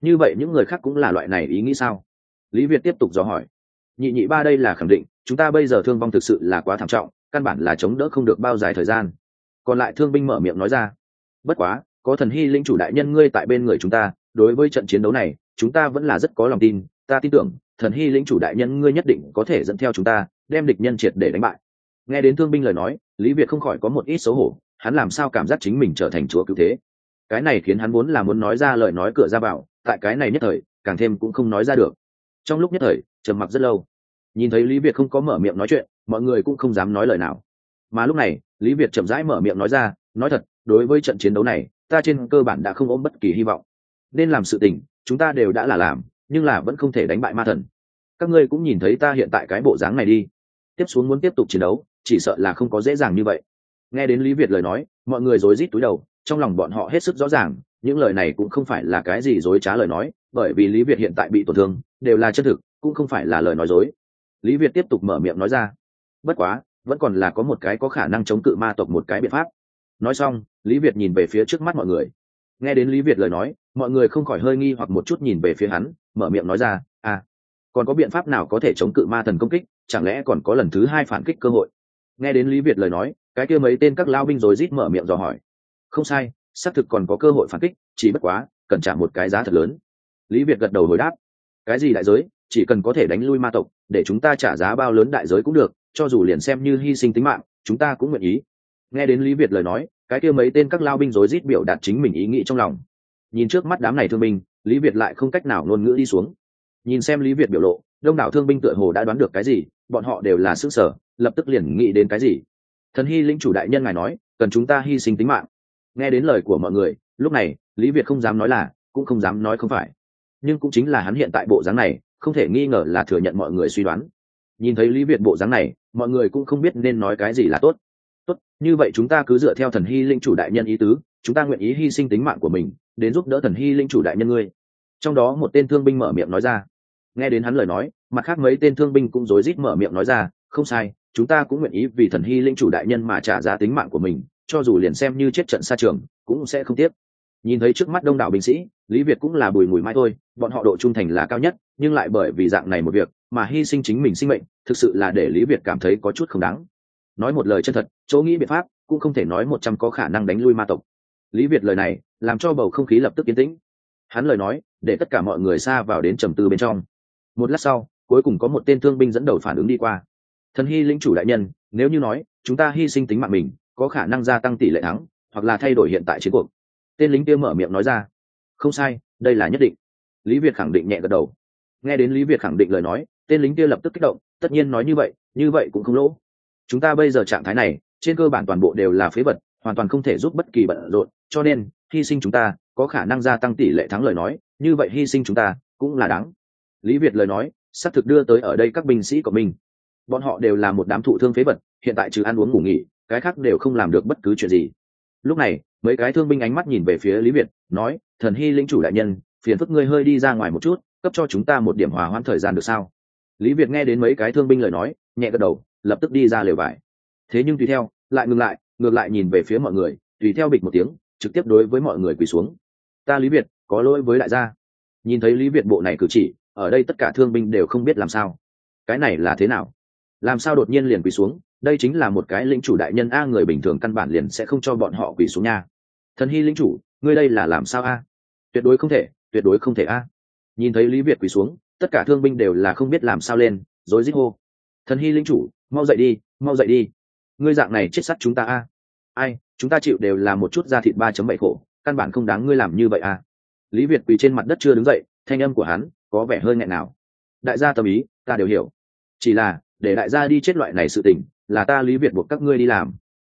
Như vậy những người khác cũng là loại này ý nghĩ sao? Lý việt tiếp tục dò hỏi. Nhị nhị ba đây là khẳng định, chúng ta bây giờ thương vong thực sự là quá thảm trọng căn bản là chống đỡ không được bao dài thời gian. Còn lại thương binh mở miệng nói ra, bất quá, có thần hy linh chủ đại nhân ngươi tại bên người chúng ta, đối với trận chiến đấu này, chúng ta vẫn là rất có lòng tin. Ta tin tưởng, thần hy linh chủ đại nhân ngươi nhất định có thể dẫn theo chúng ta, đem địch nhân triệt để đánh bại. Nghe đến thương binh lời nói, lý việt không khỏi có một ít xấu hổ. Hắn làm sao cảm giác chính mình trở thành chúa cứu thế? Cái này khiến hắn muốn là muốn nói ra lời nói cửa ra vào, tại cái này nhất thời, càng thêm cũng không nói ra được. Trong lúc nhất thời, trầm mặc rất lâu. Nhìn thấy lý việt không có mở miệng nói chuyện mọi người cũng không dám nói lời nào. Mà lúc này, lý việt chậm rãi mở miệng nói ra, nói thật, đối với trận chiến đấu này, ta trên cơ bản đã không ôm bất kỳ hy vọng. Nên làm sự tình, chúng ta đều đã là làm, nhưng là vẫn không thể đánh bại ma thần. Các ngươi cũng nhìn thấy ta hiện tại cái bộ dáng này đi. Tiếp xuống muốn tiếp tục chiến đấu, chỉ sợ là không có dễ dàng như vậy. Nghe đến lý việt lời nói, mọi người rối rít túi đầu, trong lòng bọn họ hết sức rõ ràng, những lời này cũng không phải là cái gì dối trá lời nói, bởi vì lý việt hiện tại bị tổn thương, đều là chân thực, cũng không phải là lời nói dối. Lý việt tiếp tục mở miệng nói ra bất quá, vẫn còn là có một cái có khả năng chống cự ma tộc một cái biện pháp. Nói xong, lý việt nhìn về phía trước mắt mọi người. Nghe đến lý việt lời nói, mọi người không khỏi hơi nghi hoặc một chút nhìn về phía hắn, mở miệng nói ra à còn có biện pháp nào có thể chống cự ma thần công kích? Chẳng lẽ còn có lần thứ hai phản kích cơ hội? Nghe đến lý việt lời nói, cái kia mấy tên các lao binh rồi rít mở miệng dò hỏi. Không sai, xác thực còn có cơ hội phản kích, chỉ bất quá, cần trả một cái giá thật lớn. Lý việt gật đầu hồi đáp. Cái gì đại giới, chỉ cần có thể đánh lui ma tộc, để chúng ta trả giá bao lớn đại giới cũng được cho dù liền xem như hy sinh tính mạng, chúng ta cũng nguyện ý. Nghe đến lý việt lời nói, cái kia mấy tên các lao binh rối rít biểu đạt chính mình ý nghĩ trong lòng. Nhìn trước mắt đám này thương binh, lý việt lại không cách nào ngôn ngữ đi xuống. Nhìn xem lý việt biểu lộ, đông đảo thương binh tựa hồ đã đoán được cái gì, bọn họ đều là s ư ơ sở lập tức liền nghĩ đến cái gì. Thần hy linh chủ đại nhân ngài nói, cần chúng ta hy sinh tính mạng. Nghe đến lời của mọi người, lúc này, lý việt không dám nói là, cũng không dám nói không phải. Nhưng cũng chính là hắn hiện tại bộ dáng này, không thể nghi ngờ là thừa nhận mọi người suy đoán. Nhìn thấy lý việt bộ dáng này mọi người cũng không biết nên nói cái gì là tốt. Tốt, như vậy chúng ta cứ dựa theo thần hy linh chủ đại nhân ý tứ, chúng ta nguyện ý hy sinh tính mạng của mình, đến giúp đỡ thần hy linh chủ đại nhân ngươi. Trong đó một tên thương binh mở miệng nói ra. Nghe đến hắn lời nói, mặt khác mấy tên thương binh cũng rối rít mở miệng nói ra, không sai, chúng ta cũng nguyện ý vì thần hy linh chủ đại nhân mà trả giá tính mạng của mình, cho dù liền xem như chết trận xa trường, cũng sẽ không tiếc. Nhìn thấy trước mắt đông đảo binh sĩ, lý việt cũng là bùi mùi mai thôi, bọn họ độ trung thành là cao nhất, nhưng lại bởi vì dạng này một việc mà hy sinh chính mình sinh mệnh, thực sự là để lý việt cảm thấy có chút không đáng. Nói một lời chân thật, chỗ nghĩ biện pháp cũng không thể nói một trăm có khả năng đánh lui ma tộc. Lý việt lời này làm cho bầu không khí lập tức yên tĩnh. Hắn lời nói, để tất cả mọi người xa vào đến trầm tư bên trong. Một lát sau, cuối cùng có một tên thương binh dẫn đầu phản ứng đi qua. Thần hy lĩnh chủ đại nhân, nếu như nói, chúng ta hy sinh tính mạng mình, có khả năng gia tăng tỷ lệ thắng, hoặc là thay đổi hiện tại chiến cuộc. Tên lính kia mở miệng nói ra. Không sai, đây là nhất định. Lý việt khẳng định nhẹ gật đầu. Nghe đến lý việt khẳng định lời nói tên lính kia lập tức kích động, tất nhiên nói như vậy như vậy cũng không lỗ. Chúng ta bây giờ trạng thái này, trên cơ bản toàn bộ đều là phế vật, hoàn toàn không thể giúp bất kỳ bận rộn, cho nên, hy sinh chúng ta, có khả năng gia tăng tỷ lệ thắng lời nói, như vậy hy sinh chúng ta, cũng là đáng. Lý việt lời nói, xác thực đưa tới ở đây các binh sĩ của mình. Bọn họ đều là một đám thụ thương phế vật, hiện tại trừ ăn uống ngủ nghỉ, cái khác đều không làm được bất cứ chuyện gì. Lúc này, mấy cái thương binh ánh mắt nhìn về phía lý việt, nói, thần hy lĩnh chủ đại nhân, phiền phức ngươi hơi đi ra ngoài một chút, cấp cho chúng ta một điểm hòa hoãn thời gian được sao? Lý việt nghe đến mấy cái thương binh lời nói, nhẹ gật đầu, lập tức đi ra lều vải. Thế nhưng tùy theo, lại ngừng lại, ngược lại nhìn về phía mọi người, tùy theo bịch một tiếng, trực tiếp đối với mọi người quỳ xuống. Ta lý việt, có lỗi với đại gia. Nhìn thấy lý việt bộ này cử chỉ, ở đây tất cả thương binh đều không biết làm sao. Cái này là thế nào? Làm sao đột nhiên liền quỳ xuống? Đây chính là một cái lĩnh chủ đại nhân a, người bình thường căn bản liền sẽ không cho bọn họ quỳ xuống nha. Thần hy lĩnh chủ, ngươi đây là làm sao a? Tuyệt đối không thể, tuyệt đối không thể a. Nhìn thấy lý việt quỳ xuống tất cả thương binh đều là không biết làm sao lên, rối rít hô. Thần hy linh chủ, mau dậy đi, mau dậy đi. Ngươi dạng này chết sắt chúng ta a. Ai, chúng ta chịu đều là một chút da thịt ba chấm bảy khổ, căn bản không đáng ngươi làm như vậy a. Lý việt quỳ trên mặt đất chưa đứng dậy, thanh âm của hắn có vẻ hơi nghẹn nào. Đại gia tâm ý, ta đều hiểu. Chỉ là, để đại gia đi chết loại này sự tình, là ta lý việt buộc các ngươi đi làm.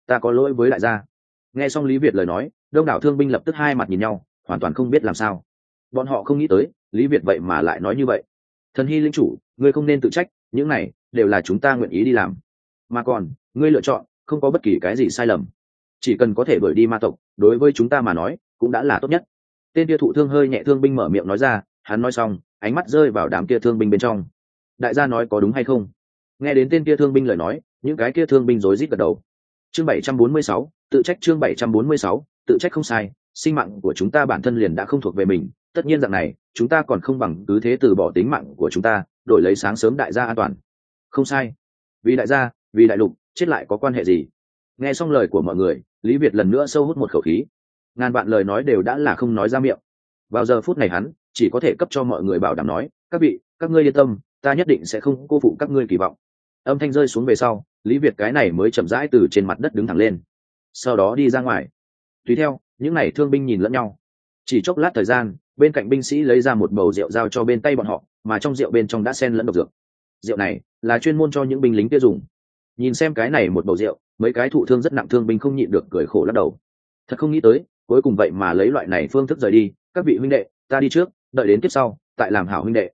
Ta có lỗi với đại gia. Nghe xong lý việt lời nói, đông đảo thương binh lập tức hai mặt nhìn nhau, hoàn toàn không biết làm sao. Bọn họ không nghĩ tới, lý việt vậy mà lại nói như vậy thần hy linh chủ, ngươi không nên tự trách, những này đều là chúng ta nguyện ý đi làm. Mà còn, ngươi lựa chọn, không có bất kỳ cái gì sai lầm. Chỉ cần có thể đuổi đi ma tộc, đối với chúng ta mà nói, cũng đã là tốt nhất. Tên kia thụ thương hơi nhẹ thương binh mở miệng nói ra, hắn nói xong, ánh mắt rơi vào đám kia thương binh bên trong. Đại gia nói có đúng hay không? Nghe đến tên kia thương binh lời nói, những cái kia thương binh rối rít gật đầu. Chương bảy trăm bốn mươi sáu, tự trách chương bảy trăm bốn mươi sáu, tự trách không sai, sinh mạng của chúng ta bản thân liền đã không thuộc về mình tất nhiên rằng này, chúng ta còn không bằng cứ thế từ bỏ tính mạng của chúng ta, đổi lấy sáng sớm đại gia an toàn. Không sai. Vì đại gia, vì đại lục, chết lại có quan hệ gì? Nghe xong lời của mọi người, lý việt lần nữa sâu hút một khẩu khí. Ngàn vạn lời nói đều đã là không nói ra miệng. Vào giờ phút này hắn, chỉ có thể cấp cho mọi người bảo đảm nói, các vị, các ngươi yên tâm, ta nhất định sẽ không cô phụ các ngươi kỳ vọng. Âm thanh rơi xuống về sau, lý việt cái này mới chậm rãi từ trên mặt đất đứng thẳng lên. Sau đó đi ra ngoài. Tùy theo, những n à y thương binh nhìn lẫn nhau. Chỉ chốc lát thời gian bên cạnh binh sĩ lấy ra một bầu rượu giao cho bên tay bọn họ, mà trong rượu bên trong đã sen lẫn độc dược. Rượu này là chuyên môn cho những binh lính kia dùng. Nhìn xem cái này một bầu rượu, mấy cái thụ thương rất nặng thương binh không nhịn được cười khổ lắc đầu. Thật không nghĩ tới, cuối cùng vậy mà lấy loại này phương thức rời đi. Các vị huynh đệ, ta đi trước, đợi đến tiếp sau, tại làm hảo huynh đệ.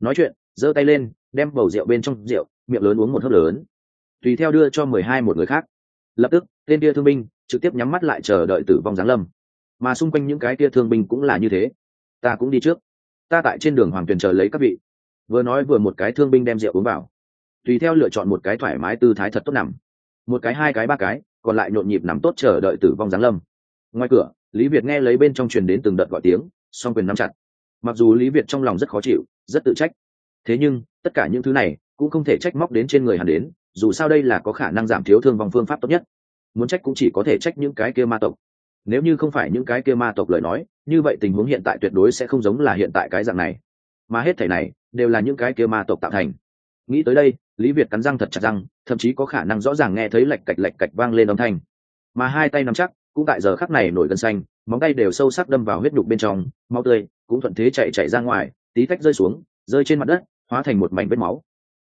Nói chuyện, giơ tay lên, đem bầu rượu bên trong rượu, miệng lớn uống một hớp lớn. Tùy theo đưa cho mười hai một người khác. Lập tức, tên kia thương binh trực tiếp nhắm mắt lại chờ đợi tử vong giáng lâm. Mà xung quanh những cái kia thương binh cũng là như thế ta cũng đi trước. Ta tại trên đường hoàng tuyền chờ lấy các vị. Vừa nói vừa một cái thương binh đem rượu uống vào. Tùy theo lựa chọn một cái thoải mái tư thái thật tốt nằm. Một cái, hai cái, ba cái, còn lại nhộn nhịp nằm tốt chờ đợi tử vong giáng lâm. Ngoài cửa, lý việt nghe lấy bên trong truyền đến từng đợt gọi tiếng, song quyền nắm chặt. Mặc dù lý việt trong lòng rất khó chịu, rất tự trách, thế nhưng, tất cả những thứ này cũng không thể trách móc đến trên người hắn đến, dù sao đây là có khả năng giảm thiếu thương vong phương pháp tốt nhất. Muốn trách cũng chỉ có thể trách những cái kia ma tộc nếu như không phải những cái kia ma tộc lời nói, như vậy tình huống hiện tại tuyệt đối sẽ không giống là hiện tại cái dạng này. Mà hết thể này, đều là những cái kia ma tộc tạo thành. Nghĩ tới đây, lý việt cắn răng thật chặt răng, thậm chí có khả năng rõ ràng nghe thấy lạch cạch lạch cạch vang lên âm thanh. Mà hai tay nắm chắc, cũng tại giờ khắc này nổi gân xanh, móng tay đều sâu sắc đâm vào huyết nhục bên trong, máu tươi cũng thuận thế chạy chạy ra ngoài, tí tách rơi xuống, rơi trên mặt đất, hóa thành một mảnh vết máu.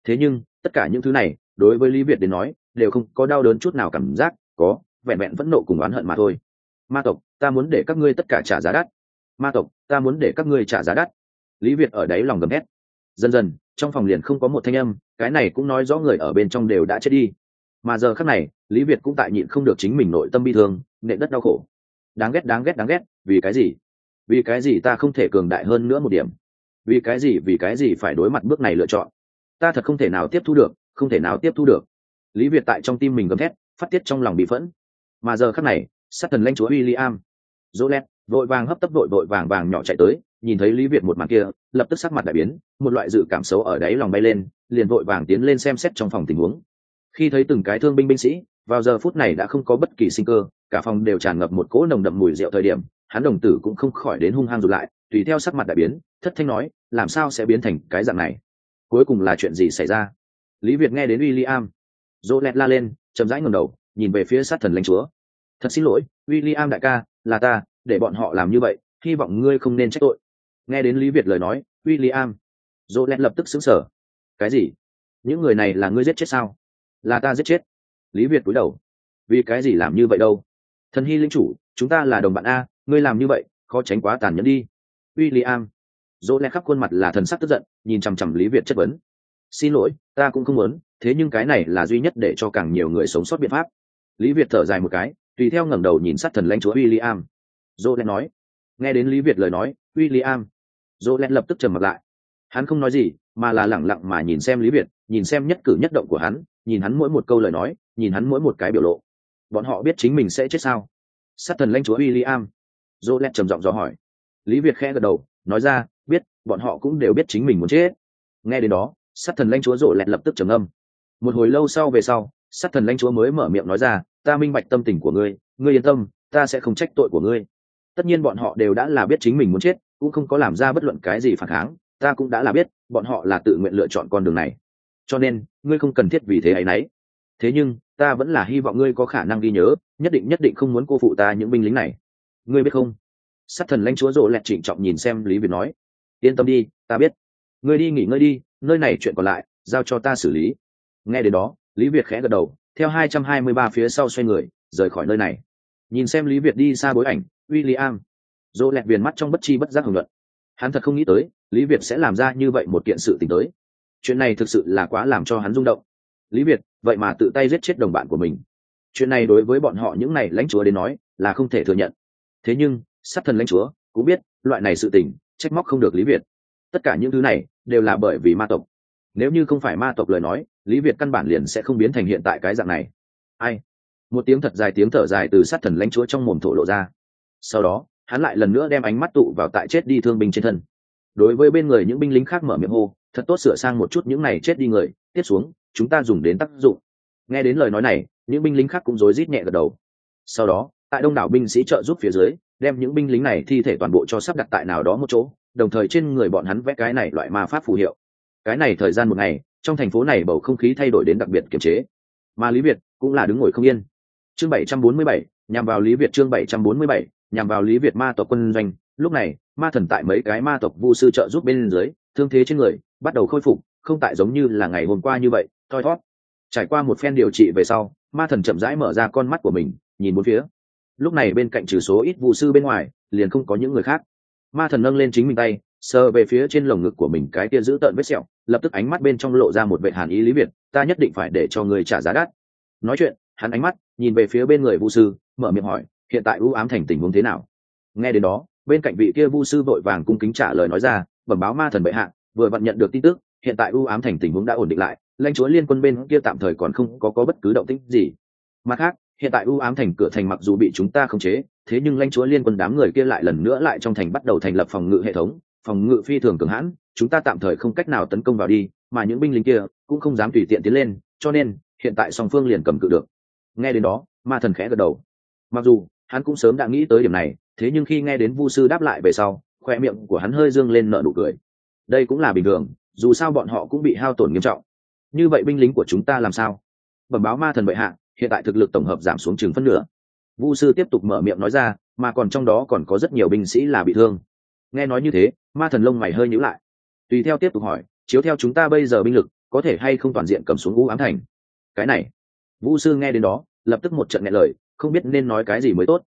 Thế nhưng, tất cả những thứ này, đối với lý việt đến nói, đều không có đau đớn chút nào cảm giác, có, vẹn vẹn vẫn nộ cùng oán hận mà thôi ma tộc, ta muốn để các ngươi tất cả trả giá đắt. Ma tộc, ta muốn để các ngươi trả giá đắt. Lý việt ở đấy lòng gầm hét dần dần, trong phòng liền không có một thanh âm, cái này cũng nói rõ người ở bên trong đều đã chết đi. Mà giờ khắc này, lý việt cũng tại nhịn không được chính mình nội tâm bi thương nệ đất đau khổ. Đáng ghét đáng ghét đáng ghét, vì cái gì? Vì cái gì ta không thể cường đại hơn nữa một điểm? Vì cái gì, vì cái gì phải đối mặt bước này lựa chọn? Ta thật không thể nào tiếp thu được, không thể nào tiếp thu được. Lý việt tại trong tim mình gầm thét, phát tiết trong lòng bị phẫn. Mà giờ khắc này sát thần lãnh chúa William, Rô-lét, vội vàng hấp tấp đội vội vàng vàng nhỏ chạy tới nhìn thấy lý việt một màn kia lập tức sắc mặt đại biến một loại dự cảm xấu ở đáy lòng bay lên liền vội vàng tiến lên xem xét trong phòng tình huống. Khi thấy từng cái thương binh binh sĩ vào giờ phút này đã không có bất kỳ sinh cơ cả phòng đều tràn ngập một cỗ nồng đậm mùi rượu thời điểm hắn đồng tử cũng không khỏi đến hung hăng rụt lại tùy theo sắc mặt đại biến thất thanh nói làm sao sẽ biến thành cái dạng này? Cuối cùng là chuyện gì xảy ra? Lý việt nghe đến William, i la lên chậm rãi ngẩng đầu nhìn về phía sát thần lãnh chúa thật xin lỗi William đại ca là ta để bọn họ làm như vậy hy vọng ngươi không nên trách tội. Nghe đến lý việt lời nói William, dỗ lẹt lập tức xứng sở cái gì? Những người này là ngươi giết chết sao? Là ta giết chết. Lý việt cúi đầu. Vì cái gì làm như vậy đâu? Thần hy linh chủ chúng ta là đồng bạn a ngươi làm như vậy khó tránh quá tàn nhẫn đi. William, dỗ lẹt khắp khuôn mặt là thần sắc tức giận nhìn chằm chằm lý việt chất vấn. Xin lỗi ta cũng không muốn thế nhưng cái này là duy nhất để cho càng nhiều người sống sót biện pháp. Lý việt thở dài một cái tùy theo ngẩng đầu nhìn sát thần lãnh chúa William. Jolene nói. Nghe đến lý việt lời nói, William. Jolene lập tức trầm mặt lại. Hắn không nói gì, mà là lẳng lặng mà nhìn xem lý việt, nhìn xem nhất cử nhất động của hắn, nhìn hắn mỗi một câu lời nói, nhìn hắn mỗi một cái biểu lộ. Bọn họ biết chính mình sẽ chết sao? Sát thần lãnh chúa William. Jolene trầm giọng dò hỏi. Lý việt khẽ gật đầu, nói ra, biết, bọn họ cũng đều biết chính mình muốn chết. Nghe đến đó, sát thần lãnh chúa Jolene lập tức trầm âm một hồi lâu sau về sau, sát thần lãnh chúa mới mở miệng nói ra ta minh bạch tâm tình của ngươi ngươi yên tâm, ta sẽ không trách tội của ngươi. Tất nhiên bọn họ đều đã là biết chính mình muốn chết, cũng không có làm ra bất luận cái gì phản kháng, ta cũng đã là biết, bọn họ là tự nguyện lựa chọn con đường này. Cho nên, ngươi không cần thiết vì thế ấy nấy. Thế nhưng, ta vẫn là hy vọng ngươi có khả năng ghi nhớ, nhất định nhất định không muốn cô phụ ta những binh lính này. Ngươi biết không? Sát thần lãnh chúa rộ lẹt trịnh trọng nhìn xem lý việt nói. Yên tâm đi, ta biết. Ngươi đi nghỉ ngơi đi, nơi này chuyện còn lại, giao cho ta xử lý. Nghe đến đó, lý việt khẽ gật đầu theo hai trăm hai mươi ba phía sau xoay người, rời khỏi nơi này. Nhìn xem lý việt đi xa bối ảnh, William dỗ lẹt viền mắt trong bất chi bất giác hưởng luận hắn thật không nghĩ tới, lý việt sẽ làm ra như vậy một kiện sự tình tới. Chuyện này thực sự là quá làm cho hắn rung động. Lý việt, vậy mà tự tay giết chết đồng bạn của mình. Chuyện này đối với bọn họ những này lãnh chúa đến nói, là không thể thừa nhận. Thế nhưng, sát thần lãnh chúa cũng biết, loại này sự tình, trách móc không được lý việt. Tất cả những thứ này đều là bởi vì ma tộc. Nếu như không phải ma tộc lời nói lý việt căn bản liền sẽ không biến thành hiện tại cái dạng này. Ai? Một tiếng thật dài tiếng thở dài từ sát thần lãnh chúa trong mồm thổ lộ ra. Sau đó, hắn lại lần nữa đem ánh mắt tụ vào tại chết đi thương binh trên thân. Đối với bên người những binh lính khác mở miệng hô, thật tốt sửa sang một chút những này chết đi người, tiếp xuống, chúng ta dùng đến tác dụng. Nghe đến lời nói này, những binh lính khác cũng rối rít nhẹ gật đầu. Sau đó, tại đông đảo binh sĩ trợ giúp phía dưới, đem những binh lính này thi thể toàn bộ cho sắp đặt tại nào đó một chỗ, đồng thời trên người bọn hắn vẽ cái này loại ma pháp phù hiệu. Cái này thời gian một ngày trong thành phố này bầu không khí thay đổi đến đặc biệt kiềm chế. Mà lý việt cũng là đứng ngồi không yên. Chương 747, nhằm vào lý việt chương 747, nhằm vào lý việt ma tộc quân doanh. Lúc này ma thần tại mấy cái ma tộc vu sư trợ giúp bên dưới thương thế trên người bắt đầu khôi phục không tại giống như là ngày hôm qua như vậy thoi thót trải qua một phen điều trị về sau ma thần chậm rãi mở ra con mắt của mình nhìn bốn phía. Lúc này bên cạnh trừ số ít vụ sư bên ngoài liền không có những người khác. Ma thần nâng lên chính mình tay sờ về phía trên lồng ngực của mình cái kia giữ tợn vết sẹo lập tức ánh mắt bên trong lộ ra một vệ hàn ý lý việt ta nhất định phải để cho người trả giá đắt. Nói chuyện hắn ánh mắt nhìn về phía bên người vu sư mở miệng hỏi hiện tại ưu ám thành tình huống thế nào? Nghe đến đó bên cạnh vị kia vu sư vội vàng cung kính trả lời nói ra bẩm báo ma thần bệ hạ vừa vặn nhận được tin tức hiện tại ưu ám thành tình huống đã ổn định lại lãnh chúa liên quân bên kia tạm thời còn không có, có bất cứ động tĩnh gì. Mặt khác hiện tại ưu ám thành cửa thành mặc dù bị chúng ta khống chế thế nhưng lãnh chúa liên quân đám người kia lại lần nữa lại trong thành bắt đầu thành lập phòng ngự hệ thống phòng ngự phi thường cường hãn, chúng ta tạm thời không cách nào tấn công vào đi, mà những binh lính kia cũng không dám tùy tiện tiến lên, cho nên, hiện tại song phương liền cầm cự được. Nghe đến đó, ma thần khẽ gật đầu. Mặc dù, hắn cũng sớm đã nghĩ tới điểm này, thế nhưng khi nghe đến vu sư đáp lại về sau khoe miệng của hắn hơi dương lên nợ nụ cười. Đây cũng là bình thường, dù sao bọn họ cũng bị hao tổn nghiêm trọng. Như vậy binh lính của chúng ta làm sao? Bẩm báo ma thần bệ hạ, hiện tại thực lực tổng hợp giảm xuống chừng phân nửa. Vu sư tiếp tục mở miệng nói ra, mà còn trong đó còn có rất nhiều binh sĩ là bị thương nghe nói như thế, ma thần lông mày hơi nhíu lại. Tùy theo tiếp tục hỏi, chiếu theo chúng ta bây giờ binh lực, có thể hay không toàn diện cầm xuống u ám thành? Cái này vũ sư nghe đến đó, lập tức một trận nghe lời, không biết nên nói cái gì mới tốt.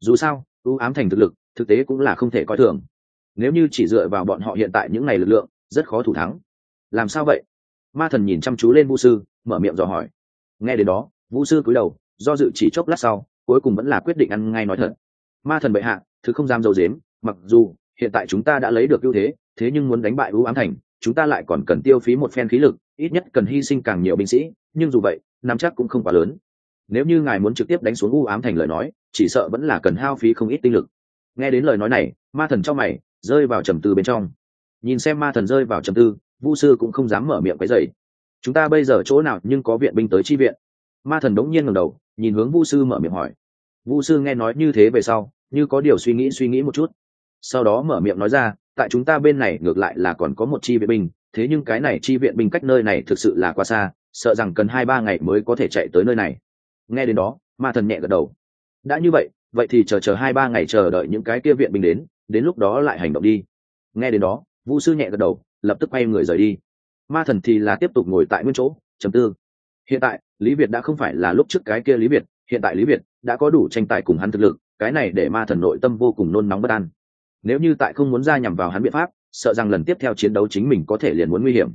Dù sao vũ ám thành thực lực, thực tế cũng là không thể coi thường. Nếu như chỉ dựa vào bọn họ hiện tại những ngày lực lượng, rất khó thủ thắng. Làm sao vậy? Ma thần nhìn chăm chú lên vũ sư, mở miệng dò hỏi. Nghe đến đó vũ sư cúi đầu, do dự chỉ chốc lát sau, cuối cùng vẫn là quyết định ăn ngay nói thật. Ma thần bệ hạ, thứ không dám dầu dếm, mặc dù hiện tại chúng ta đã lấy được ưu thế thế nhưng muốn đánh bại ưu ám thành, chúng ta lại còn cần tiêu phí một phen khí lực, ít nhất cần hy sinh càng nhiều binh sĩ, nhưng dù vậy, nắm chắc cũng không quá lớn. Nếu như ngài muốn trực tiếp đánh xuống u ám thành lời nói, chỉ sợ vẫn là cần hao phí không ít tinh lực. Nghe đến lời nói này, ma thần trong mày, rơi vào trầm tư bên trong. Nhìn xem ma thần rơi vào trầm tư, vu sư cũng không dám mở miệng cái dày chúng ta bây giờ chỗ nào nhưng có viện binh tới chi viện? Ma thần đống nhiên ngầm đầu, nhìn hướng vu sư mở miệng hỏi. Vu sư nghe nói như thế về sau, như có điều suy nghĩ suy nghĩ một chút sau đó mở miệng nói ra, tại chúng ta bên này ngược lại là còn có một chi viện binh, thế nhưng cái này chi viện binh cách nơi này thực sự là quá xa, sợ rằng cần hai ba ngày mới có thể chạy tới nơi này. Nghe đến đó, ma thần nhẹ gật đầu. Đã như vậy vậy thì chờ chờ hai ba ngày chờ đợi những cái kia viện binh đến đến lúc đó lại hành động đi. Nghe đến đó vũ sư nhẹ gật đầu, lập tức quay người rời đi. Ma thần thì là tiếp tục ngồi tại nguyên chỗ chấm tư. Hiện tại, lý việt đã không phải là lúc trước cái kia lý việt, hiện tại lý việt đã có đủ tranh tài cùng hắn thực lực, cái này để ma thần nội tâm vô cùng nôn nóng bất an nếu như tại không muốn ra nhằm vào hắn biện pháp, sợ rằng lần tiếp theo chiến đấu chính mình có thể liền muốn nguy hiểm.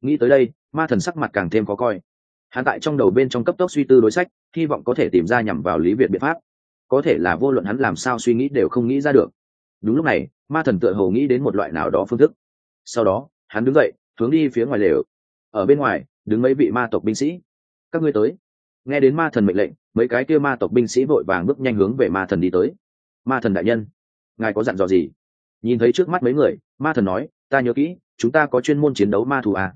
Nghĩ tới đây, ma thần sắc mặt càng thêm khó coi. Hắn tại trong đầu bên trong cấp tốc suy tư đối sách, hy vọng có thể tìm ra nhằm vào lý việt biện pháp. Có thể là vô luận hắn làm sao suy nghĩ đều không nghĩ ra được. Đúng lúc này, ma thần tựa hồ nghĩ đến một loại nào đó phương thức. Sau đó, hắn đứng dậy, hướng đi phía ngoài lều. Ở bên ngoài, đứng mấy vị ma tộc binh sĩ. Các ngươi tới. Nghe đến ma thần mệnh lệnh, mấy cái kia ma tộc binh sĩ vội vàng bước nhanh hướng về ma thần đi tới. Ma thần đại nhân ngài có dặn dò gì? Nhìn thấy trước mắt mấy người, ma thần nói, ta nhớ kỹ, chúng ta có chuyên môn chiến đấu ma thù à.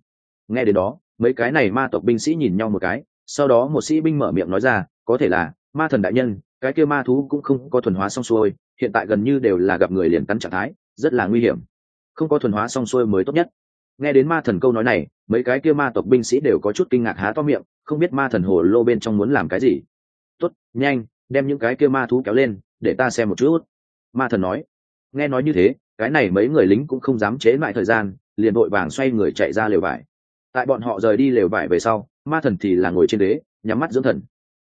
nghe đến đó, mấy cái này ma tộc binh sĩ nhìn nhau một cái, sau đó một sĩ binh mở miệng nói ra, có thể là, ma thần đại nhân, cái kia ma thú cũng không có thuần hóa xong xuôi, hiện tại gần như đều là gặp người liền cắn trạng thái, rất là nguy hiểm. Không có thuần hóa xong xuôi mới tốt nhất. Nghe đến ma thần câu nói này, mấy cái kia ma tộc binh sĩ đều có chút kinh ngạc há to miệng, không biết ma thần hồ lô bên trong muốn làm cái gì. Tốt, nhanh, đem những cái kia ma thú kéo lên, để ta xem một chút ma thần nói. Nghe nói như thế, cái này mấy người lính cũng không dám chế lại thời gian, liền vội vàng xoay người chạy ra lều vải. Tại bọn họ rời đi lều vải về sau, ma thần thì là ngồi trên đế, nhắm mắt dưỡng thần.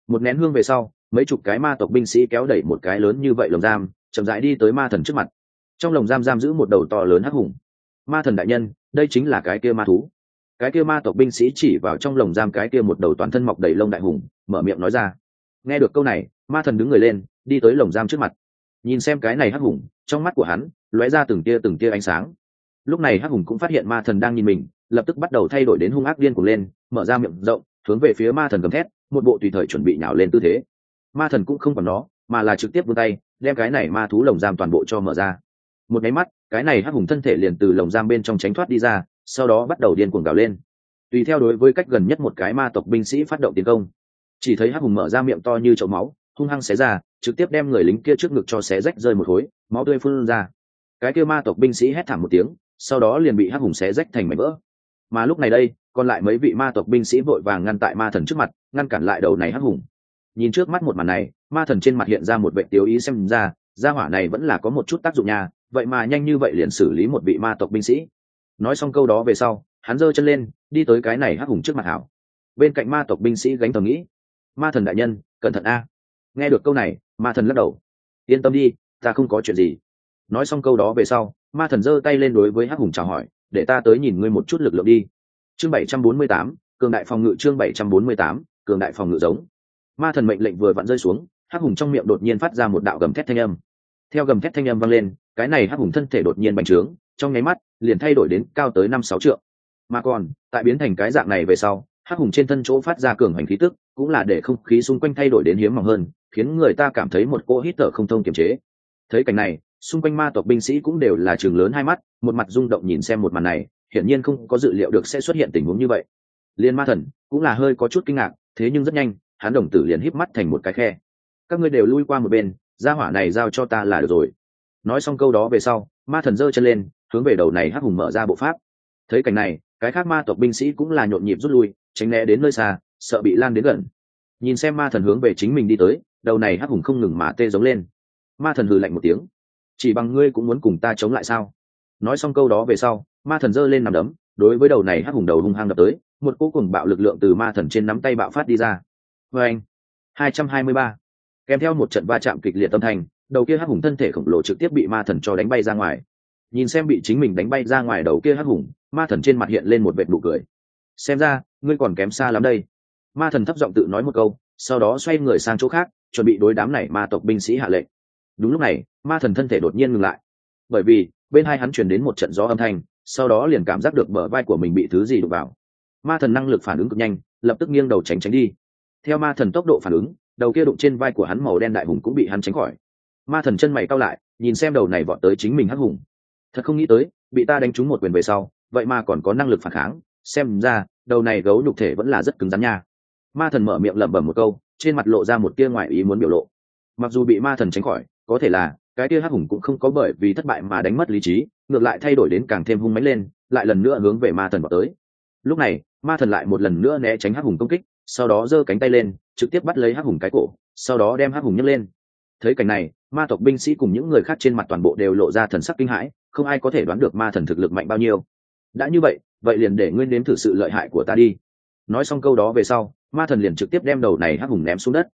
Một nén hương về sau, mấy chục cái ma tộc binh sĩ kéo đẩy một cái lớn như vậy lồng giam, chậm rãi đi tới ma thần trước mặt. Trong lồng giam giam giữ một đầu to lớn hắc hùng. Ma thần đại nhân, đây chính là cái kia ma thú. Cái kia ma tộc binh sĩ chỉ vào trong lồng giam cái kia một đầu toàn thân mọc đầy lông đại hùng, mở miệng nói ra. Nghe được câu này, ma thần đứng người lên, đi tới lồng giam trước mặt nhìn xem cái này hắc hùng, trong mắt của hắn, lóe ra từng tia từng tia ánh sáng. Lúc này hắc hùng cũng phát hiện ma thần đang nhìn mình, lập tức bắt đầu thay đổi đến hung ác điên cuồng lên, mở ra miệng rộng, hướng về phía ma thần gầm thét, một bộ tùy thời chuẩn bị nhào lên tư thế. Ma thần cũng không còn nó, mà là trực tiếp vươn tay, đem cái này ma thú lồng giam toàn bộ cho mở ra. Một máy mắt, cái này hắc hùng thân thể liền từ lồng giam bên trong tránh thoát đi ra, sau đó bắt đầu điên cuồng gào lên. Tùy theo đối với cách gần nhất một cái ma tộc binh sĩ phát động tiến công, chỉ thấy hắc hùng mở ra miệng to như chậu máu hung hăng xé ra, trực tiếp đem người lính kia trước ngực cho xé rách rơi một khối, máu tươi phun ra. Cái kia ma tộc binh sĩ hét thảm một tiếng, sau đó liền bị hắc hùng xé rách thành mảnh vỡ. Mà lúc này đây, còn lại mấy vị ma tộc binh sĩ vội vàng ngăn tại ma thần trước mặt, ngăn cản lại đầu này hắc hùng. Nhìn trước mắt một màn này, ma thần trên mặt hiện ra một vệ tiêu ý xem ra, gia hỏa này vẫn là có một chút tác dụng nha, vậy mà nhanh như vậy liền xử lý một vị ma tộc binh sĩ. Nói xong câu đó về sau, hắn giơ chân lên, đi tới cái này hắc hùng trước mặt hảo. Bên cạnh ma tộc binh sĩ gánh tầm nghĩ, ma thần đại nhân, cẩn thận a nghe được câu này, ma thần lắc đầu. Yên tâm đi, ta không có chuyện gì. Nói xong câu đó về sau, ma thần giơ tay lên đối với hắc hùng chào hỏi, để ta tới nhìn ngươi một chút lực lượng đi. Chương bảy trăm bốn mươi tám, cường đại phòng ngự chương bảy trăm bốn mươi tám, cường đại phòng ngự giống. Ma thần mệnh lệnh vừa vặn rơi xuống, hắc hùng trong miệng đột nhiên phát ra một đạo gầm thét thanh âm. Theo gầm thét thanh âm vang lên, cái này hắc hùng thân thể đột nhiên bành trướng, trong nháy mắt, liền thay đổi đến cao tới năm sáu trượng. Mà còn, tại biến thành cái dạng này về sau, hắc hùng trên thân chỗ phát ra cường hành khí tức cũng là để không khí xung quanh thay đổi đến hiếm mỏng hơn, khiến người ta cảm thấy một cỗ hít thở không thông kiềm chế. Thấy cảnh này, xung quanh ma tộc binh sĩ cũng đều là trường lớn hai mắt, một mặt rung động nhìn xem một màn này, hiển nhiên không có dự liệu được sẽ xuất hiện tình huống như vậy. Liên ma thần cũng là hơi có chút kinh ngạc, thế nhưng rất nhanh, hắn đồng tử liền híp mắt thành một cái khe. Các ngươi đều lui qua một bên, gia hỏa này giao cho ta là được rồi. Nói xong câu đó về sau, ma thần giơ chân lên, hướng về đầu này hắc hùng mở ra bộ pháp. Thấy cảnh này, cái khác ma tộc binh sĩ cũng là nhộn nhịp rút lui, tránh né đến nơi xa sợ bị lan đến gần. Nhìn xem ma thần hướng về chính mình đi tới, đầu này hắc hùng không ngừng mà tê giống lên. Ma thần hừ lạnh một tiếng. Chỉ bằng ngươi cũng muốn cùng ta chống lại sao? Nói xong câu đó về sau, ma thần giơ lên nằm đấm, đối với đầu này hắc hùng đầu hung hăng đập tới, một cỗ cùng bạo lực lượng từ ma thần trên nắm tay bạo phát đi ra. Vê anh hai trăm hai mươi ba. Kèm theo một trận va chạm kịch liệt tâm thành, đầu kia hắc hùng thân thể khổng lồ trực tiếp bị ma thần cho đánh bay ra ngoài. Nhìn xem bị chính mình đánh bay ra ngoài đầu kia hắc hùng, ma thần trên mặt hiện lên một vệt nụ cười. Xem ra, ngươi còn kém xa lắm đây ma thần thấp giọng tự nói một câu, sau đó xoay người sang chỗ khác, chuẩn bị đối đám này ma tộc binh sĩ hạ lệnh. Đúng lúc này, ma thần thân thể đột nhiên ngừng lại. Bởi vì, bên hai hắn truyền đến một trận gió âm thanh, sau đó liền cảm giác được bờ vai của mình bị thứ gì đụng vào. Ma thần năng lực phản ứng cực nhanh, lập tức nghiêng đầu tránh tránh đi. Theo ma thần tốc độ phản ứng, đầu kia đụng trên vai của hắn màu đen đại hùng cũng bị hắn tránh khỏi. Ma thần chân mày cao lại, nhìn xem đầu này vọt tới chính mình hắc hùng. Thật không nghĩ tới, bị ta đánh trúng một quyền về sau, vậy mà còn có năng lực phản kháng. Xem ra, đầu này gấu nhục thể vẫn là rất cứng rắn nha ma thần mở miệng lẩm bẩm một câu, trên mặt lộ ra một tia ngoài ý muốn biểu lộ. Mặc dù bị ma thần tránh khỏi, có thể là, cái tia hắc hùng cũng không có bởi vì thất bại mà đánh mất lý trí, ngược lại thay đổi đến càng thêm hung mánh lên, lại lần nữa hướng về ma thần vào tới. Lúc này, ma thần lại một lần nữa né tránh hắc hùng công kích, sau đó giơ cánh tay lên, trực tiếp bắt lấy hắc hùng cái cổ, sau đó đem hắc hùng nhấc lên. Thấy cảnh này, ma tộc binh sĩ cùng những người khác trên mặt toàn bộ đều lộ ra thần sắc kinh hãi, không ai có thể đoán được ma thần thực lực mạnh bao nhiêu. Đã như vậy vậy liền để nguyên nếm thử sự lợi hại của ta đi. Nói xong câu đó về sau ma thần liền trực tiếp đem đầu này hắc hùng ném xuống đất.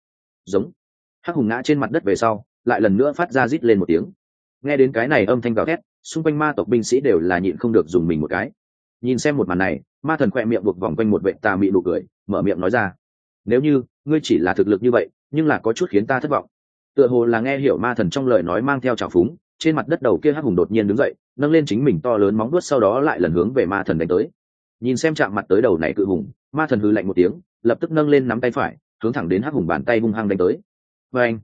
Giống. Hắc hùng ngã trên mặt đất về sau, lại lần nữa phát ra rít lên một tiếng. Nghe đến cái này âm thanh gào thét, xung quanh ma tộc binh sĩ đều là nhịn không được dùng mình một cái. Nhìn xem một màn này, ma thần khoe miệng buộc vòng quanh một vệ tà mị nụ cười, mở miệng nói ra. Nếu như, ngươi chỉ là thực lực như vậy, nhưng là có chút khiến ta thất vọng. Tựa hồ là nghe hiểu ma thần trong lời nói mang theo trào phúng, trên mặt đất đầu kia hắc hùng đột nhiên đứng dậy, nâng lên chính mình to lớn móng đuốt sau đó lại lần hướng về ma thần đánh tới. Nhìn xem chạm mặt tới đầu này cự hùng, ma thần hư lạnh một tiếng lập tức nâng lên nắm tay phải, hướng thẳng đến hắc hùng bàn tay hung hăng đánh tới. Và anh,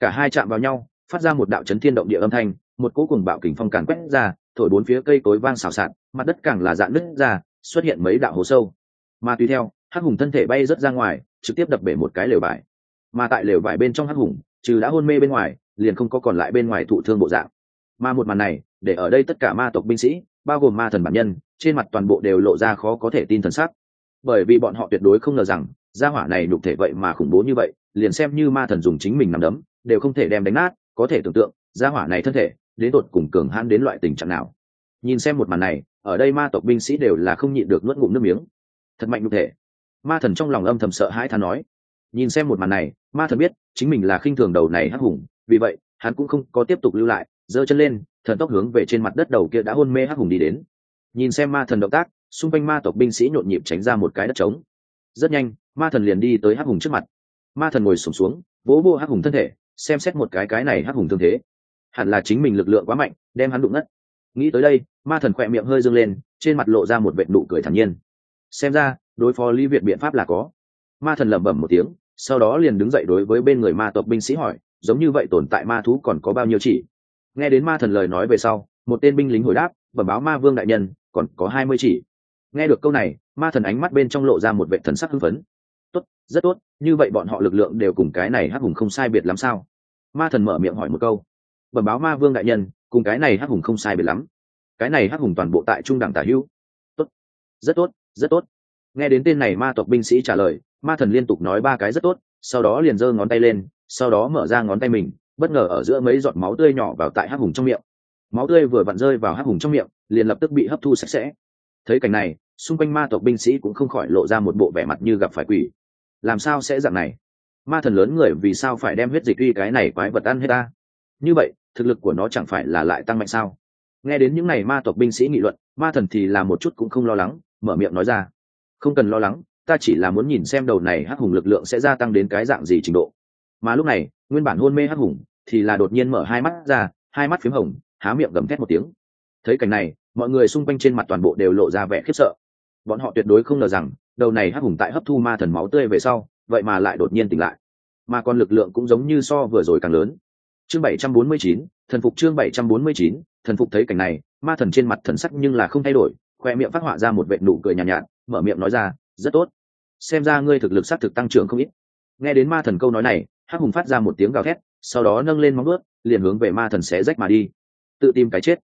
cả hai chạm vào nhau, phát ra một đạo chấn thiên động địa âm thanh, một cỗ cùng bạo kình phong càn quét ra, thổi bốn phía cây cối vang xào xạc, mặt đất càng là dạn nứt ra, xuất hiện mấy đạo hố sâu. Mà tùy theo, hắc hùng thân thể bay rớt ra ngoài, trực tiếp đập bể một cái lều vải. Mà tại lều vải bên trong hắc hùng, trừ đã hôn mê bên ngoài, liền không có còn lại bên ngoài thụ thương bộ dạng. Mà một màn này, để ở đây tất cả ma tộc binh sĩ, bao gồm ma thần bản nhân, trên mặt toàn bộ đều lộ ra khó có thể tin thần sắc bởi vì bọn họ tuyệt đối không ngờ rằng, gia hỏa này đục thể vậy mà khủng bố như vậy, liền xem như ma thần dùng chính mình nằm đấm, đều không thể đem đánh nát, có thể tưởng tượng, gia hỏa này thân thể, đến tột cùng cường hãn đến loại tình trạng nào. Nhìn xem một màn này, ở đây ma tộc binh sĩ đều là không nhịn được nuốt ngụm nước miếng. Thật mạnh nhục thể. Ma thần trong lòng âm thầm sợ hãi thán nói. Nhìn xem một màn này, ma thần biết, chính mình là khinh thường đầu này hắc hùng, vì vậy, hắn cũng không có tiếp tục lưu lại, giơ chân lên, thần tốc hướng về trên mặt đất đầu kia đã hôn mê hắc hùng đi đến. Nhìn xem ma thần động tác xung quanh ma tộc binh sĩ nhộn nhịp tránh ra một cái đất trống. Rất nhanh ma thần liền đi tới hắc hùng trước mặt. Ma thần ngồi sùng xuống, xuống vỗ vô hắc hùng thân thể xem xét một cái cái này hắc hùng thương thế. Hẳn là chính mình lực lượng quá mạnh đem hắn đụng ngất. Nghĩ tới đây ma thần khỏe miệng hơi dâng lên trên mặt lộ ra một vệ nụ cười thản nhiên. Xem ra đối phó lý việt biện pháp là có. Ma thần lẩm bẩm một tiếng sau đó liền đứng dậy đối với bên người ma tộc binh sĩ hỏi giống như vậy tồn tại ma thú còn có bao nhiêu chỉ? Nghe đến ma thần lời nói về sau một tên binh lính hồi đáp bẩm báo ma vương đại nhân còn có hai mươi chỉ nghe được câu này, ma thần ánh mắt bên trong lộ ra một vệ thần sắc hưng phấn. Tốt, rất tốt, như vậy bọn họ lực lượng đều cùng cái này hắc hùng không sai biệt lắm sao? Ma thần mở miệng hỏi một câu. Bẩm báo ma vương đại nhân, cùng cái này hắc hùng không sai biệt lắm. Cái này hắc hùng toàn bộ tại trung đẳng tả hữu. Tốt, rất tốt rất tốt. Nghe đến tên này ma tộc binh sĩ trả lời, ma thần liên tục nói ba cái rất tốt, sau đó liền giơ ngón tay lên, sau đó mở ra ngón tay mình, bất ngờ ở giữa mấy giọt máu tươi nhỏ vào tại hắc hùng trong miệng. Máu tươi vừa vặn rơi vào hắc hùng trong miệng, liền lập tức bị hấp thu sạch sẽ. Thấy cảnh này xung quanh ma tộc binh sĩ cũng không khỏi lộ ra một bộ vẻ mặt như gặp phải quỷ. Làm sao sẽ dạng này? Ma thần lớn người vì sao phải đem huyết dịch uy cái này quái vật ăn hết ta? Như vậy, thực lực của nó chẳng phải là lại tăng mạnh sao? Nghe đến những n à y ma tộc binh sĩ nghị luận, ma thần thì là một chút cũng không lo lắng, mở miệng nói ra. Không cần lo lắng, ta chỉ là muốn nhìn xem đầu này hắc hùng lực lượng sẽ gia tăng đến cái dạng gì trình độ. Mà lúc này, nguyên bản hôn mê hắc hùng, thì là đột nhiên mở hai mắt ra, hai mắt p h í m hồng, há miệng gầm thét một tiếng. Thấy cảnh này, mọi người xung quanh trên mặt toàn bộ đều lộ ra vẻ khiếp sợ bọn họ tuyệt đối không ngờ rằng đầu này hắc hùng tại hấp thu ma thần máu tươi về sau vậy mà lại đột nhiên tỉnh lại. Mà còn lực lượng cũng giống như so vừa rồi càng lớn. Chương bảy trăm bốn mươi chín thần phục chương bảy trăm bốn mươi chín thần phục thấy cảnh này ma thần trên mặt thần sắc nhưng là không thay đổi khoe miệng phát họa ra một vệ nụ cười nhàn nhạt, nhạt mở miệng nói ra rất tốt. Xem ra ngươi thực lực s á t thực tăng trưởng không ít. Nghe đến ma thần câu nói này hắc hùng phát ra một tiếng gào thét sau đó nâng lên móng ướt liền hướng về ma thần xé rách mà đi. Tự tìm cái chết.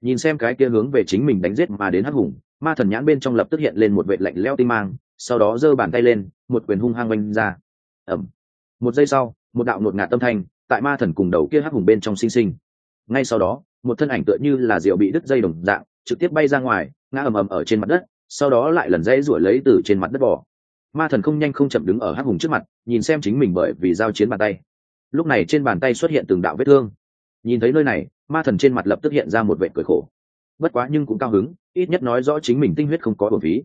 Nhìn xem cái kia hướng về chính mình đánh giết mà đến hắc hùng ma thần nhãn bên trong lập tức hiện lên một vệ lạnh leo tinh mang, sau đó giơ bàn tay lên, một quyền hung hăng oanh ra. Ẩm một giây sau, một đạo ngột ngạt tâm thanh, tại ma thần cùng đầu kia hắc hùng bên trong sinh sinh. Ngay sau đó, một thân ảnh tựa như là rượu bị đứt dây đồng dạng, trực tiếp bay ra ngoài, ngã ầm ầm ở trên mặt đất, sau đó lại lần dãy ruổi lấy từ trên mặt đất bỏ ma thần không nhanh không chậm đứng ở hắc hùng trước mặt, nhìn xem chính mình bởi vì giao chiến bàn tay. Lúc này trên bàn tay xuất hiện từng đạo vết thương. Nhìn thấy nơi này, ma thần trên mặt lập tức hiện ra một vệ cười khổ. Bất quá nhưng cũng cao hứng ít nhất nói rõ chính mình tinh huyết không có bổn phí.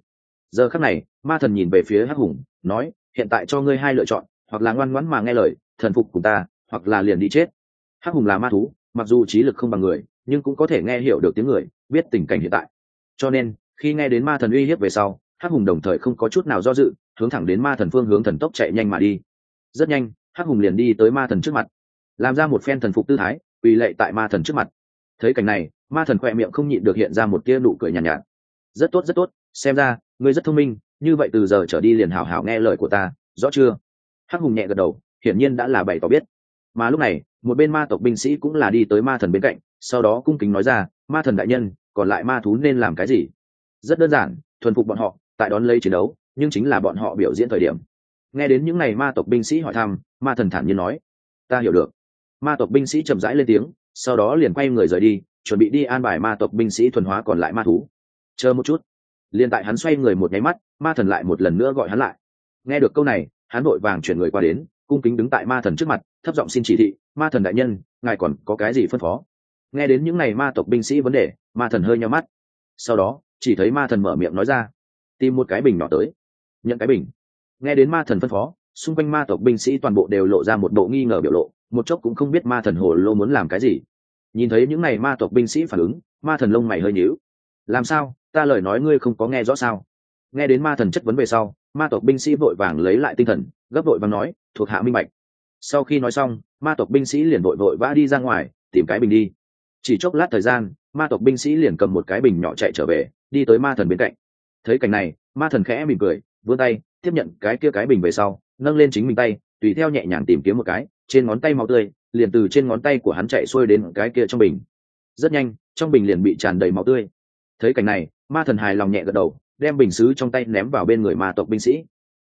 Giờ khắc này, ma thần nhìn về phía hắc hùng, nói, hiện tại cho ngươi hai lựa chọn, hoặc là ngoan ngoãn mà nghe lời, thần phục cùng ta, hoặc là liền đi chết. Hắc hùng là ma thú, mặc dù trí lực không bằng người, nhưng cũng có thể nghe hiểu được tiếng người, biết tình cảnh hiện tại. Cho nên, khi nghe đến ma thần uy hiếp về sau, hắc hùng đồng thời không có chút nào do dự, hướng thẳng đến ma thần phương hướng thần tốc chạy nhanh mà đi. Rất nhanh, hắc hùng liền đi tới ma thần trước mặt, làm ra một phen thần phục tư thái, quỳ lệ tại ma thần trước mặt. Thấy cảnh này ma thần khỏe miệng không nhịn được hiện ra một tia nụ cười nhàn nhạt, nhạt. Rất tốt rất tốt xem ra ngươi rất thông minh như vậy từ giờ trở đi liền hảo hảo nghe lời của ta rõ chưa? Hắc hùng nhẹ gật đầu hiển nhiên đã là bày tỏ biết. Mà lúc này một bên ma tộc binh sĩ cũng là đi tới ma thần bên cạnh sau đó cung kính nói ra ma thần đại nhân còn lại ma thú nên làm cái gì? Rất đơn giản thuần phục bọn họ tại đón lấy chiến đấu nhưng chính là bọn họ biểu diễn thời điểm. Nghe đến những ngày ma tộc binh sĩ hỏi thăm ma thần thản nhiên nói ta hiểu được. Ma tộc binh sĩ chậm rãi lên tiếng sau đó liền quay người rời đi chuẩn bị đi an bài ma tộc binh sĩ thuần hóa còn lại ma thú. Chờ một chút. Liền tại hắn xoay người một nháy mắt, ma thần lại một lần nữa gọi hắn lại. Nghe được câu này, hắn vội vàng chuyển người qua đến, cung kính đứng tại ma thần trước mặt, thấp giọng xin chỉ thị, ma thần đại nhân, ngài còn có cái gì phân phó? Nghe đến những n à y ma tộc binh sĩ vấn đề, ma thần hơi nhau mắt. Sau đó, chỉ thấy ma thần mở miệng nói ra, tìm một cái bình nhỏ tới. Nhận cái bình. Nghe đến ma thần phân phó, xung quanh ma tộc binh sĩ toàn bộ đều lộ ra một bộ nghi ngờ biểu lộ, một chốc cũng không biết ma thần hồ lô muốn làm cái gì nhìn thấy những n à y ma tộc binh sĩ phản ứng, ma thần lông mày hơi nhíu. Làm sao? Ta lời nói ngươi không có nghe rõ sao? Nghe đến ma thần chất vấn về sau, ma tộc binh sĩ vội vàng lấy lại tinh thần, gấp vội và nói, thuộc hạ minh bạch. Sau khi nói xong, ma tộc binh sĩ liền vội vội vã đi ra ngoài, tìm cái bình đi. Chỉ chốc lát thời gian, ma tộc binh sĩ liền cầm một cái bình nhỏ chạy trở về, đi tới ma thần bên cạnh. Thấy cảnh này, ma thần khẽ mỉm cười, vươn tay, tiếp nhận cái kia cái bình về sau, nâng lên chính mình tay, tùy theo nhẹ nhàng tìm kiếm một cái, trên ngón tay màu tươi liền từ trên ngón tay của hắn chạy xuôi đến cái kia trong bình. Rất nhanh, trong bình liền bị tràn đầy máu tươi. Thấy cảnh này, ma thần hài lòng nhẹ gật đầu, đem bình xứ trong tay ném vào bên người ma tộc binh sĩ.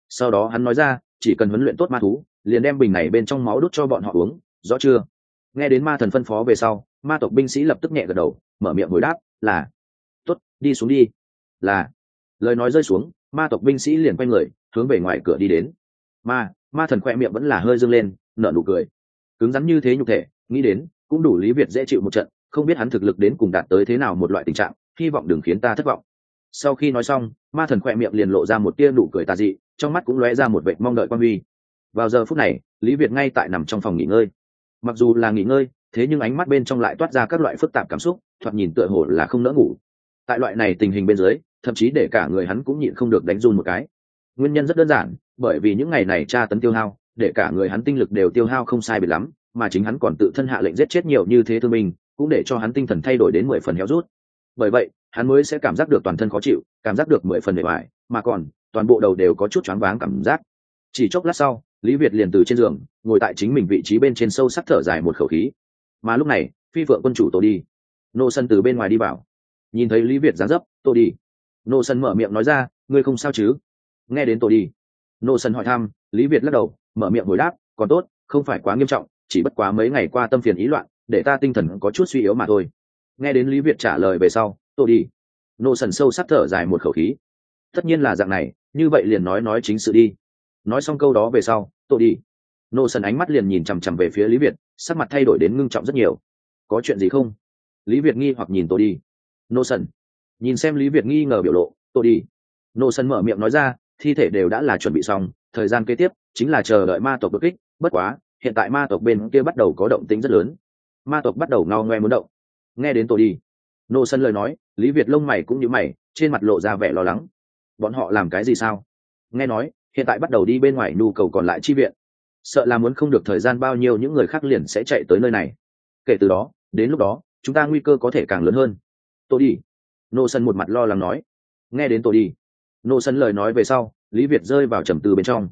Sau đó hắn nói ra, chỉ cần huấn luyện tốt ma thú, liền đem bình này bên trong máu đút cho bọn họ uống, rõ chưa? Nghe đến ma thần phân phó về sau, ma tộc binh sĩ lập tức nhẹ gật đầu, mở miệng hồi đáp, là t ố t đi xuống đi. Là. Lời nói rơi xuống, ma tộc binh sĩ liền quay người, hướng về ngoài cửa đi đến. Ma ma thần khoe miệng vẫn là hơi dâng lên, nở nụ cười cứng rắn như thế nhục thể, nghĩ đến, cũng đủ lý việt dễ chịu một trận, không biết hắn thực lực đến cùng đạt tới thế nào một loại tình trạng, hy vọng đừng khiến ta thất vọng. Sau khi nói xong, ma thần khỏe miệng liền lộ ra một tia nụ cười tà dị, trong mắt cũng lóe ra một vệ mong đợi quan huy. Vào giờ phút này, lý việt ngay tại nằm trong phòng nghỉ ngơi. Mặc dù là nghỉ ngơi, thế nhưng ánh mắt bên trong lại toát ra các loại phức tạp cảm xúc, thoạt nhìn tựa hồ là không nỡ ngủ. Tại loại này tình hình bên dưới, thậm chí để cả người hắn cũng nhịn không được đánh run một cái. Nguyên nhân rất đơn giản, bởi vì những ngày này tra tấn tiêu hao để cả người hắn tinh lực đều tiêu hao không sai bị lắm, mà chính hắn còn tự thân hạ lệnh giết chết nhiều như thế thương mình cũng để cho hắn tinh thần thay đổi đến mười phần héo rút. Bởi vậy, hắn mới sẽ cảm giác được toàn thân khó chịu, cảm giác được mười phần bề ngoài mà còn, toàn bộ đầu đều có chút choáng váng cảm giác. Chỉ chốc lát sau, lý việt liền từ trên giường, ngồi tại chính mình vị trí bên trên sâu sắc thở dài một khẩu khí. Mà lúc này, phi vợ quân chủ tô đi. Nô sân từ bên ngoài đi vào. Nhìn thấy lý việt dáng dấp tô đi. Nô sân mở miệng nói ra, ngươi không sao chứ? Nghe đến tô đi nô sân hỏi thăm, lý việt lắc đầu, mở miệng hồi đáp, còn tốt, không phải quá nghiêm trọng, chỉ bất quá mấy ngày qua tâm phiền ý loạn, để ta tinh thần có chút suy yếu mà thôi. Nghe đến lý việt trả lời về sau, tôi đi. Nô sần sâu sắc thở dài một khẩu khí. Tất nhiên là dạng này, như vậy liền nói nói chính sự đi. Nói xong câu đó về sau, tôi đi. Nô sần ánh mắt liền nhìn chằm chằm về phía lý việt, sắc mặt thay đổi đến ngưng trọng rất nhiều. Có chuyện gì không? Lý việt nghi hoặc nhìn tôi đi. Nô sần nhìn xem lý việt nghi ngờ biểu lộ, tôi đi. Nô sần mở miệng nói ra thi thể đều đã là chuẩn bị xong, thời gian kế tiếp chính là chờ đợi ma tộc bất kích, bất quá, hiện tại ma tộc bên kia bắt đầu có động tính rất lớn. Ma tộc bắt đầu ngao ngoe muốn động. Nghe đến tôi đi. Nô sân lời nói, lý việt lông mày cũng như mày, trên mặt lộ ra vẻ lo lắng. Bọn họ làm cái gì sao? Nghe nói, hiện tại bắt đầu đi bên ngoài nhu cầu còn lại chi viện. Sợ là muốn không được thời gian bao nhiêu những người khác liền sẽ chạy tới nơi này. Kể từ đó, đến lúc đó, chúng ta nguy cơ có thể càng lớn hơn. Tôi đi. Nô sân một mặt lo lắng nói. Nghe đến tôi đi nô sân lời nói về sau, lý việt rơi vào trầm tư bên trong.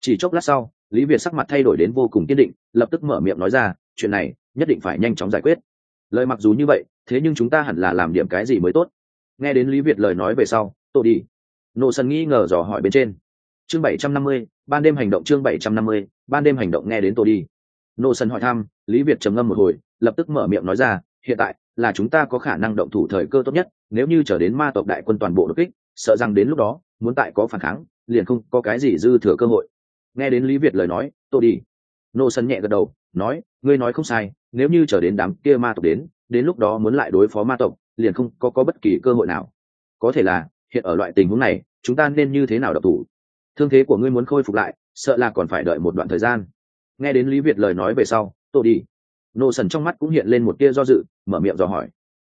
Chỉ chốc lát sau, lý việt sắc mặt thay đổi đến vô cùng kiên định, lập tức mở miệng nói ra, chuyện này, nhất định phải nhanh chóng giải quyết. Lời mặc dù như vậy, thế nhưng chúng ta hẳn là làm điểm cái gì mới tốt. Nghe đến lý việt lời nói về sau tôi đi. Nô sân nghi ngờ dò hỏi bên trên. Chương bảy trăm năm mươi, ban đêm hành động chương bảy trăm năm mươi, ban đêm hành động nghe đến tôi đi. Nô sân hỏi thăm, lý việt trầm ngâm một hồi, lập tức mở miệng nói ra, hiện tại là chúng ta có khả năng động thủ thời cơ tốt nhất, nếu như trở đến ma tộc đại quân toàn bộ đột kích sợ rằng đến lúc đó, muốn tại có phản kháng, liền không có cái gì dư thừa cơ hội. Nghe đến lý việt lời nói tôi đi. Nô sân nhẹ gật đầu, nói, ngươi nói không sai, nếu như trở đến đám kia ma tộc đến đến lúc đó muốn lại đối phó ma tộc, liền không có có bất kỳ cơ hội nào. Có thể là, hiện ở loại tình huống này, chúng ta nên như thế nào độc thủ? Thương thế của ngươi muốn khôi phục lại, sợ là còn phải đợi một đoạn thời gian. Nghe đến lý việt lời nói về sau tôi đi. Nô sần trong mắt cũng hiện lên một tia do dự, mở miệng dò hỏi.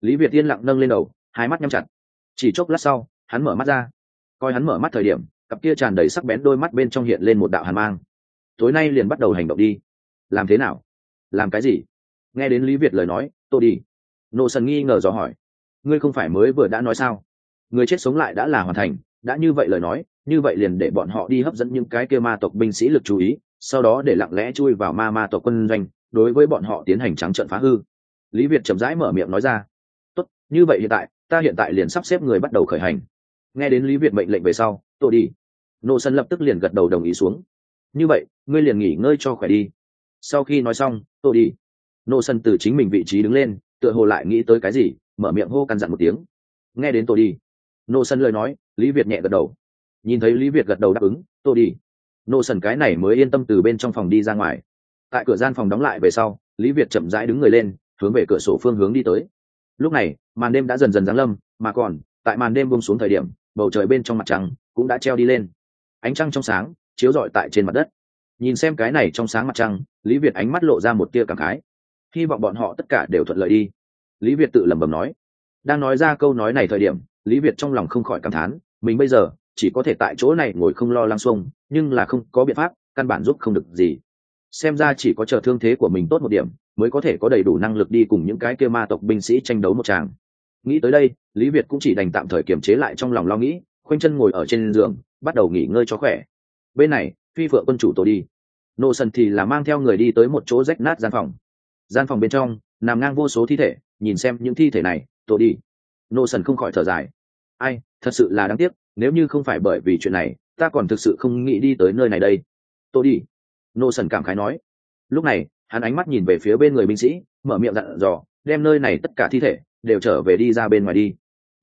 Lý việt yên lặng nâng lên đầu, hai mắt nhắm chặt. Chỉ chốc lát sau hắn mở mắt ra. Coi hắn mở mắt thời điểm, cặp kia tràn đầy sắc bén đôi mắt bên trong hiện lên một đạo hàn mang. Tối nay liền bắt đầu hành động đi. Làm thế nào? Làm cái gì? Nghe đến lý việt lời nói tôi đi. Nô sần nghi ngờ dò hỏi. Ngươi không phải mới vừa đã nói sao? Người chết sống lại đã là hoàn thành. Đã như vậy lời nói, như vậy liền để bọn họ đi hấp dẫn những cái kia ma tộc binh sĩ lực chú ý, sau đó để lặng lẽ chui vào ma ma tộc quân doanh, đối với bọn họ tiến hành trắng trận phá hư. Lý việt chậm rãi mở miệng nói ra. Tốt, như vậy hiện tại, ta hiện tại liền sắp xếp người bắt đầu khởi hành nghe đến lý việt mệnh lệnh về sau tôi đi, nô sân lập tức liền gật đầu đồng ý xuống. Như vậy, ngươi liền nghỉ ngơi cho khỏe đi. Sau khi nói xong tôi đi, nô sân từ chính mình vị trí đứng lên, tựa hồ lại nghĩ tới cái gì, mở miệng hô căn dặn một tiếng. Nghe đến tôi đi, nô sân lời nói, lý việt nhẹ gật đầu. Nhìn thấy lý việt gật đầu đáp ứng tôi đi, nô sân cái này mới yên tâm từ bên trong phòng đi ra ngoài. Tại cửa gian phòng đóng lại về sau, lý việt chậm rãi đứng người lên, hướng về cửa sổ phương hướng đi tới. Lúc này, màn đêm đã dần dần giáng lâm, mà còn tại màn đêm buông xuống thời điểm, bầu trời bên trong mặt trăng cũng đã treo đi lên. Ánh trăng trong sáng chiếu rọi tại trên mặt đất. Nhìn xem cái này trong sáng mặt trăng, lý việt ánh mắt lộ ra một tia cảm khái. Hy vọng bọn họ tất cả đều thuận lợi đi. Lý việt tự lẩm bẩm nói. Đang nói ra câu nói này thời điểm, lý việt trong lòng không khỏi cảm thán, mình bây giờ chỉ có thể tại chỗ này ngồi không lo lăng xuông, nhưng là không có biện pháp, căn bản giúp không được gì. Xem ra chỉ có chờ thương thế của mình tốt một điểm, mới có thể có đầy đủ năng lực đi cùng những cái kia ma tộc binh sĩ tranh đấu một tràng nghĩ tới đây, lý việt cũng chỉ đành tạm thời kiềm chế lại trong lòng lo nghĩ, khoanh chân ngồi ở trên giường, bắt đầu nghỉ ngơi cho khỏe. Bên này, phi vợ quân chủ tổ đi. Nô sần thì là mang theo người đi tới một chỗ rách nát gian phòng. Gian phòng bên trong, nằm ngang vô số thi thể, nhìn xem những thi thể này, tổ đi. Nô sần không khỏi thở dài. Ai, thật sự là đáng tiếc, nếu như không phải bởi vì chuyện này, ta còn thực sự không nghĩ đi tới nơi này đây. Tôi đi. Nô sần cảm khái nói. Lúc này, hắn ánh mắt nhìn về phía bên người binh sĩ, mở miệng dặn dò, đem nơi này tất cả thi thể đều trở về đi ra bên ngoài đi.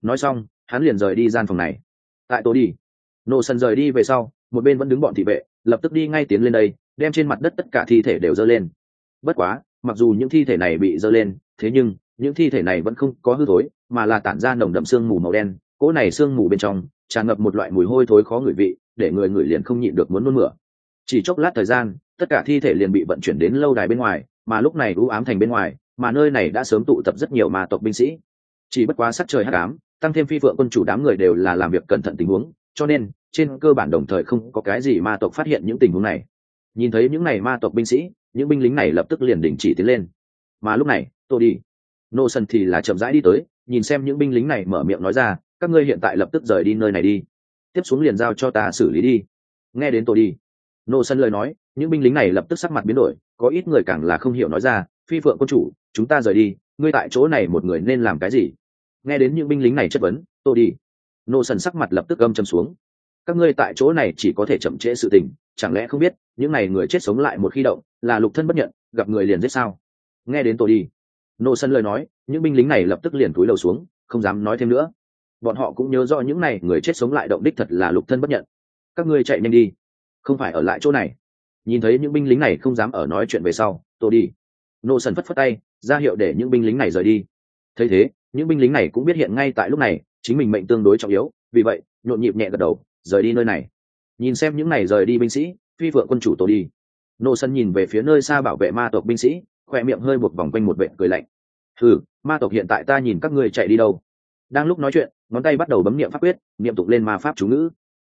Nói xong, hắn liền rời đi gian phòng này. Tại tôi đi, nô sần rời đi về sau, một bên vẫn đứng bọn thị vệ, lập tức đi ngay tiến lên đây, đem trên mặt đất tất cả thi thể đều dơ lên. Bất quá, mặc dù những thi thể này bị dơ lên, thế nhưng, những thi thể này vẫn không có hư thối, mà là tản ra nồng đậm sương mù màu đen. Cỗ này sương mù bên trong, tràn ngập một loại mùi hôi thối khó ngửi vị, để người ngửi liền không nhịn được muốn nôn mửa. Chỉ chốc lát thời gian, tất cả thi thể liền bị vận chuyển đến lâu đài bên ngoài, mà lúc này u ám thành bên ngoài mà nơi này đã sớm tụ tập rất nhiều ma tộc binh sĩ. Chỉ bất quá sắc trời hắc ám, tăng thêm phi phượng quân chủ đám người đều là làm việc cẩn thận tình huống, cho nên, trên cơ bản đồng thời không có cái gì ma tộc phát hiện những tình huống này. Nhìn thấy những này ma tộc binh sĩ, những binh lính này lập tức liền đình chỉ tiến lên. Mà lúc này, tôi đi. Nô sân thì là chậm rãi đi tới, nhìn xem những binh lính này mở miệng nói ra, các ngươi hiện tại lập tức rời đi nơi này đi. Tiếp xuống liền giao cho ta xử lý đi. Nghe đến tôi đi. Nô sân lời nói, những binh lính này lập tức sắc mặt biến đổi, có ít người càng là không hiểu nói ra, phi phượng quân chủ chúng ta rời đi, ngươi tại chỗ này một người nên làm cái gì? Nghe đến những binh lính này chất vấn tôi đi. Nô sần sắc mặt lập tức âm châm xuống. Các ngươi tại chỗ này chỉ có thể chậm trễ sự tình, chẳng lẽ không biết, những n à y người chết sống lại một khi động, là lục thân bất nhận, gặp người liền giết sao? Nghe đến tôi đi, nô sân lời nói, những binh lính này lập tức liền túi đầu xuống, không dám nói thêm nữa. Bọn họ cũng nhớ rõ những n à y người chết sống lại động đích thật là lục thân bất nhận. Các ngươi chạy nhanh đi, không phải ở lại chỗ này. Nhìn thấy những binh lính này không dám ở nói chuyện về sau tôi đi nô sần phất phất tay ra hiệu để những binh lính này rời đi. Thấy thế những binh lính này cũng biết hiện ngay tại lúc này chính mình mệnh tương đối trọng yếu vì vậy nhộn nhịp nhẹ gật đầu rời đi nơi này. Nhìn xem những này rời đi binh sĩ phi vợ quân chủ tổ đi. Nô sân nhìn về phía nơi xa bảo vệ ma tộc binh sĩ khoe miệng hơi buộc vòng quanh một vệ cười lạnh. Thử, ma tộc hiện tại ta nhìn các ngươi chạy đi đâu? Đang lúc nói chuyện ngón tay bắt đầu bấm niệm pháp quyết niệm tục lên ma pháp chú ngữ.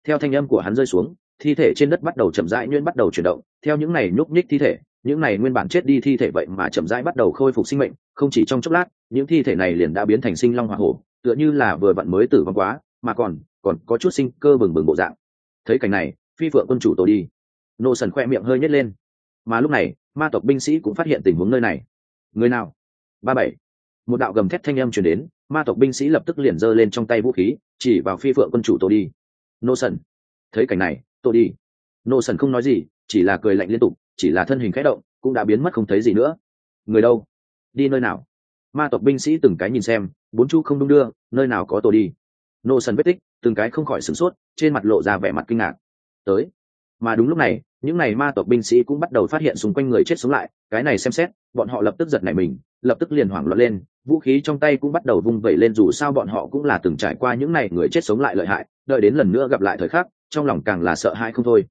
Theo thanh âm của hắn rơi xuống thi thể trên đất bắt đầu chậm rãi nhuyễn bắt đầu chuyển động theo những này nhúc nhích thi thể những này nguyên bản chết đi thi thể vậy mà chậm rãi bắt đầu khôi phục sinh mệnh, không chỉ trong chốc lát, những thi thể này liền đã biến thành sinh long hoa hổ, tựa như là vừa vặn mới tử vong quá, mà còn còn có chút sinh cơ bừng bừng bộ dạng. Thấy cảnh này, phi phượng quân chủ tổ đi. Nô sần khoe miệng hơi nhét lên. Mà lúc này, ma tộc binh sĩ cũng phát hiện tình huống nơi này. Người nào? Ba bảy. Một đạo gầm thét thanh âm chuyển đến, ma tộc binh sĩ lập tức liền giơ lên trong tay vũ khí, chỉ vào phi phượng quân chủ tổ đi. Nô sần. Thấy cảnh này, tổ đi. Nô sần không nói gì, chỉ là cười lạnh liên tục chỉ là thân hình khẽ động, cũng đã biến mất không thấy gì nữa. Người đâu? Đi nơi nào? Ma tộc binh sĩ từng cái nhìn xem, bốn chu không đung đưa, nơi nào có tổ đi. Nô sần vết tích, từng cái không khỏi sửng sốt, trên mặt lộ ra vẻ mặt kinh ngạc. Tới. Mà đúng lúc này, những n à y ma tộc binh sĩ cũng bắt đầu phát hiện xung quanh người chết sống lại, cái này xem xét, bọn họ lập tức giật nảy mình, lập tức liền hoảng loạn lên, vũ khí trong tay cũng bắt đầu vung vẩy lên dù sao bọn họ cũng là từng trải qua những n à y người chết sống lại lợi hại, đợi đến lần nữa gặp lại thời khắc, trong lòng càng là sợ hãi không thôi.